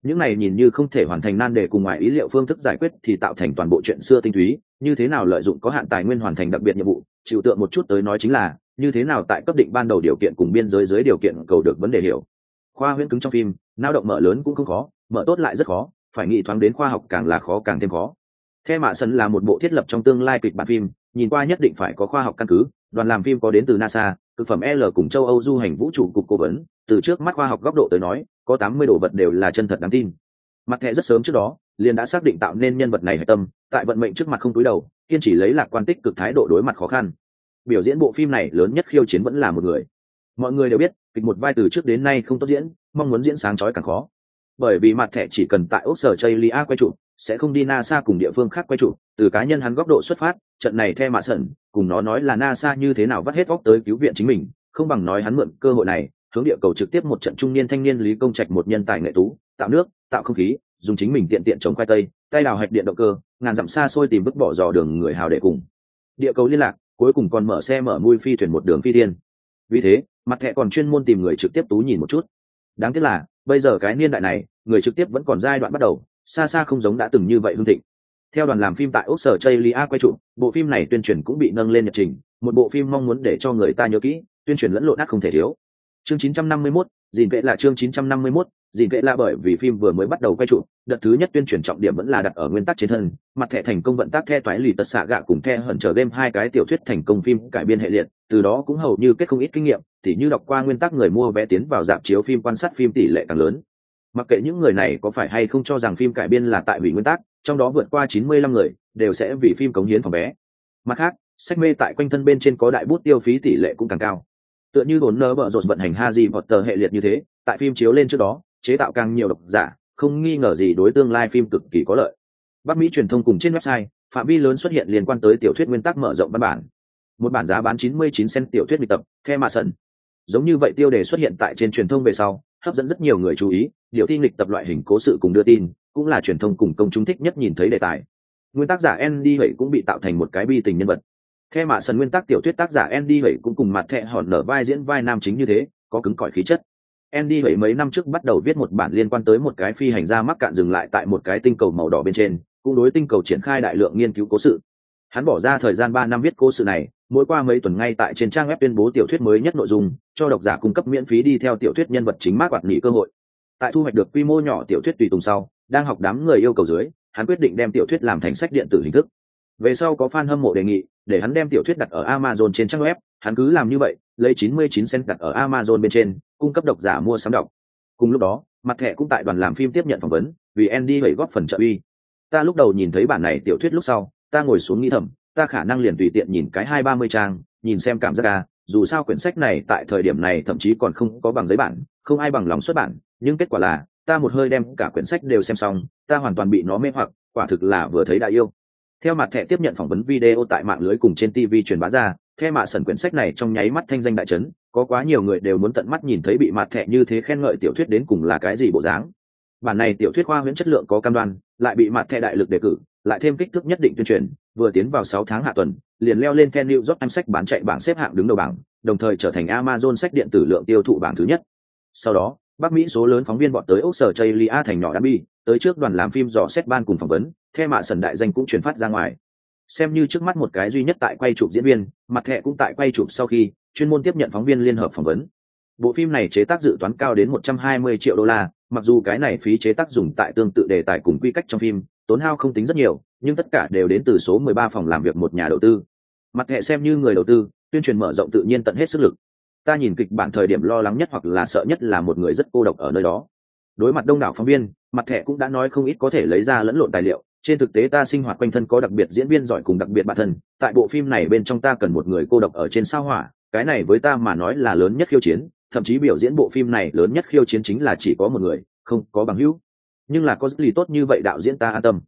Những này nhìn như không thể hoàn thành nan đề cùng ngoài ý liệu phương thức giải quyết thì tạo thành toàn bộ chuyện xưa tinh túy, như thế nào lợi dụng có hạn tài nguyên hoàn thành đặc biệt nhiệm vụ, chịu tượng một chút tới nói chính là, như thế nào tại cấp định ban đầu điều kiện cùng biên giới dưới điều kiện cầu được vấn đề hiểu. Khoa huyễn cứng trong phim, lao động mở lớn cũng không khó, mở tốt lại rất khó, phải nghĩ thoáng đến khoa học càng là khó càng thêm khó. The Mạ Sân là một bộ thiết lập trong tương lai kịch bản phim, nhìn qua nhất định phải có khoa học căn cứ, đoàn làm phim có đến từ nasa thực phẩm l cùng châu âu du hành vũ trụ cục cố vấn từ trước mắt khoa học góc độ tới nói có tám mươi đồ vật đều là chân thật đáng tin mặt thẻ rất sớm trước đó liền đã xác định tạo nên nhân vật này hạch tâm tại vận mệnh trước mặt không túi đầu kiên chỉ lấy lạc quan tích cực thái độ đối mặt khó khăn biểu diễn bộ phim này lớn nhất khiêu chiến vẫn là một người. Mọi người đều biết, kịch một vai từ trước đến nay không tốt diễn, mong muốn diễn sáng chói càng khó. Bởi vì mặt thẻ chỉ cần tại ốc sở chây lia quay chụp, sẽ không đi nasa cùng địa phương khác quay chụp, từ cá nhân hắn góc độ xuất phát, trận này theo mạ sẩn, cùng nó nói là nasa như thế nào vắt hết góc tới cứu viện chính mình, không bằng nói hắn mượn cơ hội này, hướng địa cầu trực tiếp một trận trung niên thanh niên lý công trạch một nhân tài nghệ tú, tạo nước, tạo không khí, dùng chính mình tiện tiện chống khoai tây, tay đào hạch điện động cơ, ngàn dặm xa xôi tìm bức bỏ dò đường người hào để cùng. Địa cầu liên lạc cuối cùng còn mở xe mở mui phi thuyền một đường phi tiên vì thế mặt thẹ còn chuyên môn tìm người trực tiếp tú nhìn một chút. Đáng tiếc là bây giờ cái niên đại này người trực tiếp vẫn còn giai đoạn bắt đầu xa xa không giống đã từng như vậy hương thịnh. Theo đoàn làm phim tại ốc sở chây lia quay trụ bộ phim này tuyên truyền cũng bị nâng lên nhật trình một bộ phim mong muốn để cho người ta nhớ kỹ tuyên truyền lẫn lộn ác không thể thiếu. Chương 951, dìn vệ là chương 951, dìn kệ là bởi vì phim vừa mới bắt đầu quay trụ đợt thứ nhất tuyên truyền trọng điểm vẫn là đặt ở nguyên tắc chiến thân mặt thẻ thành công vận tác the toái lì tật xạ gạ cùng the hận trở game hai cái tiểu thuyết thành công phim cải biên hệ liệt từ đó cũng hầu như kết không ít kinh nghiệm thì như đọc qua nguyên tắc người mua vé tiến vào dạp chiếu phim quan sát phim tỷ lệ càng lớn. Mặc kệ những người này có phải hay không cho rằng phim cải biên là tại vì nguyên tắc trong đó vượt qua chín mươi lăm người đều sẽ vì phim cống hiến phòng vé. Mặt khác sách mê tại quanh thân bên trên có đại bút tiêu phí tỷ lệ cũng càng cao. Tựa như vốn nơ bợ rột vận hành ha di hoặc tờ hệ liệt như thế, tại phim chiếu lên trước đó, chế tạo càng nhiều độc giả, không nghi ngờ gì đối tương lai phim cực kỳ có lợi. Bắc Mỹ truyền thông cùng trên website, phạm vi lớn xuất hiện liên quan tới tiểu thuyết nguyên tắc mở rộng văn bản. Một bản giá bán 99 cent tiểu thuyết bị tập, The Mason. Giống như vậy tiêu đề xuất hiện tại trên truyền thông về sau, hấp dẫn rất nhiều người chú ý, điều tin lịch tập loại hình cố sự cùng đưa tin, cũng là truyền thông cùng công chúng thích nhất nhìn thấy đề tài. Nguyên tác giả Andy vậy cũng bị tạo thành một cái bi tình nhân vật. Theo mạ sân nguyên tác tiểu thuyết tác giả Andy vậy cũng cùng mặt thẹ hòn nở vai diễn vai nam chính như thế, có cứng cỏi khí chất. Andy vậy mấy năm trước bắt đầu viết một bản liên quan tới một cái phi hành gia mắc cạn dừng lại tại một cái tinh cầu màu đỏ bên trên, cũng đối tinh cầu triển khai đại lượng nghiên cứu cố sự. Hắn bỏ ra thời gian ba năm viết cố sự này, mỗi qua mấy tuần ngay tại trên trang web tuyên bố tiểu thuyết mới nhất nội dung, cho độc giả cung cấp miễn phí đi theo tiểu thuyết nhân vật chính mắc quạt nghỉ cơ hội. Tại thu hoạch được quy mô nhỏ tiểu thuyết tùy tùng sau, đang học đám người yêu cầu dưới, hắn quyết định đem tiểu thuyết làm thành sách điện tử hình thức. Về sau có fan hâm mộ đề nghị, để hắn đem tiểu thuyết đặt ở Amazon trên trang web, hắn cứ làm như vậy, lấy 99 cent đặt ở Amazon bên trên, cung cấp độc giả mua sắm đọc. Cùng lúc đó, mặt thẻ cũng tại đoàn làm phim tiếp nhận phỏng vấn, vì Andy vậy góp phần trợ uy. Ta lúc đầu nhìn thấy bản này tiểu thuyết lúc sau, ta ngồi xuống nghĩ thầm, ta khả năng liền tùy tiện nhìn cái hai ba mươi trang, nhìn xem cảm giác à, dù sao quyển sách này tại thời điểm này thậm chí còn không có bằng giấy bản, không ai bằng lòng xuất bản, nhưng kết quả là, ta một hơi đem cả quyển sách đều xem xong, ta hoàn toàn bị nó mê hoặc, quả thực là vừa thấy đã yêu theo mặt thẻ tiếp nhận phỏng vấn video tại mạng lưới cùng trên tv truyền bá ra theo mạ sần quyển sách này trong nháy mắt thanh danh đại trấn, có quá nhiều người đều muốn tận mắt nhìn thấy bị mặt thẹ như thế khen ngợi tiểu thuyết đến cùng là cái gì bộ dáng. Bản này tiểu thuyết khoa huyễn chất lượng có cam đoan, lại bị mặt thẹ đại lực đề cử, lại thêm kích thước nhất định tuyên truyền, vừa tiến vào sáu tháng hạ tuần, liền leo lên theo New York Times sách bán chạy bảng xếp hạng đứng đầu bảng, đồng thời trở thành Amazon sách điện tử lượng tiêu thụ bảng thứ nhất. Sau đó, bắc mỹ số lớn phóng viên bọn tới ốc sở chay lia thành nhỏ đám bi tới trước đoàn làm phim dò xét ban cùng phỏng vấn theo mạ sần đại danh cũng truyền phát ra ngoài xem như trước mắt một cái duy nhất tại quay chụp diễn viên, mặt thẻ cũng tại quay chụp sau khi chuyên môn tiếp nhận phóng viên liên hợp phỏng vấn. Bộ phim này chế tác dự toán cao đến 120 triệu đô la, mặc dù cái này phí chế tác dùng tại tương tự đề tài cùng quy cách trong phim, tốn hao không tính rất nhiều, nhưng tất cả đều đến từ số 13 phòng làm việc một nhà đầu tư. Mặt hệ xem như người đầu tư, tuyên truyền mở rộng tự nhiên tận hết sức lực. Ta nhìn kịch bản thời điểm lo lắng nhất hoặc là sợ nhất là một người rất cô độc ở nơi đó. Đối mặt đông đảo phóng viên, mặt thẻ cũng đã nói không ít có thể lấy ra lẫn lộn tài liệu trên thực tế ta sinh hoạt quanh thân có đặc biệt diễn viên giỏi cùng đặc biệt bản thân tại bộ phim này bên trong ta cần một người cô độc ở trên sao hỏa cái này với ta mà nói là lớn nhất khiêu chiến thậm chí biểu diễn bộ phim này lớn nhất khiêu chiến chính là chỉ có một người không có bằng hữu nhưng là có lý tốt như vậy đạo diễn ta an tâm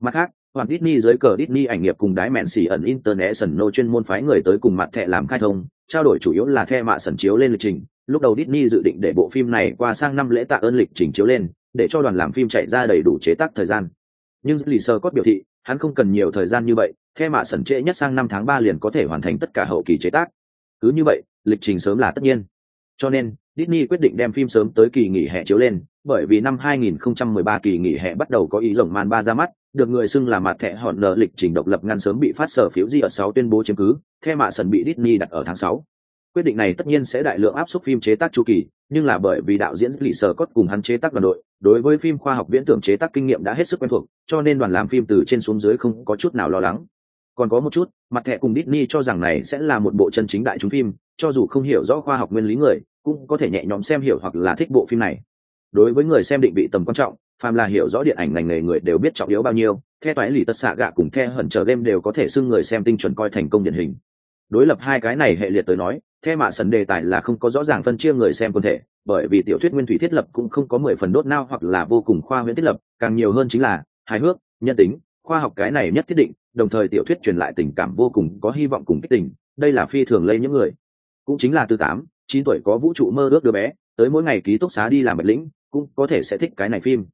mặt khác Hoàng Disney dưới cờ Disney ảnh nghiệp cùng đái mẹn xỉ ẩn International chuyên môn phái người tới cùng mặt thẻ làm khai thông, trao đổi chủ yếu là the mạ sẩn chiếu lên lịch trình. Lúc đầu Disney dự định để bộ phim này qua sang năm lễ tạ ơn lịch trình chiếu lên, để cho đoàn làm phim chạy ra đầy đủ chế tác thời gian. Nhưng Lý Sơ Cốt biểu thị, hắn không cần nhiều thời gian như vậy, the mạ sẩn trễ nhất sang năm tháng ba liền có thể hoàn thành tất cả hậu kỳ chế tác. Cứ như vậy, lịch trình sớm là tất nhiên. Cho nên, Disney quyết định đem phim sớm tới kỳ nghỉ hè chiếu lên, bởi vì năm 2013 kỳ nghỉ hè bắt đầu có ý rồng màn ba ra mắt, được người xưng là mặt thẻ hòn nợ lịch trình độc lập ngăn sớm bị phát sở phiếu di ở 6 tuyên bố chiếm cứ, theo mạ sần bị Disney đặt ở tháng 6. Quyết định này tất nhiên sẽ đại lượng áp suất phim chế tác chu kỳ, nhưng là bởi vì đạo diễn lì Sở Cốt cùng hắn chế tác đoàn đội, đối với phim khoa học viễn tưởng chế tác kinh nghiệm đã hết sức quen thuộc, cho nên đoàn làm phim từ trên xuống dưới không có chút nào lo lắng. Còn có một chút, mặt thẻ cùng Disney cho rằng này sẽ là một bộ chân chính đại chúng phim, cho dù không hiểu rõ khoa học nguyên lý người, cũng có thể nhẹ nhõm xem hiểu hoặc là thích bộ phim này. Đối với người xem định vị tầm quan trọng, phàm là hiểu rõ điện ảnh ngành nghề người đều biết trọng yếu bao nhiêu theo toái lì tất xạ gạ cùng the hẩn chờ game đều có thể xưng người xem tinh chuẩn coi thành công điển hình đối lập hai cái này hệ liệt tới nói theo mạ sần đề tài là không có rõ ràng phân chia người xem quân thể, bởi vì tiểu thuyết nguyên thủy thiết lập cũng không có mười phần đốt nao hoặc là vô cùng khoa huyễn thiết lập, càng nhiều hơn chính là hài hước, nhân tính, khoa học cái này nhất thiết định, đồng thời tiểu thuyết truyền lại tình cảm vô cùng, có hy vọng cùng kích tình, đây là phi thường lây những người. Cũng chính là từ tám, chín tuổi có vũ trụ mơ ước đứa bé, tới mỗi ngày ký túc xá đi làm mật lĩnh, cũng có thể sẽ thích cái này phim.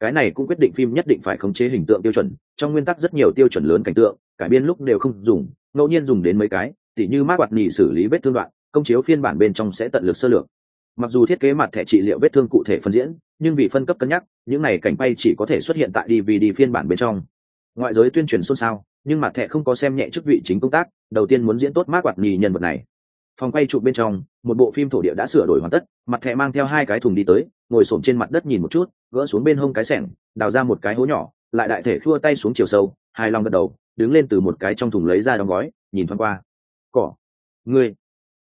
Cái này cũng quyết định phim nhất định phải khống chế hình tượng tiêu chuẩn, trong nguyên tắc rất nhiều tiêu chuẩn lớn cảnh tượng, cải biên lúc đều không dùng, ngẫu nhiên dùng đến mấy cái tỉ như mát quạt nhì xử lý vết thương đoạn, công chiếu phiên bản bên trong sẽ tận lực sơ lược. Mặc dù thiết kế mặt thẻ trị liệu vết thương cụ thể phân diễn, nhưng vì phân cấp cân nhắc, những này cảnh bay chỉ có thể xuất hiện tại dvd phiên bản bên trong. Ngoại giới tuyên truyền xôn xao, nhưng mặt thẻ không có xem nhẹ chức vị chính công tác, đầu tiên muốn diễn tốt mát quạt nhì nhân vật này. Phòng quay chụp bên trong, một bộ phim thổ địa đã sửa đổi hoàn tất, mặt thẻ mang theo hai cái thùng đi tới, ngồi xổm trên mặt đất nhìn một chút, gỡ xuống bên hông cái sẻng, đào ra một cái hố nhỏ, lại đại thể khua tay xuống chiều sâu hai lòng gật đầu, đứng lên từ một cái trong thùng lấy ra đóng gói, nhìn thoáng qua cỏ. Ngươi.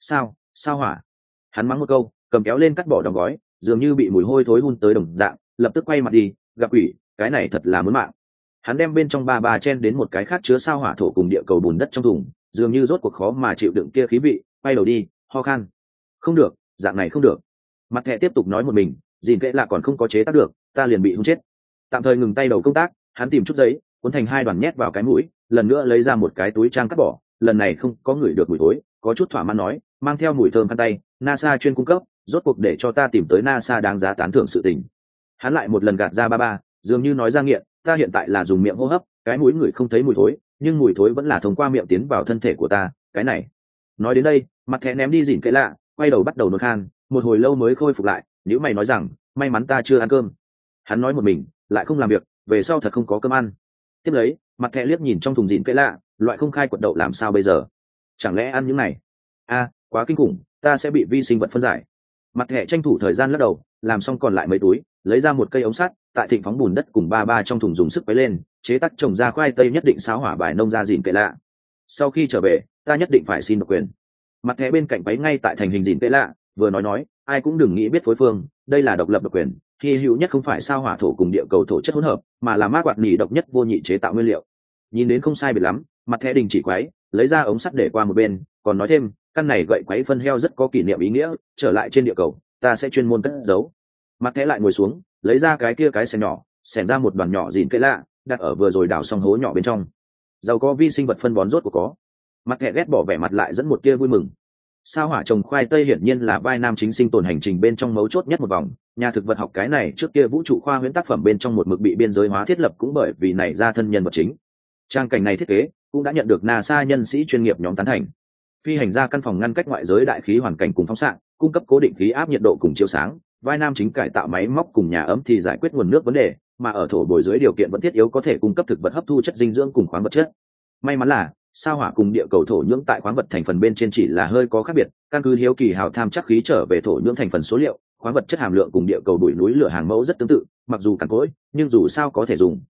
Sao? Sao hỏa? Hắn mắng một câu, cầm kéo lên cắt bỏ đóng gói, dường như bị mùi hôi thối hun tới đồng dạng, lập tức quay mặt đi, gặp ủy cái này thật là muốn mạng. Hắn đem bên trong ba ba chen đến một cái khác chứa sao hỏa thổ cùng địa cầu bùn đất trong thùng, dường như rốt cuộc khó mà chịu đựng kia khí vị, quay đầu đi, ho khan. Không được, dạng này không được. Mặt thẻ tiếp tục nói một mình, dìn kệ là còn không có chế tác được, ta liền bị hung chết. Tạm thời ngừng tay đầu công tác, hắn tìm chút giấy, cuốn thành hai đoàn nhét vào cái mũi, lần nữa lấy ra một cái túi trang cắt bỏ lần này không có người được mùi thối, có chút thỏa mãn nói, mang theo mùi thơm khăn tay, nasa chuyên cung cấp, rốt cuộc để cho ta tìm tới nasa đáng giá tán thưởng sự tình. Hắn lại một lần gạt ra ba ba, dường như nói ra nghiện, ta hiện tại là dùng miệng hô hấp, cái mũi người không thấy mùi thối, nhưng mùi thối vẫn là thông qua miệng tiến vào thân thể của ta, cái này. Nói đến đây, mặt thẻ ném đi dỉn cái lạ, quay đầu bắt đầu nôn khan, một hồi lâu mới khôi phục lại nếu mày nói rằng, may mắn ta chưa ăn cơm. Hắn nói một mình, lại không làm việc, về sau thật không có cơm ăn. Tiếp lấy, mặt thẹ liếc nhìn trong thùng dịn cây lạ loại không khai quật đậu làm sao bây giờ? Chẳng lẽ ăn những này? A, quá kinh khủng, ta sẽ bị vi sinh vật phân giải. Mặt hệ tranh thủ thời gian lắc đầu, làm xong còn lại mấy túi, lấy ra một cây ống sắt, tại thịnh phóng bùn đất cùng ba ba trong thùng dùng sức quấy lên, chế tắc trồng ra khoai tây nhất định xáo hỏa bài nông ra dìn kệ lạ. Sau khi trở về, ta nhất định phải xin độc quyền. Mặt thẻ bên cạnh váy ngay tại thành hình dìn kệ lạ, vừa nói nói, ai cũng đừng nghĩ biết phối phương, đây là độc lập độc quyền, hy hữu nhất không phải sao hỏa thổ cùng địa cầu thổ chất hỗn hợp, mà là mát quạt nỉ độc nhất vô nhị chế tạo nguyên liệu. Nhìn đến không sai biệt lắm mặt thẻ đình chỉ quấy, lấy ra ống sắt để qua một bên, còn nói thêm, căn này gậy quấy phân heo rất có kỷ niệm ý nghĩa, trở lại trên địa cầu, ta sẽ chuyên môn cất giấu. Mặt thẻ lại ngồi xuống, lấy ra cái kia cái xe nhỏ xẻn ra một đoàn nhỏ dìn cây lạ, đặt ở vừa rồi đào xong hố nhỏ bên trong. Giàu có vi sinh vật phân bón rốt của có. Mặt thẻ ghét bỏ vẻ mặt lại dẫn một tia vui mừng. Sao hỏa trồng khoai tây hiển nhiên là vai nam chính sinh tồn hành trình bên trong mấu chốt nhất một vòng. Nhà thực vật học cái này trước kia vũ trụ khoa huyễn tác phẩm bên trong một mực bị biên giới hóa thiết lập cũng bởi vì này ra thân nhân vật chính. Trang cảnh này thiết kế cũng đã nhận được nasa nhân sĩ chuyên nghiệp nhóm tán thành. Phi hành ra căn phòng ngăn cách ngoại giới đại khí hoàn cảnh cùng phóng xạ, cung cấp cố định khí áp nhiệt độ cùng chiếu sáng, vai nam chính cải tạo máy móc cùng nhà ấm thì giải quyết nguồn nước vấn đề, mà ở thổ bồi dưới điều kiện vẫn thiết yếu có thể cung cấp thực vật hấp thu chất dinh dưỡng cùng khoáng vật chất. May mắn là, sao hỏa cùng địa cầu thổ nhưỡng tại khoáng vật thành phần bên trên chỉ là hơi có khác biệt, căn cứ hiếu kỳ hào tham chắc khí trở về thổ nhưỡng thành phần số liệu, khoáng vật chất hàm lượng cùng địa cầu đuổi núi lửa hàng mẫu rất tương tự, mặc dù cằn cỗi, nhưng dù sao có thể dùng.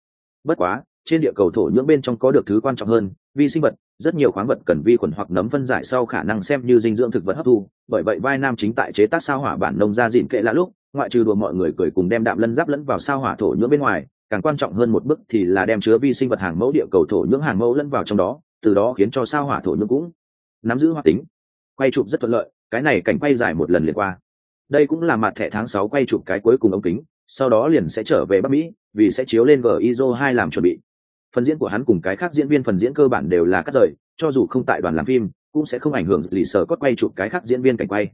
Bất quá trên địa cầu thổ nhưỡng bên trong có được thứ quan trọng hơn, vi sinh vật, rất nhiều khoáng vật cần vi khuẩn hoặc nấm phân giải sau khả năng xem như dinh dưỡng thực vật hấp thu. Bởi vậy, vai nam chính tại chế tác sao hỏa bản nông ra dịn kệ là lúc, ngoại trừ đùa mọi người cười cùng đem đạm lân giáp lẫn vào sao hỏa thổ nhưỡng bên ngoài, càng quan trọng hơn một bước thì là đem chứa vi sinh vật hàng mẫu địa cầu thổ nhưỡng hàng mẫu lẫn vào trong đó, từ đó khiến cho sao hỏa thổ nhưỡng cũng nắm giữ hoạt tính. Quay chụp rất thuận lợi, cái này cảnh quay dài một lần liền qua. Đây cũng là mặt thẻ tháng sáu quay chụp cái cuối cùng ống kính, sau đó liền sẽ trở về bắc mỹ, vì sẽ chiếu lên gizo hai làm chuẩn bị phần diễn của hắn cùng cái khác diễn viên phần diễn cơ bản đều là cắt rời cho dù không tại đoàn làm phim cũng sẽ không ảnh hưởng lì sở cốt quay chụp cái khác diễn viên cảnh quay.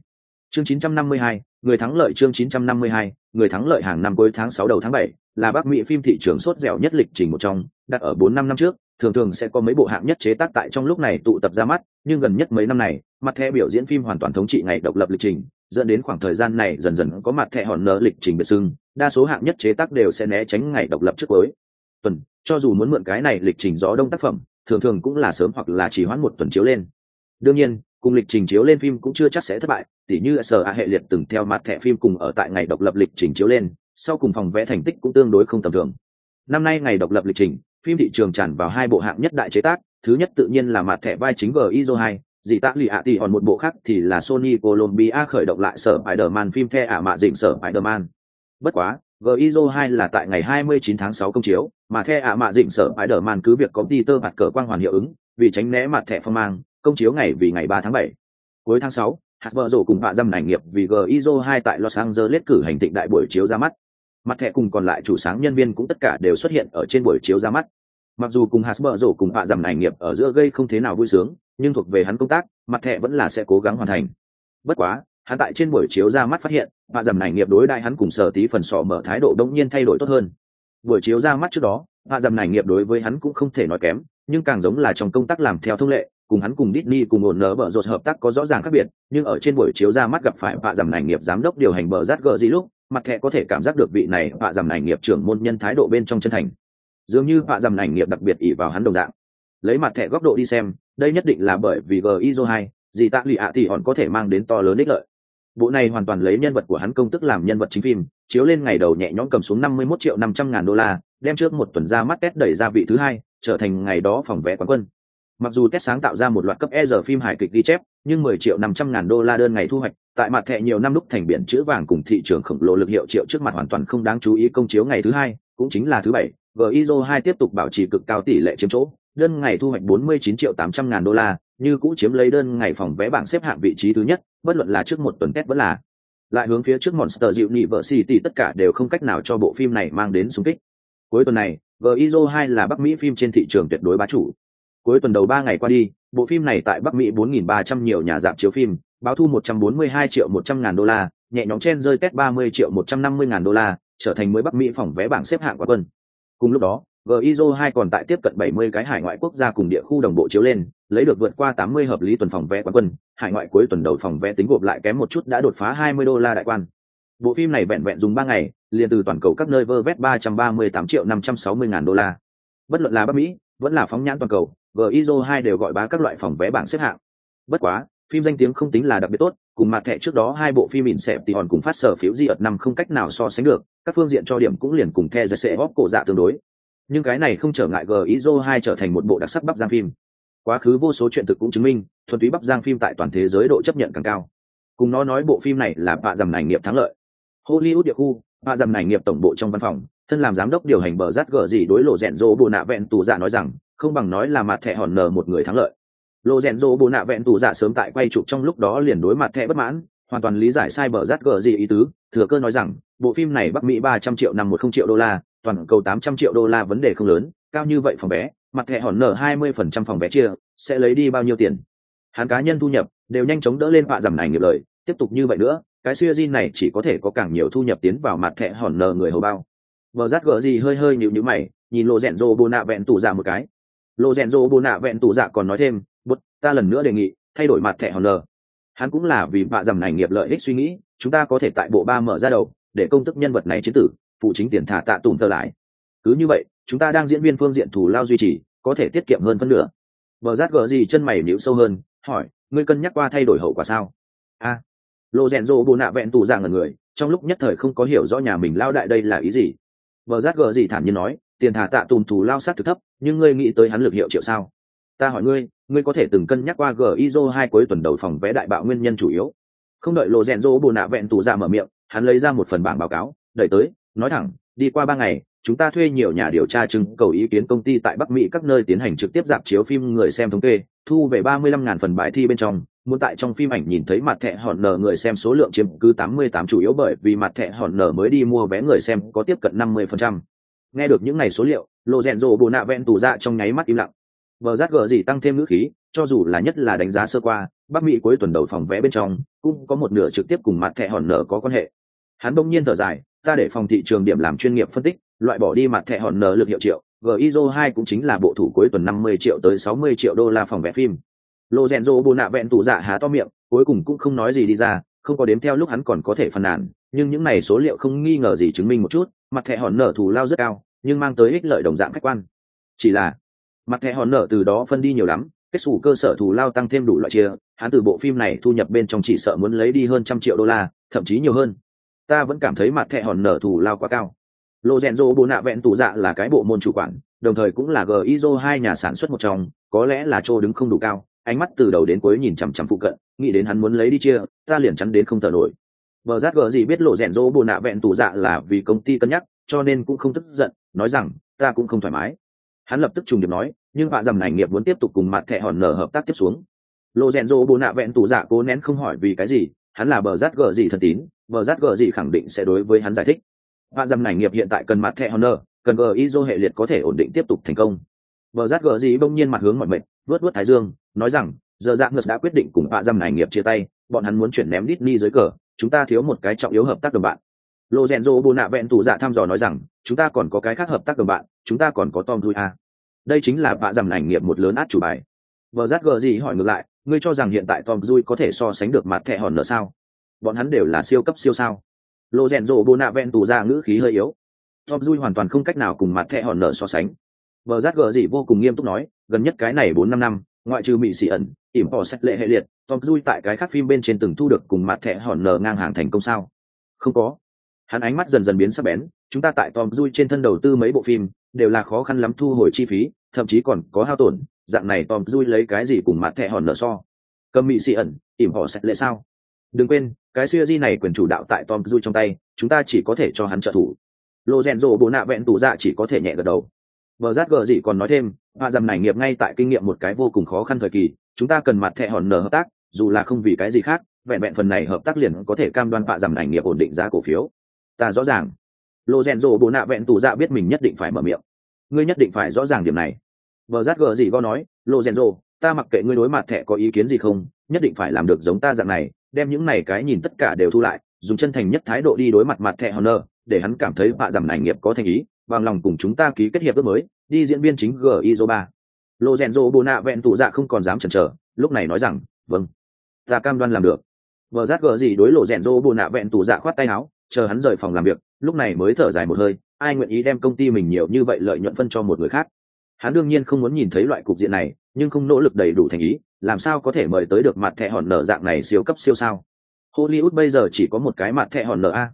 Chương 952, người thắng lợi chương 952, người thắng lợi hàng năm cuối tháng 6 đầu tháng 7, là Bắc Mỹ phim thị trường sốt dẻo nhất lịch trình một trong, đặt ở 4 năm năm trước, thường thường sẽ có mấy bộ hạng nhất chế tác tại trong lúc này tụ tập ra mắt, nhưng gần nhất mấy năm này, mặt thẻ biểu diễn phim hoàn toàn thống trị ngày độc lập lịch trình, dẫn đến khoảng thời gian này dần dần có mặt thẻ hòn nợ lịch trình biệt sưng đa số hạng nhất chế tác đều sẽ né tránh ngày độc lập trước cuối tuần, cho dù muốn mượn cái này lịch trình gió đông tác phẩm, thường thường cũng là sớm hoặc là chỉ hoãn một tuần chiếu lên. Đương nhiên, cùng lịch trình chiếu lên phim cũng chưa chắc sẽ thất bại, tỉ như sở a hệ liệt từng theo mặt thẻ phim cùng ở tại ngày độc lập lịch trình chiếu lên, sau cùng phòng vẽ thành tích cũng tương đối không tầm thường. Năm nay ngày độc lập lịch trình, phim thị trường tràn vào hai bộ hạng nhất đại chế tác, thứ nhất tự nhiên là mặt thẻ vai chính vờ iso hai dị tạ lì ạ tỷ hòn một bộ khác thì là Sony Columbia khởi động lại sở Spider-Man phim the ả mạ dịnh sở Spider-Man. Bất quá, Gizo 2 là tại ngày 29 tháng 6 công chiếu, mà the ả mạ dịnh sở đỡ màn cứ việc có Peter mặt cờ quang hoàn hiệu ứng, vì tránh né mặt thẻ phong mang, công chiếu ngày vì ngày 3 tháng 7. Cuối tháng 6, hạt vợ rổ cùng hạ dâm ảnh nghiệp vì Gizo 2 tại Los Angeles cử hành thịnh đại buổi chiếu ra mắt. Mặt thẻ cùng còn lại chủ sáng nhân viên cũng tất cả đều xuất hiện ở trên buổi chiếu ra mắt. Mặc dù cùng hạt vợ rổ cùng bạn dâm ảnh nghiệp ở giữa gây không thế nào vui sướng, nhưng thuộc về hắn công tác, mặt thẻ vẫn là sẽ cố gắng hoàn thành. Bất quá, hắn tại trên buổi chiếu ra mắt phát hiện, bà dầm ảnh nghiệp đối đại hắn cùng sở tí phần sọ mở thái độ đông nhiên thay đổi tốt hơn. Buổi chiếu ra mắt trước đó, bà dầm ảnh nghiệp đối với hắn cũng không thể nói kém, nhưng càng giống là trong công tác làm theo thông lệ, cùng hắn cùng Disney cùng ổn nở bở rột hợp tác có rõ ràng khác biệt, nhưng ở trên buổi chiếu ra mắt gặp phải vạ dầm ảnh nghiệp giám đốc điều hành bờ rát gờ gì lúc, mặt thẻ có thể cảm giác được vị này vạ dầm ảnh nghiệp trưởng môn nhân thái độ bên trong chân thành. Dường như vạ dầm ảnh nghiệp đặc biệt ỷ vào hắn đồng dạng. Lấy mặt thẻ góc độ đi xem, đây nhất định là bởi vì GIZO 2, gì tạ lì ạ thì hòn có thể mang đến to lớn ích lợi. Bộ này hoàn toàn lấy nhân vật của hắn công tức làm nhân vật chính phim, chiếu lên ngày đầu nhẹ nhõm cầm xuống 51 triệu 500 ngàn đô la, đem trước một tuần ra mắt test đẩy ra vị thứ hai, trở thành ngày đó phòng vé quán quân. Mặc dù test sáng tạo ra một loạt cấp e giờ phim hài kịch ghi chép nhưng 10 triệu 500 ngàn đô la đơn ngày thu hoạch tại mặt thẻ nhiều năm lúc thành biển chữ vàng cùng thị trường khổng lồ lực hiệu triệu trước mặt hoàn toàn không đáng chú ý công chiếu ngày thứ hai cũng chính là thứ bảy gizo 2 tiếp tục bảo trì cực cao tỷ lệ chiếm chỗ đơn ngày thu hoạch 49 triệu 800 ngàn đô la như cũ chiếm lấy đơn ngày phòng vé bảng xếp hạng vị trí thứ nhất, bất luận là trước một tuần test vẫn là. Lại hướng phía trước monster dịu vợ tất cả đều không cách nào cho bộ phim này mang đến xung kích. Cuối tuần này gizo 2 là bắc mỹ phim trên thị trường tuyệt đối bá chủ. Cuối tuần đầu ba ngày qua đi, bộ phim này tại bắc mỹ 4.300 nhiều nhà dạp chiếu phim, báo thu 142 triệu 100 ngàn đô la, nhẹ nhõm trên rơi test 30 triệu 150 ngàn đô la, trở thành mới bắc mỹ phòng vé bảng xếp hạng quá tuần. cùng lúc đó gizo 2 còn tại tiếp cận 70 cái hải ngoại quốc gia cùng địa khu đồng bộ chiếu lên lấy được vượt qua 80 hợp lý tuần phòng vé quán quân, hải ngoại cuối tuần đầu phòng vé tính gộp lại kém một chút đã đột phá 20 đô la đại quan. Bộ phim này vẹn vẹn dùng ba ngày, liền từ toàn cầu các nơi vơ vét 338 triệu 560 ngàn đô la. Bất luận là bắc mỹ, vẫn là phóng nhãn toàn cầu gizo 2 đều gọi bá các loại phòng vé bảng xếp hạng. Bất quá, phim danh tiếng không tính là đặc biệt tốt, cùng mặt thẻ trước đó hai bộ phim ỉn xẹp thì hòn cùng phát sở phiếu di ợt năm không cách nào so sánh được, các phương diện cho điểm cũng liền cùng the sẽ góp cổ dạ tương đối. Nhưng cái này không trở ngại gizo 2 trở thành một bộ đặc sắc bắp giang phim quá khứ vô số chuyện thực cũng chứng minh, thuần túy bắp giang phim tại toàn thế giới độ chấp nhận càng cao. Cùng nó nói bộ phim này là bạ dầm này nghiệp thắng lợi. Hollywood địa khu, bạ dầm này nghiệp tổng bộ trong văn phòng, thân làm giám đốc điều hành bờ rát gờ gì đối lộ rẽn rỗ bồ nạ vẹn tù dạ nói rằng, không bằng nói là mặt thẻ hòn nờ một người thắng lợi. Lộ rẽn rỗ bồ nạ vẹn tù dạ sớm tại quay chụp trong lúc đó liền đối mặt thẻ bất mãn, hoàn toàn lý giải sai bờ rát gờ gì ý tứ, thừa cơ nói rằng, bộ phim này bắc mỹ ba trăm triệu năm một không triệu đô la, toàn cầu tám trăm triệu đô la vấn đề không lớn, cao như vậy phòng vé mặt thẻ hòn nở hai mươi phần trăm phòng vé chia, sẽ lấy đi bao nhiêu tiền? Hắn cá nhân thu nhập đều nhanh chóng đỡ lên họa giảm này nghiệp lời, tiếp tục như vậy nữa, cái siêu di này chỉ có thể có càng nhiều thu nhập tiến vào mặt thẻ hòn nở người hầu bao. Vợ rát gỡ gì hơi hơi nhịu nhữ mày, nhìn lộ rẽn rô bồ nạ vẹn tủ dạ một cái. Lộ rẽn rô bồ nạ vẹn tủ dạ còn nói thêm bút ta lần nữa đề nghị, thay đổi mặt thẻ hòn nở. Hắn cũng là vì bạ giảm này nghiệp lợi ích suy nghĩ, chúng ta có thể tại bộ ba mở ra đầu, để công tức nhân vật này chiến tử, phụ chính tiền thả tạ tùm tơ lại. Cứ như vậy chúng ta đang diễn viên phương diện thủ lao duy trì, có thể tiết kiệm hơn phân nửa. Vợ rát gờ gì chân mày nhíu sâu hơn, hỏi, ngươi cân nhắc qua thay đổi hậu quả sao? A. Lộ rèn rộ bồ nạ vẹn tù dạng ở người, trong lúc nhất thời không có hiểu rõ nhà mình lao đại đây là ý gì. Vợ rát gờ gì thản nhiên nói, tiền thả tạ tùm thủ lao sát thực thấp, nhưng ngươi nghĩ tới hắn lực hiệu triệu sao? Ta hỏi ngươi ngươi có thể từng cân nhắc qua gizo hai cuối tuần đầu phòng vé đại bạo nguyên nhân chủ yếu? Không đợi lộ rèn rô bồ nạ vẹn tù ra mở miệng, hắn lấy ra một phần bảng báo cáo, đẩy tới, nói thẳng, đi qua ba ngày chúng ta thuê nhiều nhà điều tra chứng cầu ý kiến công ty tại bắc mỹ các nơi tiến hành trực tiếp dạp chiếu phim người xem thống kê, thu về ba mươi lăm ngàn phần bài thi bên trong. Muốn tại trong phim ảnh nhìn thấy mặt thẻ hòn nở người xem số lượng chiếm cứ tám mươi tám chủ yếu bởi vì mặt thẻ hòn nở mới đi mua vé người xem có tiếp cận năm mươi phần trăm. Nghe được những này số liệu lộ rèn rộ bồ nạ vẹn tù ra trong nháy mắt im lặng. Vờ giác gờ gì tăng thêm ngữ khí, cho dù là nhất là đánh giá sơ qua, bắc mỹ cuối tuần đầu phòng vé bên trong, cũng có một nửa trực tiếp cùng mặt thẻ hòn nở có quan hệ. Hắn bỗng nhiên thở dài, ta để phòng thị trường điểm làm chuyên nghiệp phân tích loại bỏ đi mặt thẻ hòn nở lực hiệu triệu gizo hai cũng chính là bộ thủ cuối tuần năm mươi triệu tới sáu mươi triệu đô la phòng vé phim. Lô rèn rô bồ nạ vẹn tủ dạ há to miệng, cuối cùng cũng không nói gì đi ra, không có đếm theo lúc hắn còn có thể phàn nàn, nhưng những này số liệu không nghi ngờ gì chứng minh một chút, mặt thẻ hòn nở thù lao rất cao, nhưng mang tới ích lợi đồng dạng khách quan. Chỉ là, mặt thẻ hòn nở từ đó phân đi nhiều lắm kết xù cơ sở thù lao tăng thêm đủ loại chia, hắn từ bộ phim này thu nhập bên trong chỉ sợ muốn lấy đi hơn trăm triệu đô la, thậm chí nhiều hơn. Ta vẫn cảm thấy mặt thẻ hòn nở thù lao quá cao lộ rèn rô bồ nạ vẹn tủ dạ là cái bộ môn chủ quản, đồng thời cũng là gizo hai nhà sản xuất một trong, có lẽ là chỗ đứng không đủ cao, ánh mắt từ đầu đến cuối nhìn chằm chằm phụ cận, nghĩ đến hắn muốn lấy đi chia, ta liền chắn đến không thở nổi. Vợ giác gờ gì biết lộ rèn rô bồ nạ vẹn tủ dạ là vì công ty cân nhắc, cho nên cũng không tức giận, nói rằng, ta cũng không thoải mái. Hắn lập tức trùng điệp nói, nhưng họa dầm này nghiệp muốn tiếp tục cùng mặt thẻ hòn nở hợp tác tiếp xuống. Lộ rèn rô bồ nạ vẹn tủ dạ cố nén không hỏi vì cái gì, hắn là bờ rát gờ gì thân tín, bờ rát gờ gì khẳng định sẽ đối với hắn giải thích. Vạn dầm này nghiệp hiện tại cần mặt thẻ Honor, cần gờ Izo hệ liệt có thể ổn định tiếp tục thành công. Bờ rát gờ gì bỗng nhiên mặt hướng mọi mệnh vớt vớt thái dương nói rằng giờ dạng ngược đã quyết định cùng họa dầm này nghiệp chia tay bọn hắn muốn chuyển ném Disney dưới cờ chúng ta thiếu một cái trọng yếu hợp tác đồng bạn. Lorenzo rèn rô vẹn tủ dạ thăm dò nói rằng chúng ta còn có cái khác hợp tác đồng bạn chúng ta còn có tom dui đây chính là bạ dầm này nghiệp một lớn át chủ bài. Bờ rát gờ gì hỏi ngược lại ngươi cho rằng hiện tại tom dui có thể so sánh được mặt thẻ hòn sao? Bọn hắn đều là siêu cấp siêu sao lộ rèn rộ bồ nạ vẹn tù ra ngữ khí hơi yếu. Tom dui hoàn toàn không cách nào cùng mặt thẻ hòn nở so sánh. Vợ giác gờ gì vô cùng nghiêm túc nói, gần nhất cái này bốn năm năm, ngoại trừ mỹ sĩ ẩn, ỉm họ sách lệ hệ liệt, tom dui tại cái khác phim bên trên từng thu được cùng mặt thẻ hòn nở ngang hàng thành công sao? Không có. Hắn ánh mắt dần dần biến sắc bén, chúng ta tại tom dui trên thân đầu tư mấy bộ phim, đều là khó khăn lắm thu hồi chi phí, thậm chí còn có hao tổn, dạng này tom dui lấy cái gì cùng mặt thẻ hòn nợ so? Cầm mị xị ẩn, ỉm họ sẽ lệ sao? Đừng quên, cái siêu di này quyền chủ đạo tại tom dui trong tay, chúng ta chỉ có thể cho hắn trợ thủ. Lô rèn rộ bồ nạ vẹn tủ dạ chỉ có thể nhẹ gật đầu. Vợ rát gờ gì còn nói thêm, họa dầm này nghiệp ngay tại kinh nghiệm một cái vô cùng khó khăn thời kỳ, chúng ta cần mặt thẻ hòn nở hợp tác, dù là không vì cái gì khác, vẹn vẹn phần này hợp tác liền có thể cam đoan họa dầm này nghiệp ổn định giá cổ phiếu. Ta rõ ràng. Lô rèn rộ bồ nạ vẹn tủ dạ biết mình nhất định phải mở miệng. Ngươi nhất định phải rõ ràng điểm này. Vợ rát gờ gì go nói, lô rèn rộ ta mặc kệ ngươi đối mặt thẻ có ý kiến gì không, nhất định phải làm được giống ta dạng này đem những này cái nhìn tất cả đều thu lại, dùng chân thành nhất thái độ đi đối mặt mặt thẻ honor, để hắn cảm thấy bạ giảm ảnh nghiệp có thành ý, bằng lòng cùng chúng ta ký kết hiệp ước mới, đi diễn viên chính gizo ba. Lô rèn rộ bồ nạ vẹn tụ dạ không còn dám chần chờ, lúc này nói rằng vâng ta cam đoan làm được. Vợ giác gờ gì đối lộ rèn rô bồ nạ vẹn tù dạ khoát tay áo, chờ hắn rời phòng làm việc, lúc này mới thở dài một hơi, ai nguyện ý đem công ty mình nhiều như vậy lợi nhuận phân cho một người khác? Hắn đương nhiên không muốn nhìn thấy loại cục diện này, nhưng không nỗ lực đầy đủ thành ý làm sao có thể mời tới được mặt thẻ hòn nở dạng này siêu cấp siêu sao hollywood bây giờ chỉ có một cái mặt thẻ hòn nở a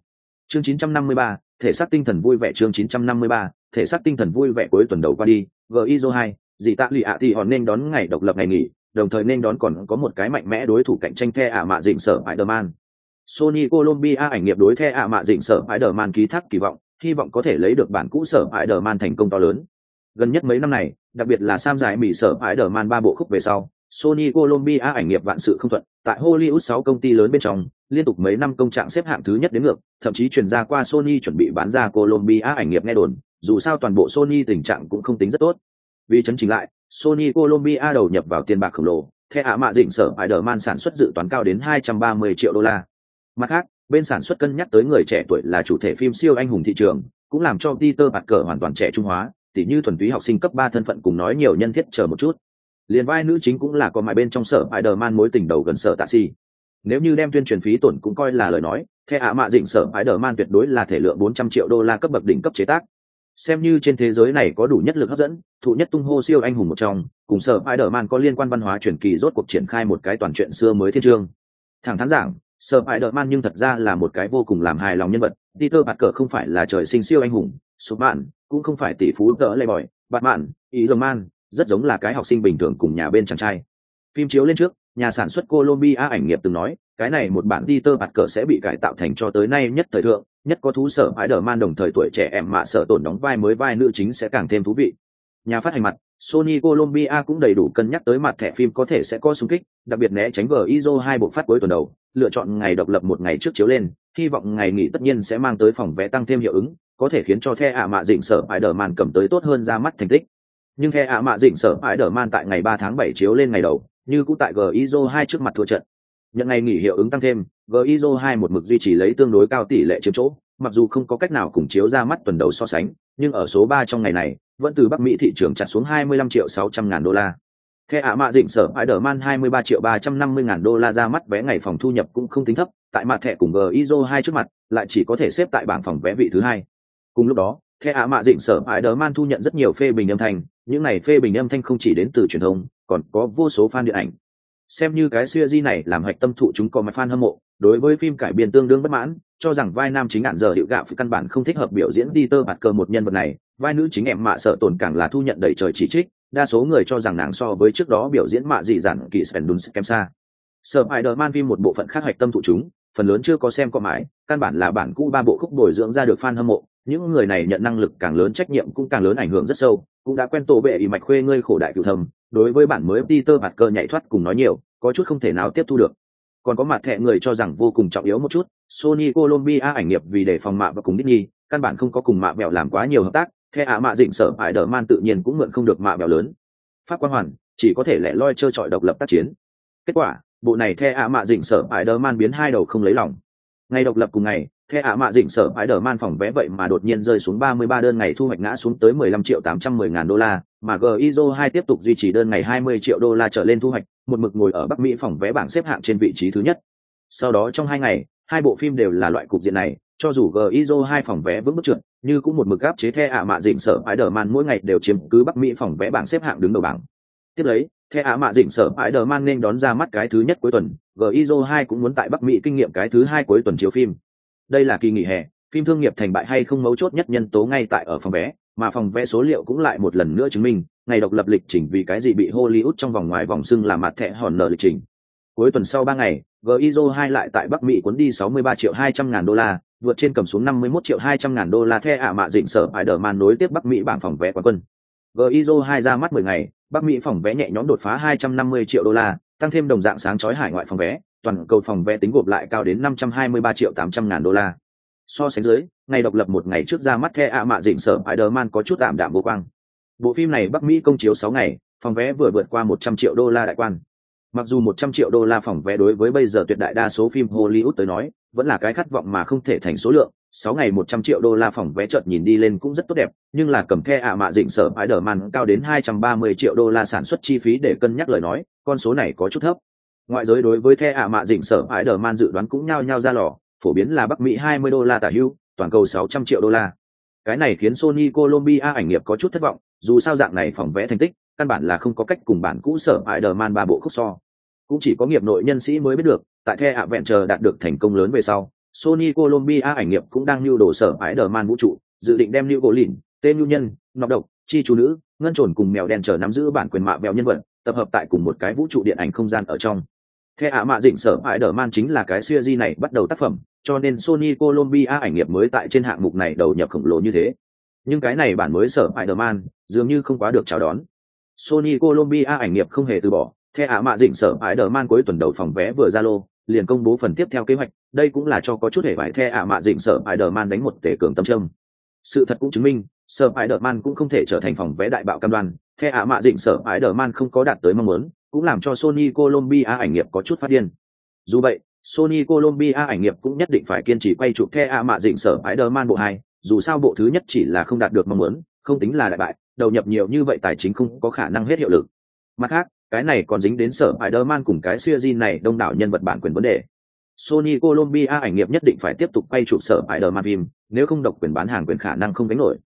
chương 953, thể xác tinh thần vui vẻ chương 953, thể xác tinh thần vui vẻ cuối tuần đầu qua đi gizo hai dì tạ lụy ạ thì hòn nên đón ngày độc lập ngày nghỉ đồng thời nên đón còn có một cái mạnh mẽ đối thủ cạnh tranh the ả mạ dịnh sở Spider-Man. Sony Colombia ảnh nghiệp đối the ả mạ dịnh sở Spider-Man ký thác kỳ vọng, hy vọng có thể lấy được bản cũ sở Spider-Man thành công to lớn. Gần nhất mấy năm này, đặc biệt là Sam giải mỹ sở Spider-Man ba bộ khúc về sau, Sony Colombia ảnh nghiệp vạn sự không thuận, tại Hollywood 6 công ty lớn bên trong, liên tục mấy năm công trạng xếp hạng thứ nhất đến ngược, thậm chí truyền ra qua Sony chuẩn bị bán ra Colombia ảnh nghiệp nghe đồn, dù sao toàn bộ Sony tình trạng cũng không tính rất tốt. Vì chấn chỉnh lại, Sony Colombia đầu nhập vào tiền bạc khổng lồ, theo ạ mạ dịnh sở Spider-Man sản xuất dự toán cao đến 230 triệu đô la. Mặt khác, bên sản xuất cân nhắc tới người trẻ tuổi là chủ thể phim siêu anh hùng thị trường, cũng làm cho Peter Parker hoàn toàn trẻ trung hóa, tỉ như thuần túy học sinh cấp ba thân phận cùng nói nhiều nhân thiết chờ một chút liền vai nữ chính cũng là có mại bên trong sở Spider-Man mối tình đầu gần sở tạ si. Nếu như đem tuyên truyền phí tổn cũng coi là lời nói, thẻ ạ mạ dịnh sở ái đờ man tuyệt đối là thể lượng 400 triệu đô la cấp bậc đỉnh cấp chế tác. Xem như trên thế giới này có đủ nhất lực hấp dẫn thụ nhất tung hô siêu anh hùng một trong cùng sở ái đờ man có liên quan văn hóa truyền kỳ rốt cuộc triển khai một cái toàn chuyện xưa mới thiên trương. Thẳng thắn giảng sở ái đờ man nhưng thật ra là một cái vô cùng làm hài lòng nhân vật. Peter bạt cờ không phải là trời sinh siêu anh hùng số bạn cũng không phải tỷ phú đỡ lay bỏi bạt mạn ý dơ man rất giống là cái học sinh bình thường cùng nhà bên chàng trai. Phim chiếu lên trước, nhà sản xuất colombia ảnh nghiệp từng nói, cái này một bản peter bạt cờ sẽ bị cải tạo thành cho tới nay nhất thời thượng, nhất có thú sở ái đờ man đồng thời tuổi trẻ em mạ sở tổn đóng vai mới vai nữ chính sẽ càng thêm thú vị. Nhà phát hành mặt, sony colombia cũng đầy đủ cân nhắc tới mặt thẻ phim có thể sẽ có xung kích, đặc biệt né tránh vở iso hai bộ phát cuối tuần đầu, lựa chọn ngày độc lập một ngày trước chiếu lên, hy vọng ngày nghỉ tất nhiên sẽ mang tới phòng vé tăng thêm hiệu ứng, có thể khiến cho the ạ mạ dịnh sở ái đờ man cầm tới tốt hơn ra mắt thành tích nhưng the ạ mạ dịnh sở ải đờ man tại ngày ba tháng bảy chiếu lên ngày đầu như cũng tại gizo hai trước mặt thua trận nhận ngày nghỉ hiệu ứng tăng thêm gizo hai một mực duy trì lấy tương đối cao tỷ lệ chiếm chỗ mặc dù không có cách nào cùng chiếu ra mắt tuần đầu so sánh nhưng ở số ba trong ngày này vẫn từ bắc mỹ thị trường chặt xuống 25 triệu 600 ngàn đô la theo ạ mạ dịnh sở Spider-Man 23 triệu 350 ngàn đô la ra mắt vé ngày phòng thu nhập cũng không tính thấp, tại mặt thẻ cùng GIZO hai trước mặt, lại chỉ có thể xếp tại bảng phòng vé vị thứ hai. Cùng lúc đó, theo ạ mạ dịnh sở Spider-Man thu nhận rất nhiều phê bình âm thanh, những này phê bình âm thanh không chỉ đến từ truyền thông, còn có vô số fan điện ảnh. Xem như cái series này làm hạch tâm thụ chúng có mà fan hâm mộ, đối với phim cải biên tương đương bất mãn, cho rằng vai nam chính ạn giờ hiệu gạo căn bản không thích hợp biểu diễn Peter cơ một nhân vật này, vai nữ chính em mạ sợ tổn càng là thu nhận đầy trời chỉ trích, đa số người cho rằng nàng so với trước đó biểu diễn mạ dị dặn kỳ Spendun kém xa. Spider-Man phim một bộ phận khác hoạch tâm thụ chúng, phần lớn chưa có xem qua mãi, căn bản là bản cũ ba bộ khúc bồi dưỡng ra được fan hâm mộ, những người này nhận năng lực càng lớn trách nhiệm cũng càng lớn ảnh hưởng rất sâu, cũng đã quen tổ bệ ý mạch khuê ngươi khổ đại cửu thầm, đối với bản mới Peter cơ nhảy thoát cùng nói nhiều, có chút không thể nào tiếp thu được. Còn có mặt thẹ người cho rằng vô cùng trọng yếu một chút, Sony Colombia ảnh nghiệp vì để phòng mạ và cùng Disney, căn bản không có cùng mạ bèo làm quá nhiều hợp tác, theo ạ mạ dịnh sở ải đờ man tự nhiên cũng mượn không được mạ bèo lớn. Pháp quan hoàn chỉ có thể lẻ loi chơi trọi độc lập tác chiến. Kết quả, bộ này theo ạ mạ dịnh sở ải đờ man biến hai đầu không lấy lòng. Ngày độc lập cùng ngày, Thế ạ mạ dịnh sở phải đờ man phòng vé vậy mà đột nhiên rơi xuống 33 đơn ngày thu hoạch ngã xuống tới 15 triệu 810 ngàn đô la, mà GIZO 2 tiếp tục duy trì đơn ngày 20 triệu đô la trở lên thu hoạch, một mực ngồi ở Bắc Mỹ phòng vé bảng xếp hạng trên vị trí thứ nhất. Sau đó trong hai ngày, hai bộ phim đều là loại cục diện này cho dù gizo hai phòng vé vững bước trượt như cũng một mực gáp chế the ạ mạ dịnh sở ái đờ man mỗi ngày đều chiếm cứ bắc mỹ phòng vé bảng xếp hạng đứng đầu bảng tiếp lấy the ạ mạ dịnh sở ái đờ man nên đón ra mắt cái thứ nhất cuối tuần gizo hai cũng muốn tại bắc mỹ kinh nghiệm cái thứ hai cuối tuần chiếu phim đây là kỳ nghỉ hè, phim thương nghiệp thành bại hay không mấu chốt nhất nhân tố ngay tại ở phòng vé, mà phòng vé số liệu cũng lại một lần nữa chứng minh, ngày độc lập lịch trình vì cái gì bị hollywood trong vòng ngoài vòng xưng là mặt thẻ hòn nở lịch trình. Cuối tuần sau ba ngày gizo hai lại tại bắc mỹ cuốn đi 63 triệu 200 ngàn đô la, vượt trên cầm xuống 51 triệu 200 ngàn đô la theo ạ mạ dịnh sở phải đờ man nối tiếp bắc mỹ bảng phòng vé quán quân. Gizo hai ra mắt 10 ngày, bắc mỹ phòng vé nhẹ nhõm đột phá 250 triệu đô la, tăng thêm đồng dạng sáng chói hải ngoại phòng vé toàn cầu phòng vé tính gộp lại cao đến 523 triệu 800 ngàn đô la. So sánh dưới ngày độc lập một ngày trước ra mắt The ạ mạ dịnh sở Spider-Man có chút tạm đạm vô quang. Bộ phim này bắc mỹ công chiếu 6 ngày phòng vé vừa vượt qua 100 triệu đô la đại quan. Mặc dù 100 triệu đô la phòng vé đối với bây giờ tuyệt đại đa số phim Hollywood tới nói, vẫn là cái khát vọng mà không thể thành số lượng, 6 ngày 100 triệu đô la phòng vé chợt nhìn đi lên cũng rất tốt đẹp, nhưng là cầm the ạ mạ dịnh sở Spider-Man cao đến 230 triệu đô la sản xuất chi phí để cân nhắc lời nói, con số này có chút thấp. Ngoại giới đối với the ạ mạ dỉnh sở Spider-Man dự đoán cũng nhao nhao ra lò, phổ biến là Bắc Mỹ 20 đô la tả hưu, toàn cầu 600 triệu đô la. Cái này khiến Sony Colombia ảnh nghiệp có chút thất vọng, dù sao dạng này phòng vẽ thành tích, căn bản là không có cách cùng bản cũ sở Spider-Man ba bộ khúc so cũng chỉ có nghiệp nội nhân sĩ mới biết được tại the ạ vẹn chờ đạt được thành công lớn về sau sony colombia ảnh nghiệp cũng đang lưu đồ sở ải đờ man vũ trụ dự định đem lưu gỗ lìn tên nhu nhân nọc độc chi chú nữ ngân trồn cùng mèo đen chờ nắm giữ bản quyền mạ bèo nhân vật tập hợp tại cùng một cái vũ trụ điện ảnh không gian ở trong the ạ mạ dịnh sở ái đờ man chính là cái siêu di này bắt đầu tác phẩm, cho nên sony colombia ảnh nghiệp mới tại trên hạng mục này đầu nhập khổng lồ như thế. Nhưng cái này bản mới sở ái đờ man dường như không quá được chào đón. Sony colombia ảnh nghiệp không hề từ bỏ Thế ạ mạ dịnh sở ái đờ man cuối tuần đầu phòng vé vừa ra lô, liền công bố phần tiếp theo kế hoạch, đây cũng là cho có chút hề vải Thế ạ mạ dịnh sở ái đờ man đánh một tể cường tâm trâm sự thật cũng chứng minh, sở ái đờ man cũng không thể trở thành phòng vé đại bạo cam đoan Thế ạ mạ dịnh sở ái đờ man không có đạt tới mong muốn cũng làm cho sony colombia ảnh nghiệp có chút phát điên dù vậy sony colombia ảnh nghiệp cũng nhất định phải kiên trì quay chụp theo ạ mạ dịnh sở Spider-Man bộ hai dù sao bộ thứ nhất chỉ là không đạt được mong muốn không tính là đại bại đầu nhập nhiều như vậy tài chính không có khả năng hết hiệu lực mặt khác cái này còn dính đến sở Spider-Man cùng cái series này đông đảo nhân vật bản quyền vấn đề. Sony Colombia ảnh nghiệp nhất định phải tiếp tục quay chụp sở Spider-Man phim, nếu không độc quyền bán hàng quyền khả năng không gánh nổi.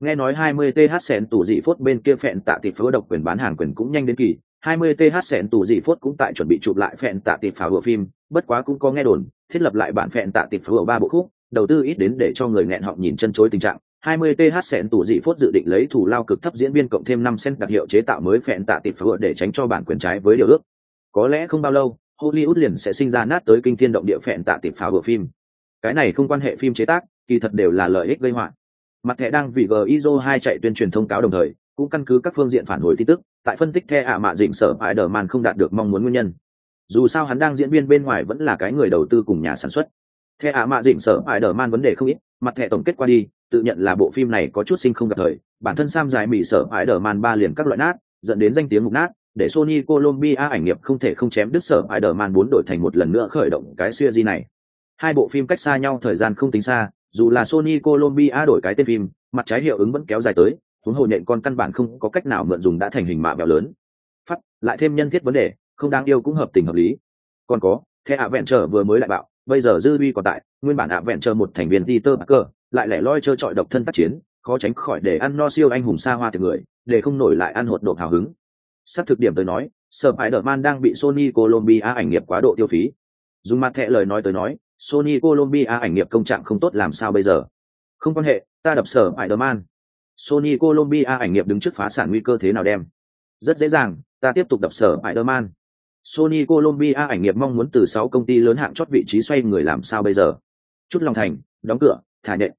Nghe nói 20 TH sẹn tủ dị phốt bên kia phẹn tạ tịp phớ độc quyền bán hàng quyền cũng nhanh đến kỳ, 20 TH sẹn tủ dị phốt cũng tại chuẩn bị chụp lại phẹn tạ tịp pháo vừa phim, bất quá cũng có nghe đồn, thiết lập lại bản phẹn tạ tịp phá ba bộ khúc, đầu tư ít đến để cho người nghẹn họng nhìn chân chối tình trạng. 20 th sẹn tủ dị phốt dự định lấy thủ lao cực thấp diễn viên cộng thêm 5 cent đặc hiệu chế tạo mới phẹn tạ tịp phá để tránh cho bản quyền trái với điều ước. Có lẽ không bao lâu, Hollywood liền sẽ sinh ra nát tới kinh thiên động địa phẹn tạ tịp pháo vừa phim. Cái này không quan hệ phim chế tác, kỳ thật đều là lợi ích gây họa. Mặt thẻ đang vì GIZO 2 chạy tuyên truyền thông cáo đồng thời, cũng căn cứ các phương diện phản hồi tin tức, tại phân tích the ạ mạ dịnh sở Spider-Man không đạt được mong muốn nguyên nhân. Dù sao hắn đang diễn viên bên ngoài vẫn là cái người đầu tư cùng nhà sản xuất. The ạ mạ dịnh sở Spider-Man vấn đề không ít, mặt thẻ tổng kết qua đi, tự nhận là bộ phim này có chút sinh không gặp thời, bản thân Sam dài mỹ sở Spider-Man ba liền các loại nát, dẫn đến danh tiếng mục nát, để Sony Colombia ảnh nghiệp không thể không chém đứt sở Spider-Man bốn đổi thành một lần nữa khởi động cái series này. Hai bộ phim cách xa nhau thời gian không tính xa, dù là Sony Colombia đổi cái tên phim, mặt trái hiệu ứng vẫn kéo dài tới, huống hồ nhện con căn bản không có cách nào mượn dùng đã thành hình mạ bèo lớn. Phát, lại thêm nhân thiết vấn đề, không đáng yêu cũng hợp tình hợp lý. Còn có, thẹn ạ vẹn trở vừa mới lại bạo, bây giờ dư uy còn tại, nguyên bản ạ vẹn trở một thành viên Peter Parker, lại lẻ loi chơi trọi độc thân tác chiến, khó tránh khỏi để ăn no siêu anh hùng xa hoa từ người, để không nổi lại ăn hột độ hào hứng, Sắp thực điểm tới nói, Spider-Man đang bị Sony Colombia ảnh nghiệp quá độ tiêu phí. Dùng mặt thẹ lời nói tới nói, Sony Colombia ảnh nghiệp công trạng không tốt làm sao bây giờ? Không quan hệ, ta đập sở Spider-Man. Sony Colombia ảnh nghiệp đứng trước phá sản nguy cơ thế nào đem? Rất dễ dàng, ta tiếp tục đập sở Spider-Man. Sony Colombia ảnh nghiệp mong muốn từ sáu công ty lớn hạng chót vị trí xoay người làm sao bây giờ? Chút lòng thành, đóng cửa, thả nhện.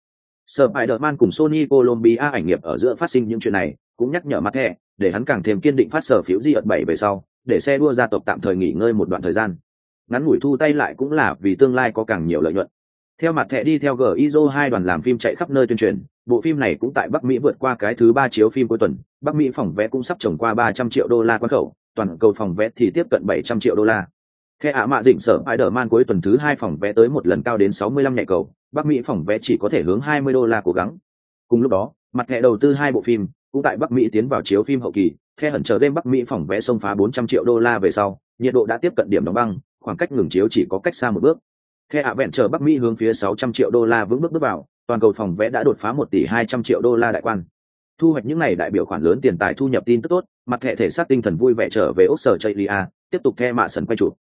Spider-Man cùng Sony Colombia ảnh nghiệp ở giữa phát sinh những chuyện này, cũng nhắc nhở mặt thẻ, để hắn càng thêm kiên định phát sở phiếu di ợt bảy về sau để xe đua gia tộc tạm thời nghỉ ngơi một đoạn thời gian ngắn ngủi thu tay lại cũng là vì tương lai có càng nhiều lợi nhuận theo mặt thẻ đi theo gizo hai đoàn làm phim chạy khắp nơi tuyên truyền bộ phim này cũng tại bắc mỹ vượt qua cái thứ ba chiếu phim cuối tuần bắc mỹ phòng vé cũng sắp trồng qua ba trăm triệu đô la quan khẩu toàn cầu phòng vé thì tiếp cận bảy trăm triệu đô la theo ạ mạ dịnh sở Spider-Man cuối tuần thứ hai phòng vé tới một lần cao đến sáu mươi lăm nhạy cầu, Bắc Mỹ phòng vé chỉ có thể hướng hai mươi đô la cố gắng. Cùng lúc đó, mặt thẻ đầu tư hai bộ phim, cũng tại Bắc Mỹ tiến vào chiếu phim hậu kỳ, theo hẩn chờ đêm Bắc Mỹ phòng vé xông phá 400 triệu đô la về sau, nhiệt độ đã tiếp cận điểm đóng băng, khoảng cách ngừng chiếu chỉ có cách xa một bước. Theo ạ vẹn chờ Bắc Mỹ hướng phía 600 triệu đô la vững bước bước vào, toàn cầu phòng vẽ đã đột phá 1 tỷ 200 triệu đô la đại quan. Thu hoạch những này đại biểu khoản lớn tiền tài thu nhập tin tức tốt, mặt thẻ thể xác tinh thần vui vẻ trở về Úc sở Chaylia, tiếp tục theo mạ sần quay chụp.